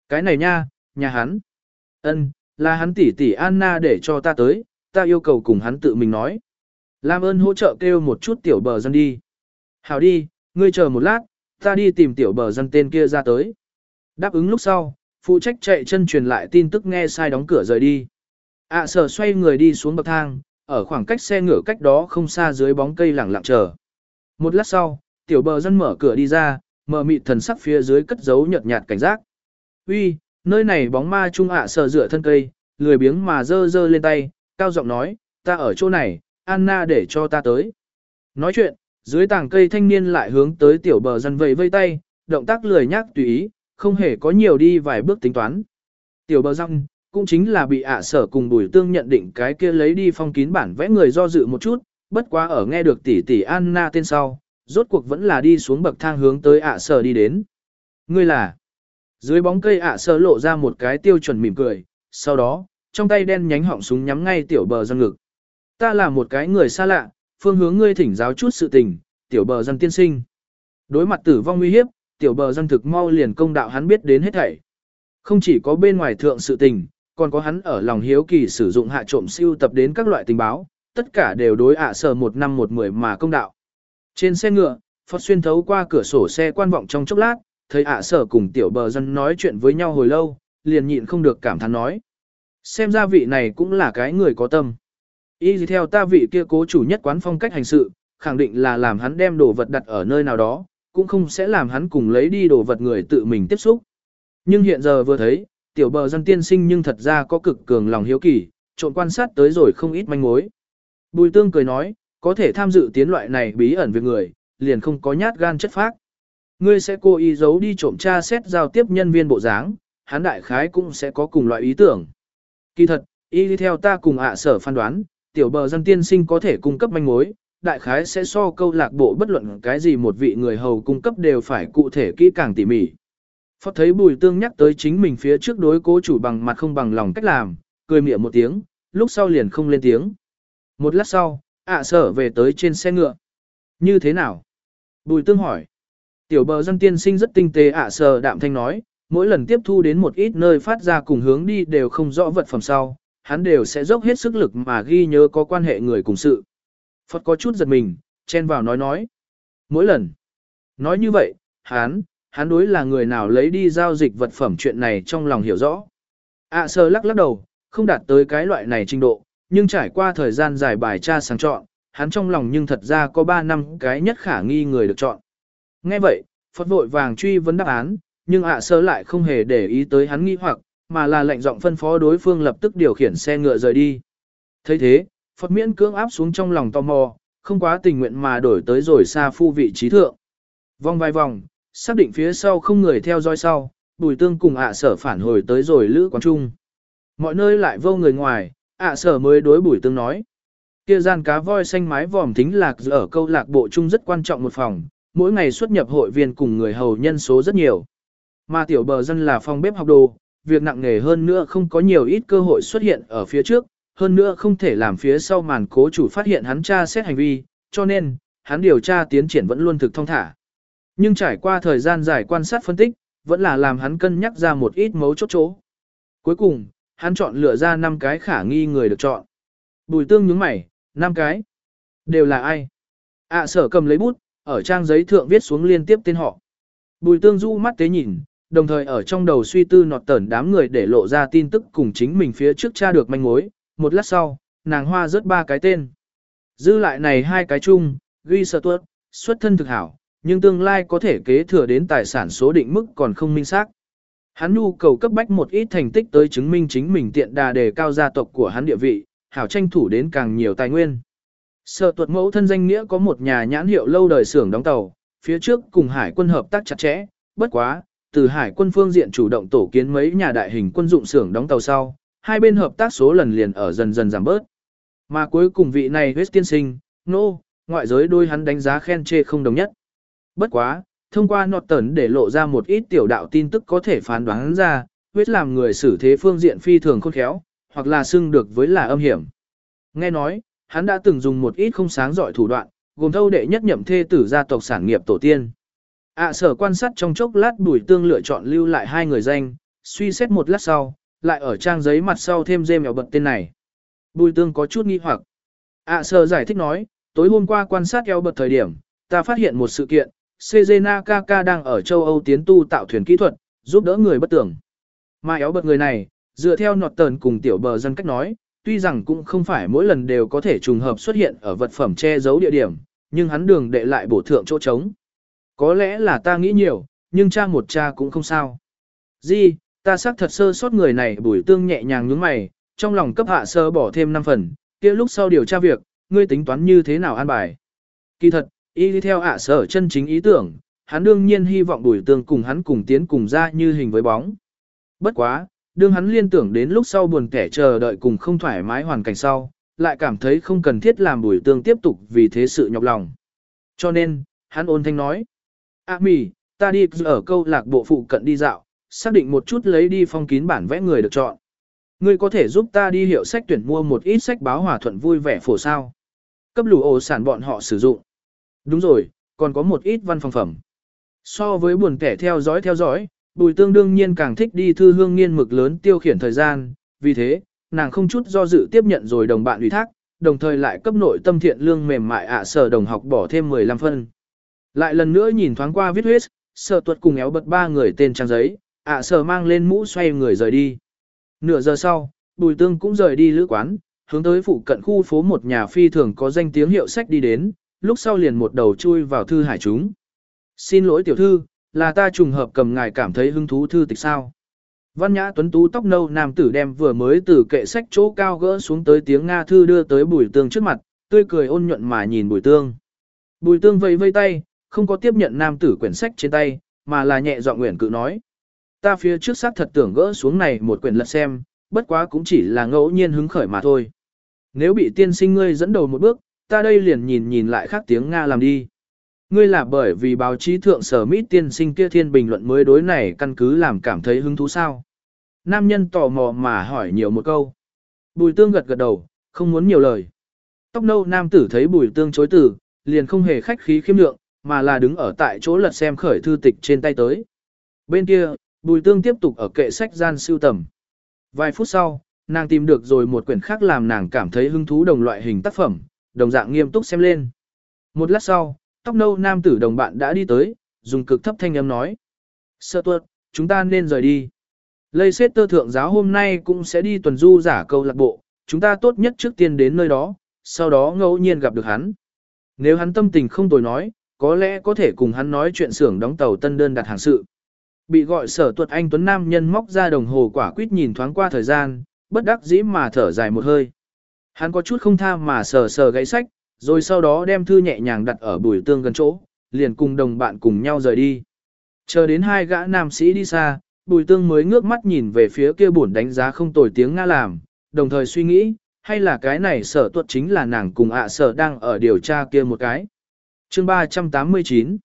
Cái này nha, nhà hắn. Ân, là hắn tỷ tỷ Anna để cho ta tới, ta yêu cầu cùng hắn tự mình nói. Làm ơn hỗ trợ kêu một chút tiểu bờ dân đi. Hảo đi, ngươi chờ một lát, ta đi tìm tiểu bờ dân tên kia ra tới. Đáp ứng lúc sau, phụ trách chạy chân truyền lại tin tức nghe sai đóng cửa rời đi. ạ sở xoay người đi xuống bậc thang, ở khoảng cách xe ngựa cách đó không xa dưới bóng cây lẳng lặng chờ. Một lát sau, tiểu bờ dân mở cửa đi ra, mở mịt thần sắc phía dưới cất giấu nhợt nhạt cảnh giác. Uy, nơi này bóng ma trung ạ sờ dựa thân cây, lười biếng mà dơ dơ lên tay, cao giọng nói, ta ở chỗ này, Anna để cho ta tới. Nói chuyện, dưới tảng cây thanh niên lại hướng tới tiểu bờ dân vẫy vây tay, động tác lười nhác tùy ý, không hề có nhiều đi vài bước tính toán. Tiểu bờ răng, cũng chính là bị ạ sở cùng bùi tương nhận định cái kia lấy đi phong kín bản vẽ người do dự một chút, bất quá ở nghe được tỷ tỷ Anna tên sau, rốt cuộc vẫn là đi xuống bậc thang hướng tới ạ sở đi đến. Ngươi là, dưới bóng cây ạ sở lộ ra một cái tiêu chuẩn mỉm cười, sau đó, trong tay đen nhánh họng súng nhắm ngay tiểu bờ dân ngực. Ta là một cái người xa lạ, phương hướng ngươi thỉnh giáo chút sự tình, tiểu bờ dân tiên sinh. Đối mặt tử vong nguy hiếp, tiểu bờ dân thực mau liền công đạo hắn biết đến hết thảy. Không chỉ có bên ngoài thượng sự tình, còn có hắn ở lòng hiếu kỳ sử dụng hạ trộm siêu tập đến các loại tình báo, tất cả đều đối ạ sở một năm một mười mà công đạo. Trên xe ngựa, Phật xuyên thấu qua cửa sổ xe quan vọng trong chốc lát, thấy ạ sở cùng tiểu bờ dân nói chuyện với nhau hồi lâu, liền nhịn không được cảm thán nói. Xem ra vị này cũng là cái người có tâm. Y gì theo ta vị kia cố chủ nhất quán phong cách hành sự, khẳng định là làm hắn đem đồ vật đặt ở nơi nào đó, cũng không sẽ làm hắn cùng lấy đi đồ vật người tự mình tiếp xúc. Nhưng hiện giờ vừa thấy, tiểu bờ dân tiên sinh nhưng thật ra có cực cường lòng hiếu kỳ, trộn quan sát tới rồi không ít manh mối. Bùi tương cười nói, có thể tham dự tiến loại này bí ẩn về người, liền không có nhát gan chất phác. Ngươi sẽ cố ý giấu đi trộm tra xét giao tiếp nhân viên bộ dáng, hắn đại khái cũng sẽ có cùng loại ý tưởng. Kỳ thật, y đi theo ta cùng ạ sở phán đoán, tiểu bờ dân tiên sinh có thể cung cấp manh mối, đại khái sẽ so câu lạc bộ bất luận cái gì một vị người hầu cung cấp đều phải cụ thể kỹ càng tỉ mỉ. Phật thấy bùi tương nhắc tới chính mình phía trước đối cố chủ bằng mặt không bằng lòng cách làm, cười mỉa một tiếng, lúc sau liền không lên tiếng. Một lát sau, ạ sở về tới trên xe ngựa. Như thế nào? Bùi tương hỏi. Tiểu bờ dân tiên sinh rất tinh tế ạ sở đạm thanh nói, mỗi lần tiếp thu đến một ít nơi phát ra cùng hướng đi đều không rõ vật phẩm sau, hắn đều sẽ dốc hết sức lực mà ghi nhớ có quan hệ người cùng sự. Phật có chút giật mình, chen vào nói nói. Mỗi lần. Nói như vậy, hắn, hắn đối là người nào lấy đi giao dịch vật phẩm chuyện này trong lòng hiểu rõ. À, ạ sơ lắc lắc đầu, không đạt tới cái loại này trình độ, nhưng trải qua thời gian dài bài tra sáng chọn, hắn trong lòng nhưng thật ra có 3 năm cái nhất khả nghi người được chọn. Nghe vậy, Phật vội vàng truy vấn đáp án, nhưng à, ạ sơ lại không hề để ý tới hắn nghi hoặc, mà là lệnh giọng phân phó đối phương lập tức điều khiển xe ngựa rời đi. thấy thế, Phật miễn cưỡng áp xuống trong lòng tò mò, không quá tình nguyện mà đổi tới rồi xa phu vị trí thượng. Vòng vài vòng, xác định phía sau không người theo dõi sau, bùi tương cùng ạ sở phản hồi tới rồi lữ quán trung. Mọi nơi lại vô người ngoài, ạ sở mới đối bùi tương nói. Kia gian cá voi xanh mái vòm thính lạc ở câu lạc bộ trung rất quan trọng một phòng, mỗi ngày xuất nhập hội viên cùng người hầu nhân số rất nhiều. Mà tiểu bờ dân là phòng bếp học đồ, việc nặng nề hơn nữa không có nhiều ít cơ hội xuất hiện ở phía trước, hơn nữa không thể làm phía sau màn cố chủ phát hiện hắn tra xét hành vi, cho nên, hắn điều tra tiến triển vẫn luôn thực thông thả. Nhưng trải qua thời gian dài quan sát phân tích, vẫn là làm hắn cân nhắc ra một ít mấu chốt chỗ. Cuối cùng, hắn chọn lựa ra 5 cái khả nghi người được chọn. Bùi tương nhướng mày, 5 cái. Đều là ai? ạ sở cầm lấy bút, ở trang giấy thượng viết xuống liên tiếp tên họ. Bùi tương du mắt tế nhìn, đồng thời ở trong đầu suy tư nọt tẩn đám người để lộ ra tin tức cùng chính mình phía trước tra được manh mối, một lát sau, nàng hoa rớt ba cái tên. Dư lại này hai cái chung, ghi sở tuất, xuất thân thực hảo, nhưng tương lai có thể kế thừa đến tài sản số định mức còn không minh xác. Hắn nhu cầu cấp bách một ít thành tích tới chứng minh chính mình tiện đà đề cao gia tộc của hắn địa vị, hảo tranh thủ đến càng nhiều tài nguyên. Sợ tuật mẫu thân danh nghĩa có một nhà nhãn hiệu lâu đời xưởng đóng tàu, phía trước cùng hải quân hợp tác chặt chẽ, bất quá, từ hải quân phương diện chủ động tổ kiến mấy nhà đại hình quân dụng xưởng đóng tàu sau, hai bên hợp tác số lần liền ở dần dần giảm bớt. Mà cuối cùng vị này huyết tiên sinh, nô, no, ngoại giới đôi hắn đánh giá khen chê không đồng nhất. Bất quá, thông qua nọt tấn để lộ ra một ít tiểu đạo tin tức có thể phán đoán ra, huyết làm người xử thế phương diện phi thường khôn khéo, hoặc là xưng được với là âm hiểm. Nghe nói, hắn đã từng dùng một ít không sáng giỏi thủ đoạn, gồm thâu đệ nhất nhậm thê tử gia tộc sản nghiệp tổ tiên. ạ sở quan sát trong chốc lát bùi tương lựa chọn lưu lại hai người danh, suy xét một lát sau, lại ở trang giấy mặt sau thêm dê mèo bật tên này. Bùi tương có chút nghi hoặc. ạ sở giải thích nói, tối hôm qua quan sát eo bật thời điểm, ta phát hiện một sự kiện, Sejena Kaka đang ở châu Âu tiến tu tạo thuyền kỹ thuật, giúp đỡ người bất tưởng. Mà éo bật người này, dựa theo nọt tờn cùng tiểu bờ dân cách nói, tuy rằng cũng không phải mỗi lần đều có thể trùng hợp xuất hiện ở vật phẩm che giấu địa điểm, nhưng hắn đường đệ lại bổ thượng chỗ trống. Có lẽ là ta nghĩ nhiều, nhưng cha một cha cũng không sao. Di, ta xác thật sơ sót người này bùi tương nhẹ nhàng nhướng mày, trong lòng cấp hạ sơ bỏ thêm 5 phần, kia lúc sau điều tra việc, ngươi tính toán như thế nào an bài. Kỳ thật, y đi theo hạ sở chân chính ý tưởng, hắn đương nhiên hy vọng bùi tương cùng hắn cùng tiến cùng ra như hình với bóng. Bất quá, đương hắn liên tưởng đến lúc sau buồn kẻ chờ đợi cùng không thoải mái hoàn cảnh sau, lại cảm thấy không cần thiết làm bùi tương tiếp tục vì thế sự nhọc lòng. Cho nên, hắn ôn thanh nói, A mì, ta đi ở câu lạc bộ phụ cận đi dạo, xác định một chút lấy đi phong kín bản vẽ người được chọn. Ngươi có thể giúp ta đi hiệu sách tuyển mua một ít sách báo hòa thuận vui vẻ phổ sao. Cấp lù ổ sản bọn họ sử dụng. Đúng rồi, còn có một ít văn phòng phẩm. So với buồn kẻ theo dõi theo dõi, bùi tương đương nhiên càng thích đi thư hương nghiên mực lớn tiêu khiển thời gian, vì thế, nàng không chút do dự tiếp nhận rồi đồng bạn ủy thác, đồng thời lại cấp nội tâm thiện lương mềm mại ạ sở đồng học bỏ thêm 15 phân. Lại lần nữa nhìn thoáng qua viết huyết, sở tuật cùng éo bật ba người tên trang giấy, ạ sở mang lên mũ xoay người rời đi. Nửa giờ sau, bùi tương cũng rời đi lữ quán, hướng tới phụ cận khu phố một nhà phi thường có danh tiếng hiệu sách đi đến, lúc sau liền một đầu chui vào thư hải chúng. Xin lỗi tiểu thư, là ta trùng hợp cầm ngài cảm thấy hứng thú thư tịch sao. Văn nhã tuấn tú tóc nâu nam tử đem vừa mới từ kệ sách chỗ cao gỡ xuống tới tiếng Nga thư đưa tới bùi tương trước mặt, tươi cười ôn nhuận mà nhìn bùi tương. Bùi tương vẫy vây tay, không có tiếp nhận nam tử quyển sách trên tay, mà là nhẹ dọa nguyện cự nói. Ta phía trước xác thật tưởng gỡ xuống này một quyển lật xem, bất quá cũng chỉ là ngẫu nhiên hứng khởi mà thôi. Nếu bị tiên sinh ngươi dẫn đầu một bước, ta đây liền nhìn nhìn lại khác tiếng Nga làm đi. Ngươi là bởi vì báo chí thượng sở mít tiên sinh kia thiên bình luận mới đối này căn cứ làm cảm thấy hứng thú sao. Nam nhân tò mò mà hỏi nhiều một câu. Bùi tương gật gật đầu, không muốn nhiều lời. Tóc nâu nam tử thấy bùi tương chối từ, liền không hề khách khí khiêm lượng, mà là đứng ở tại chỗ lật xem khởi thư tịch trên tay tới. Bên kia, bùi tương tiếp tục ở kệ sách gian siêu tầm. Vài phút sau, nàng tìm được rồi một quyển khác làm nàng cảm thấy hứng thú đồng loại hình tác phẩm, đồng dạng nghiêm túc xem lên. Một lát sau, tóc nâu nam tử đồng bạn đã đi tới, dùng cực thấp thanh âm nói. Sơ tuột, chúng ta nên rời đi. Lây xét tơ thượng giáo hôm nay cũng sẽ đi tuần du giả câu lạc bộ, chúng ta tốt nhất trước tiên đến nơi đó, sau đó ngẫu nhiên gặp được hắn. Nếu hắn tâm tình không tồi nói, có lẽ có thể cùng hắn nói chuyện xưởng đóng tàu tân đơn đặt hàng sự. Bị gọi sở tuột anh Tuấn Nam nhân móc ra đồng hồ quả quýt nhìn thoáng qua thời gian, bất đắc dĩ mà thở dài một hơi. Hắn có chút không tha mà sờ sờ gãy sách, rồi sau đó đem thư nhẹ nhàng đặt ở bùi tương gần chỗ, liền cùng đồng bạn cùng nhau rời đi. Chờ đến hai gã nam sĩ đi xa, bùi tương mới ngước mắt nhìn về phía kia buồn đánh giá không tồi tiếng Nga làm, đồng thời suy nghĩ, hay là cái này sở tuật chính là nàng cùng ạ sở đang ở điều tra kia một cái. Chương 389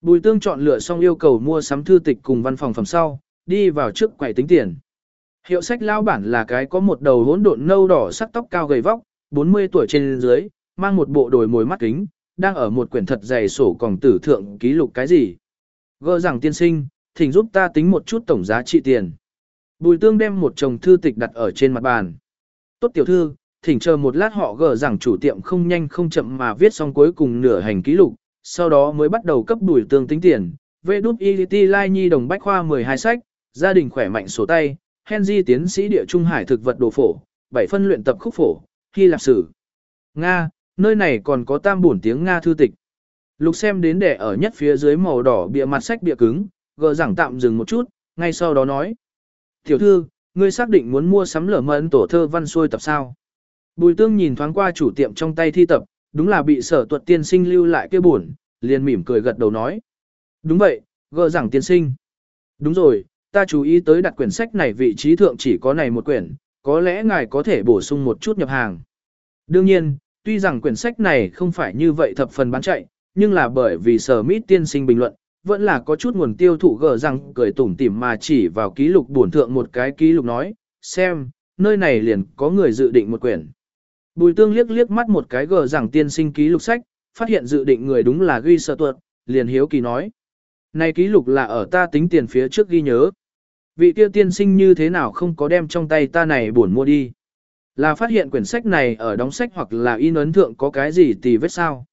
Bùi tương chọn lựa xong yêu cầu mua sắm thư tịch cùng văn phòng phẩm sau, đi vào trước quầy tính tiền. Hiệu sách lao bản là cái có một đầu hỗn độn nâu đỏ sắc tóc cao gầy vóc, 40 tuổi trên dưới, mang một bộ đồi mồi mắt kính, đang ở một quyển thật dày sổ còng tử thượng ký lục cái gì. Gơ rằng tiên sinh, thỉnh giúp ta tính một chút tổng giá trị tiền. Bùi tương đem một chồng thư tịch đặt ở trên mặt bàn. Tốt tiểu thư, thỉnh chờ một lát họ gờ rằng chủ tiệm không nhanh không chậm mà viết xong cuối cùng nửa hành ký lục, sau đó mới bắt đầu cấp bùi tương tính tiền. Vệ đút y Lai Nhi đồng bách khoa 12 sách, gia đình khỏe mạnh sổ tay, Henry tiến sĩ địa trung hải thực vật đồ phổ, bảy phân luyện tập khúc phổ, Hy Lạp sử. Nga, nơi này còn có tam bổn tiếng Nga thư tịch. Lục xem đến để ở nhất phía dưới màu đỏ bìa mặt sách bìa cứng, gờ giảng tạm dừng một chút, ngay sau đó nói. Tiểu thư, ngươi xác định muốn mua sắm lở mẫn tổ thơ văn xuôi tập sao? Bùi tương nhìn thoáng qua chủ tiệm trong tay thi tập, đúng là bị sở tuật tiên sinh lưu lại kia buồn, liền mỉm cười gật đầu nói. Đúng vậy, gờ giảng tiên sinh. Đúng rồi, ta chú ý tới đặt quyển sách này vị trí thượng chỉ có này một quyển, có lẽ ngài có thể bổ sung một chút nhập hàng. Đương nhiên, tuy rằng quyển sách này không phải như vậy thập phần bán chạy, nhưng là bởi vì sở mít tiên sinh bình luận, vẫn là có chút nguồn tiêu thụ gờ rằng cười tủm tỉm mà chỉ vào ký lục bổn thượng một cái ký lục nói, xem, nơi này liền có người dự định một quyển. Bùi tương liếc liếc mắt một cái gờ rằng tiên sinh ký lục sách, phát hiện dự định người đúng là ghi sợ tuột, liền hiếu kỳ nói. Này ký lục là ở ta tính tiền phía trước ghi nhớ. Vị kia tiên sinh như thế nào không có đem trong tay ta này buồn mua đi. Là phát hiện quyển sách này ở đóng sách hoặc là in ấn thượng có cái gì tì vết sao.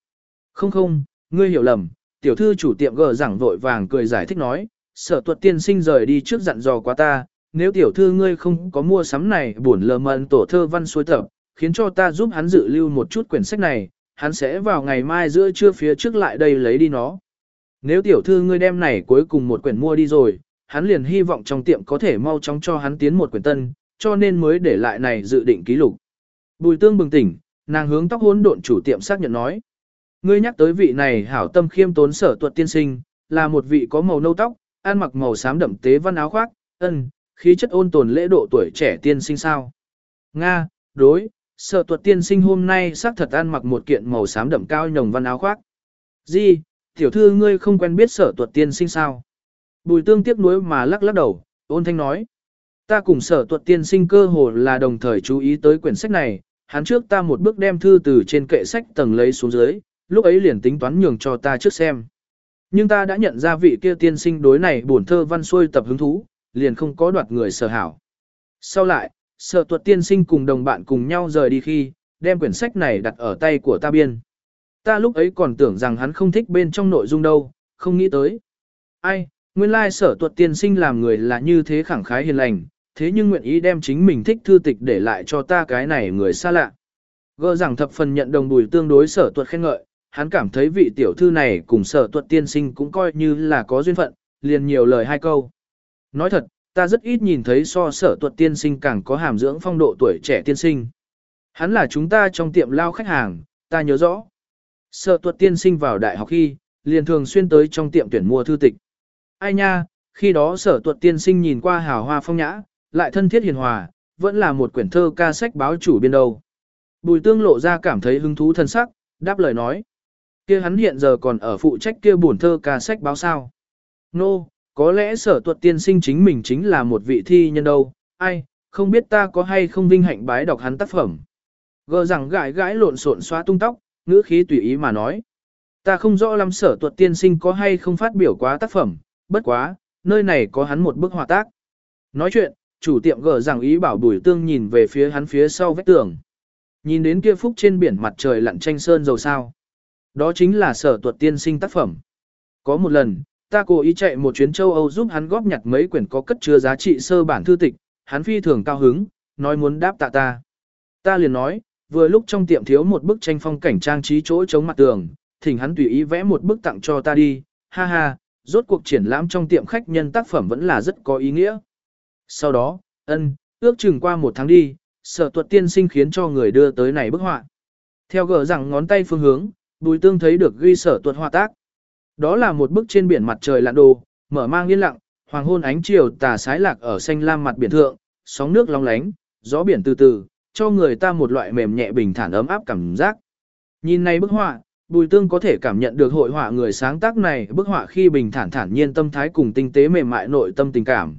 Không không, ngươi hiểu lầm, tiểu thư chủ tiệm gờ giảng vội vàng cười giải thích nói, sở tuật tiên sinh rời đi trước dặn dò quá ta, nếu tiểu thư ngươi không có mua sắm này buồn lờ mận tổ thơ văn suối tập, khiến cho ta giúp hắn dự lưu một chút quyển sách này, hắn sẽ vào ngày mai giữa trưa phía trước lại đây lấy đi nó. Nếu tiểu thư ngươi đem này cuối cùng một quyển mua đi rồi, hắn liền hy vọng trong tiệm có thể mau chóng cho hắn tiến một quyển tân, cho nên mới để lại này dự định ký lục. Bùi tương bừng tỉnh, nàng hướng tóc hỗn độn chủ tiệm xác nhận nói. Ngươi nhắc tới vị này hảo tâm khiêm tốn sở tuật tiên sinh, là một vị có màu nâu tóc, ăn mặc màu xám đậm tế văn áo khoác, ân, khí chất ôn tồn lễ độ tuổi trẻ tiên sinh sao. Nga, đối, sở tuật tiên sinh hôm nay xác thật ăn mặc một kiện màu xám đậm cao nhồng văn áo khoác. Gì, tiểu thư ngươi không quen biết sở tuật tiên sinh sao? Bùi tương tiếc nuối mà lắc lắc đầu, ôn thanh nói. Ta cùng sở tuật tiên sinh cơ hồ là đồng thời chú ý tới quyển sách này, hắn trước ta một bước đem thư từ trên kệ sách tầng lấy xuống dưới, lúc ấy liền tính toán nhường cho ta trước xem. Nhưng ta đã nhận ra vị kia tiên sinh đối này buồn thơ văn xuôi tập hứng thú, liền không có đoạt người sở hảo. Sau lại, sở tuật tiên sinh cùng đồng bạn cùng nhau rời đi khi, đem quyển sách này đặt ở tay của ta biên. Ta lúc ấy còn tưởng rằng hắn không thích bên trong nội dung đâu, không nghĩ tới. Ai, nguyên lai sở tuật tiên sinh làm người là như thế khẳng khái hiền lành, thế nhưng nguyện ý đem chính mình thích thư tịch để lại cho ta cái này người xa lạ. Gỡ rằng thập phần nhận đồng bùi tương đối sở tuật khen ngợi, hắn cảm thấy vị tiểu thư này cùng sở tuật tiên sinh cũng coi như là có duyên phận, liền nhiều lời hai câu. Nói thật, ta rất ít nhìn thấy so sở tuật tiên sinh càng có hàm dưỡng phong độ tuổi trẻ tiên sinh. Hắn là chúng ta trong tiệm lao khách hàng, ta nhớ rõ. Sở tuật tiên sinh vào đại học khi, liền thường xuyên tới trong tiệm tuyển mua thư tịch. Ai nha, khi đó sở tuật tiên sinh nhìn qua hào hoa phong nhã, lại thân thiết hiền hòa, vẫn là một quyển thơ ca sách báo chủ biên đầu. Bùi tương lộ ra cảm thấy hứng thú thân sắc, đáp lời nói. kia hắn hiện giờ còn ở phụ trách kia buồn thơ ca sách báo sao. Nô, no, có lẽ sở tuật tiên sinh chính mình chính là một vị thi nhân đâu, ai, không biết ta có hay không vinh hạnh bái đọc hắn tác phẩm. Gờ rằng gãi gãi lộn xộn xóa tung tóc, ngữ khí tùy ý mà nói. Ta không rõ lắm sở tuật tiên sinh có hay không phát biểu quá tác phẩm, bất quá, nơi này có hắn một bức họa tác. Nói chuyện, chủ tiệm gờ rằng ý bảo bùi tương nhìn về phía hắn phía sau vách tường. Nhìn đến kia phúc trên biển mặt trời lặn tranh sơn dầu sao. Đó chính là sở tuật tiên sinh tác phẩm. Có một lần, ta cố ý chạy một chuyến châu Âu giúp hắn góp nhặt mấy quyển có cất chứa giá trị sơ bản thư tịch, hắn phi thường cao hứng, nói muốn đáp tạ ta. Ta liền nói, vừa lúc trong tiệm thiếu một bức tranh phong cảnh trang trí chỗ chống mặt tường, thỉnh hắn tùy ý vẽ một bức tặng cho ta đi, ha ha, rốt cuộc triển lãm trong tiệm khách nhân tác phẩm vẫn là rất có ý nghĩa. Sau đó, ân, ước chừng qua một tháng đi, sở tuật tiên sinh khiến cho người đưa tới này bức họa. Theo gỡ rằng ngón tay phương hướng, bùi tương thấy được ghi sở tuật họa tác. Đó là một bức trên biển mặt trời lặn đồ, mở mang yên lặng, hoàng hôn ánh chiều tà sái lạc ở xanh lam mặt biển thượng, sóng nước long lánh, gió biển từ từ, cho người ta một loại mềm nhẹ bình thản ấm áp cảm giác. Nhìn này bức họa, Bùi Tương có thể cảm nhận được hội họa người sáng tác này bức họa khi bình thản thản nhiên tâm thái cùng tinh tế mềm mại nội tâm tình cảm.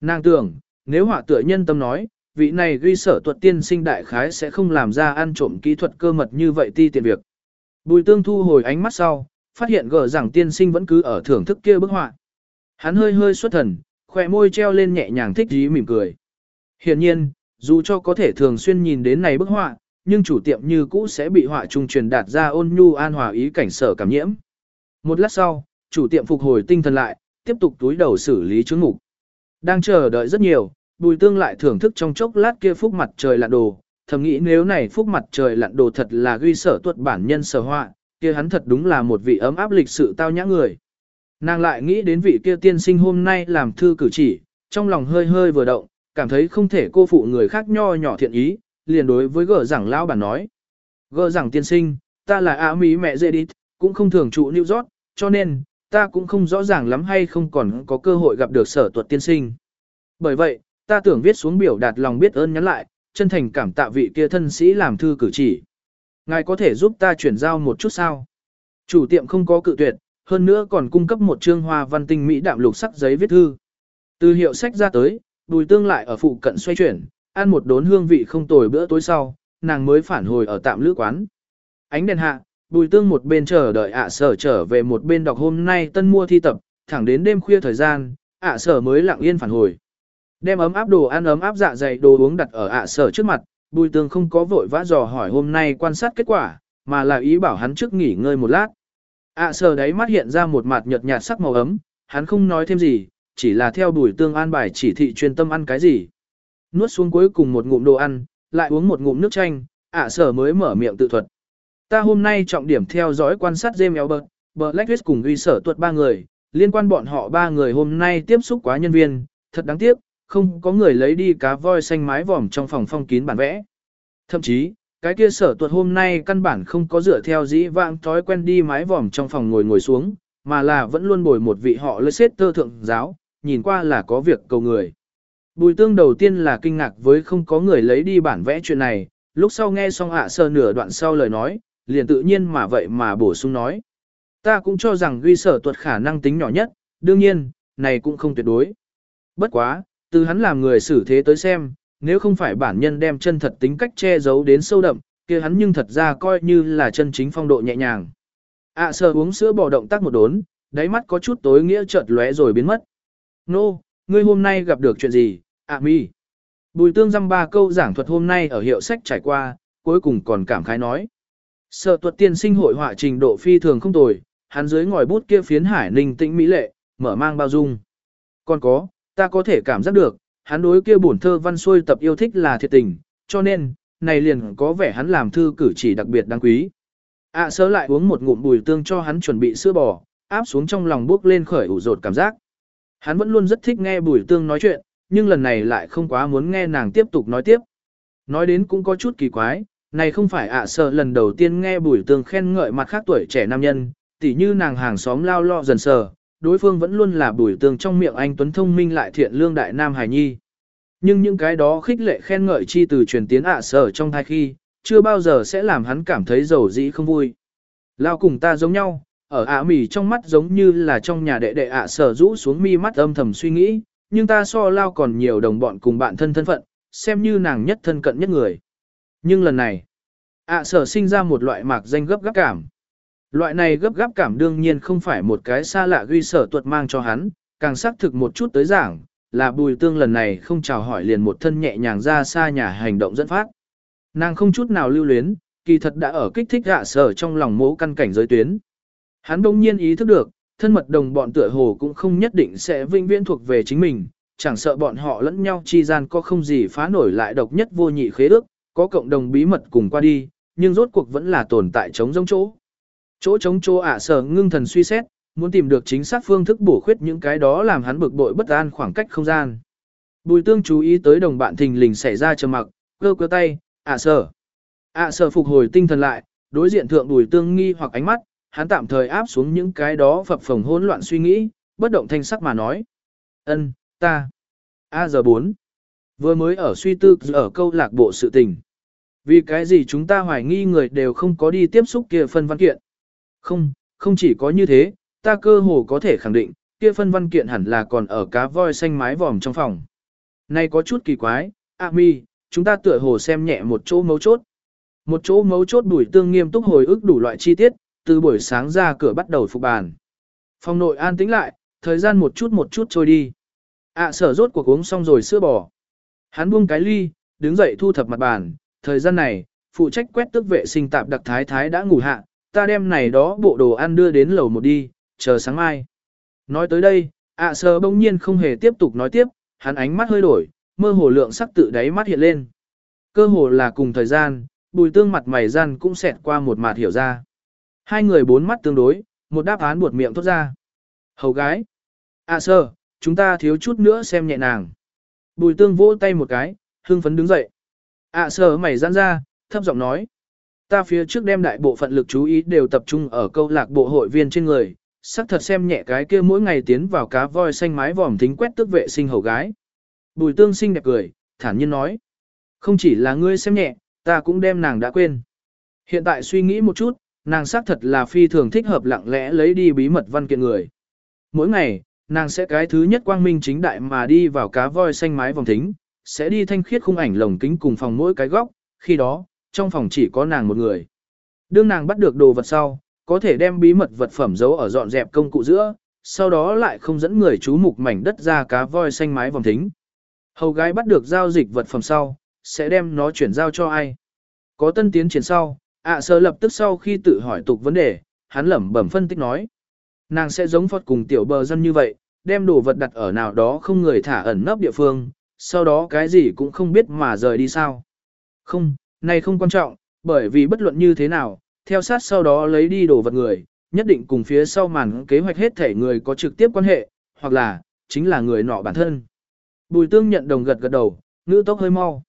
Nàng tưởng, nếu họa tựa nhân tâm nói, vị này ghi sở tuật tiên sinh đại khái sẽ không làm ra ăn trộm kỹ thuật cơ mật như vậy ti tiền việc. Bùi Tương thu hồi ánh mắt sau, phát hiện gờ rằng tiên sinh vẫn cứ ở thưởng thức kia bức họa. Hắn hơi hơi xuất thần, khỏe môi treo lên nhẹ nhàng thích dí mỉm cười. Hiện nhiên, dù cho có thể thường xuyên nhìn đến này bức họa, nhưng chủ tiệm như cũ sẽ bị họa trung truyền đạt ra ôn nhu an hòa ý cảnh sở cảm nhiễm. Một lát sau, chủ tiệm phục hồi tinh thần lại, tiếp tục túi đầu xử lý chứng ngục. Đang chờ đợi rất nhiều, bùi tương lại thưởng thức trong chốc lát kia phúc mặt trời lặn đồ, thầm nghĩ nếu này phúc mặt trời lặn đồ thật là ghi sở tuột bản nhân sở họa, kia hắn thật đúng là một vị ấm áp lịch sự tao nhã người. Nàng lại nghĩ đến vị kia tiên sinh hôm nay làm thư cử chỉ, trong lòng hơi hơi vừa động, cảm thấy không thể cô phụ người khác nho nhỏ thiện ý, liền đối với gờ giảng lão bản nói. Gờ giảng tiên sinh, ta là á mỹ mẹ dê đi, cũng không thường trụ New York, cho nên, ta cũng không rõ ràng lắm hay không còn có cơ hội gặp được sở tuật tiên sinh. Bởi vậy, ta tưởng viết xuống biểu đạt lòng biết ơn nhắn lại, chân thành cảm tạ vị kia thân sĩ làm thư cử chỉ. Ngài có thể giúp ta chuyển giao một chút sao? Chủ tiệm không có cự tuyệt, hơn nữa còn cung cấp một chương hoa văn tinh mỹ đạm lục sắc giấy viết thư. Từ hiệu sách ra tới, bùi tương lại ở phụ cận xoay chuyển, ăn một đốn hương vị không tồi bữa tối sau, nàng mới phản hồi ở tạm lữ quán. Ánh đèn hạ, bùi tương một bên chờ đợi ạ sở trở về một bên đọc hôm nay tân mua thi tập, thẳng đến đêm khuya thời gian, ạ sở mới lặng yên phản hồi. Đem ấm áp đồ ăn ấm áp dạ dày đồ uống đặt ở ạ sở trước mặt, bùi tương không có vội vã dò hỏi hôm nay quan sát kết quả, mà là ý bảo hắn trước nghỉ ngơi một lát. ạ sở đấy mắt hiện ra một mặt nhợt nhạt sắc màu ấm, hắn không nói thêm gì, chỉ là theo bùi tương an bài chỉ thị chuyên tâm ăn cái gì. Nuốt xuống cuối cùng một ngụm đồ ăn, lại uống một ngụm nước chanh, ạ sở mới mở miệng tự thuật. Ta hôm nay trọng điểm theo dõi quan sát James Albert, Blacklist cùng uy sở tuột ba người, liên quan bọn họ ba người hôm nay tiếp xúc quá nhân viên, thật đáng tiếc, không có người lấy đi cá voi xanh mái vòm trong phòng phong kín bản vẽ. Thậm chí, cái kia sở tuột hôm nay căn bản không có dựa theo dĩ vãng thói quen đi mái vòm trong phòng ngồi ngồi xuống, mà là vẫn luôn bồi một vị họ lê xét tơ thượng giáo, nhìn qua là có việc cầu người. Bùi tương đầu tiên là kinh ngạc với không có người lấy đi bản vẽ chuyện này, lúc sau nghe xong ạ sơ nửa đoạn sau lời nói, liền tự nhiên mà vậy mà bổ sung nói. Ta cũng cho rằng ghi sở tuật khả năng tính nhỏ nhất, đương nhiên, này cũng không tuyệt đối. Bất quá, từ hắn làm người xử thế tới xem, nếu không phải bản nhân đem chân thật tính cách che giấu đến sâu đậm, kia hắn nhưng thật ra coi như là chân chính phong độ nhẹ nhàng. ạ sơ uống sữa bò động tác một đốn, đáy mắt có chút tối nghĩa chợt lóe rồi biến mất. Nô, ngươi hôm nay gặp được chuyện gì, ạ mi? Bùi tương dăm ba câu giảng thuật hôm nay ở hiệu sách trải qua, cuối cùng còn cảm khái nói. Sở tuật tiên sinh hội họa trình độ phi thường không tồi, hắn dưới ngòi bút kia phiến hải ninh tĩnh mỹ lệ, mở mang bao dung. Còn có, ta có thể cảm giác được, hắn đối kia bổn thơ văn xuôi tập yêu thích là thiệt tình, cho nên, này liền có vẻ hắn làm thư cử chỉ đặc biệt đáng quý. à, sớ lại uống một ngụm bùi tương cho hắn chuẩn bị sữa bò, áp xuống trong lòng bước lên khởi ủ rột cảm giác. Hắn vẫn luôn rất thích nghe bùi tương nói chuyện, nhưng lần này lại không quá muốn nghe nàng tiếp tục nói tiếp. Nói đến cũng có chút kỳ quái, này không phải ạ sợ lần đầu tiên nghe bùi tương khen ngợi mặt khác tuổi trẻ nam nhân, tỉ như nàng hàng xóm lao lo dần sờ, đối phương vẫn luôn là bùi tương trong miệng anh Tuấn thông minh lại thiện lương đại nam hài nhi. Nhưng những cái đó khích lệ khen ngợi chi từ truyền tiến ạ sở trong thai khi, chưa bao giờ sẽ làm hắn cảm thấy giàu dĩ không vui. Lao cùng ta giống nhau, ở ạ mỉ trong mắt giống như là trong nhà đệ đệ ạ sở rũ xuống mi mắt âm thầm suy nghĩ, nhưng ta so Lao còn nhiều đồng bọn cùng bạn thân thân phận, xem như nàng nhất thân cận nhất người. Nhưng lần này, ạ sở sinh ra một loại mạc danh gấp gáp cảm. Loại này gấp gáp cảm đương nhiên không phải một cái xa lạ ghi sở tuột mang cho hắn, càng xác thực một chút tới giảng, là bùi tương lần này không chào hỏi liền một thân nhẹ nhàng ra xa nhà hành động dẫn phát. Nàng không chút nào lưu luyến, kỳ thật đã ở kích thích ạ sở trong lòng mố căn cảnh giới tuyến. Hắn đông nhiên ý thức được, thân mật đồng bọn tựa hồ cũng không nhất định sẽ vinh viễn thuộc về chính mình, chẳng sợ bọn họ lẫn nhau chi gian có không gì phá nổi lại độc nhất vô nhị khế ước, có cộng đồng bí mật cùng qua đi, nhưng rốt cuộc vẫn là tồn tại chống giống chỗ. Chỗ chống chỗ ạ sở ngưng thần suy xét, muốn tìm được chính xác phương thức bổ khuyết những cái đó làm hắn bực bội bất an khoảng cách không gian. Bùi tương chú ý tới đồng bạn thình lình xảy ra trầm mặc, cơ cơ tay, ạ sở. ạ sở phục hồi tinh thần lại, đối diện thượng bùi tương nghi hoặc ánh mắt, hắn tạm thời áp xuống những cái đó phập phồng hỗn loạn suy nghĩ, bất động thanh sắc mà nói. ân ta. A giờ 4. Vừa mới ở suy tư ở câu lạc bộ sự tình. Vì cái gì chúng ta hoài nghi người đều không có đi tiếp xúc kia phân văn kiện. Không, không chỉ có như thế, ta cơ hồ có thể khẳng định, kia phân văn kiện hẳn là còn ở cá voi xanh mái vòm trong phòng. Này có chút kỳ quái, A mi, chúng ta tựa hồ xem nhẹ một chỗ mấu chốt. Một chỗ mấu chốt đuổi tương nghiêm túc hồi ức đủ loại chi tiết, từ buổi sáng ra cửa bắt đầu phục bàn. Phòng nội an tĩnh lại, thời gian một chút một chút trôi đi. ạ sở rốt cuộc uống xong rồi sữa bò. Hắn buông cái ly, đứng dậy thu thập mặt bàn, thời gian này, phụ trách quét tước vệ sinh tạp đặc thái thái đã ngủ hạ, ta đem này đó bộ đồ ăn đưa đến lầu một đi, chờ sáng mai. Nói tới đây, ạ sở bỗng nhiên không hề tiếp tục nói tiếp, hắn ánh mắt hơi đổi, mơ hồ lượng sắc tự đáy mắt hiện lên. Cơ hồ là cùng thời gian, bùi tương mặt mày gian cũng xẹt qua một mặt hiểu ra. Hai người bốn mắt tương đối, một đáp án buột miệng thốt ra. Hầu gái. À sơ, chúng ta thiếu chút nữa xem nhẹ nàng. Bùi tương vỗ tay một cái, hưng phấn đứng dậy. À sơ mày giãn ra, thấp giọng nói. Ta phía trước đem đại bộ phận lực chú ý đều tập trung ở câu lạc bộ hội viên trên người, sắc thật xem nhẹ cái kia mỗi ngày tiến vào cá voi xanh mái vòm thính quét tức vệ sinh hầu gái. Bùi tương xinh đẹp cười, thản nhiên nói. Không chỉ là ngươi xem nhẹ, ta cũng đem nàng đã quên. Hiện tại suy nghĩ một chút, nàng xác thật là phi thường thích hợp lặng lẽ lấy đi bí mật văn kiện người. Mỗi ngày, nàng sẽ cái thứ nhất quang minh chính đại mà đi vào cá voi xanh mái vòng thính, sẽ đi thanh khiết khung ảnh lồng kính cùng phòng mỗi cái góc, khi đó, trong phòng chỉ có nàng một người. Đương nàng bắt được đồ vật sau, có thể đem bí mật vật phẩm giấu ở dọn dẹp công cụ giữa, sau đó lại không dẫn người chú mục mảnh đất ra cá voi xanh mái vòng thính. Hầu gái bắt được giao dịch vật phẩm sau, sẽ đem nó chuyển giao cho ai. Có tân tiến triển sau, ạ à lập tức sau khi tự hỏi tục vấn đề, hắn lẩm bẩm phân tích nói. Nàng sẽ giống Phật cùng tiểu bờ dân như vậy, đem đồ vật đặt ở nào đó không người thả ẩn nấp địa phương, sau đó cái gì cũng không biết mà rời đi sao. Không, này không quan trọng, bởi vì bất luận như thế nào, theo sát sau đó lấy đi đồ vật người, nhất định cùng phía sau màn kế hoạch hết thể người có trực tiếp quan hệ, hoặc là, chính là người nọ bản thân. Bùi tương nhận đồng gật gật đầu, ngữ tốc hơi mau.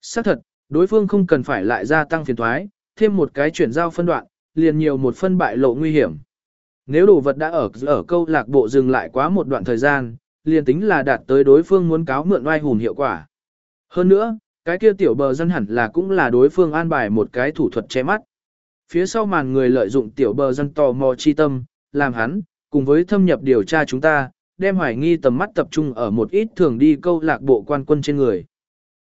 Xác thật, đối phương không cần phải lại gia tăng phiền thoái, thêm một cái chuyển giao phân đoạn, liền nhiều một phân bại lộ nguy hiểm. Nếu đồ vật đã ở ở câu lạc bộ dừng lại quá một đoạn thời gian, liền tính là đạt tới đối phương muốn cáo mượn oai hùn hiệu quả. Hơn nữa, cái kia tiểu bờ dân hẳn là cũng là đối phương an bài một cái thủ thuật che mắt. Phía sau màn người lợi dụng tiểu bờ dân tò mò chi tâm, làm hắn, cùng với thâm nhập điều tra chúng ta, đem hoài nghi tầm mắt tập trung ở một ít thường đi câu lạc bộ quan quân trên người.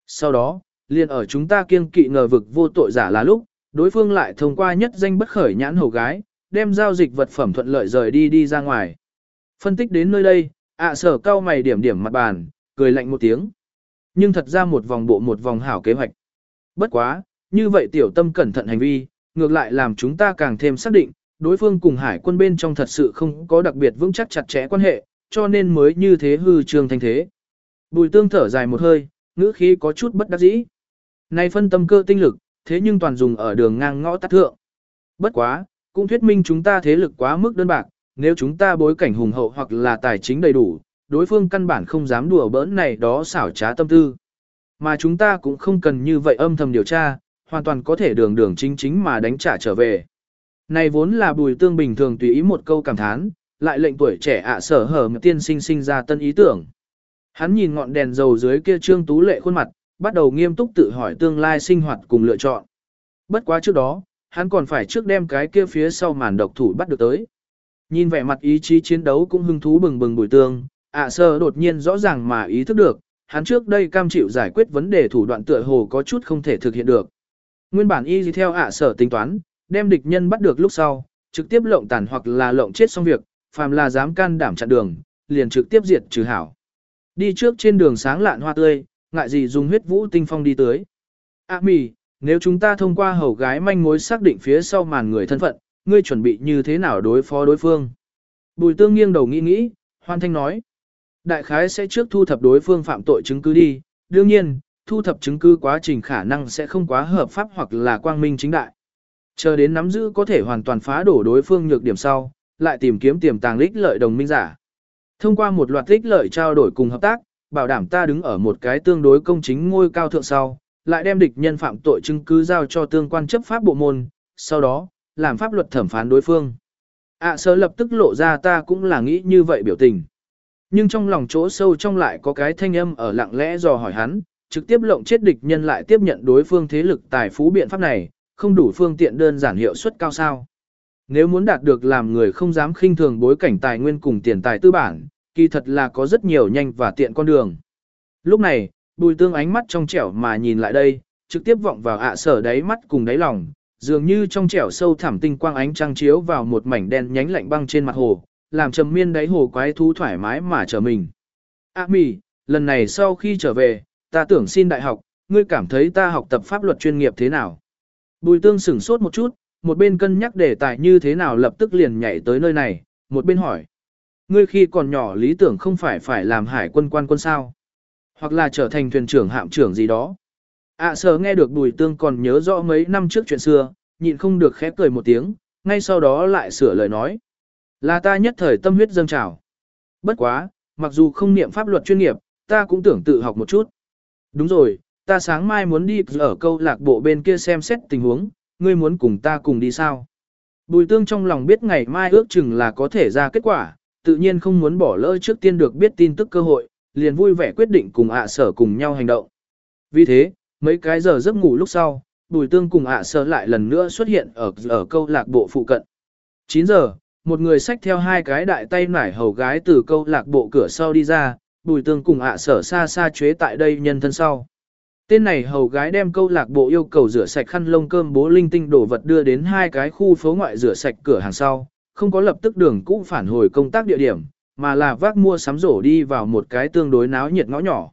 Sau đó, liền ở chúng ta kiêng kỵ ngờ vực vô tội giả là lúc, đối phương lại thông qua nhất danh bất khởi nhãn hầu gái, đem giao dịch vật phẩm thuận lợi rời đi đi ra ngoài. Phân tích đến nơi đây, ạ sở cao mày điểm điểm mặt bàn, cười lạnh một tiếng. Nhưng thật ra một vòng bộ một vòng hảo kế hoạch. Bất quá, như vậy tiểu tâm cẩn thận hành vi, ngược lại làm chúng ta càng thêm xác định, đối phương cùng hải quân bên trong thật sự không có đặc biệt vững chắc chặt chẽ quan hệ, cho nên mới như thế hư trường thanh thế. Bùi tương thở dài một hơi, ngữ khí có chút bất đắc dĩ. Này phân tâm cơ tinh lực, thế nhưng toàn dùng ở đường ngang ngõ tắt thượng. Bất quá, cũng thuyết minh chúng ta thế lực quá mức đơn bạc, nếu chúng ta bối cảnh hùng hậu hoặc là tài chính đầy đủ, đối phương căn bản không dám đùa bỡn này đó xảo trá tâm tư. Mà chúng ta cũng không cần như vậy âm thầm điều tra, hoàn toàn có thể đường đường chính chính mà đánh trả trở về. Này vốn là bùi tương bình thường tùy ý một câu cảm thán, lại lệnh tuổi trẻ ạ sở hở tiên sinh sinh ra tân ý tưởng. Hắn nhìn ngọn đèn dầu dưới kia trương tú lệ khuôn mặt, bắt đầu nghiêm túc tự hỏi tương lai sinh hoạt cùng lựa chọn. Bất quá trước đó, hắn còn phải trước đem cái kia phía sau màn độc thủ bắt được tới. Nhìn vẻ mặt ý chí chiến đấu cũng hưng thú bừng bừng bùi tương, ạ sơ đột nhiên rõ ràng mà ý thức được, hắn trước đây cam chịu giải quyết vấn đề thủ đoạn tựa hồ có chút không thể thực hiện được. Nguyên bản y theo ạ sở tính toán, đem địch nhân bắt được lúc sau, trực tiếp lộng tàn hoặc là lộng chết xong việc, phàm là dám can đảm chặn đường, liền trực tiếp diệt trừ hảo. Đi trước trên đường sáng lạn hoa tươi, ngại gì dùng huyết vũ tinh phong đi tới. À mì, nếu chúng ta thông qua hầu gái manh mối xác định phía sau màn người thân phận, ngươi chuẩn bị như thế nào đối phó đối phương? Bùi tương nghiêng đầu nghĩ nghĩ, hoan thanh nói. Đại khái sẽ trước thu thập đối phương phạm tội chứng cứ đi, đương nhiên, thu thập chứng cứ quá trình khả năng sẽ không quá hợp pháp hoặc là quang minh chính đại. Chờ đến nắm giữ có thể hoàn toàn phá đổ đối phương nhược điểm sau, lại tìm kiếm tiềm tàng lích lợi đồng minh giả. Thông qua một loạt lích lợi trao đổi cùng hợp tác, bảo đảm ta đứng ở một cái tương đối công chính ngôi cao thượng sau, lại đem địch nhân phạm tội chứng cứ giao cho tương quan chấp pháp bộ môn, sau đó, làm pháp luật thẩm phán đối phương. ạ à, sơ lập tức lộ ra ta cũng là nghĩ như vậy biểu tình. Nhưng trong lòng chỗ sâu trong lại có cái thanh âm ở lặng lẽ dò hỏi hắn, trực tiếp lộng chết địch nhân lại tiếp nhận đối phương thế lực tài phú biện pháp này, không đủ phương tiện đơn giản hiệu suất cao sao. Nếu muốn đạt được làm người không dám khinh thường bối cảnh tài nguyên cùng tiền tài tư bản, kỳ thật là có rất nhiều nhanh và tiện con đường. Lúc này, bùi tương ánh mắt trong trẻo mà nhìn lại đây, trực tiếp vọng vào ạ sở đáy mắt cùng đáy lòng, dường như trong trẻo sâu thẳm tinh quang ánh trăng chiếu vào một mảnh đen nhánh lạnh băng trên mặt hồ, làm trầm miên đáy hồ quái thú thoải mái mà trở mình. A mì, lần này sau khi trở về, ta tưởng xin đại học, ngươi cảm thấy ta học tập pháp luật chuyên nghiệp thế nào? Bùi tương sửng sốt một chút, một bên cân nhắc đề tài như thế nào lập tức liền nhảy tới nơi này, một bên hỏi. Ngươi khi còn nhỏ lý tưởng không phải phải làm hải quân quan quân sao? Hoặc là trở thành thuyền trưởng hạm trưởng gì đó. ạ à, sờ nghe được bùi tương còn nhớ rõ mấy năm trước chuyện xưa, nhịn không được khép cười một tiếng, ngay sau đó lại sửa lời nói. Là ta nhất thời tâm huyết dâng trào. Bất quá, mặc dù không niệm pháp luật chuyên nghiệp, ta cũng tưởng tự học một chút. Đúng rồi, ta sáng mai muốn đi ở câu lạc bộ bên kia xem xét tình huống, ngươi muốn cùng ta cùng đi sao? Bùi tương trong lòng biết ngày mai ước chừng là có thể ra kết quả, tự nhiên không muốn bỏ lỡ trước tiên được biết tin tức cơ hội, liền vui vẻ quyết định cùng ạ sở cùng nhau hành động. Vì thế, mấy cái giờ giấc ngủ lúc sau, bùi tương cùng ạ sở lại lần nữa xuất hiện ở ở câu lạc bộ phụ cận. 9 giờ, một người xách theo hai cái đại tay nải hầu gái từ câu lạc bộ cửa sau đi ra, bùi tương cùng ạ sở xa xa chế tại đây nhân thân sau. Tên này hầu gái đem câu lạc bộ yêu cầu rửa sạch khăn lông cơm bố linh tinh đồ vật đưa đến hai cái khu phố ngoại rửa sạch cửa hàng sau, không có lập tức đường cũ phản hồi công tác địa điểm, mà là vác mua sắm rổ đi vào một cái tương đối náo nhiệt ngõ nhỏ.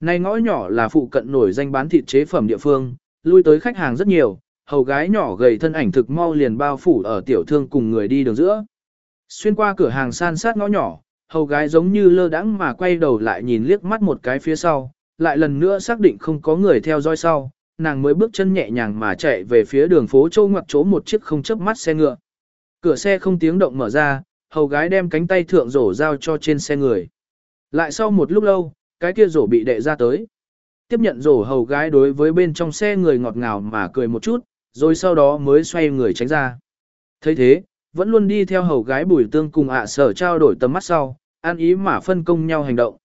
Này ngõ nhỏ là phụ cận nổi danh bán thịt chế phẩm địa phương, lui tới khách hàng rất nhiều, hầu gái nhỏ gầy thân ảnh thực mau liền bao phủ ở tiểu thương cùng người đi đường giữa. Xuyên qua cửa hàng san sát ngõ nhỏ, hầu gái giống như lơ đãng mà quay đầu lại nhìn liếc mắt một cái phía sau, lại lần nữa xác định không có người theo dõi sau, nàng mới bước chân nhẹ nhàng mà chạy về phía đường phố châu ngoặc chỗ một chiếc không chớp mắt xe ngựa. Cửa xe không tiếng động mở ra, hầu gái đem cánh tay thượng rổ giao cho trên xe người. Lại sau một lúc lâu, cái kia rổ bị đệ ra tới. Tiếp nhận rổ hầu gái đối với bên trong xe người ngọt ngào mà cười một chút, rồi sau đó mới xoay người tránh ra. thấy thế, vẫn luôn đi theo hầu gái bùi tương cùng ạ sở trao đổi tầm mắt sau, an ý mà phân công nhau hành động.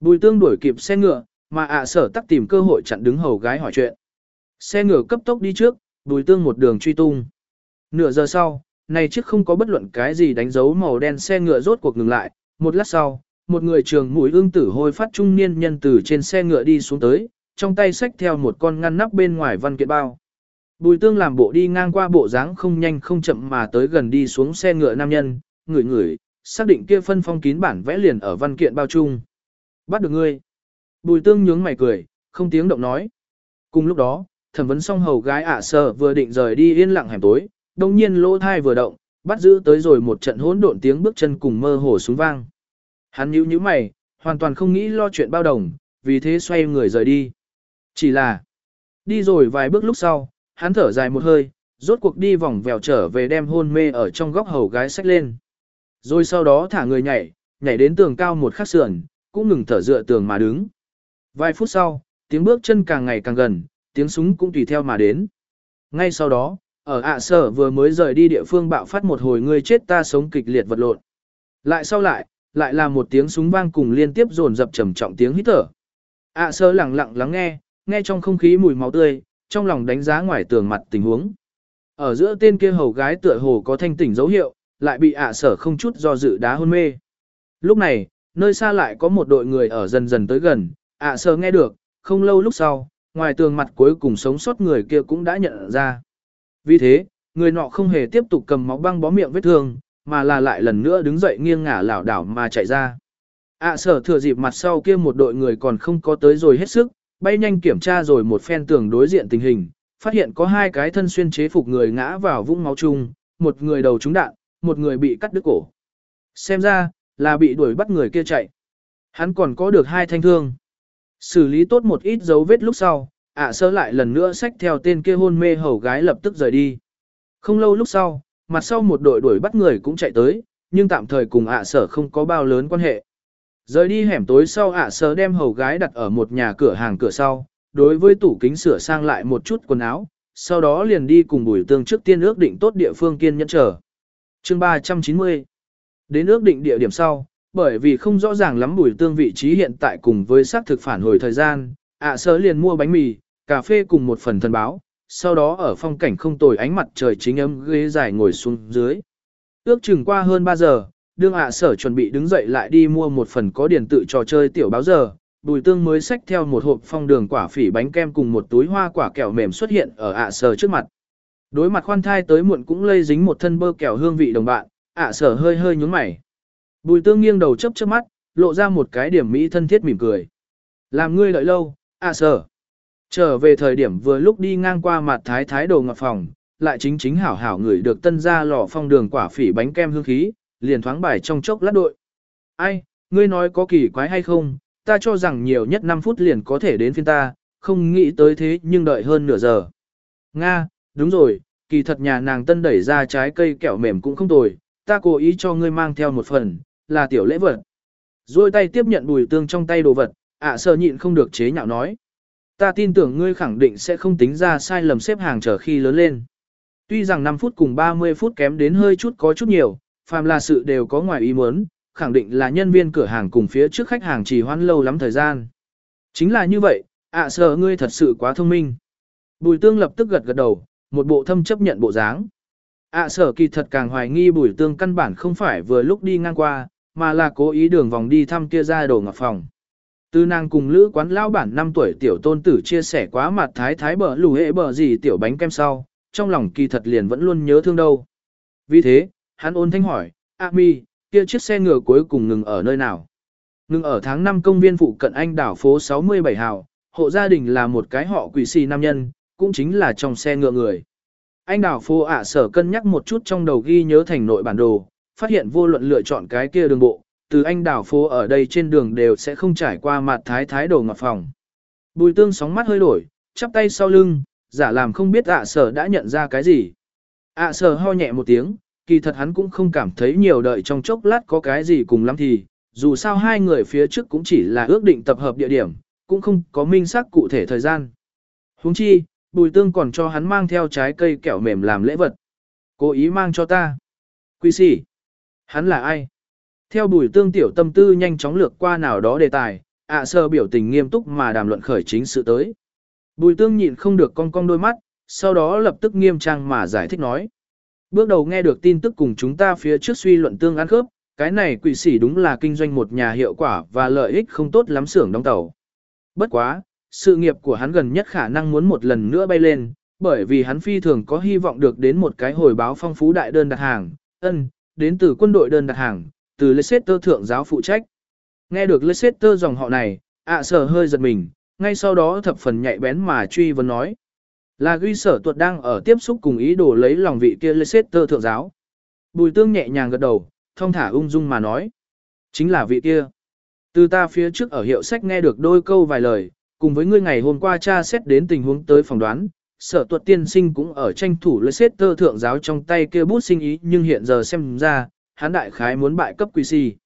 Bùi tương đuổi kịp xe ngựa, mà ạ sở tắc tìm cơ hội chặn đứng hầu gái hỏi chuyện. Xe ngựa cấp tốc đi trước, bùi tương một đường truy tung. Nửa giờ sau, này chiếc không có bất luận cái gì đánh dấu màu đen xe ngựa rốt cuộc ngừng lại, một lát sau, một người trường mũi ương tử hôi phát trung niên nhân từ trên xe ngựa đi xuống tới, trong tay xách theo một con ngăn nắp bên ngoài văn kiện bao. Bùi tương làm bộ đi ngang qua bộ dáng không nhanh không chậm mà tới gần đi xuống xe ngựa nam nhân, ngửi ngửi, xác định kia phân phong kín bản vẽ liền ở văn kiện bao chung. Bắt được ngươi. Bùi tương nhướng mày cười, không tiếng động nói. Cùng lúc đó, thẩm vấn xong hầu gái ạ à vừa định rời đi yên lặng hẻm tối, đồng nhiên lỗ thai vừa động, bắt giữ tới rồi một trận hỗn độn tiếng bước chân cùng mơ hồ súng vang. Hắn nhíu nhíu mày, hoàn toàn không nghĩ lo chuyện bao đồng, vì thế xoay người rời đi. Chỉ là, đi rồi vài bước lúc sau, hắn thở dài một hơi, rốt cuộc đi vòng vèo trở về đem hôn mê ở trong góc hầu gái sách lên. Rồi sau đó thả người nhảy, nhảy đến tường cao một khắc sườn, cũng ngừng thở dựa tường mà đứng. Vài phút sau, tiếng bước chân càng ngày càng gần, tiếng súng cũng tùy theo mà đến. Ngay sau đó, ở ạ sở vừa mới rời đi địa phương bạo phát một hồi người chết ta sống kịch liệt vật lộn. Lại sau lại, lại là một tiếng súng vang cùng liên tiếp dồn dập trầm trọng tiếng hít thở. ạ sở lặng lặng lắng nghe, nghe trong không khí mùi máu tươi, trong lòng đánh giá ngoài tường mặt tình huống. Ở giữa tên kia hầu gái tựa hồ có thanh tỉnh dấu hiệu, lại bị ạ sở không chút do dự đá hôn mê. Lúc này, nơi xa lại có một đội người ở dần dần tới gần, ạ sở nghe được, không lâu lúc sau, ngoài tường mặt cuối cùng sống sót người kia cũng đã nhận ra. Vì thế, người nọ không hề tiếp tục cầm máu băng bó miệng vết thương, mà là lại lần nữa đứng dậy nghiêng ngả lảo đảo mà chạy ra. ạ sở thừa dịp mặt sau kia một đội người còn không có tới rồi hết sức, bay nhanh kiểm tra rồi một phen tường đối diện tình hình, phát hiện có hai cái thân xuyên chế phục người ngã vào vũng máu chung, một người đầu trúng đạn, một người bị cắt đứt cổ. Xem ra, là bị đuổi bắt người kia chạy. Hắn còn có được hai thanh thương. Xử lý tốt một ít dấu vết lúc sau, ạ sơ lại lần nữa xách theo tên kia hôn mê hầu gái lập tức rời đi. Không lâu lúc sau, mặt sau một đội đuổi bắt người cũng chạy tới, nhưng tạm thời cùng ạ sở không có bao lớn quan hệ. Rời đi hẻm tối sau ạ sở đem hầu gái đặt ở một nhà cửa hàng cửa sau, đối với tủ kính sửa sang lại một chút quần áo, sau đó liền đi cùng bùi tương trước tiên ước định tốt địa phương kiên nhẫn chờ. Chương 390 Đến ước định địa điểm sau, bởi vì không rõ ràng lắm bùi tương vị trí hiện tại cùng với xác thực phản hồi thời gian, ạ sở liền mua bánh mì, cà phê cùng một phần thần báo, sau đó ở phong cảnh không tồi ánh mặt trời chính ấm ghế dài ngồi xuống dưới. Ước chừng qua hơn 3 giờ, đương ạ sở chuẩn bị đứng dậy lại đi mua một phần có điển tự trò chơi tiểu báo giờ, bùi tương mới xách theo một hộp phong đường quả phỉ bánh kem cùng một túi hoa quả kẹo mềm xuất hiện ở ạ sở trước mặt. Đối mặt khoan thai tới muộn cũng lây dính một thân bơ kẹo hương vị đồng bạn, ạ sở hơi hơi nhúng mày. Bùi tương nghiêng đầu chớp chớp mắt, lộ ra một cái điểm mỹ thân thiết mỉm cười. Làm ngươi đợi lâu, ạ sở. Trở về thời điểm vừa lúc đi ngang qua mặt thái thái đồ ngọc phòng, lại chính chính hảo hảo người được tân ra lò phong đường quả phỉ bánh kem hương khí, liền thoáng bài trong chốc lát đội. Ai, ngươi nói có kỳ quái hay không, ta cho rằng nhiều nhất 5 phút liền có thể đến phiên ta, không nghĩ tới thế nhưng đợi hơn nửa giờ. Nga, đúng rồi, kỳ thật nhà nàng tân đẩy ra trái cây kẹo mềm cũng không tồi, ta cố ý cho ngươi mang theo một phần, là tiểu lễ vật. Rồi tay tiếp nhận bùi tương trong tay đồ vật, ạ à, sợ nhịn không được chế nhạo nói. Ta tin tưởng ngươi khẳng định sẽ không tính ra sai lầm xếp hàng chờ khi lớn lên. Tuy rằng 5 phút cùng 30 phút kém đến hơi chút có chút nhiều, phàm là sự đều có ngoài ý muốn, khẳng định là nhân viên cửa hàng cùng phía trước khách hàng trì hoãn lâu lắm thời gian. Chính là như vậy, ạ à, sợ ngươi thật sự quá thông minh. Bùi tương lập tức gật gật đầu, một bộ thâm chấp nhận bộ dáng. ạ à, sở kỳ thật càng hoài nghi bùi tương căn bản không phải vừa lúc đi ngang qua, mà là cố ý đường vòng đi thăm kia ra đồ ngọc phòng. Từ nàng cùng lữ quán lao bản 5 tuổi tiểu tôn tử chia sẻ quá mặt thái thái bờ lù hệ bờ gì tiểu bánh kem sau, trong lòng kỳ thật liền vẫn luôn nhớ thương đâu. Vì thế, hắn ôn thanh hỏi, A mi, kia chiếc xe ngựa cuối cùng ngừng ở nơi nào? Ngừng ở tháng 5 công viên phụ cận anh đảo phố 67 hào, hộ gia đình là một cái họ quỷ xì nam nhân, cũng chính là trong xe ngựa người. Anh đảo phố ạ sở cân nhắc một chút trong đầu ghi nhớ thành nội bản đồ, phát hiện vô luận lựa chọn cái kia đường bộ, từ anh đảo phố ở đây trên đường đều sẽ không trải qua mặt thái thái đồ ngọt phòng. Bùi tương sóng mắt hơi đổi, chắp tay sau lưng, giả làm không biết ạ sở đã nhận ra cái gì. ạ sở ho nhẹ một tiếng, kỳ thật hắn cũng không cảm thấy nhiều đợi trong chốc lát có cái gì cùng lắm thì, dù sao hai người phía trước cũng chỉ là ước định tập hợp địa điểm, cũng không có minh xác cụ thể thời gian. Huống chi, bùi tương còn cho hắn mang theo trái cây kẹo mềm làm lễ vật. Cố ý mang cho ta. Quy sĩ. Hắn là ai? Theo bùi tương tiểu tâm tư nhanh chóng lược qua nào đó đề tài, ạ sơ biểu tình nghiêm túc mà đàm luận khởi chính sự tới. Bùi tương nhịn không được cong cong đôi mắt, sau đó lập tức nghiêm trang mà giải thích nói. Bước đầu nghe được tin tức cùng chúng ta phía trước suy luận tương ăn khớp, cái này quỷ sỉ đúng là kinh doanh một nhà hiệu quả và lợi ích không tốt lắm xưởng đóng tàu. Bất quá, sự nghiệp của hắn gần nhất khả năng muốn một lần nữa bay lên, bởi vì hắn phi thường có hy vọng được đến một cái hồi báo phong phú đại đơn đặt hàng, ân, đến từ quân đội đơn đặt hàng, từ Leicester thượng giáo phụ trách. Nghe được Leicester dòng họ này, ạ sở hơi giật mình, ngay sau đó thập phần nhạy bén mà truy vấn nói. Là ghi sở tuột đang ở tiếp xúc cùng ý đồ lấy lòng vị kia Leicester thượng giáo. Bùi tương nhẹ nhàng gật đầu, thông thả ung dung mà nói. Chính là vị kia. Từ ta phía trước ở hiệu sách nghe được đôi câu vài lời, cùng với ngươi ngày hôm qua cha xét đến tình huống tới phỏng đoán, sở tuật tiên sinh cũng ở tranh thủ Leicester thượng giáo trong tay kia bút sinh ý nhưng hiện giờ xem ra, hắn đại khái muốn bại cấp quỷ sĩ.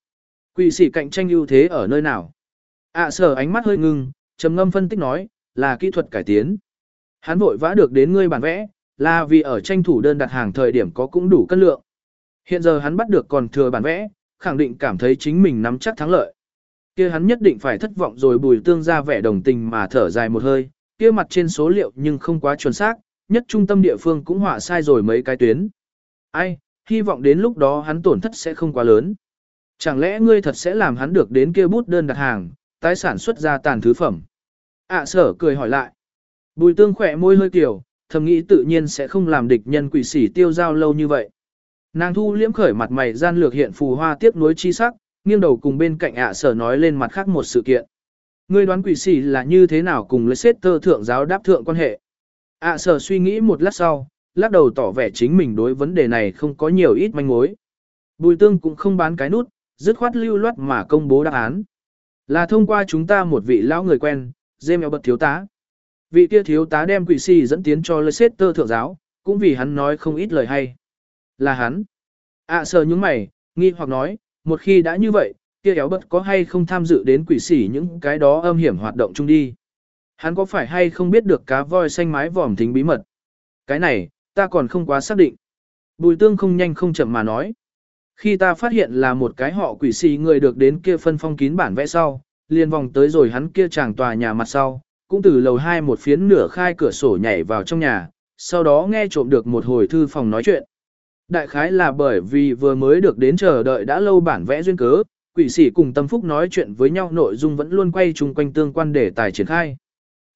Quỷ sĩ cạnh tranh ưu thế ở nơi nào? ạ sở ánh mắt hơi ngưng, trầm ngâm phân tích nói, là kỹ thuật cải tiến. Hắn vội vã được đến ngươi bản vẽ, là vì ở tranh thủ đơn đặt hàng thời điểm có cũng đủ cân lượng. Hiện giờ hắn bắt được còn thừa bản vẽ, khẳng định cảm thấy chính mình nắm chắc thắng lợi. Kia hắn nhất định phải thất vọng rồi bùi tương ra vẻ đồng tình mà thở dài một hơi, kia mặt trên số liệu nhưng không quá chuẩn xác, nhất trung tâm địa phương cũng họa sai rồi mấy cái tuyến. Ai, hy vọng đến lúc đó hắn tổn thất sẽ không quá lớn. Chẳng lẽ ngươi thật sẽ làm hắn được đến kia bút đơn đặt hàng, tái sản xuất ra tàn thứ phẩm? ạ à, sở cười hỏi lại. Bùi tương khỏe môi hơi kiểu, thầm nghĩ tự nhiên sẽ không làm địch nhân quỷ sỉ tiêu giao lâu như vậy. Nàng thu liễm khởi mặt mày gian lược hiện phù hoa tiếp nối chi sắc, nghiêng đầu cùng bên cạnh ạ à, sở nói lên mặt khác một sự kiện. Ngươi đoán quỷ sỉ là như thế nào cùng Leicester thượng giáo đáp thượng quan hệ? ạ à, sở suy nghĩ một lát sau, lắc đầu tỏ vẻ chính mình đối vấn đề này không có nhiều ít manh mối. Bùi tương cũng không bán cái nút, dứt khoát lưu loát mà công bố đáp án. Là thông qua chúng ta một vị lão người quen, James bật thiếu tá. Vị kia thiếu tá đem quỷ si dẫn tiến cho Leicester thượng giáo, cũng vì hắn nói không ít lời hay. Là hắn. ạ sờ những mày, nghi hoặc nói, một khi đã như vậy, kia éo bật có hay không tham dự đến quỷ sỉ những cái đó âm hiểm hoạt động chung đi. Hắn có phải hay không biết được cá voi xanh mái vòm thính bí mật. Cái này, ta còn không quá xác định. Bùi tương không nhanh không chậm mà nói. Khi ta phát hiện là một cái họ quỷ xì người được đến kia phân phong kín bản vẽ sau, liền vòng tới rồi hắn kia chàng tòa nhà mặt sau, cũng từ lầu hai một phiến nửa khai cửa sổ nhảy vào trong nhà, sau đó nghe trộm được một hồi thư phòng nói chuyện. Đại khái là bởi vì vừa mới được đến chờ đợi đã lâu bản vẽ duyên cớ, quỷ sĩ cùng tâm phúc nói chuyện với nhau nội dung vẫn luôn quay chung quanh tương quan để tài triển khai.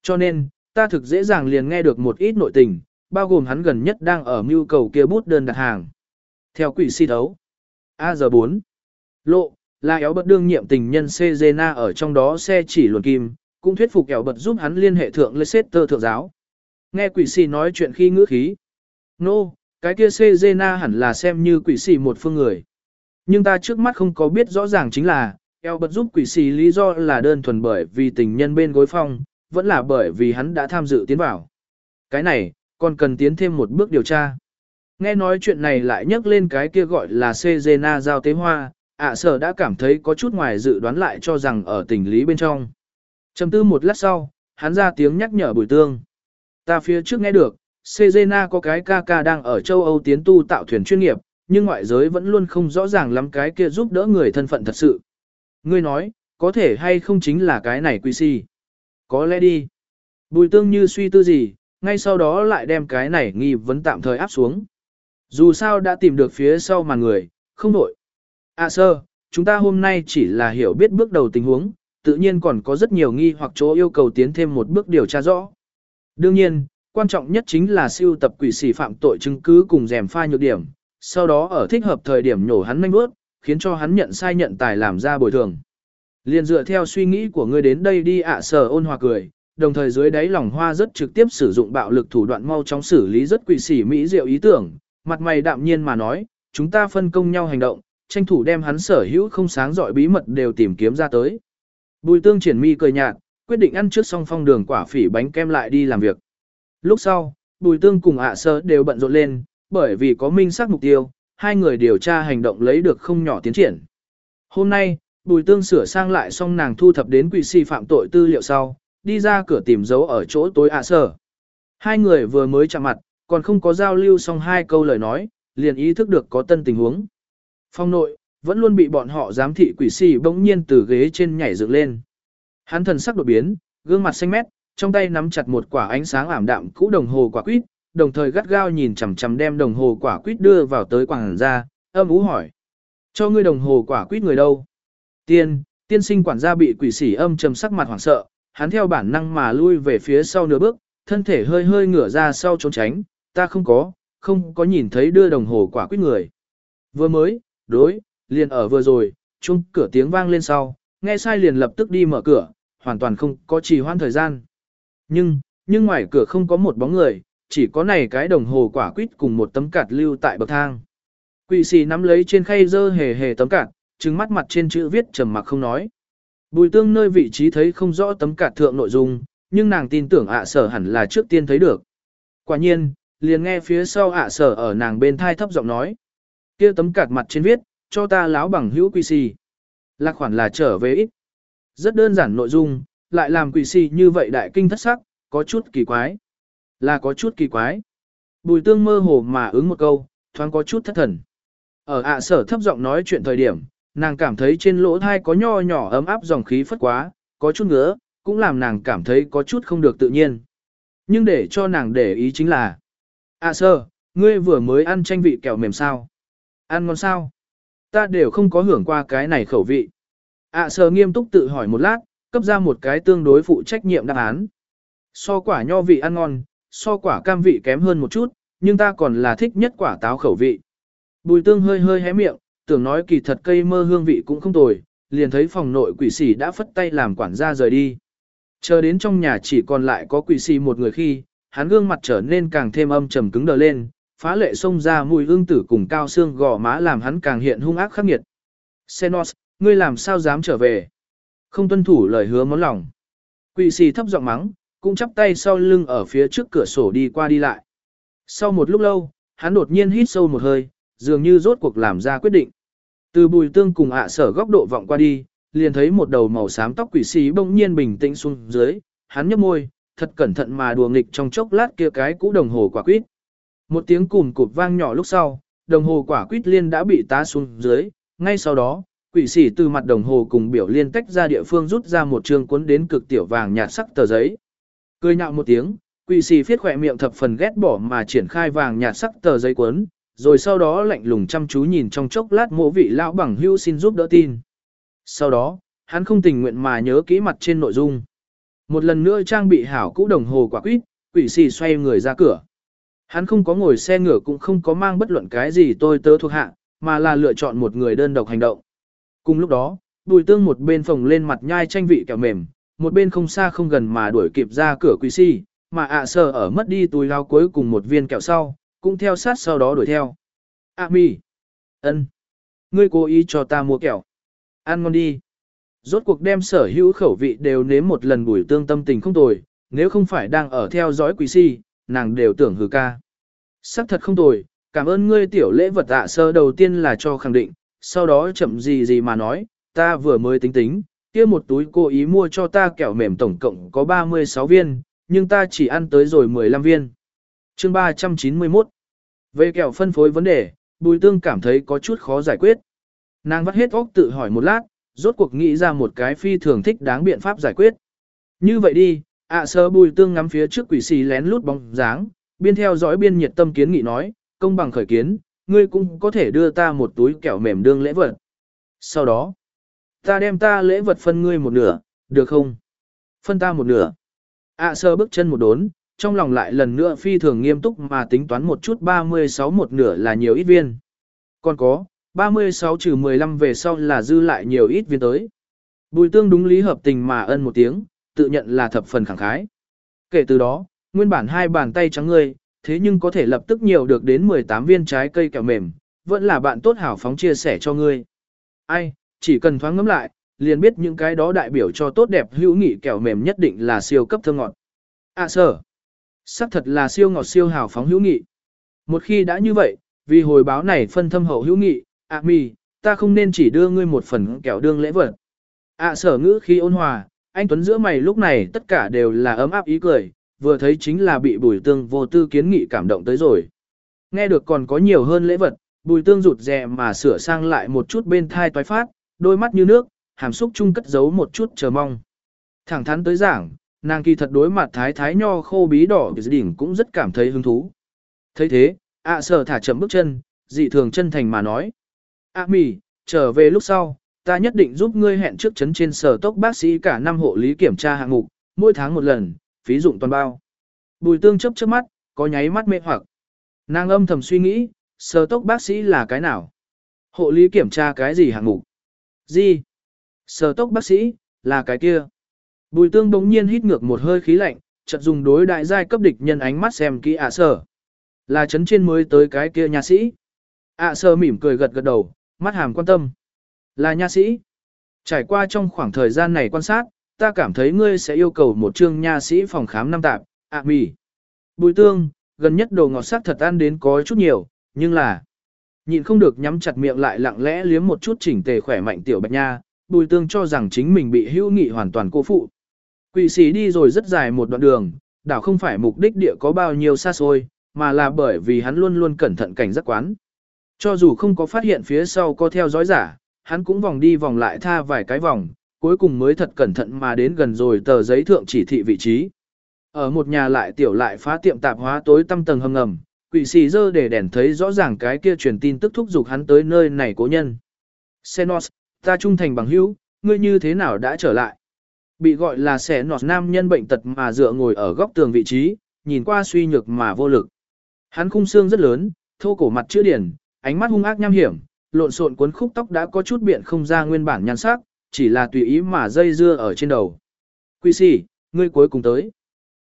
Cho nên, ta thực dễ dàng liền nghe được một ít nội tình, bao gồm hắn gần nhất đang ở mưu cầu kia bút đơn đặt hàng. Theo quỷ si thấu. A giờ 4. Lộ, là éo bật đương nhiệm tình nhân Cezena ở trong đó xe chỉ luồn kim, cũng thuyết phục éo bật giúp hắn liên hệ thượng Leicester thượng giáo. Nghe quỷ si nói chuyện khi ngữ khí. Nô, no, cái kia Cezena hẳn là xem như quỷ si một phương người. Nhưng ta trước mắt không có biết rõ ràng chính là, eo bật giúp quỷ sĩ lý do là đơn thuần bởi vì tình nhân bên gối phong, vẫn là bởi vì hắn đã tham dự tiến vào. Cái này, còn cần tiến thêm một bước điều tra. Nghe nói chuyện này lại nhắc lên cái kia gọi là Cezena giao tế hoa, ạ sở đã cảm thấy có chút ngoài dự đoán lại cho rằng ở tình lý bên trong. Trầm tư một lát sau, hắn ra tiếng nhắc nhở bùi tương. Ta phía trước nghe được, Cezena có cái ca ca đang ở châu Âu tiến tu tạo thuyền chuyên nghiệp, nhưng ngoại giới vẫn luôn không rõ ràng lắm cái kia giúp đỡ người thân phận thật sự. Ngươi nói, có thể hay không chính là cái này quy si. Có lẽ đi. Bùi tương như suy tư gì, ngay sau đó lại đem cái này nghi vấn tạm thời áp xuống. Dù sao đã tìm được phía sau mà người, không nổi. À sơ, chúng ta hôm nay chỉ là hiểu biết bước đầu tình huống, tự nhiên còn có rất nhiều nghi hoặc chỗ yêu cầu tiến thêm một bước điều tra rõ. Đương nhiên, quan trọng nhất chính là siêu tập quỷ sĩ phạm tội chứng cứ cùng dèm pha nhược điểm, sau đó ở thích hợp thời điểm nhổ hắn manh bước, khiến cho hắn nhận sai nhận tài làm ra bồi thường. Liên dựa theo suy nghĩ của ngươi đến đây đi à, ạ sở ôn hòa cười, đồng thời dưới đáy lòng hoa rất trực tiếp sử dụng bạo lực thủ đoạn mau chóng xử lý rất quỷ sỉ mỹ diệu ý tưởng, mặt mày đạm nhiên mà nói, chúng ta phân công nhau hành động, tranh thủ đem hắn sở hữu không sáng giỏi bí mật đều tìm kiếm ra tới. Bùi tương triển mi cười nhạt, quyết định ăn trước xong phong đường quả phỉ bánh kem lại đi làm việc. Lúc sau, bùi tương cùng ạ sơ đều bận rộn lên, bởi vì có minh xác mục tiêu, hai người điều tra hành động lấy được không nhỏ tiến triển. Hôm nay, bùi tương sửa sang lại xong nàng thu thập đến quỷ si phạm tội tư liệu sau, đi ra cửa tìm dấu ở chỗ tối ạ sở Hai người vừa mới chạm mặt, còn không có giao lưu xong hai câu lời nói, liền ý thức được có tân tình huống. Phong nội, vẫn luôn bị bọn họ giám thị quỷ si bỗng nhiên từ ghế trên nhảy dựng lên. Hắn thần sắc đột biến, gương mặt xanh mét, trong tay nắm chặt một quả ánh sáng ảm đạm cũ đồng hồ quả quýt, đồng thời gắt gao nhìn chằm chằm đem đồng hồ quả quýt đưa vào tới quảng ra, âm ú hỏi. Cho ngươi đồng hồ quả quýt người đâu? Tiên, tiên sinh quản gia bị quỷ sỉ âm trầm sắc mặt hoảng sợ, hắn theo bản năng mà lui về phía sau nửa bước, thân thể hơi hơi ngửa ra sau trốn tránh, ta không có, không có nhìn thấy đưa đồng hồ quả quyết người. Vừa mới, đối, liền ở vừa rồi, chung cửa tiếng vang lên sau, nghe sai liền lập tức đi mở cửa, hoàn toàn không có trì hoãn thời gian. Nhưng, nhưng ngoài cửa không có một bóng người, chỉ có này cái đồng hồ quả quýt cùng một tấm cạt lưu tại bậc thang. Quỷ sĩ nắm lấy trên khay dơ hề hề tấm cạt, trừng mắt mặt trên chữ viết trầm mặc không nói. Bùi tương nơi vị trí thấy không rõ tấm cạt thượng nội dung, nhưng nàng tin tưởng ạ sở hẳn là trước tiên thấy được. Quả nhiên, liền nghe phía sau ạ sở ở nàng bên thai thấp giọng nói. kia tấm cạt mặt trên viết, cho ta láo bằng hữu quỷ si. Lạc khoản là trở về ít. Rất đơn giản nội dung, lại làm quỷ si như vậy đại kinh thất sắc, có chút kỳ quái. Là có chút kỳ quái. Bùi tương mơ hồ mà ứng một câu, thoáng có chút thất thần. Ở ạ sở thấp giọng nói chuyện thời điểm, nàng cảm thấy trên lỗ thai có nho nhỏ ấm áp dòng khí phất quá, có chút ngứa, cũng làm nàng cảm thấy có chút không được tự nhiên. Nhưng để cho nàng để ý chính là, ạ sơ, ngươi vừa mới ăn tranh vị kẹo mềm sao? Ăn ngon sao? Ta đều không có hưởng qua cái này khẩu vị. ạ sơ nghiêm túc tự hỏi một lát, cấp ra một cái tương đối phụ trách nhiệm đáp án. So quả nho vị ăn ngon, so quả cam vị kém hơn một chút, nhưng ta còn là thích nhất quả táo khẩu vị. Bùi tương hơi hơi hé miệng, tưởng nói kỳ thật cây mơ hương vị cũng không tồi, liền thấy phòng nội quỷ sĩ đã phất tay làm quản gia rời đi. Chờ đến trong nhà chỉ còn lại có quỷ sĩ một người khi, hắn gương mặt trở nên càng thêm âm trầm cứng đờ lên, phá lệ xông ra mùi hương tử cùng cao xương gò má làm hắn càng hiện hung ác khắc nghiệt. Senos, ngươi làm sao dám trở về? Không tuân thủ lời hứa món lòng. Quỷ sĩ thấp giọng mắng, cũng chắp tay sau lưng ở phía trước cửa sổ đi qua đi lại. Sau một lúc lâu, hắn đột nhiên hít sâu một hơi, dường như rốt cuộc làm ra quyết định. Từ bùi tương cùng ạ sở góc độ vọng qua đi, liền thấy một đầu màu xám tóc quỷ sĩ bỗng nhiên bình tĩnh xuống dưới, hắn nhấp môi, thật cẩn thận mà đùa nghịch trong chốc lát kia cái cũ đồng hồ quả quýt. Một tiếng cùm cụt vang nhỏ lúc sau, đồng hồ quả quýt liên đã bị tá xuống dưới, ngay sau đó, quỷ sĩ từ mặt đồng hồ cùng biểu liên tách ra địa phương rút ra một trường cuốn đến cực tiểu vàng nhạt sắc tờ giấy. Cười nhạo một tiếng, quỷ sĩ phiết khỏe miệng thập phần ghét bỏ mà triển khai vàng nhạt sắc tờ giấy cuốn, rồi sau đó lạnh lùng chăm chú nhìn trong chốc lát mộ vị lão bằng hưu xin giúp đỡ tin. Sau đó, hắn không tình nguyện mà nhớ kỹ mặt trên nội dung. Một lần nữa trang bị hảo cũ đồng hồ quả quýt, quỷ xì xoay người ra cửa. Hắn không có ngồi xe ngựa cũng không có mang bất luận cái gì tôi tớ thuộc hạ, mà là lựa chọn một người đơn độc hành động. Cùng lúc đó, bùi tương một bên phồng lên mặt nhai tranh vị kẹo mềm, một bên không xa không gần mà đuổi kịp ra cửa quỷ si, mà ạ à ở mất đi túi lao cuối cùng một viên kẹo sau, cũng theo sát sau đó đuổi theo. A mi, ân, ngươi cố ý cho ta mua kẹo, ăn ngon đi. Rốt cuộc đem sở hữu khẩu vị đều nếm một lần bùi tương tâm tình không tồi, nếu không phải đang ở theo dõi quỷ si, nàng đều tưởng hừ ca. Sắc thật không tồi, cảm ơn ngươi tiểu lễ vật ạ sơ đầu tiên là cho khẳng định, sau đó chậm gì gì mà nói, ta vừa mới tính tính, kia một túi cô ý mua cho ta kẹo mềm tổng cộng có 36 viên, nhưng ta chỉ ăn tới rồi 15 viên. Chương 391 Về kẹo phân phối vấn đề, Bùi Tương cảm thấy có chút khó giải quyết. Nàng vắt hết óc tự hỏi một lát, rốt cuộc nghĩ ra một cái phi thường thích đáng biện pháp giải quyết. Như vậy đi, ạ sơ Bùi Tương ngắm phía trước quỷ xì lén lút bóng dáng, biên theo dõi biên nhiệt tâm kiến nghị nói, công bằng khởi kiến, ngươi cũng có thể đưa ta một túi kẹo mềm đương lễ vật. Sau đó, Ta đem ta lễ vật phân ngươi một nửa, được không? Phân ta một nửa. ạ sơ bước chân một đốn, trong lòng lại lần nữa phi thường nghiêm túc mà tính toán một chút 36 một nửa là nhiều ít viên. Còn có, 36 trừ 15 về sau là dư lại nhiều ít viên tới. Bùi tương đúng lý hợp tình mà ân một tiếng, tự nhận là thập phần khẳng khái. Kể từ đó, nguyên bản hai bàn tay trắng ngươi, thế nhưng có thể lập tức nhiều được đến 18 viên trái cây kẹo mềm, vẫn là bạn tốt hảo phóng chia sẻ cho ngươi. Ai, chỉ cần thoáng ngẫm lại, liền biết những cái đó đại biểu cho tốt đẹp hữu nghị kẹo mềm nhất định là siêu cấp thơm ngọt. À sở, sắc thật là siêu ngọt siêu hảo phóng hữu nghị. Một khi đã như vậy, vì hồi báo này phân thâm hậu hữu nghị, ạ à ta không nên chỉ đưa ngươi một phần kẹo đương lễ vật. ạ sở ngữ khi ôn hòa, anh Tuấn giữa mày lúc này tất cả đều là ấm áp ý cười, vừa thấy chính là bị bùi tương vô tư kiến nghị cảm động tới rồi. Nghe được còn có nhiều hơn lễ vật, bùi tương rụt rè mà sửa sang lại một chút bên thai toái phát, đôi mắt như nước, hàm xúc chung cất giấu một chút chờ mong. Thẳng thắn tới giảng, nàng kỳ thật đối mặt thái thái nho khô bí đỏ đỉnh cũng rất cảm thấy hứng thú. thấy thế, ạ sở thả chậm bước chân, dị thường chân thành mà nói. ạ mì, trở về lúc sau, ta nhất định giúp ngươi hẹn trước chấn trên sở tốc bác sĩ cả năm hộ lý kiểm tra hạng mục, mỗi tháng một lần, phí dụng toàn bao. Bùi tương chấp trước mắt, có nháy mắt mê hoặc. Nàng âm thầm suy nghĩ, sở tốc bác sĩ là cái nào? Hộ lý kiểm tra cái gì hạng mục? Gì? Sở tốc bác sĩ, là cái kia. Bùi tương đống nhiên hít ngược một hơi khí lạnh, chợt dùng đối đại giai cấp địch nhân ánh mắt xem kỹ ạ sở. Là chấn trên mới tới cái kia nhà sĩ. ạ sở mỉm cười gật gật đầu, mắt hàm quan tâm. Là nha sĩ. Trải qua trong khoảng thời gian này quan sát, ta cảm thấy ngươi sẽ yêu cầu một chương nha sĩ phòng khám năm tạp, ạ à. Bùi tương, gần nhất đồ ngọt sắc thật ăn đến có chút nhiều, nhưng là... nhìn không được nhắm chặt miệng lại lặng lẽ liếm một chút chỉnh tề khỏe mạnh tiểu bạch nha, bùi tương cho rằng chính mình bị hữu nghị hoàn toàn cô phụ. Quỷ sĩ đi rồi rất dài một đoạn đường, đảo không phải mục đích địa có bao nhiêu xa xôi, mà là bởi vì hắn luôn luôn cẩn thận cảnh giác quán. Cho dù không có phát hiện phía sau có theo dõi giả, hắn cũng vòng đi vòng lại tha vài cái vòng, cuối cùng mới thật cẩn thận mà đến gần rồi tờ giấy thượng chỉ thị vị trí. Ở một nhà lại tiểu lại phá tiệm tạp hóa tối tăm tầng hầm ngầm, quỷ xì dơ để đèn thấy rõ ràng cái kia truyền tin tức thúc giục hắn tới nơi này cố nhân. Senos, ta trung thành bằng hữu, ngươi như thế nào đã trở lại? Bị gọi là Senos nam nhân bệnh tật mà dựa ngồi ở góc tường vị trí, nhìn qua suy nhược mà vô lực. Hắn khung xương rất lớn, thô cổ mặt chữ điển, ánh mắt hung ác nham hiểm, lộn xộn cuốn khúc tóc đã có chút biện không ra nguyên bản nhan sắc, chỉ là tùy ý mà dây dưa ở trên đầu. Quỷ sĩ, ngươi cuối cùng tới.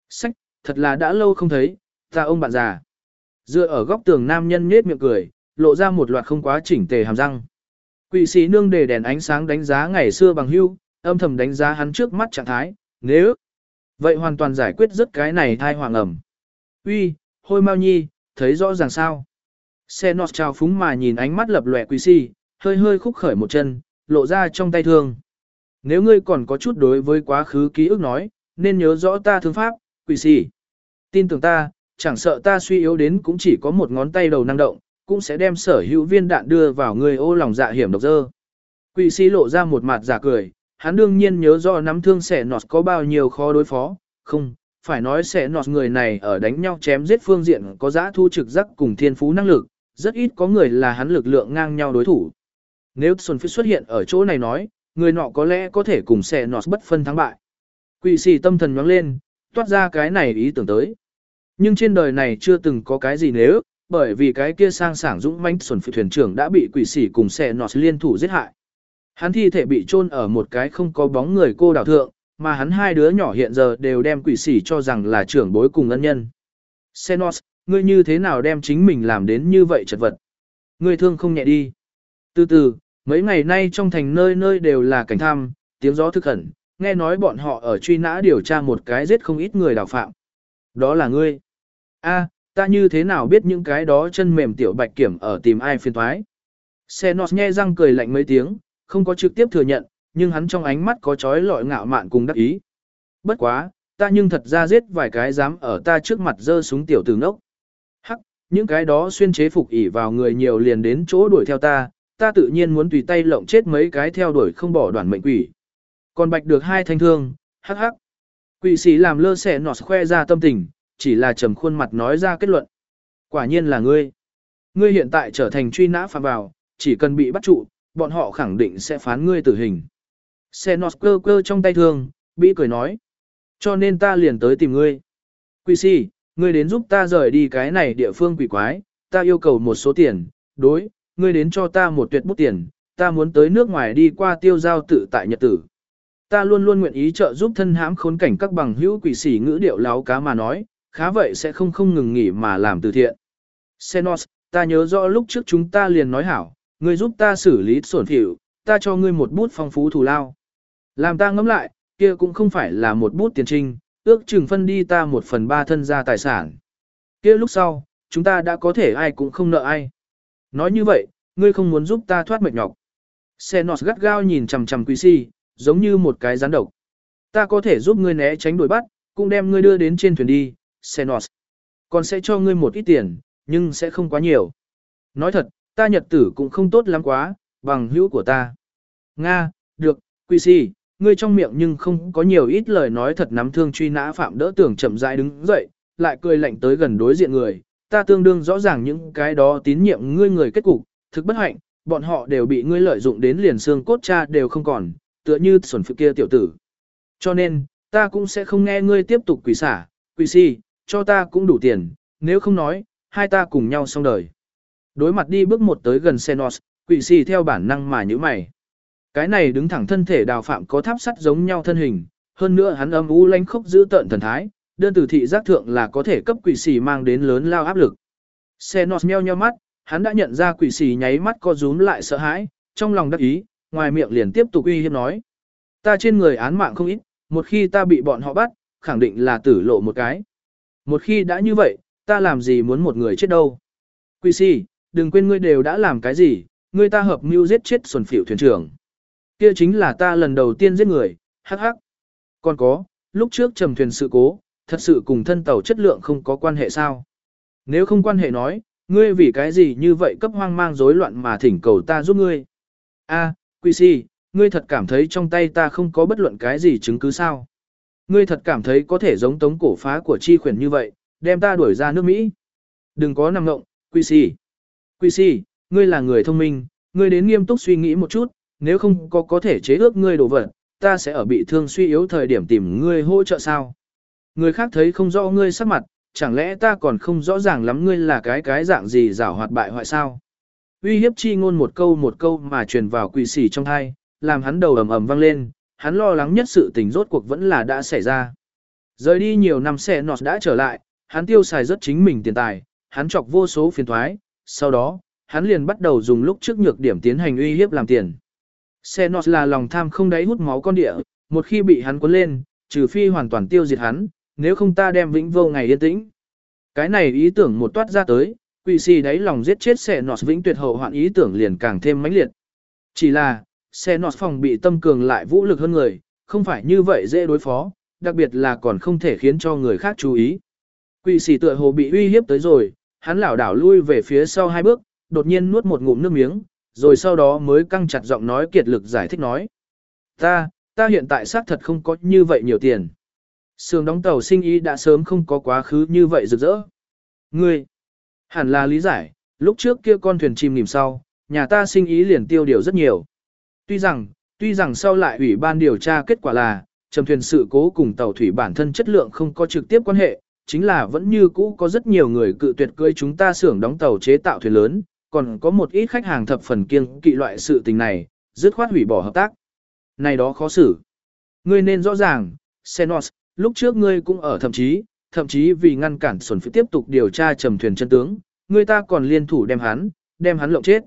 Sách, thật là đã lâu không thấy, ta ông bạn già. Dựa ở góc tường nam nhân nhết miệng cười, lộ ra một loạt không quá chỉnh tề hàm răng. Quỷ sĩ nương đề đèn ánh sáng đánh giá ngày xưa bằng hưu, âm thầm đánh giá hắn trước mắt trạng thái, nếu vậy hoàn toàn giải quyết rất cái này thai hoàng ẩm. Uy, hôi mau nhi, thấy rõ ràng sao. Xe nọt trao phúng mà nhìn ánh mắt lập lòe quý si, hơi hơi khúc khởi một chân, lộ ra trong tay thương. Nếu ngươi còn có chút đối với quá khứ ký ức nói, nên nhớ rõ ta thương pháp, quý si. Tin tưởng ta, chẳng sợ ta suy yếu đến cũng chỉ có một ngón tay đầu năng động, cũng sẽ đem sở hữu viên đạn đưa vào người ô lòng dạ hiểm độc dơ. Quỷ sĩ lộ ra một mặt giả cười, hắn đương nhiên nhớ rõ nắm thương xẻ nọt có bao nhiêu khó đối phó, không, phải nói xẻ nọt người này ở đánh nhau chém giết phương diện có giã thu trực giác cùng thiên phú năng lực, rất ít có người là hắn lực lượng ngang nhau đối thủ. Nếu Xuân Phi xuất hiện ở chỗ này nói, người nọ có lẽ có thể cùng xẻ nọt bất phân thắng bại. Quỷ sĩ tâm thần nhoáng lên, toát ra cái này ý tưởng tới. Nhưng trên đời này chưa từng có cái gì nếu, bởi vì cái kia sang sảng dũng mãnh Xuân phi thuyền trưởng đã bị quỷ sĩ cùng xẻ nọt liên thủ giết hại. Hắn thi thể bị chôn ở một cái không có bóng người cô đảo thượng, mà hắn hai đứa nhỏ hiện giờ đều đem quỷ sỉ cho rằng là trưởng bối cùng ân nhân. Senos, ngươi như thế nào đem chính mình làm đến như vậy chật vật? Ngươi thương không nhẹ đi. Từ từ, mấy ngày nay trong thành nơi nơi đều là cảnh tham, tiếng gió thức khẩn, nghe nói bọn họ ở truy nã điều tra một cái giết không ít người đào phạm. Đó là ngươi. A, ta như thế nào biết những cái đó chân mềm tiểu bạch kiểm ở tìm ai phiền thoái. Senos nghe răng cười lạnh mấy tiếng, không có trực tiếp thừa nhận, nhưng hắn trong ánh mắt có trói lọi ngạo mạn cùng đắc ý. Bất quá, ta nhưng thật ra giết vài cái dám ở ta trước mặt giơ súng tiểu tử ngốc. Hắc, những cái đó xuyên chế phục ỉ vào người nhiều liền đến chỗ đuổi theo ta, ta tự nhiên muốn tùy tay lộng chết mấy cái theo đuổi không bỏ đoàn mệnh quỷ. Còn bạch được hai thanh thương, hắc hắc. Quỷ sĩ làm lơ xẻ nọt khoe ra tâm tình, chỉ là trầm khuôn mặt nói ra kết luận. Quả nhiên là ngươi. Ngươi hiện tại trở thành truy nã phạm vào, chỉ cần bị bắt trụ, bọn họ khẳng định sẽ phán ngươi tử hình. Xe nọt cơ cơ trong tay thương, bị cười nói. Cho nên ta liền tới tìm ngươi. Quỷ sĩ, ngươi đến giúp ta rời đi cái này địa phương quỷ quái, ta yêu cầu một số tiền, đối, ngươi đến cho ta một tuyệt bút tiền, ta muốn tới nước ngoài đi qua tiêu giao tự tại nhật tử. Ta luôn luôn nguyện ý trợ giúp thân hãm khốn cảnh các bằng hữu quỷ sĩ ngữ điệu láo cá mà nói, khá vậy sẽ không không ngừng nghỉ mà làm từ thiện. Senos, ta nhớ rõ lúc trước chúng ta liền nói hảo, ngươi giúp ta xử lý sổn phỉu, ta cho ngươi một bút phong phú thù lao. Làm ta ngẫm lại, kia cũng không phải là một bút tiền trinh, ước chừng phân đi ta một phần ba thân gia tài sản. kia lúc sau, chúng ta đã có thể ai cũng không nợ ai. Nói như vậy, ngươi không muốn giúp ta thoát mệt nhọc. Senos gắt gao nhìn chằm chằm quỷ si, giống như một cái rắn độc. Ta có thể giúp ngươi né tránh đuổi bắt, cũng đem ngươi đưa đến trên thuyền đi, Senos. Còn sẽ cho ngươi một ít tiền, nhưng sẽ không quá nhiều. Nói thật, ta nhật tử cũng không tốt lắm quá, bằng hữu của ta. Nga, được, quỷ si, ngươi trong miệng nhưng không có nhiều ít lời nói thật nắm thương truy nã phạm đỡ tưởng chậm rãi đứng dậy, lại cười lạnh tới gần đối diện người, ta tương đương rõ ràng những cái đó tín nhiệm ngươi người kết cục, thực bất hạnh, bọn họ đều bị ngươi lợi dụng đến liền xương cốt cha đều không còn, tựa như xuẩn phụ kia tiểu tử. Cho nên, ta cũng sẽ không nghe ngươi tiếp tục quỷ xả, quỷ si, cho ta cũng đủ tiền, nếu không nói, hai ta cùng nhau xong đời. Đối mặt đi bước một tới gần Senos, quỷ xì theo bản năng mà như mày. Cái này đứng thẳng thân thể đào phạm có tháp sắt giống nhau thân hình, hơn nữa hắn âm u lanh khốc giữ tợn thần thái, đơn từ thị giác thượng là có thể cấp quỷ xì mang đến lớn lao áp lực. Xenos meo nheo mắt, hắn đã nhận ra quỷ xì nháy mắt co rúm lại sợ hãi, trong lòng đắc ý, ngoài miệng liền tiếp tục uy hiếp nói. Ta trên người án mạng không ít, một khi ta bị bọn họ bắt, khẳng định là tử lộ một cái. Một khi đã như vậy, ta làm gì muốn một người chết đâu. Quỷ xì, đừng quên ngươi đều đã làm cái gì, ngươi ta hợp mưu giết chết xuân phỉu thuyền trưởng. Kia chính là ta lần đầu tiên giết người, hắc hắc. Còn có, lúc trước trầm thuyền sự cố, thật sự cùng thân tàu chất lượng không có quan hệ sao? Nếu không quan hệ nói, ngươi vì cái gì như vậy cấp hoang mang rối loạn mà thỉnh cầu ta giúp ngươi? A, Quy Si, ngươi thật cảm thấy trong tay ta không có bất luận cái gì chứng cứ sao? Ngươi thật cảm thấy có thể giống tống cổ phá của chi khuyển như vậy, đem ta đuổi ra nước Mỹ? Đừng có nằm ngộng, Quy Si. Quy Si, ngươi là người thông minh, ngươi đến nghiêm túc suy nghĩ một chút, nếu không có có thể chế ước ngươi đồ vật, ta sẽ ở bị thương suy yếu thời điểm tìm ngươi hỗ trợ sao? Người khác thấy không rõ ngươi sắc mặt, chẳng lẽ ta còn không rõ ràng lắm ngươi là cái cái dạng gì rảo hoạt bại hoại sao? Uy hiếp chi ngôn một câu một câu mà truyền vào quỷ sỉ trong thai, làm hắn đầu ầm ầm vang lên, hắn lo lắng nhất sự tình rốt cuộc vẫn là đã xảy ra. Rời đi nhiều năm xe nọt đã trở lại, hắn tiêu xài rất chính mình tiền tài, hắn chọc vô số phiền thoái, sau đó, hắn liền bắt đầu dùng lúc trước nhược điểm tiến hành uy hiếp làm tiền. Xenos là lòng tham không đáy hút máu con địa, một khi bị hắn cuốn lên, trừ phi hoàn toàn tiêu diệt hắn, nếu không ta đem vĩnh vô ngày yên tĩnh. Cái này ý tưởng một toát ra tới, quỷ xì đáy lòng giết chết Xenos vĩnh tuyệt hậu hoạn ý tưởng liền càng thêm mãnh liệt. Chỉ là, Xenos phòng bị tâm cường lại vũ lực hơn người, không phải như vậy dễ đối phó, đặc biệt là còn không thể khiến cho người khác chú ý. Quỷ xì tựa hồ bị uy hiếp tới rồi, hắn lảo đảo lui về phía sau hai bước, đột nhiên nuốt một ngụm nước miếng, rồi sau đó mới căng chặt giọng nói kiệt lực giải thích nói. Ta, ta hiện tại xác thật không có như vậy nhiều tiền. Sương đóng tàu sinh ý đã sớm không có quá khứ như vậy rực rỡ. Ngươi, hẳn là lý giải, lúc trước kia con thuyền chìm nghỉm sau, nhà ta sinh ý liền tiêu điều rất nhiều. Tuy rằng, tuy rằng sau lại ủy ban điều tra kết quả là, trầm thuyền sự cố cùng tàu thủy bản thân chất lượng không có trực tiếp quan hệ, chính là vẫn như cũ có rất nhiều người cự tuyệt cưới chúng ta xưởng đóng tàu chế tạo thuyền lớn, còn có một ít khách hàng thập phần kiêng kỵ loại sự tình này, dứt khoát hủy bỏ hợp tác. Này đó khó xử. Ngươi nên rõ ràng, Senos, lúc trước ngươi cũng ở thậm chí, thậm chí vì ngăn cản xuẩn phải tiếp tục điều tra trầm thuyền chân tướng, ngươi ta còn liên thủ đem hắn, đem hắn lộng chết.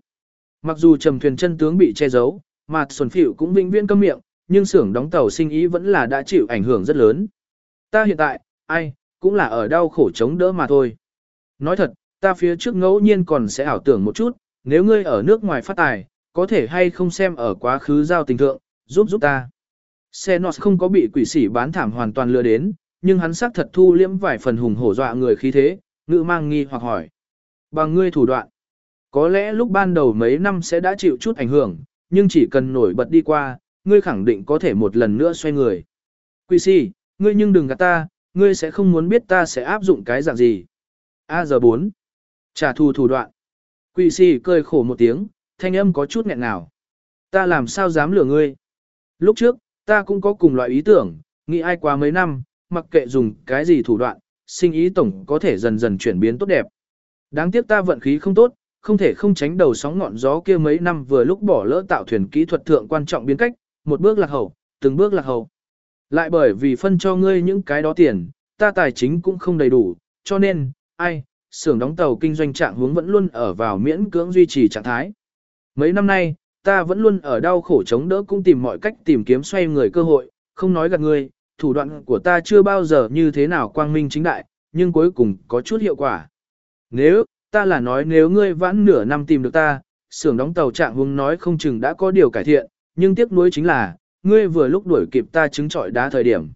Mặc dù trầm thuyền chân tướng bị che giấu, mà xuẩn phịu cũng vĩnh viễn câm miệng, nhưng xưởng đóng tàu sinh ý vẫn là đã chịu ảnh hưởng rất lớn. Ta hiện tại, ai, cũng là ở đau khổ chống đỡ mà thôi. Nói thật, ta phía trước ngẫu nhiên còn sẽ ảo tưởng một chút, nếu ngươi ở nước ngoài phát tài, có thể hay không xem ở quá khứ giao tình thượng, giúp giúp ta. Xenos không có bị quỷ sĩ bán thảm hoàn toàn lừa đến, nhưng hắn xác thật thu liễm vài phần hùng hổ dọa người khí thế, ngữ mang nghi hoặc hỏi. Bằng ngươi thủ đoạn, có lẽ lúc ban đầu mấy năm sẽ đã chịu chút ảnh hưởng, nhưng chỉ cần nổi bật đi qua, ngươi khẳng định có thể một lần nữa xoay người. Quỷ sĩ ngươi nhưng đừng gạt ta, ngươi sẽ không muốn biết ta sẽ áp dụng cái dạng gì. A giờ 4. Trả thù thủ đoạn. Quỷ sỉ cười khổ một tiếng, thanh âm có chút nghẹn ngào. Ta làm sao dám lừa ngươi? Lúc trước, ta cũng có cùng loại ý tưởng, nghĩ ai qua mấy năm, mặc kệ dùng cái gì thủ đoạn, sinh ý tổng có thể dần dần chuyển biến tốt đẹp. Đáng tiếc ta vận khí không tốt, không thể không tránh đầu sóng ngọn gió kia mấy năm vừa lúc bỏ lỡ tạo thuyền kỹ thuật thượng quan trọng biến cách, một bước lạc hậu, từng bước lạc hậu. Lại bởi vì phân cho ngươi những cái đó tiền, ta tài chính cũng không đầy đủ, cho nên, ai, xưởng đóng tàu kinh doanh trạng hướng vẫn luôn ở vào miễn cưỡng duy trì trạng thái. Mấy năm nay, ta vẫn luôn ở đau khổ chống đỡ cũng tìm mọi cách tìm kiếm xoay người cơ hội, không nói gạt ngươi, thủ đoạn của ta chưa bao giờ như thế nào quang minh chính đại, nhưng cuối cùng có chút hiệu quả. Nếu, ta là nói nếu ngươi vãn nửa năm tìm được ta, xưởng đóng tàu trạng hướng nói không chừng đã có điều cải thiện, nhưng tiếc nuối chính là, ngươi vừa lúc đuổi kịp ta chứng trọi đá thời điểm.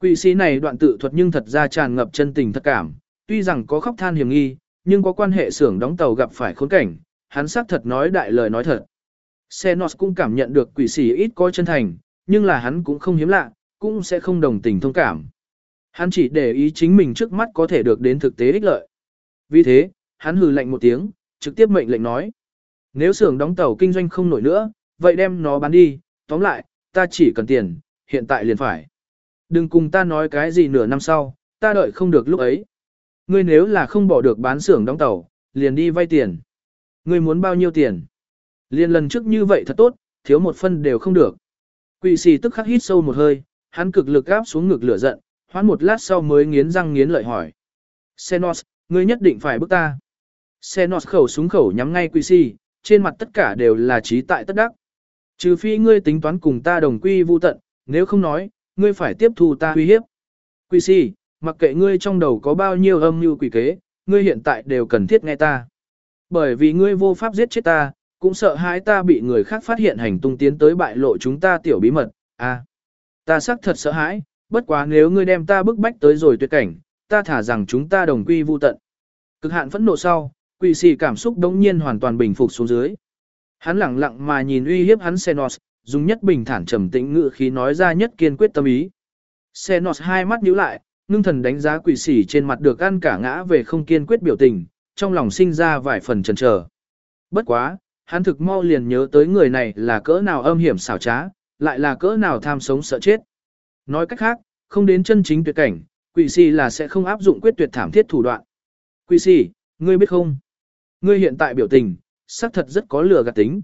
Quỷ sĩ này đoạn tự thuật nhưng thật ra tràn ngập chân tình thật cảm, tuy rằng có khóc than hiểm nghi, nhưng có quan hệ xưởng đóng tàu gặp phải khốn cảnh, hắn xác thật nói đại lời nói thật. Xenos cũng cảm nhận được quỷ sĩ ít có chân thành, nhưng là hắn cũng không hiếm lạ, cũng sẽ không đồng tình thông cảm. Hắn chỉ để ý chính mình trước mắt có thể được đến thực tế ích lợi. Vì thế, hắn hừ lạnh một tiếng, trực tiếp mệnh lệnh nói. Nếu xưởng đóng tàu kinh doanh không nổi nữa, vậy đem nó bán đi, tóm lại, ta chỉ cần tiền, hiện tại liền phải. Đừng cùng ta nói cái gì nửa năm sau, ta đợi không được lúc ấy. Ngươi nếu là không bỏ được bán xưởng đóng tàu, liền đi vay tiền. Ngươi muốn bao nhiêu tiền? Liền lần trước như vậy thật tốt, thiếu một phân đều không được. Quỷ sĩ tức khắc hít sâu một hơi, hắn cực lực áp xuống ngực lửa giận, hoán một lát sau mới nghiến răng nghiến lợi hỏi. Senos, ngươi nhất định phải bức ta. Senos khẩu súng khẩu nhắm ngay quỷ sĩ, trên mặt tất cả đều là trí tại tất đắc. Trừ phi ngươi tính toán cùng ta đồng quy vu tận, nếu không nói, ngươi phải tiếp thu ta uy hiếp. Quỷ si, mặc kệ ngươi trong đầu có bao nhiêu âm mưu quỷ kế, ngươi hiện tại đều cần thiết nghe ta. Bởi vì ngươi vô pháp giết chết ta, cũng sợ hãi ta bị người khác phát hiện hành tung tiến tới bại lộ chúng ta tiểu bí mật. À, ta xác thật sợ hãi, bất quá nếu ngươi đem ta bức bách tới rồi tuyệt cảnh, ta thả rằng chúng ta đồng quy vu tận. Cực hạn phẫn nộ sau, quỷ sĩ cảm xúc đống nhiên hoàn toàn bình phục xuống dưới. Hắn lặng lặng mà nhìn uy hiếp hắn Senos, dùng nhất bình thản trầm tĩnh ngữ khí nói ra nhất kiên quyết tâm ý. Senos hai mắt nhíu lại, ngưng thần đánh giá quỷ sĩ trên mặt được ăn cả ngã về không kiên quyết biểu tình, trong lòng sinh ra vài phần chần chờ. Bất quá, hắn thực mau liền nhớ tới người này là cỡ nào âm hiểm xảo trá, lại là cỡ nào tham sống sợ chết. Nói cách khác, không đến chân chính tuyệt cảnh, quỷ sĩ là sẽ không áp dụng quyết tuyệt thảm thiết thủ đoạn. Quỷ sĩ, ngươi biết không? Ngươi hiện tại biểu tình, xác thật rất có lừa gạt tính.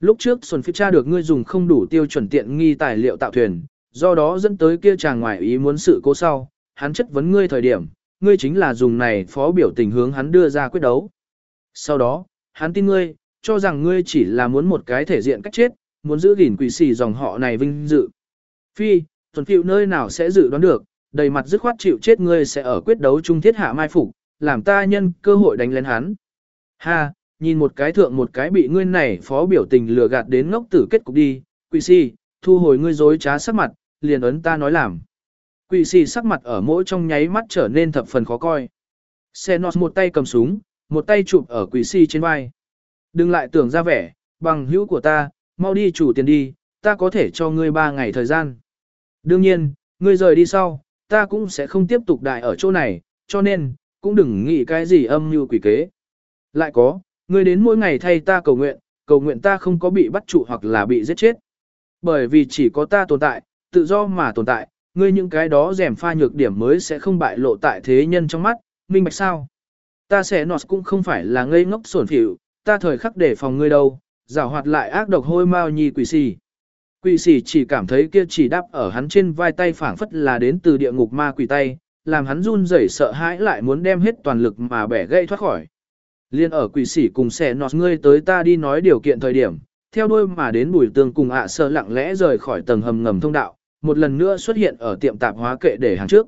Lúc trước Xuân Phi tra được ngươi dùng không đủ tiêu chuẩn tiện nghi tài liệu tạo thuyền, do đó dẫn tới kia chàng ngoài ý muốn sự cố sau, hắn chất vấn ngươi thời điểm, ngươi chính là dùng này phó biểu tình hướng hắn đưa ra quyết đấu. Sau đó, hắn tin ngươi, cho rằng ngươi chỉ là muốn một cái thể diện cách chết, muốn giữ gìn quỷ xì dòng họ này vinh dự. Phi, Xuân phiệu nơi nào sẽ dự đoán được, đầy mặt dứt khoát chịu chết ngươi sẽ ở quyết đấu chung thiết hạ mai phục, làm ta nhân cơ hội đánh lên hắn. Ha, nhìn một cái thượng một cái bị ngươi này phó biểu tình lừa gạt đến ngốc tử kết cục đi, quỷ si, thu hồi ngươi dối trá sắc mặt, liền ấn ta nói làm. Quỷ si sắc mặt ở mỗi trong nháy mắt trở nên thập phần khó coi. Xenos một tay cầm súng, một tay chụp ở quỷ si trên vai. Đừng lại tưởng ra vẻ, bằng hữu của ta, mau đi chủ tiền đi, ta có thể cho ngươi ba ngày thời gian. Đương nhiên, ngươi rời đi sau, ta cũng sẽ không tiếp tục đại ở chỗ này, cho nên, cũng đừng nghĩ cái gì âm mưu quỷ kế. Lại có, ngươi đến mỗi ngày thay ta cầu nguyện, cầu nguyện ta không có bị bắt trụ hoặc là bị giết chết. Bởi vì chỉ có ta tồn tại, tự do mà tồn tại, ngươi những cái đó rèm pha nhược điểm mới sẽ không bại lộ tại thế nhân trong mắt, minh bạch sao. Ta sẽ nọt cũng không phải là ngây ngốc sổn phỉu, ta thời khắc để phòng ngươi đâu, rào hoạt lại ác độc hôi mau nhi quỷ xì. Quỷ xì chỉ cảm thấy kia chỉ đáp ở hắn trên vai tay phảng phất là đến từ địa ngục ma quỷ tay, làm hắn run rẩy sợ hãi lại muốn đem hết toàn lực mà bẻ gây thoát khỏi. Liên ở quỷ sĩ cùng xe nọt ngươi tới ta đi nói điều kiện thời điểm, theo đuôi mà đến bùi tương cùng ạ sơ lặng lẽ rời khỏi tầng hầm ngầm thông đạo, một lần nữa xuất hiện ở tiệm tạp hóa kệ để hàng trước.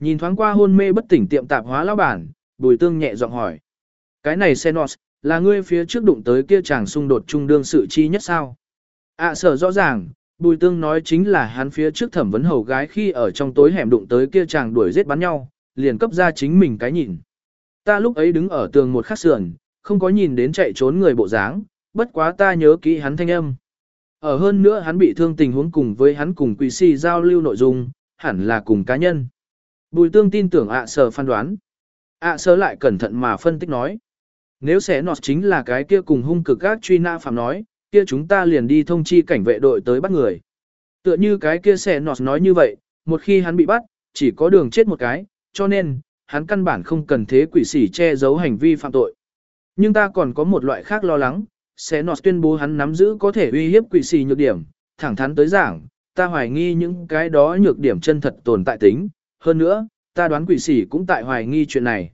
Nhìn thoáng qua hôn mê bất tỉnh tiệm tạp hóa lão bản, bùi tương nhẹ giọng hỏi. Cái này xe nọt, là ngươi phía trước đụng tới kia chàng xung đột trung đương sự chi nhất sao? ạ sở rõ ràng, bùi tương nói chính là hắn phía trước thẩm vấn hầu gái khi ở trong tối hẻm đụng tới kia chàng đuổi giết bắn nhau, liền cấp ra chính mình cái nhìn. Ta lúc ấy đứng ở tường một khắc sườn, không có nhìn đến chạy trốn người bộ dáng, bất quá ta nhớ kỹ hắn thanh âm. Ở hơn nữa hắn bị thương tình huống cùng với hắn cùng quỷ si giao lưu nội dung, hẳn là cùng cá nhân. Bùi tương tin tưởng ạ sở phán đoán. ạ sở lại cẩn thận mà phân tích nói. Nếu sẽ nọt chính là cái kia cùng hung cực các truy nã phạm nói, kia chúng ta liền đi thông chi cảnh vệ đội tới bắt người. Tựa như cái kia sẽ nọt nói như vậy, một khi hắn bị bắt, chỉ có đường chết một cái, cho nên, hắn căn bản không cần thế quỷ sỉ che giấu hành vi phạm tội. Nhưng ta còn có một loại khác lo lắng, sẽ nọt tuyên bố hắn nắm giữ có thể uy hiếp quỷ sỉ nhược điểm, thẳng thắn tới giảng, ta hoài nghi những cái đó nhược điểm chân thật tồn tại tính, hơn nữa, ta đoán quỷ sỉ cũng tại hoài nghi chuyện này.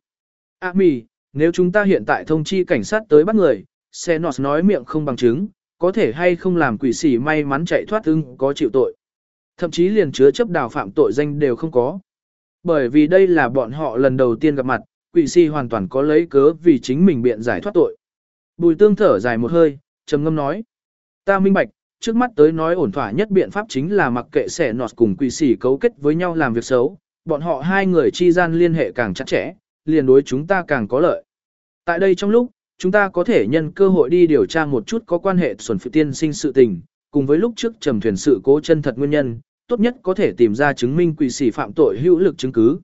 À mì, nếu chúng ta hiện tại thông chi cảnh sát tới bắt người, sẽ nọt nói miệng không bằng chứng, có thể hay không làm quỷ sỉ may mắn chạy thoát ưng có chịu tội. Thậm chí liền chứa chấp đào phạm tội danh đều không có. Bởi vì đây là bọn họ lần đầu tiên gặp mặt, quỷ si hoàn toàn có lấy cớ vì chính mình biện giải thoát tội. Bùi tương thở dài một hơi, trầm ngâm nói. Ta minh bạch, trước mắt tới nói ổn thỏa nhất biện pháp chính là mặc kệ sẻ nọt cùng quỷ sĩ cấu kết với nhau làm việc xấu, bọn họ hai người chi gian liên hệ càng chặt chẽ, liền đối chúng ta càng có lợi. Tại đây trong lúc, chúng ta có thể nhân cơ hội đi điều tra một chút có quan hệ xuẩn phụ tiên sinh sự tình, cùng với lúc trước trầm thuyền sự cố chân thật nguyên nhân, tốt nhất có thể tìm ra chứng minh quỷ sĩ phạm tội hữu lực chứng cứ.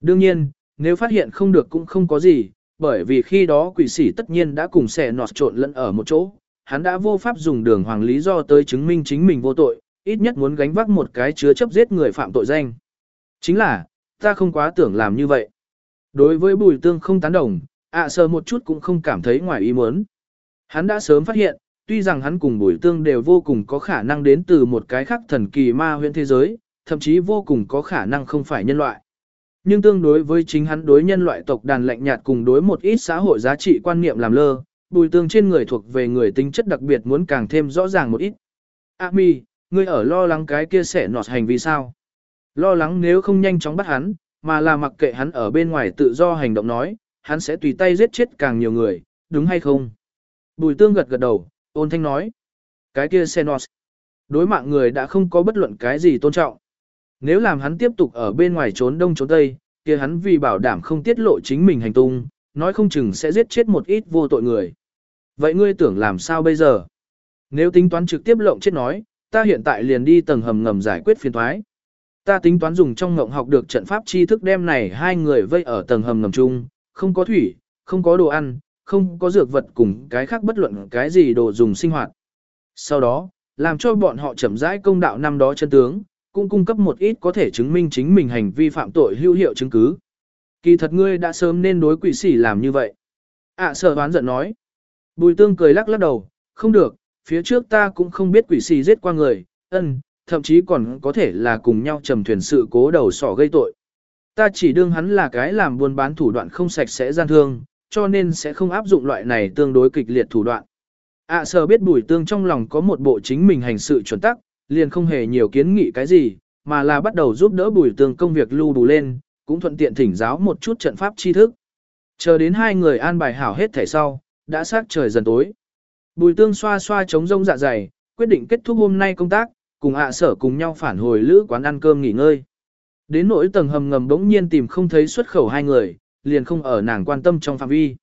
Đương nhiên, nếu phát hiện không được cũng không có gì, bởi vì khi đó quỷ sĩ tất nhiên đã cùng xẻ nọt trộn lẫn ở một chỗ, hắn đã vô pháp dùng đường hoàng lý do tới chứng minh chính mình vô tội, ít nhất muốn gánh vác một cái chứa chấp giết người phạm tội danh. Chính là, ta không quá tưởng làm như vậy. Đối với bùi tương không tán đồng, ạ à sờ một chút cũng không cảm thấy ngoài ý muốn. Hắn đã sớm phát hiện, tuy rằng hắn cùng bùi tương đều vô cùng có khả năng đến từ một cái khác thần kỳ ma huyễn thế giới, thậm chí vô cùng có khả năng không phải nhân loại. Nhưng tương đối với chính hắn đối nhân loại tộc đàn lạnh nhạt cùng đối một ít xã hội giá trị quan niệm làm lơ, bùi tương trên người thuộc về người tính chất đặc biệt muốn càng thêm rõ ràng một ít. A mi, ngươi ở lo lắng cái kia sẽ nọt hành vì sao? Lo lắng nếu không nhanh chóng bắt hắn, mà là mặc kệ hắn ở bên ngoài tự do hành động nói, hắn sẽ tùy tay giết chết càng nhiều người, đúng hay không? Bùi tương gật gật đầu, ôn thanh nói. Cái kia Senos. Đối mạng người đã không có bất luận cái gì tôn trọng. Nếu làm hắn tiếp tục ở bên ngoài trốn đông trốn tây, kia hắn vì bảo đảm không tiết lộ chính mình hành tung, nói không chừng sẽ giết chết một ít vô tội người. Vậy ngươi tưởng làm sao bây giờ? Nếu tính toán trực tiếp lộng chết nói, ta hiện tại liền đi tầng hầm ngầm giải quyết phiền thoái. Ta tính toán dùng trong ngộng học được trận pháp tri thức đem này hai người vây ở tầng hầm ngầm chung, không có thủy, không có đồ ăn, không có dược vật cùng cái khác bất luận cái gì đồ dùng sinh hoạt. Sau đó, làm cho bọn họ chậm rãi công đạo năm đó chân tướng, cũng cung cấp một ít có thể chứng minh chính mình hành vi phạm tội hữu hiệu chứng cứ. Kỳ thật ngươi đã sớm nên đối quỷ sĩ làm như vậy. ạ à, sợ đoán giận nói. Bùi tương cười lắc lắc đầu, không được, phía trước ta cũng không biết quỷ sĩ giết qua người, ân, thậm chí còn có thể là cùng nhau trầm thuyền sự cố đầu sỏ gây tội. Ta chỉ đương hắn là cái làm buôn bán thủ đoạn không sạch sẽ gian thương, cho nên sẽ không áp dụng loại này tương đối kịch liệt thủ đoạn. ạ à, biết bùi tương trong lòng có một bộ chính mình hành sự chuẩn tắc, liền không hề nhiều kiến nghị cái gì, mà là bắt đầu giúp đỡ bùi tương công việc lưu đủ lên, cũng thuận tiện thỉnh giáo một chút trận pháp tri thức. Chờ đến hai người an bài hảo hết thể sau, đã sát trời dần tối. Bùi tương xoa xoa chống rông dạ dày, quyết định kết thúc hôm nay công tác, cùng ạ sở cùng nhau phản hồi lữ quán ăn cơm nghỉ ngơi. Đến nỗi tầng hầm ngầm bỗng nhiên tìm không thấy xuất khẩu hai người, liền không ở nàng quan tâm trong phạm vi.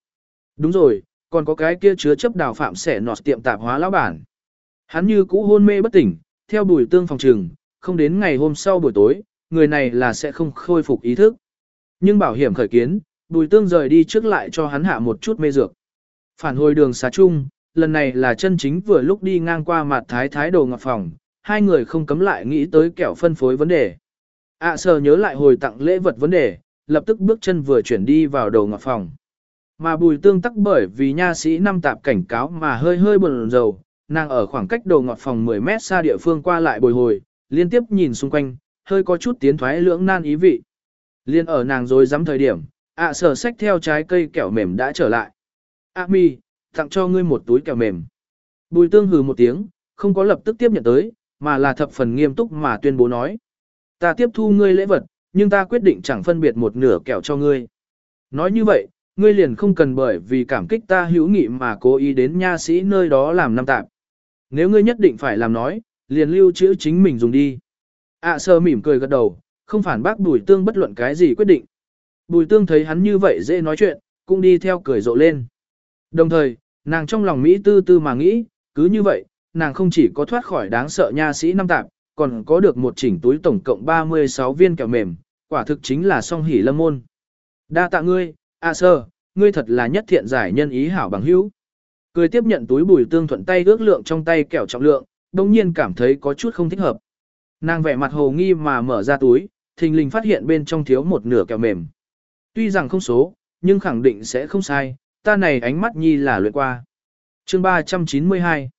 Đúng rồi, còn có cái kia chứa chấp đào phạm sẽ nọt tiệm tạp hóa lão bản. Hắn như cũ hôn mê bất tỉnh, theo bùi tương phòng trừng, không đến ngày hôm sau buổi tối, người này là sẽ không khôi phục ý thức. Nhưng bảo hiểm khởi kiến, bùi tương rời đi trước lại cho hắn hạ một chút mê dược. Phản hồi đường xá chung, lần này là chân chính vừa lúc đi ngang qua mặt thái thái đồ ngọc phòng, hai người không cấm lại nghĩ tới kẻo phân phối vấn đề. ạ à, sờ nhớ lại hồi tặng lễ vật vấn đề, lập tức bước chân vừa chuyển đi vào đầu ngọt phòng. Mà bùi tương tắc bởi vì nha sĩ năm tạp cảnh cáo mà hơi hơi buồn rầu, nàng ở khoảng cách đầu ngọt phòng 10 mét xa địa phương qua lại bồi hồi, liên tiếp nhìn xung quanh, hơi có chút tiến thoái lưỡng nan ý vị. Liên ở nàng rồi dám thời điểm, ạ sở sách theo trái cây kẹo mềm đã trở lại. ạ mi, tặng cho ngươi một túi kẹo mềm. Bùi tương hừ một tiếng, không có lập tức tiếp nhận tới, mà là thập phần nghiêm túc mà tuyên bố nói. Ta tiếp thu ngươi lễ vật, nhưng ta quyết định chẳng phân biệt một nửa kẹo cho ngươi. Nói như vậy, ngươi liền không cần bởi vì cảm kích ta hữu nghị mà cố ý đến nha sĩ nơi đó làm năm tạm Nếu ngươi nhất định phải làm nói, liền lưu trữ chính mình dùng đi. ạ à, sơ mỉm cười gật đầu, không phản bác bùi tương bất luận cái gì quyết định. Bùi tương thấy hắn như vậy dễ nói chuyện, cũng đi theo cười rộ lên. Đồng thời, nàng trong lòng Mỹ tư tư mà nghĩ, cứ như vậy, nàng không chỉ có thoát khỏi đáng sợ nha sĩ năm tạp, còn có được một chỉnh túi tổng cộng 36 viên kẹo mềm, quả thực chính là song hỉ lâm môn. Đa tạ ngươi, a sơ, ngươi thật là nhất thiện giải nhân ý hảo bằng hữu. Cười tiếp nhận túi bùi tương thuận tay ước lượng trong tay kẹo trọng lượng, đồng nhiên cảm thấy có chút không thích hợp. Nàng vẻ mặt hồ nghi mà mở ra túi, thình lình phát hiện bên trong thiếu một nửa kẹo mềm. Tuy rằng không số, nhưng khẳng định sẽ không sai, ta này ánh mắt nhi là luyện qua. chương 392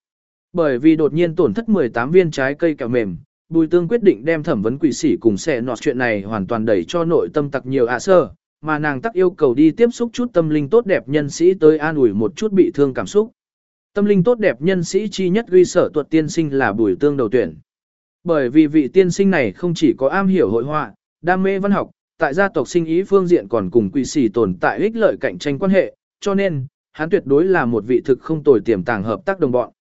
bởi vì đột nhiên tổn thất 18 viên trái cây kẹo mềm, Bùi Tương quyết định đem thẩm vấn quỷ sĩ cùng xẻ nọt chuyện này hoàn toàn đẩy cho nội tâm tặc nhiều ạ sơ, mà nàng tắc yêu cầu đi tiếp xúc chút tâm linh tốt đẹp nhân sĩ tới an ủi một chút bị thương cảm xúc. Tâm linh tốt đẹp nhân sĩ chi nhất ghi sở tuật tiên sinh là Bùi Tương đầu tuyển. Bởi vì vị tiên sinh này không chỉ có am hiểu hội họa, đam mê văn học, tại gia tộc sinh ý phương diện còn cùng quỷ sĩ tồn tại ích lợi cạnh tranh quan hệ, cho nên, hắn tuyệt đối là một vị thực không tồi tiềm tàng hợp tác đồng bọn.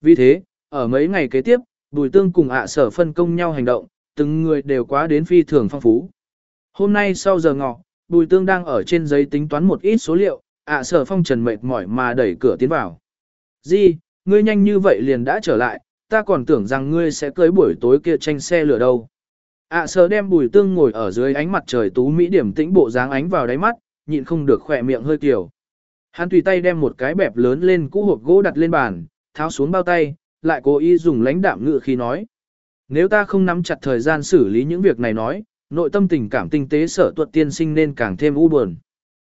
Vì thế, ở mấy ngày kế tiếp, Bùi Tương cùng ạ sở phân công nhau hành động, từng người đều quá đến phi thường phong phú. Hôm nay sau giờ ngọ, Bùi Tương đang ở trên giấy tính toán một ít số liệu, ạ sở phong trần mệt mỏi mà đẩy cửa tiến vào. Di, ngươi nhanh như vậy liền đã trở lại, ta còn tưởng rằng ngươi sẽ cưới buổi tối kia tranh xe lửa đâu. ạ sở đem Bùi Tương ngồi ở dưới ánh mặt trời tú mỹ điểm tĩnh bộ dáng ánh vào đáy mắt, nhịn không được khỏe miệng hơi kiểu. Hắn tùy tay đem một cái bẹp lớn lên cũ hộp gỗ đặt lên bàn, tháo xuống bao tay, lại cố ý dùng lãnh đạm ngự khi nói. Nếu ta không nắm chặt thời gian xử lý những việc này nói, nội tâm tình cảm tinh tế sở tuật tiên sinh nên càng thêm u buồn.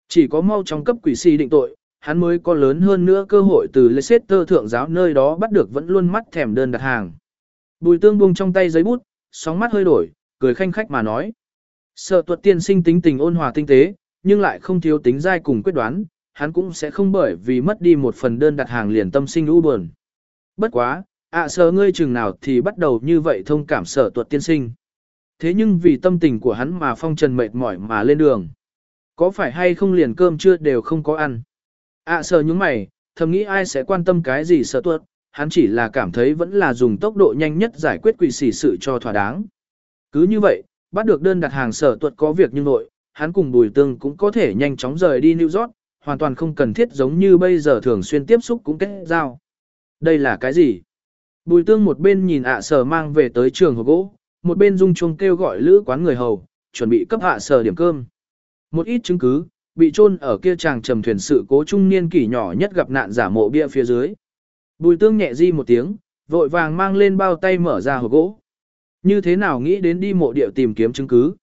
Chỉ có mau trong cấp quỷ si định tội, hắn mới có lớn hơn nữa cơ hội từ Leicester thượng giáo nơi đó bắt được vẫn luôn mắt thèm đơn đặt hàng. Bùi tương buông trong tay giấy bút, sóng mắt hơi đổi, cười khanh khách mà nói. Sở tuật tiên sinh tính tình ôn hòa tinh tế, nhưng lại không thiếu tính dai cùng quyết đoán, hắn cũng sẽ không bởi vì mất đi một phần đơn đặt hàng liền tâm sinh u buồn. Bất quá, ạ à sở ngươi chừng nào thì bắt đầu như vậy thông cảm sở tuật tiên sinh. Thế nhưng vì tâm tình của hắn mà phong trần mệt mỏi mà lên đường. Có phải hay không liền cơm chưa đều không có ăn. ạ à sở những mày, thầm nghĩ ai sẽ quan tâm cái gì sở tuật, hắn chỉ là cảm thấy vẫn là dùng tốc độ nhanh nhất giải quyết quỷ sỉ sự cho thỏa đáng. Cứ như vậy, bắt được đơn đặt hàng sở tuật có việc như nội, hắn cùng bùi tương cũng có thể nhanh chóng rời đi New York, hoàn toàn không cần thiết giống như bây giờ thường xuyên tiếp xúc cũng kết giao. Đây là cái gì? Bùi tương một bên nhìn ạ sở mang về tới trường hộp gỗ, một bên dung chuông kêu gọi lữ quán người hầu, chuẩn bị cấp ạ sở điểm cơm. Một ít chứng cứ, bị chôn ở kia chàng trầm thuyền sự cố trung niên kỷ nhỏ nhất gặp nạn giả mộ bia phía dưới. Bùi tương nhẹ di một tiếng, vội vàng mang lên bao tay mở ra hộp gỗ. Như thế nào nghĩ đến đi mộ địa tìm kiếm chứng cứ?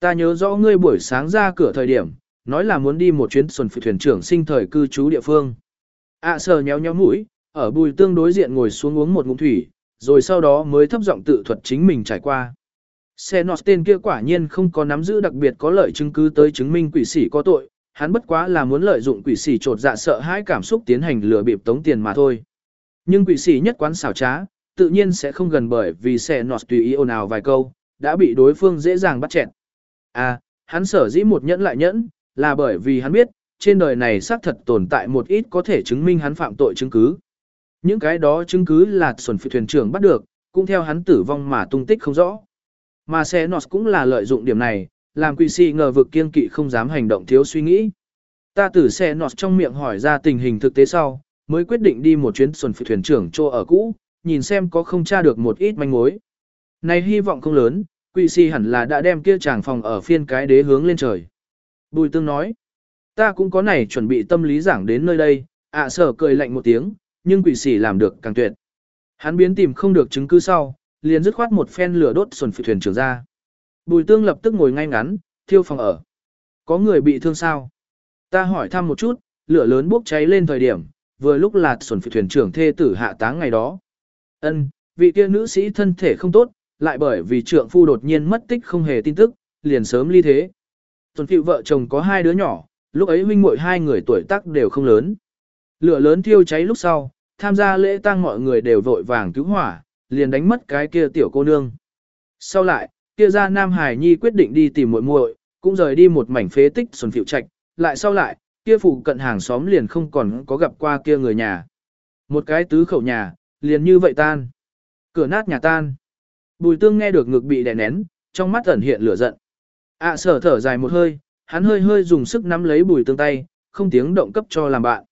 Ta nhớ rõ ngươi buổi sáng ra cửa thời điểm, nói là muốn đi một chuyến xuân phụ thuyền trưởng sinh thời cư trú địa phương. ạ sở nhéo nhéo mũi, ở bùi tương đối diện ngồi xuống uống một ngụm thủy, rồi sau đó mới thấp giọng tự thuật chính mình trải qua. Xe nọt tên kia quả nhiên không có nắm giữ đặc biệt có lợi chứng cứ tới chứng minh quỷ sĩ có tội, hắn bất quá là muốn lợi dụng quỷ sĩ trột dạ sợ hãi cảm xúc tiến hành lừa bịp tống tiền mà thôi. Nhưng quỷ sĩ nhất quán xảo trá, tự nhiên sẽ không gần bởi vì xe nọt tùy ý ồn ào vài câu, đã bị đối phương dễ dàng bắt chẹn. À, hắn sở dĩ một nhẫn lại nhẫn, là bởi vì hắn biết, trên đời này xác thật tồn tại một ít có thể chứng minh hắn phạm tội chứng cứ. Những cái đó chứng cứ là xuẩn phi thuyền trưởng bắt được, cũng theo hắn tử vong mà tung tích không rõ. Mà xe nọt cũng là lợi dụng điểm này, làm quỷ si ngờ vực kiên kỵ không dám hành động thiếu suy nghĩ. Ta từ xe nọt trong miệng hỏi ra tình hình thực tế sau, mới quyết định đi một chuyến xuẩn phi thuyền trưởng cho ở cũ, nhìn xem có không tra được một ít manh mối. Này hy vọng không lớn, quỷ si hẳn là đã đem kia chàng phòng ở phiên cái đế hướng lên trời. Bùi tương nói, ta cũng có này chuẩn bị tâm lý giảng đến nơi đây, ạ sở cười lạnh một tiếng, nhưng quỷ sĩ làm được càng tuyệt. Hắn biến tìm không được chứng cứ sau, liền dứt khoát một phen lửa đốt xuẩn phi thuyền trưởng ra. Bùi tương lập tức ngồi ngay ngắn, thiêu phòng ở. Có người bị thương sao? Ta hỏi thăm một chút, lửa lớn bốc cháy lên thời điểm, vừa lúc là xuẩn phi thuyền trưởng thê tử hạ táng ngày đó. Ân, vị kia nữ sĩ thân thể không tốt, lại bởi vì trượng phu đột nhiên mất tích không hề tin tức, liền sớm ly thế. Tuần Phụ vợ chồng có hai đứa nhỏ, lúc ấy huynh muội hai người tuổi tác đều không lớn. Lửa lớn thiêu cháy lúc sau, tham gia lễ tang mọi người đều vội vàng cứu hỏa, liền đánh mất cái kia tiểu cô nương. Sau lại, kia ra Nam Hải Nhi quyết định đi tìm muội muội, cũng rời đi một mảnh phế tích xuân phiệu trạch, lại sau lại, kia phụ cận hàng xóm liền không còn có gặp qua kia người nhà. Một cái tứ khẩu nhà, liền như vậy tan. Cửa nát nhà tan. Bùi tương nghe được ngực bị đè nén, trong mắt ẩn hiện lửa giận ạ sở thở dài một hơi, hắn hơi hơi dùng sức nắm lấy bùi tương tay, không tiếng động cấp cho làm bạn.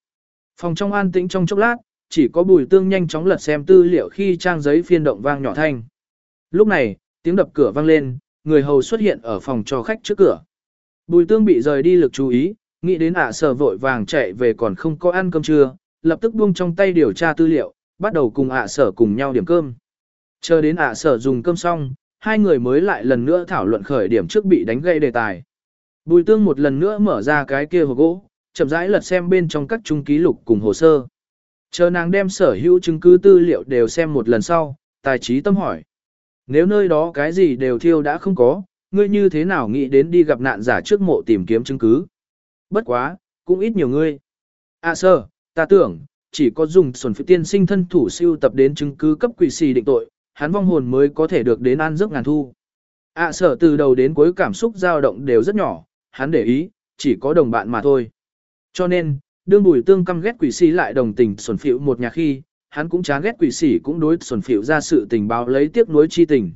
Phòng trong an tĩnh trong chốc lát, chỉ có bùi tương nhanh chóng lật xem tư liệu khi trang giấy phiên động vang nhỏ thanh. Lúc này, tiếng đập cửa vang lên, người hầu xuất hiện ở phòng cho khách trước cửa. Bùi tương bị rời đi lực chú ý, nghĩ đến ạ sở vội vàng chạy về còn không có ăn cơm trưa, lập tức buông trong tay điều tra tư liệu, bắt đầu cùng ạ sở cùng nhau điểm cơm. Chờ đến ạ sở dùng cơm xong, hai người mới lại lần nữa thảo luận khởi điểm trước bị đánh gây đề tài. Bùi tương một lần nữa mở ra cái kia hộp gỗ, chậm rãi lật xem bên trong các trung ký lục cùng hồ sơ. Chờ nàng đem sở hữu chứng cứ tư liệu đều xem một lần sau, tài trí tâm hỏi. Nếu nơi đó cái gì đều thiêu đã không có, ngươi như thế nào nghĩ đến đi gặp nạn giả trước mộ tìm kiếm chứng cứ? Bất quá, cũng ít nhiều ngươi. À sơ, ta tưởng, chỉ có dùng xuẩn phi tiên sinh thân thủ siêu tập đến chứng cứ cấp quỷ xì định tội, hắn vong hồn mới có thể được đến an giấc ngàn thu. À sở từ đầu đến cuối cảm xúc dao động đều rất nhỏ, hắn để ý, chỉ có đồng bạn mà thôi. Cho nên, đương bùi tương căm ghét quỷ sĩ lại đồng tình xuẩn phịu một nhà khi, hắn cũng chán ghét quỷ sĩ cũng đối xuẩn phịu ra sự tình báo lấy tiếc nuối chi tình.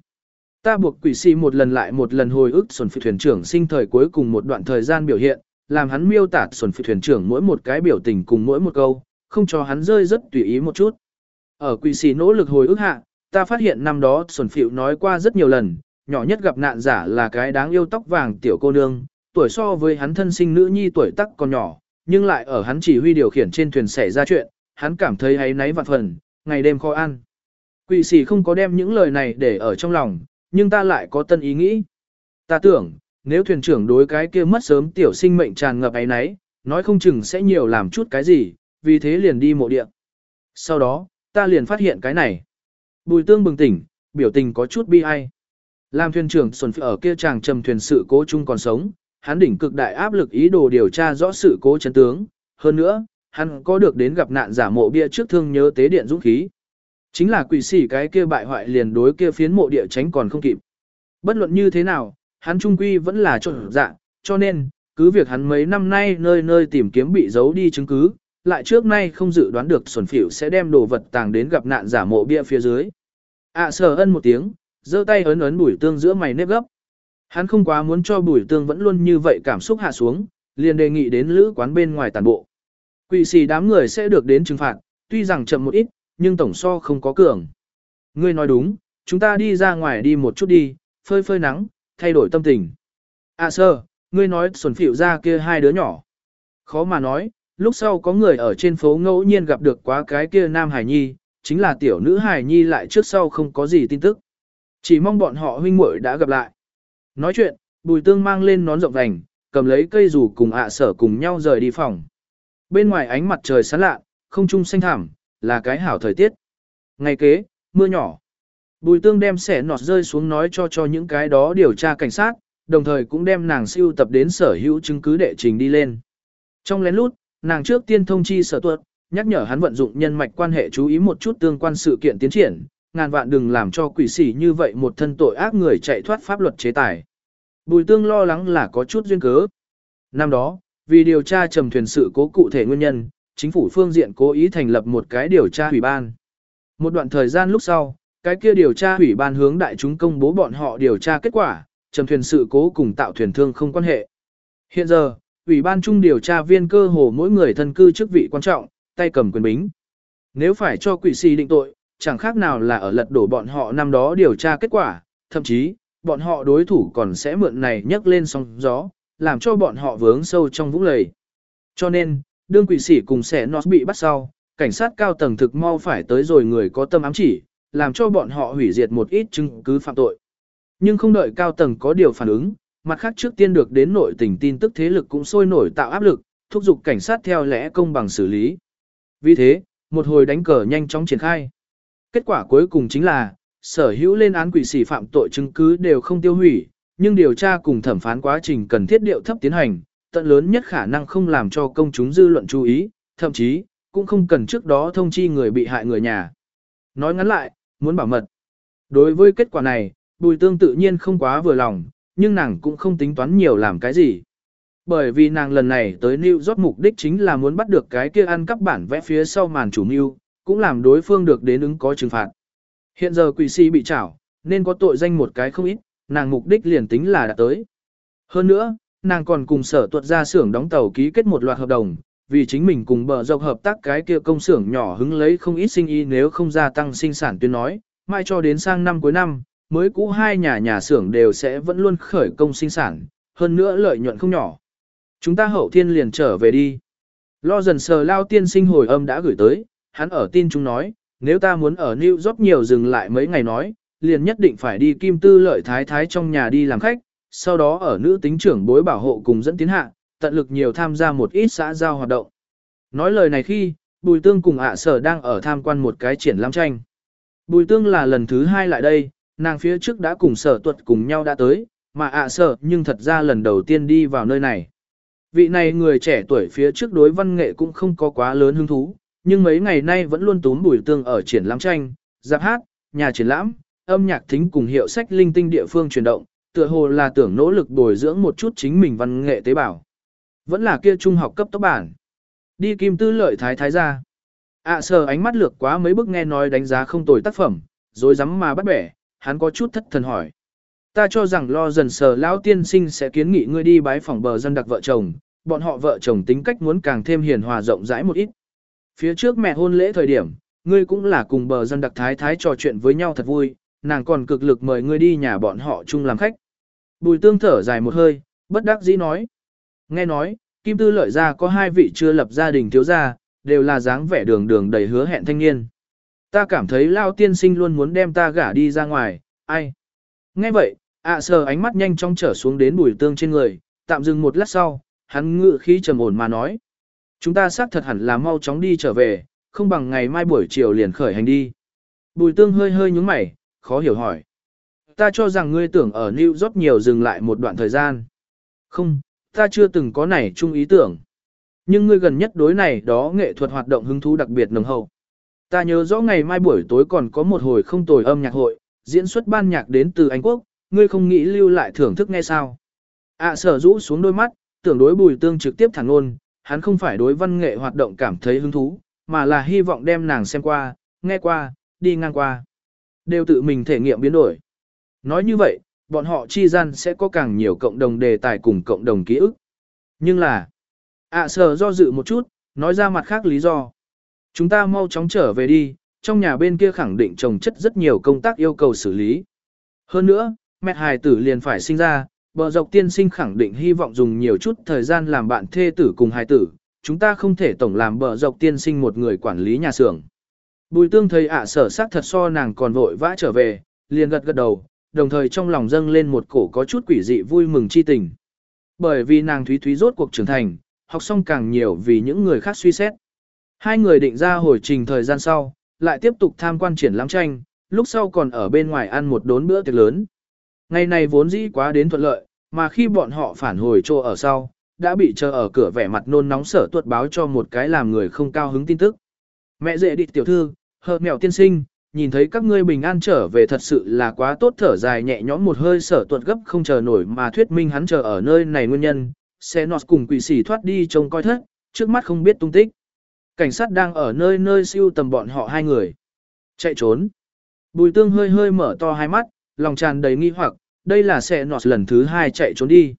Ta buộc quỷ sĩ một lần lại một lần hồi ức xuẩn phịu thuyền trưởng sinh thời cuối cùng một đoạn thời gian biểu hiện, làm hắn miêu tả xuẩn phịu thuyền trưởng mỗi một cái biểu tình cùng mỗi một câu, không cho hắn rơi rất tùy ý một chút. Ở quỷ sĩ nỗ lực hồi ức hạ, ta phát hiện năm đó Xuân phịu nói qua rất nhiều lần, nhỏ nhất gặp nạn giả là cái đáng yêu tóc vàng tiểu cô nương, tuổi so với hắn thân sinh nữ nhi tuổi tắc còn nhỏ, nhưng lại ở hắn chỉ huy điều khiển trên thuyền xảy ra chuyện, hắn cảm thấy ấy náy vạn phần, ngày đêm khó ăn. Quỷ sĩ không có đem những lời này để ở trong lòng, nhưng ta lại có tân ý nghĩ. Ta tưởng, nếu thuyền trưởng đối cái kia mất sớm tiểu sinh mệnh tràn ngập ấy náy, nói không chừng sẽ nhiều làm chút cái gì, vì thế liền đi mộ địa. Sau đó, ta liền phát hiện cái này. Bùi tương bừng tỉnh, biểu tình có chút bi ai. Làm thuyền trưởng xuân ở kia chàng trầm thuyền sự cố chung còn sống, hắn đỉnh cực đại áp lực ý đồ điều tra rõ sự cố chấn tướng, hơn nữa, hắn có được đến gặp nạn giả mộ bia trước thương nhớ tế điện dũng khí. Chính là quỷ sĩ cái kia bại hoại liền đối kia phiến mộ địa tránh còn không kịp. Bất luận như thế nào, hắn trung quy vẫn là trộn dạ, cho nên, cứ việc hắn mấy năm nay nơi nơi tìm kiếm bị giấu đi chứng cứ, lại trước nay không dự đoán được xuẩn phỉu sẽ đem đồ vật tàng đến gặp nạn giả mộ bia phía dưới. ạ à, sờ ân một tiếng, giơ tay ấn ấn bùi tương giữa mày nếp gấp. Hắn không quá muốn cho bùi tương vẫn luôn như vậy cảm xúc hạ xuống, liền đề nghị đến lữ quán bên ngoài tàn bộ. Quỷ xì đám người sẽ được đến trừng phạt, tuy rằng chậm một ít, nhưng tổng so không có cường. Ngươi nói đúng, chúng ta đi ra ngoài đi một chút đi, phơi phơi nắng, thay đổi tâm tình. À sơ, ngươi nói xuẩn phịu ra kia hai đứa nhỏ. Khó mà nói, lúc sau có người ở trên phố ngẫu nhiên gặp được quá cái kia nam hải nhi, chính là tiểu nữ hải nhi lại trước sau không có gì tin tức. Chỉ mong bọn họ huynh muội đã gặp lại. Nói chuyện, bùi tương mang lên nón rộng vành, cầm lấy cây rủ cùng ạ sở cùng nhau rời đi phòng. Bên ngoài ánh mặt trời sáng lạ, không trung xanh thẳm, là cái hảo thời tiết. Ngày kế, mưa nhỏ. Bùi tương đem sẻ nọt rơi xuống nói cho cho những cái đó điều tra cảnh sát, đồng thời cũng đem nàng siêu tập đến sở hữu chứng cứ đệ trình đi lên. Trong lén lút, nàng trước tiên thông chi sở tuật, nhắc nhở hắn vận dụng nhân mạch quan hệ chú ý một chút tương quan sự kiện tiến triển, ngàn vạn đừng làm cho quỷ sĩ như vậy một thân tội ác người chạy thoát pháp luật chế tài. Bùi tương lo lắng là có chút duyên cớ. Năm đó, vì điều tra trầm thuyền sự cố cụ thể nguyên nhân, chính phủ phương diện cố ý thành lập một cái điều tra ủy ban. Một đoạn thời gian lúc sau, cái kia điều tra ủy ban hướng đại chúng công bố bọn họ điều tra kết quả, trầm thuyền sự cố cùng tạo thuyền thương không quan hệ. Hiện giờ, ủy ban trung điều tra viên cơ hồ mỗi người thân cư chức vị quan trọng, tay cầm quyền bính. Nếu phải cho quỷ si định tội, chẳng khác nào là ở lật đổ bọn họ năm đó điều tra kết quả, thậm chí, bọn họ đối thủ còn sẽ mượn này nhấc lên sóng gió, làm cho bọn họ vướng sâu trong vũng lầy. Cho nên, đương quỷ sĩ cùng sẽ nó bị bắt sau, cảnh sát cao tầng thực mau phải tới rồi người có tâm ám chỉ, làm cho bọn họ hủy diệt một ít chứng cứ phạm tội. Nhưng không đợi cao tầng có điều phản ứng, mặt khác trước tiên được đến nội tình tin tức thế lực cũng sôi nổi tạo áp lực, thúc giục cảnh sát theo lẽ công bằng xử lý. Vì thế, một hồi đánh cờ nhanh chóng triển khai. Kết quả cuối cùng chính là, sở hữu lên án quỷ sĩ phạm tội chứng cứ đều không tiêu hủy, nhưng điều tra cùng thẩm phán quá trình cần thiết điệu thấp tiến hành, tận lớn nhất khả năng không làm cho công chúng dư luận chú ý, thậm chí, cũng không cần trước đó thông chi người bị hại người nhà. Nói ngắn lại, muốn bảo mật. Đối với kết quả này, Bùi Tương tự nhiên không quá vừa lòng, nhưng nàng cũng không tính toán nhiều làm cái gì. Bởi vì nàng lần này tới New York mục đích chính là muốn bắt được cái kia ăn cắp bản vẽ phía sau màn chủ mưu, cũng làm đối phương được đến ứng có trừng phạt. Hiện giờ quỷ sĩ bị trảo, nên có tội danh một cái không ít, nàng mục đích liền tính là đã tới. Hơn nữa, nàng còn cùng sở tuột ra xưởng đóng tàu ký kết một loạt hợp đồng, vì chính mình cùng bờ dọc hợp tác cái kia công xưởng nhỏ hứng lấy không ít sinh y nếu không gia tăng sinh sản tuyên nói, mai cho đến sang năm cuối năm, mới cũ hai nhà nhà xưởng đều sẽ vẫn luôn khởi công sinh sản, hơn nữa lợi nhuận không nhỏ. Chúng ta hậu thiên liền trở về đi. Lo dần sờ lao tiên sinh hồi âm đã gửi tới, hắn ở tin chúng nói, nếu ta muốn ở New York nhiều dừng lại mấy ngày nói, liền nhất định phải đi kim tư lợi thái thái trong nhà đi làm khách, sau đó ở nữ tính trưởng bối bảo hộ cùng dẫn tiến hạ, tận lực nhiều tham gia một ít xã giao hoạt động. Nói lời này khi, Bùi Tương cùng ạ sở đang ở tham quan một cái triển lãm tranh. Bùi Tương là lần thứ hai lại đây, nàng phía trước đã cùng sở tuật cùng nhau đã tới, mà ạ sở nhưng thật ra lần đầu tiên đi vào nơi này. Vị này người trẻ tuổi phía trước đối văn nghệ cũng không có quá lớn hứng thú, nhưng mấy ngày nay vẫn luôn túm Bùi Tương ở triển lãm tranh, giáp hát, nhà triển lãm, âm nhạc thính cùng hiệu sách linh tinh địa phương chuyển động, tựa hồ là tưởng nỗ lực bồi dưỡng một chút chính mình văn nghệ tế bào. Vẫn là kia trung học cấp tốc bản. Đi kim tư lợi thái thái ra. ạ à, sờ ánh mắt lược quá mấy bức nghe nói đánh giá không tồi tác phẩm, rồi dám mà bắt bẻ, hắn có chút thất thần hỏi. Ta cho rằng lo dần sờ lão tiên sinh sẽ kiến nghị ngươi đi bái phòng bờ dân đặc vợ chồng, bọn họ vợ chồng tính cách muốn càng thêm hiền hòa rộng rãi một ít. Phía trước mẹ hôn lễ thời điểm, ngươi cũng là cùng bờ dân đặc thái thái trò chuyện với nhau thật vui, nàng còn cực lực mời ngươi đi nhà bọn họ chung làm khách. Bùi tương thở dài một hơi, bất đắc dĩ nói. Nghe nói, Kim Tư lợi ra có hai vị chưa lập gia đình thiếu gia, đều là dáng vẻ đường đường đầy hứa hẹn thanh niên. Ta cảm thấy Lao tiên sinh luôn muốn đem ta gả đi ra ngoài, ai? Nghe vậy, ạ à sờ ánh mắt nhanh chóng trở xuống đến bùi tương trên người, tạm dừng một lát sau, hắn ngự khí trầm ổn mà nói. Chúng ta xác thật hẳn là mau chóng đi trở về, không bằng ngày mai buổi chiều liền khởi hành đi. Bùi tương hơi hơi nhúng mày, khó hiểu hỏi. Ta cho rằng ngươi tưởng ở New York nhiều dừng lại một đoạn thời gian. Không, ta chưa từng có này chung ý tưởng. Nhưng ngươi gần nhất đối này đó nghệ thuật hoạt động hứng thú đặc biệt nồng hậu. Ta nhớ rõ ngày mai buổi tối còn có một hồi không tồi âm nhạc hội, diễn xuất ban nhạc đến từ Anh Quốc, ngươi không nghĩ lưu lại thưởng thức nghe sao. À sở rũ xuống đôi mắt, tưởng đối bùi tương trực tiếp thẳng luôn. hắn không phải đối văn nghệ hoạt động cảm thấy hứng thú, mà là hy vọng đem nàng xem qua, nghe qua, đi ngang qua. Đều tự mình thể nghiệm biến đổi. Nói như vậy, bọn họ chi gian sẽ có càng nhiều cộng đồng đề tài cùng cộng đồng ký ức. Nhưng là, ạ sở do dự một chút, nói ra mặt khác lý do. Chúng ta mau chóng trở về đi, trong nhà bên kia khẳng định trồng chất rất nhiều công tác yêu cầu xử lý. Hơn nữa, mẹ hài tử liền phải sinh ra, bờ dọc tiên sinh khẳng định hy vọng dùng nhiều chút thời gian làm bạn thê tử cùng hài tử, chúng ta không thể tổng làm bờ dọc tiên sinh một người quản lý nhà xưởng. Bùi tương thấy ạ sở sắc thật so nàng còn vội vã trở về, liền gật gật đầu, đồng thời trong lòng dâng lên một cổ có chút quỷ dị vui mừng chi tình. Bởi vì nàng Thúy Thúy rốt cuộc trưởng thành, học xong càng nhiều vì những người khác suy xét. Hai người định ra hồi trình thời gian sau, lại tiếp tục tham quan triển lãm tranh, lúc sau còn ở bên ngoài ăn một đốn bữa tiệc lớn. Ngày này vốn dĩ quá đến thuận lợi, mà khi bọn họ phản hồi chỗ ở sau, đã bị chờ ở cửa vẻ mặt nôn nóng sở tuột báo cho một cái làm người không cao hứng tin tức. Mẹ dễ địch tiểu thư, hợp mèo tiên sinh, nhìn thấy các ngươi bình an trở về thật sự là quá tốt thở dài nhẹ nhõm một hơi sở tuột gấp không chờ nổi mà thuyết minh hắn chờ ở nơi này nguyên nhân, xe nọt cùng quỷ sỉ thoát đi trông coi thất, trước mắt không biết tung tích. Cảnh sát đang ở nơi nơi siêu tầm bọn họ hai người. Chạy trốn. Bùi tương hơi hơi mở to hai mắt, lòng tràn đầy nghi hoặc, đây là sẽ nọt lần thứ hai chạy trốn đi.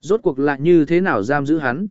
Rốt cuộc lại như thế nào giam giữ hắn?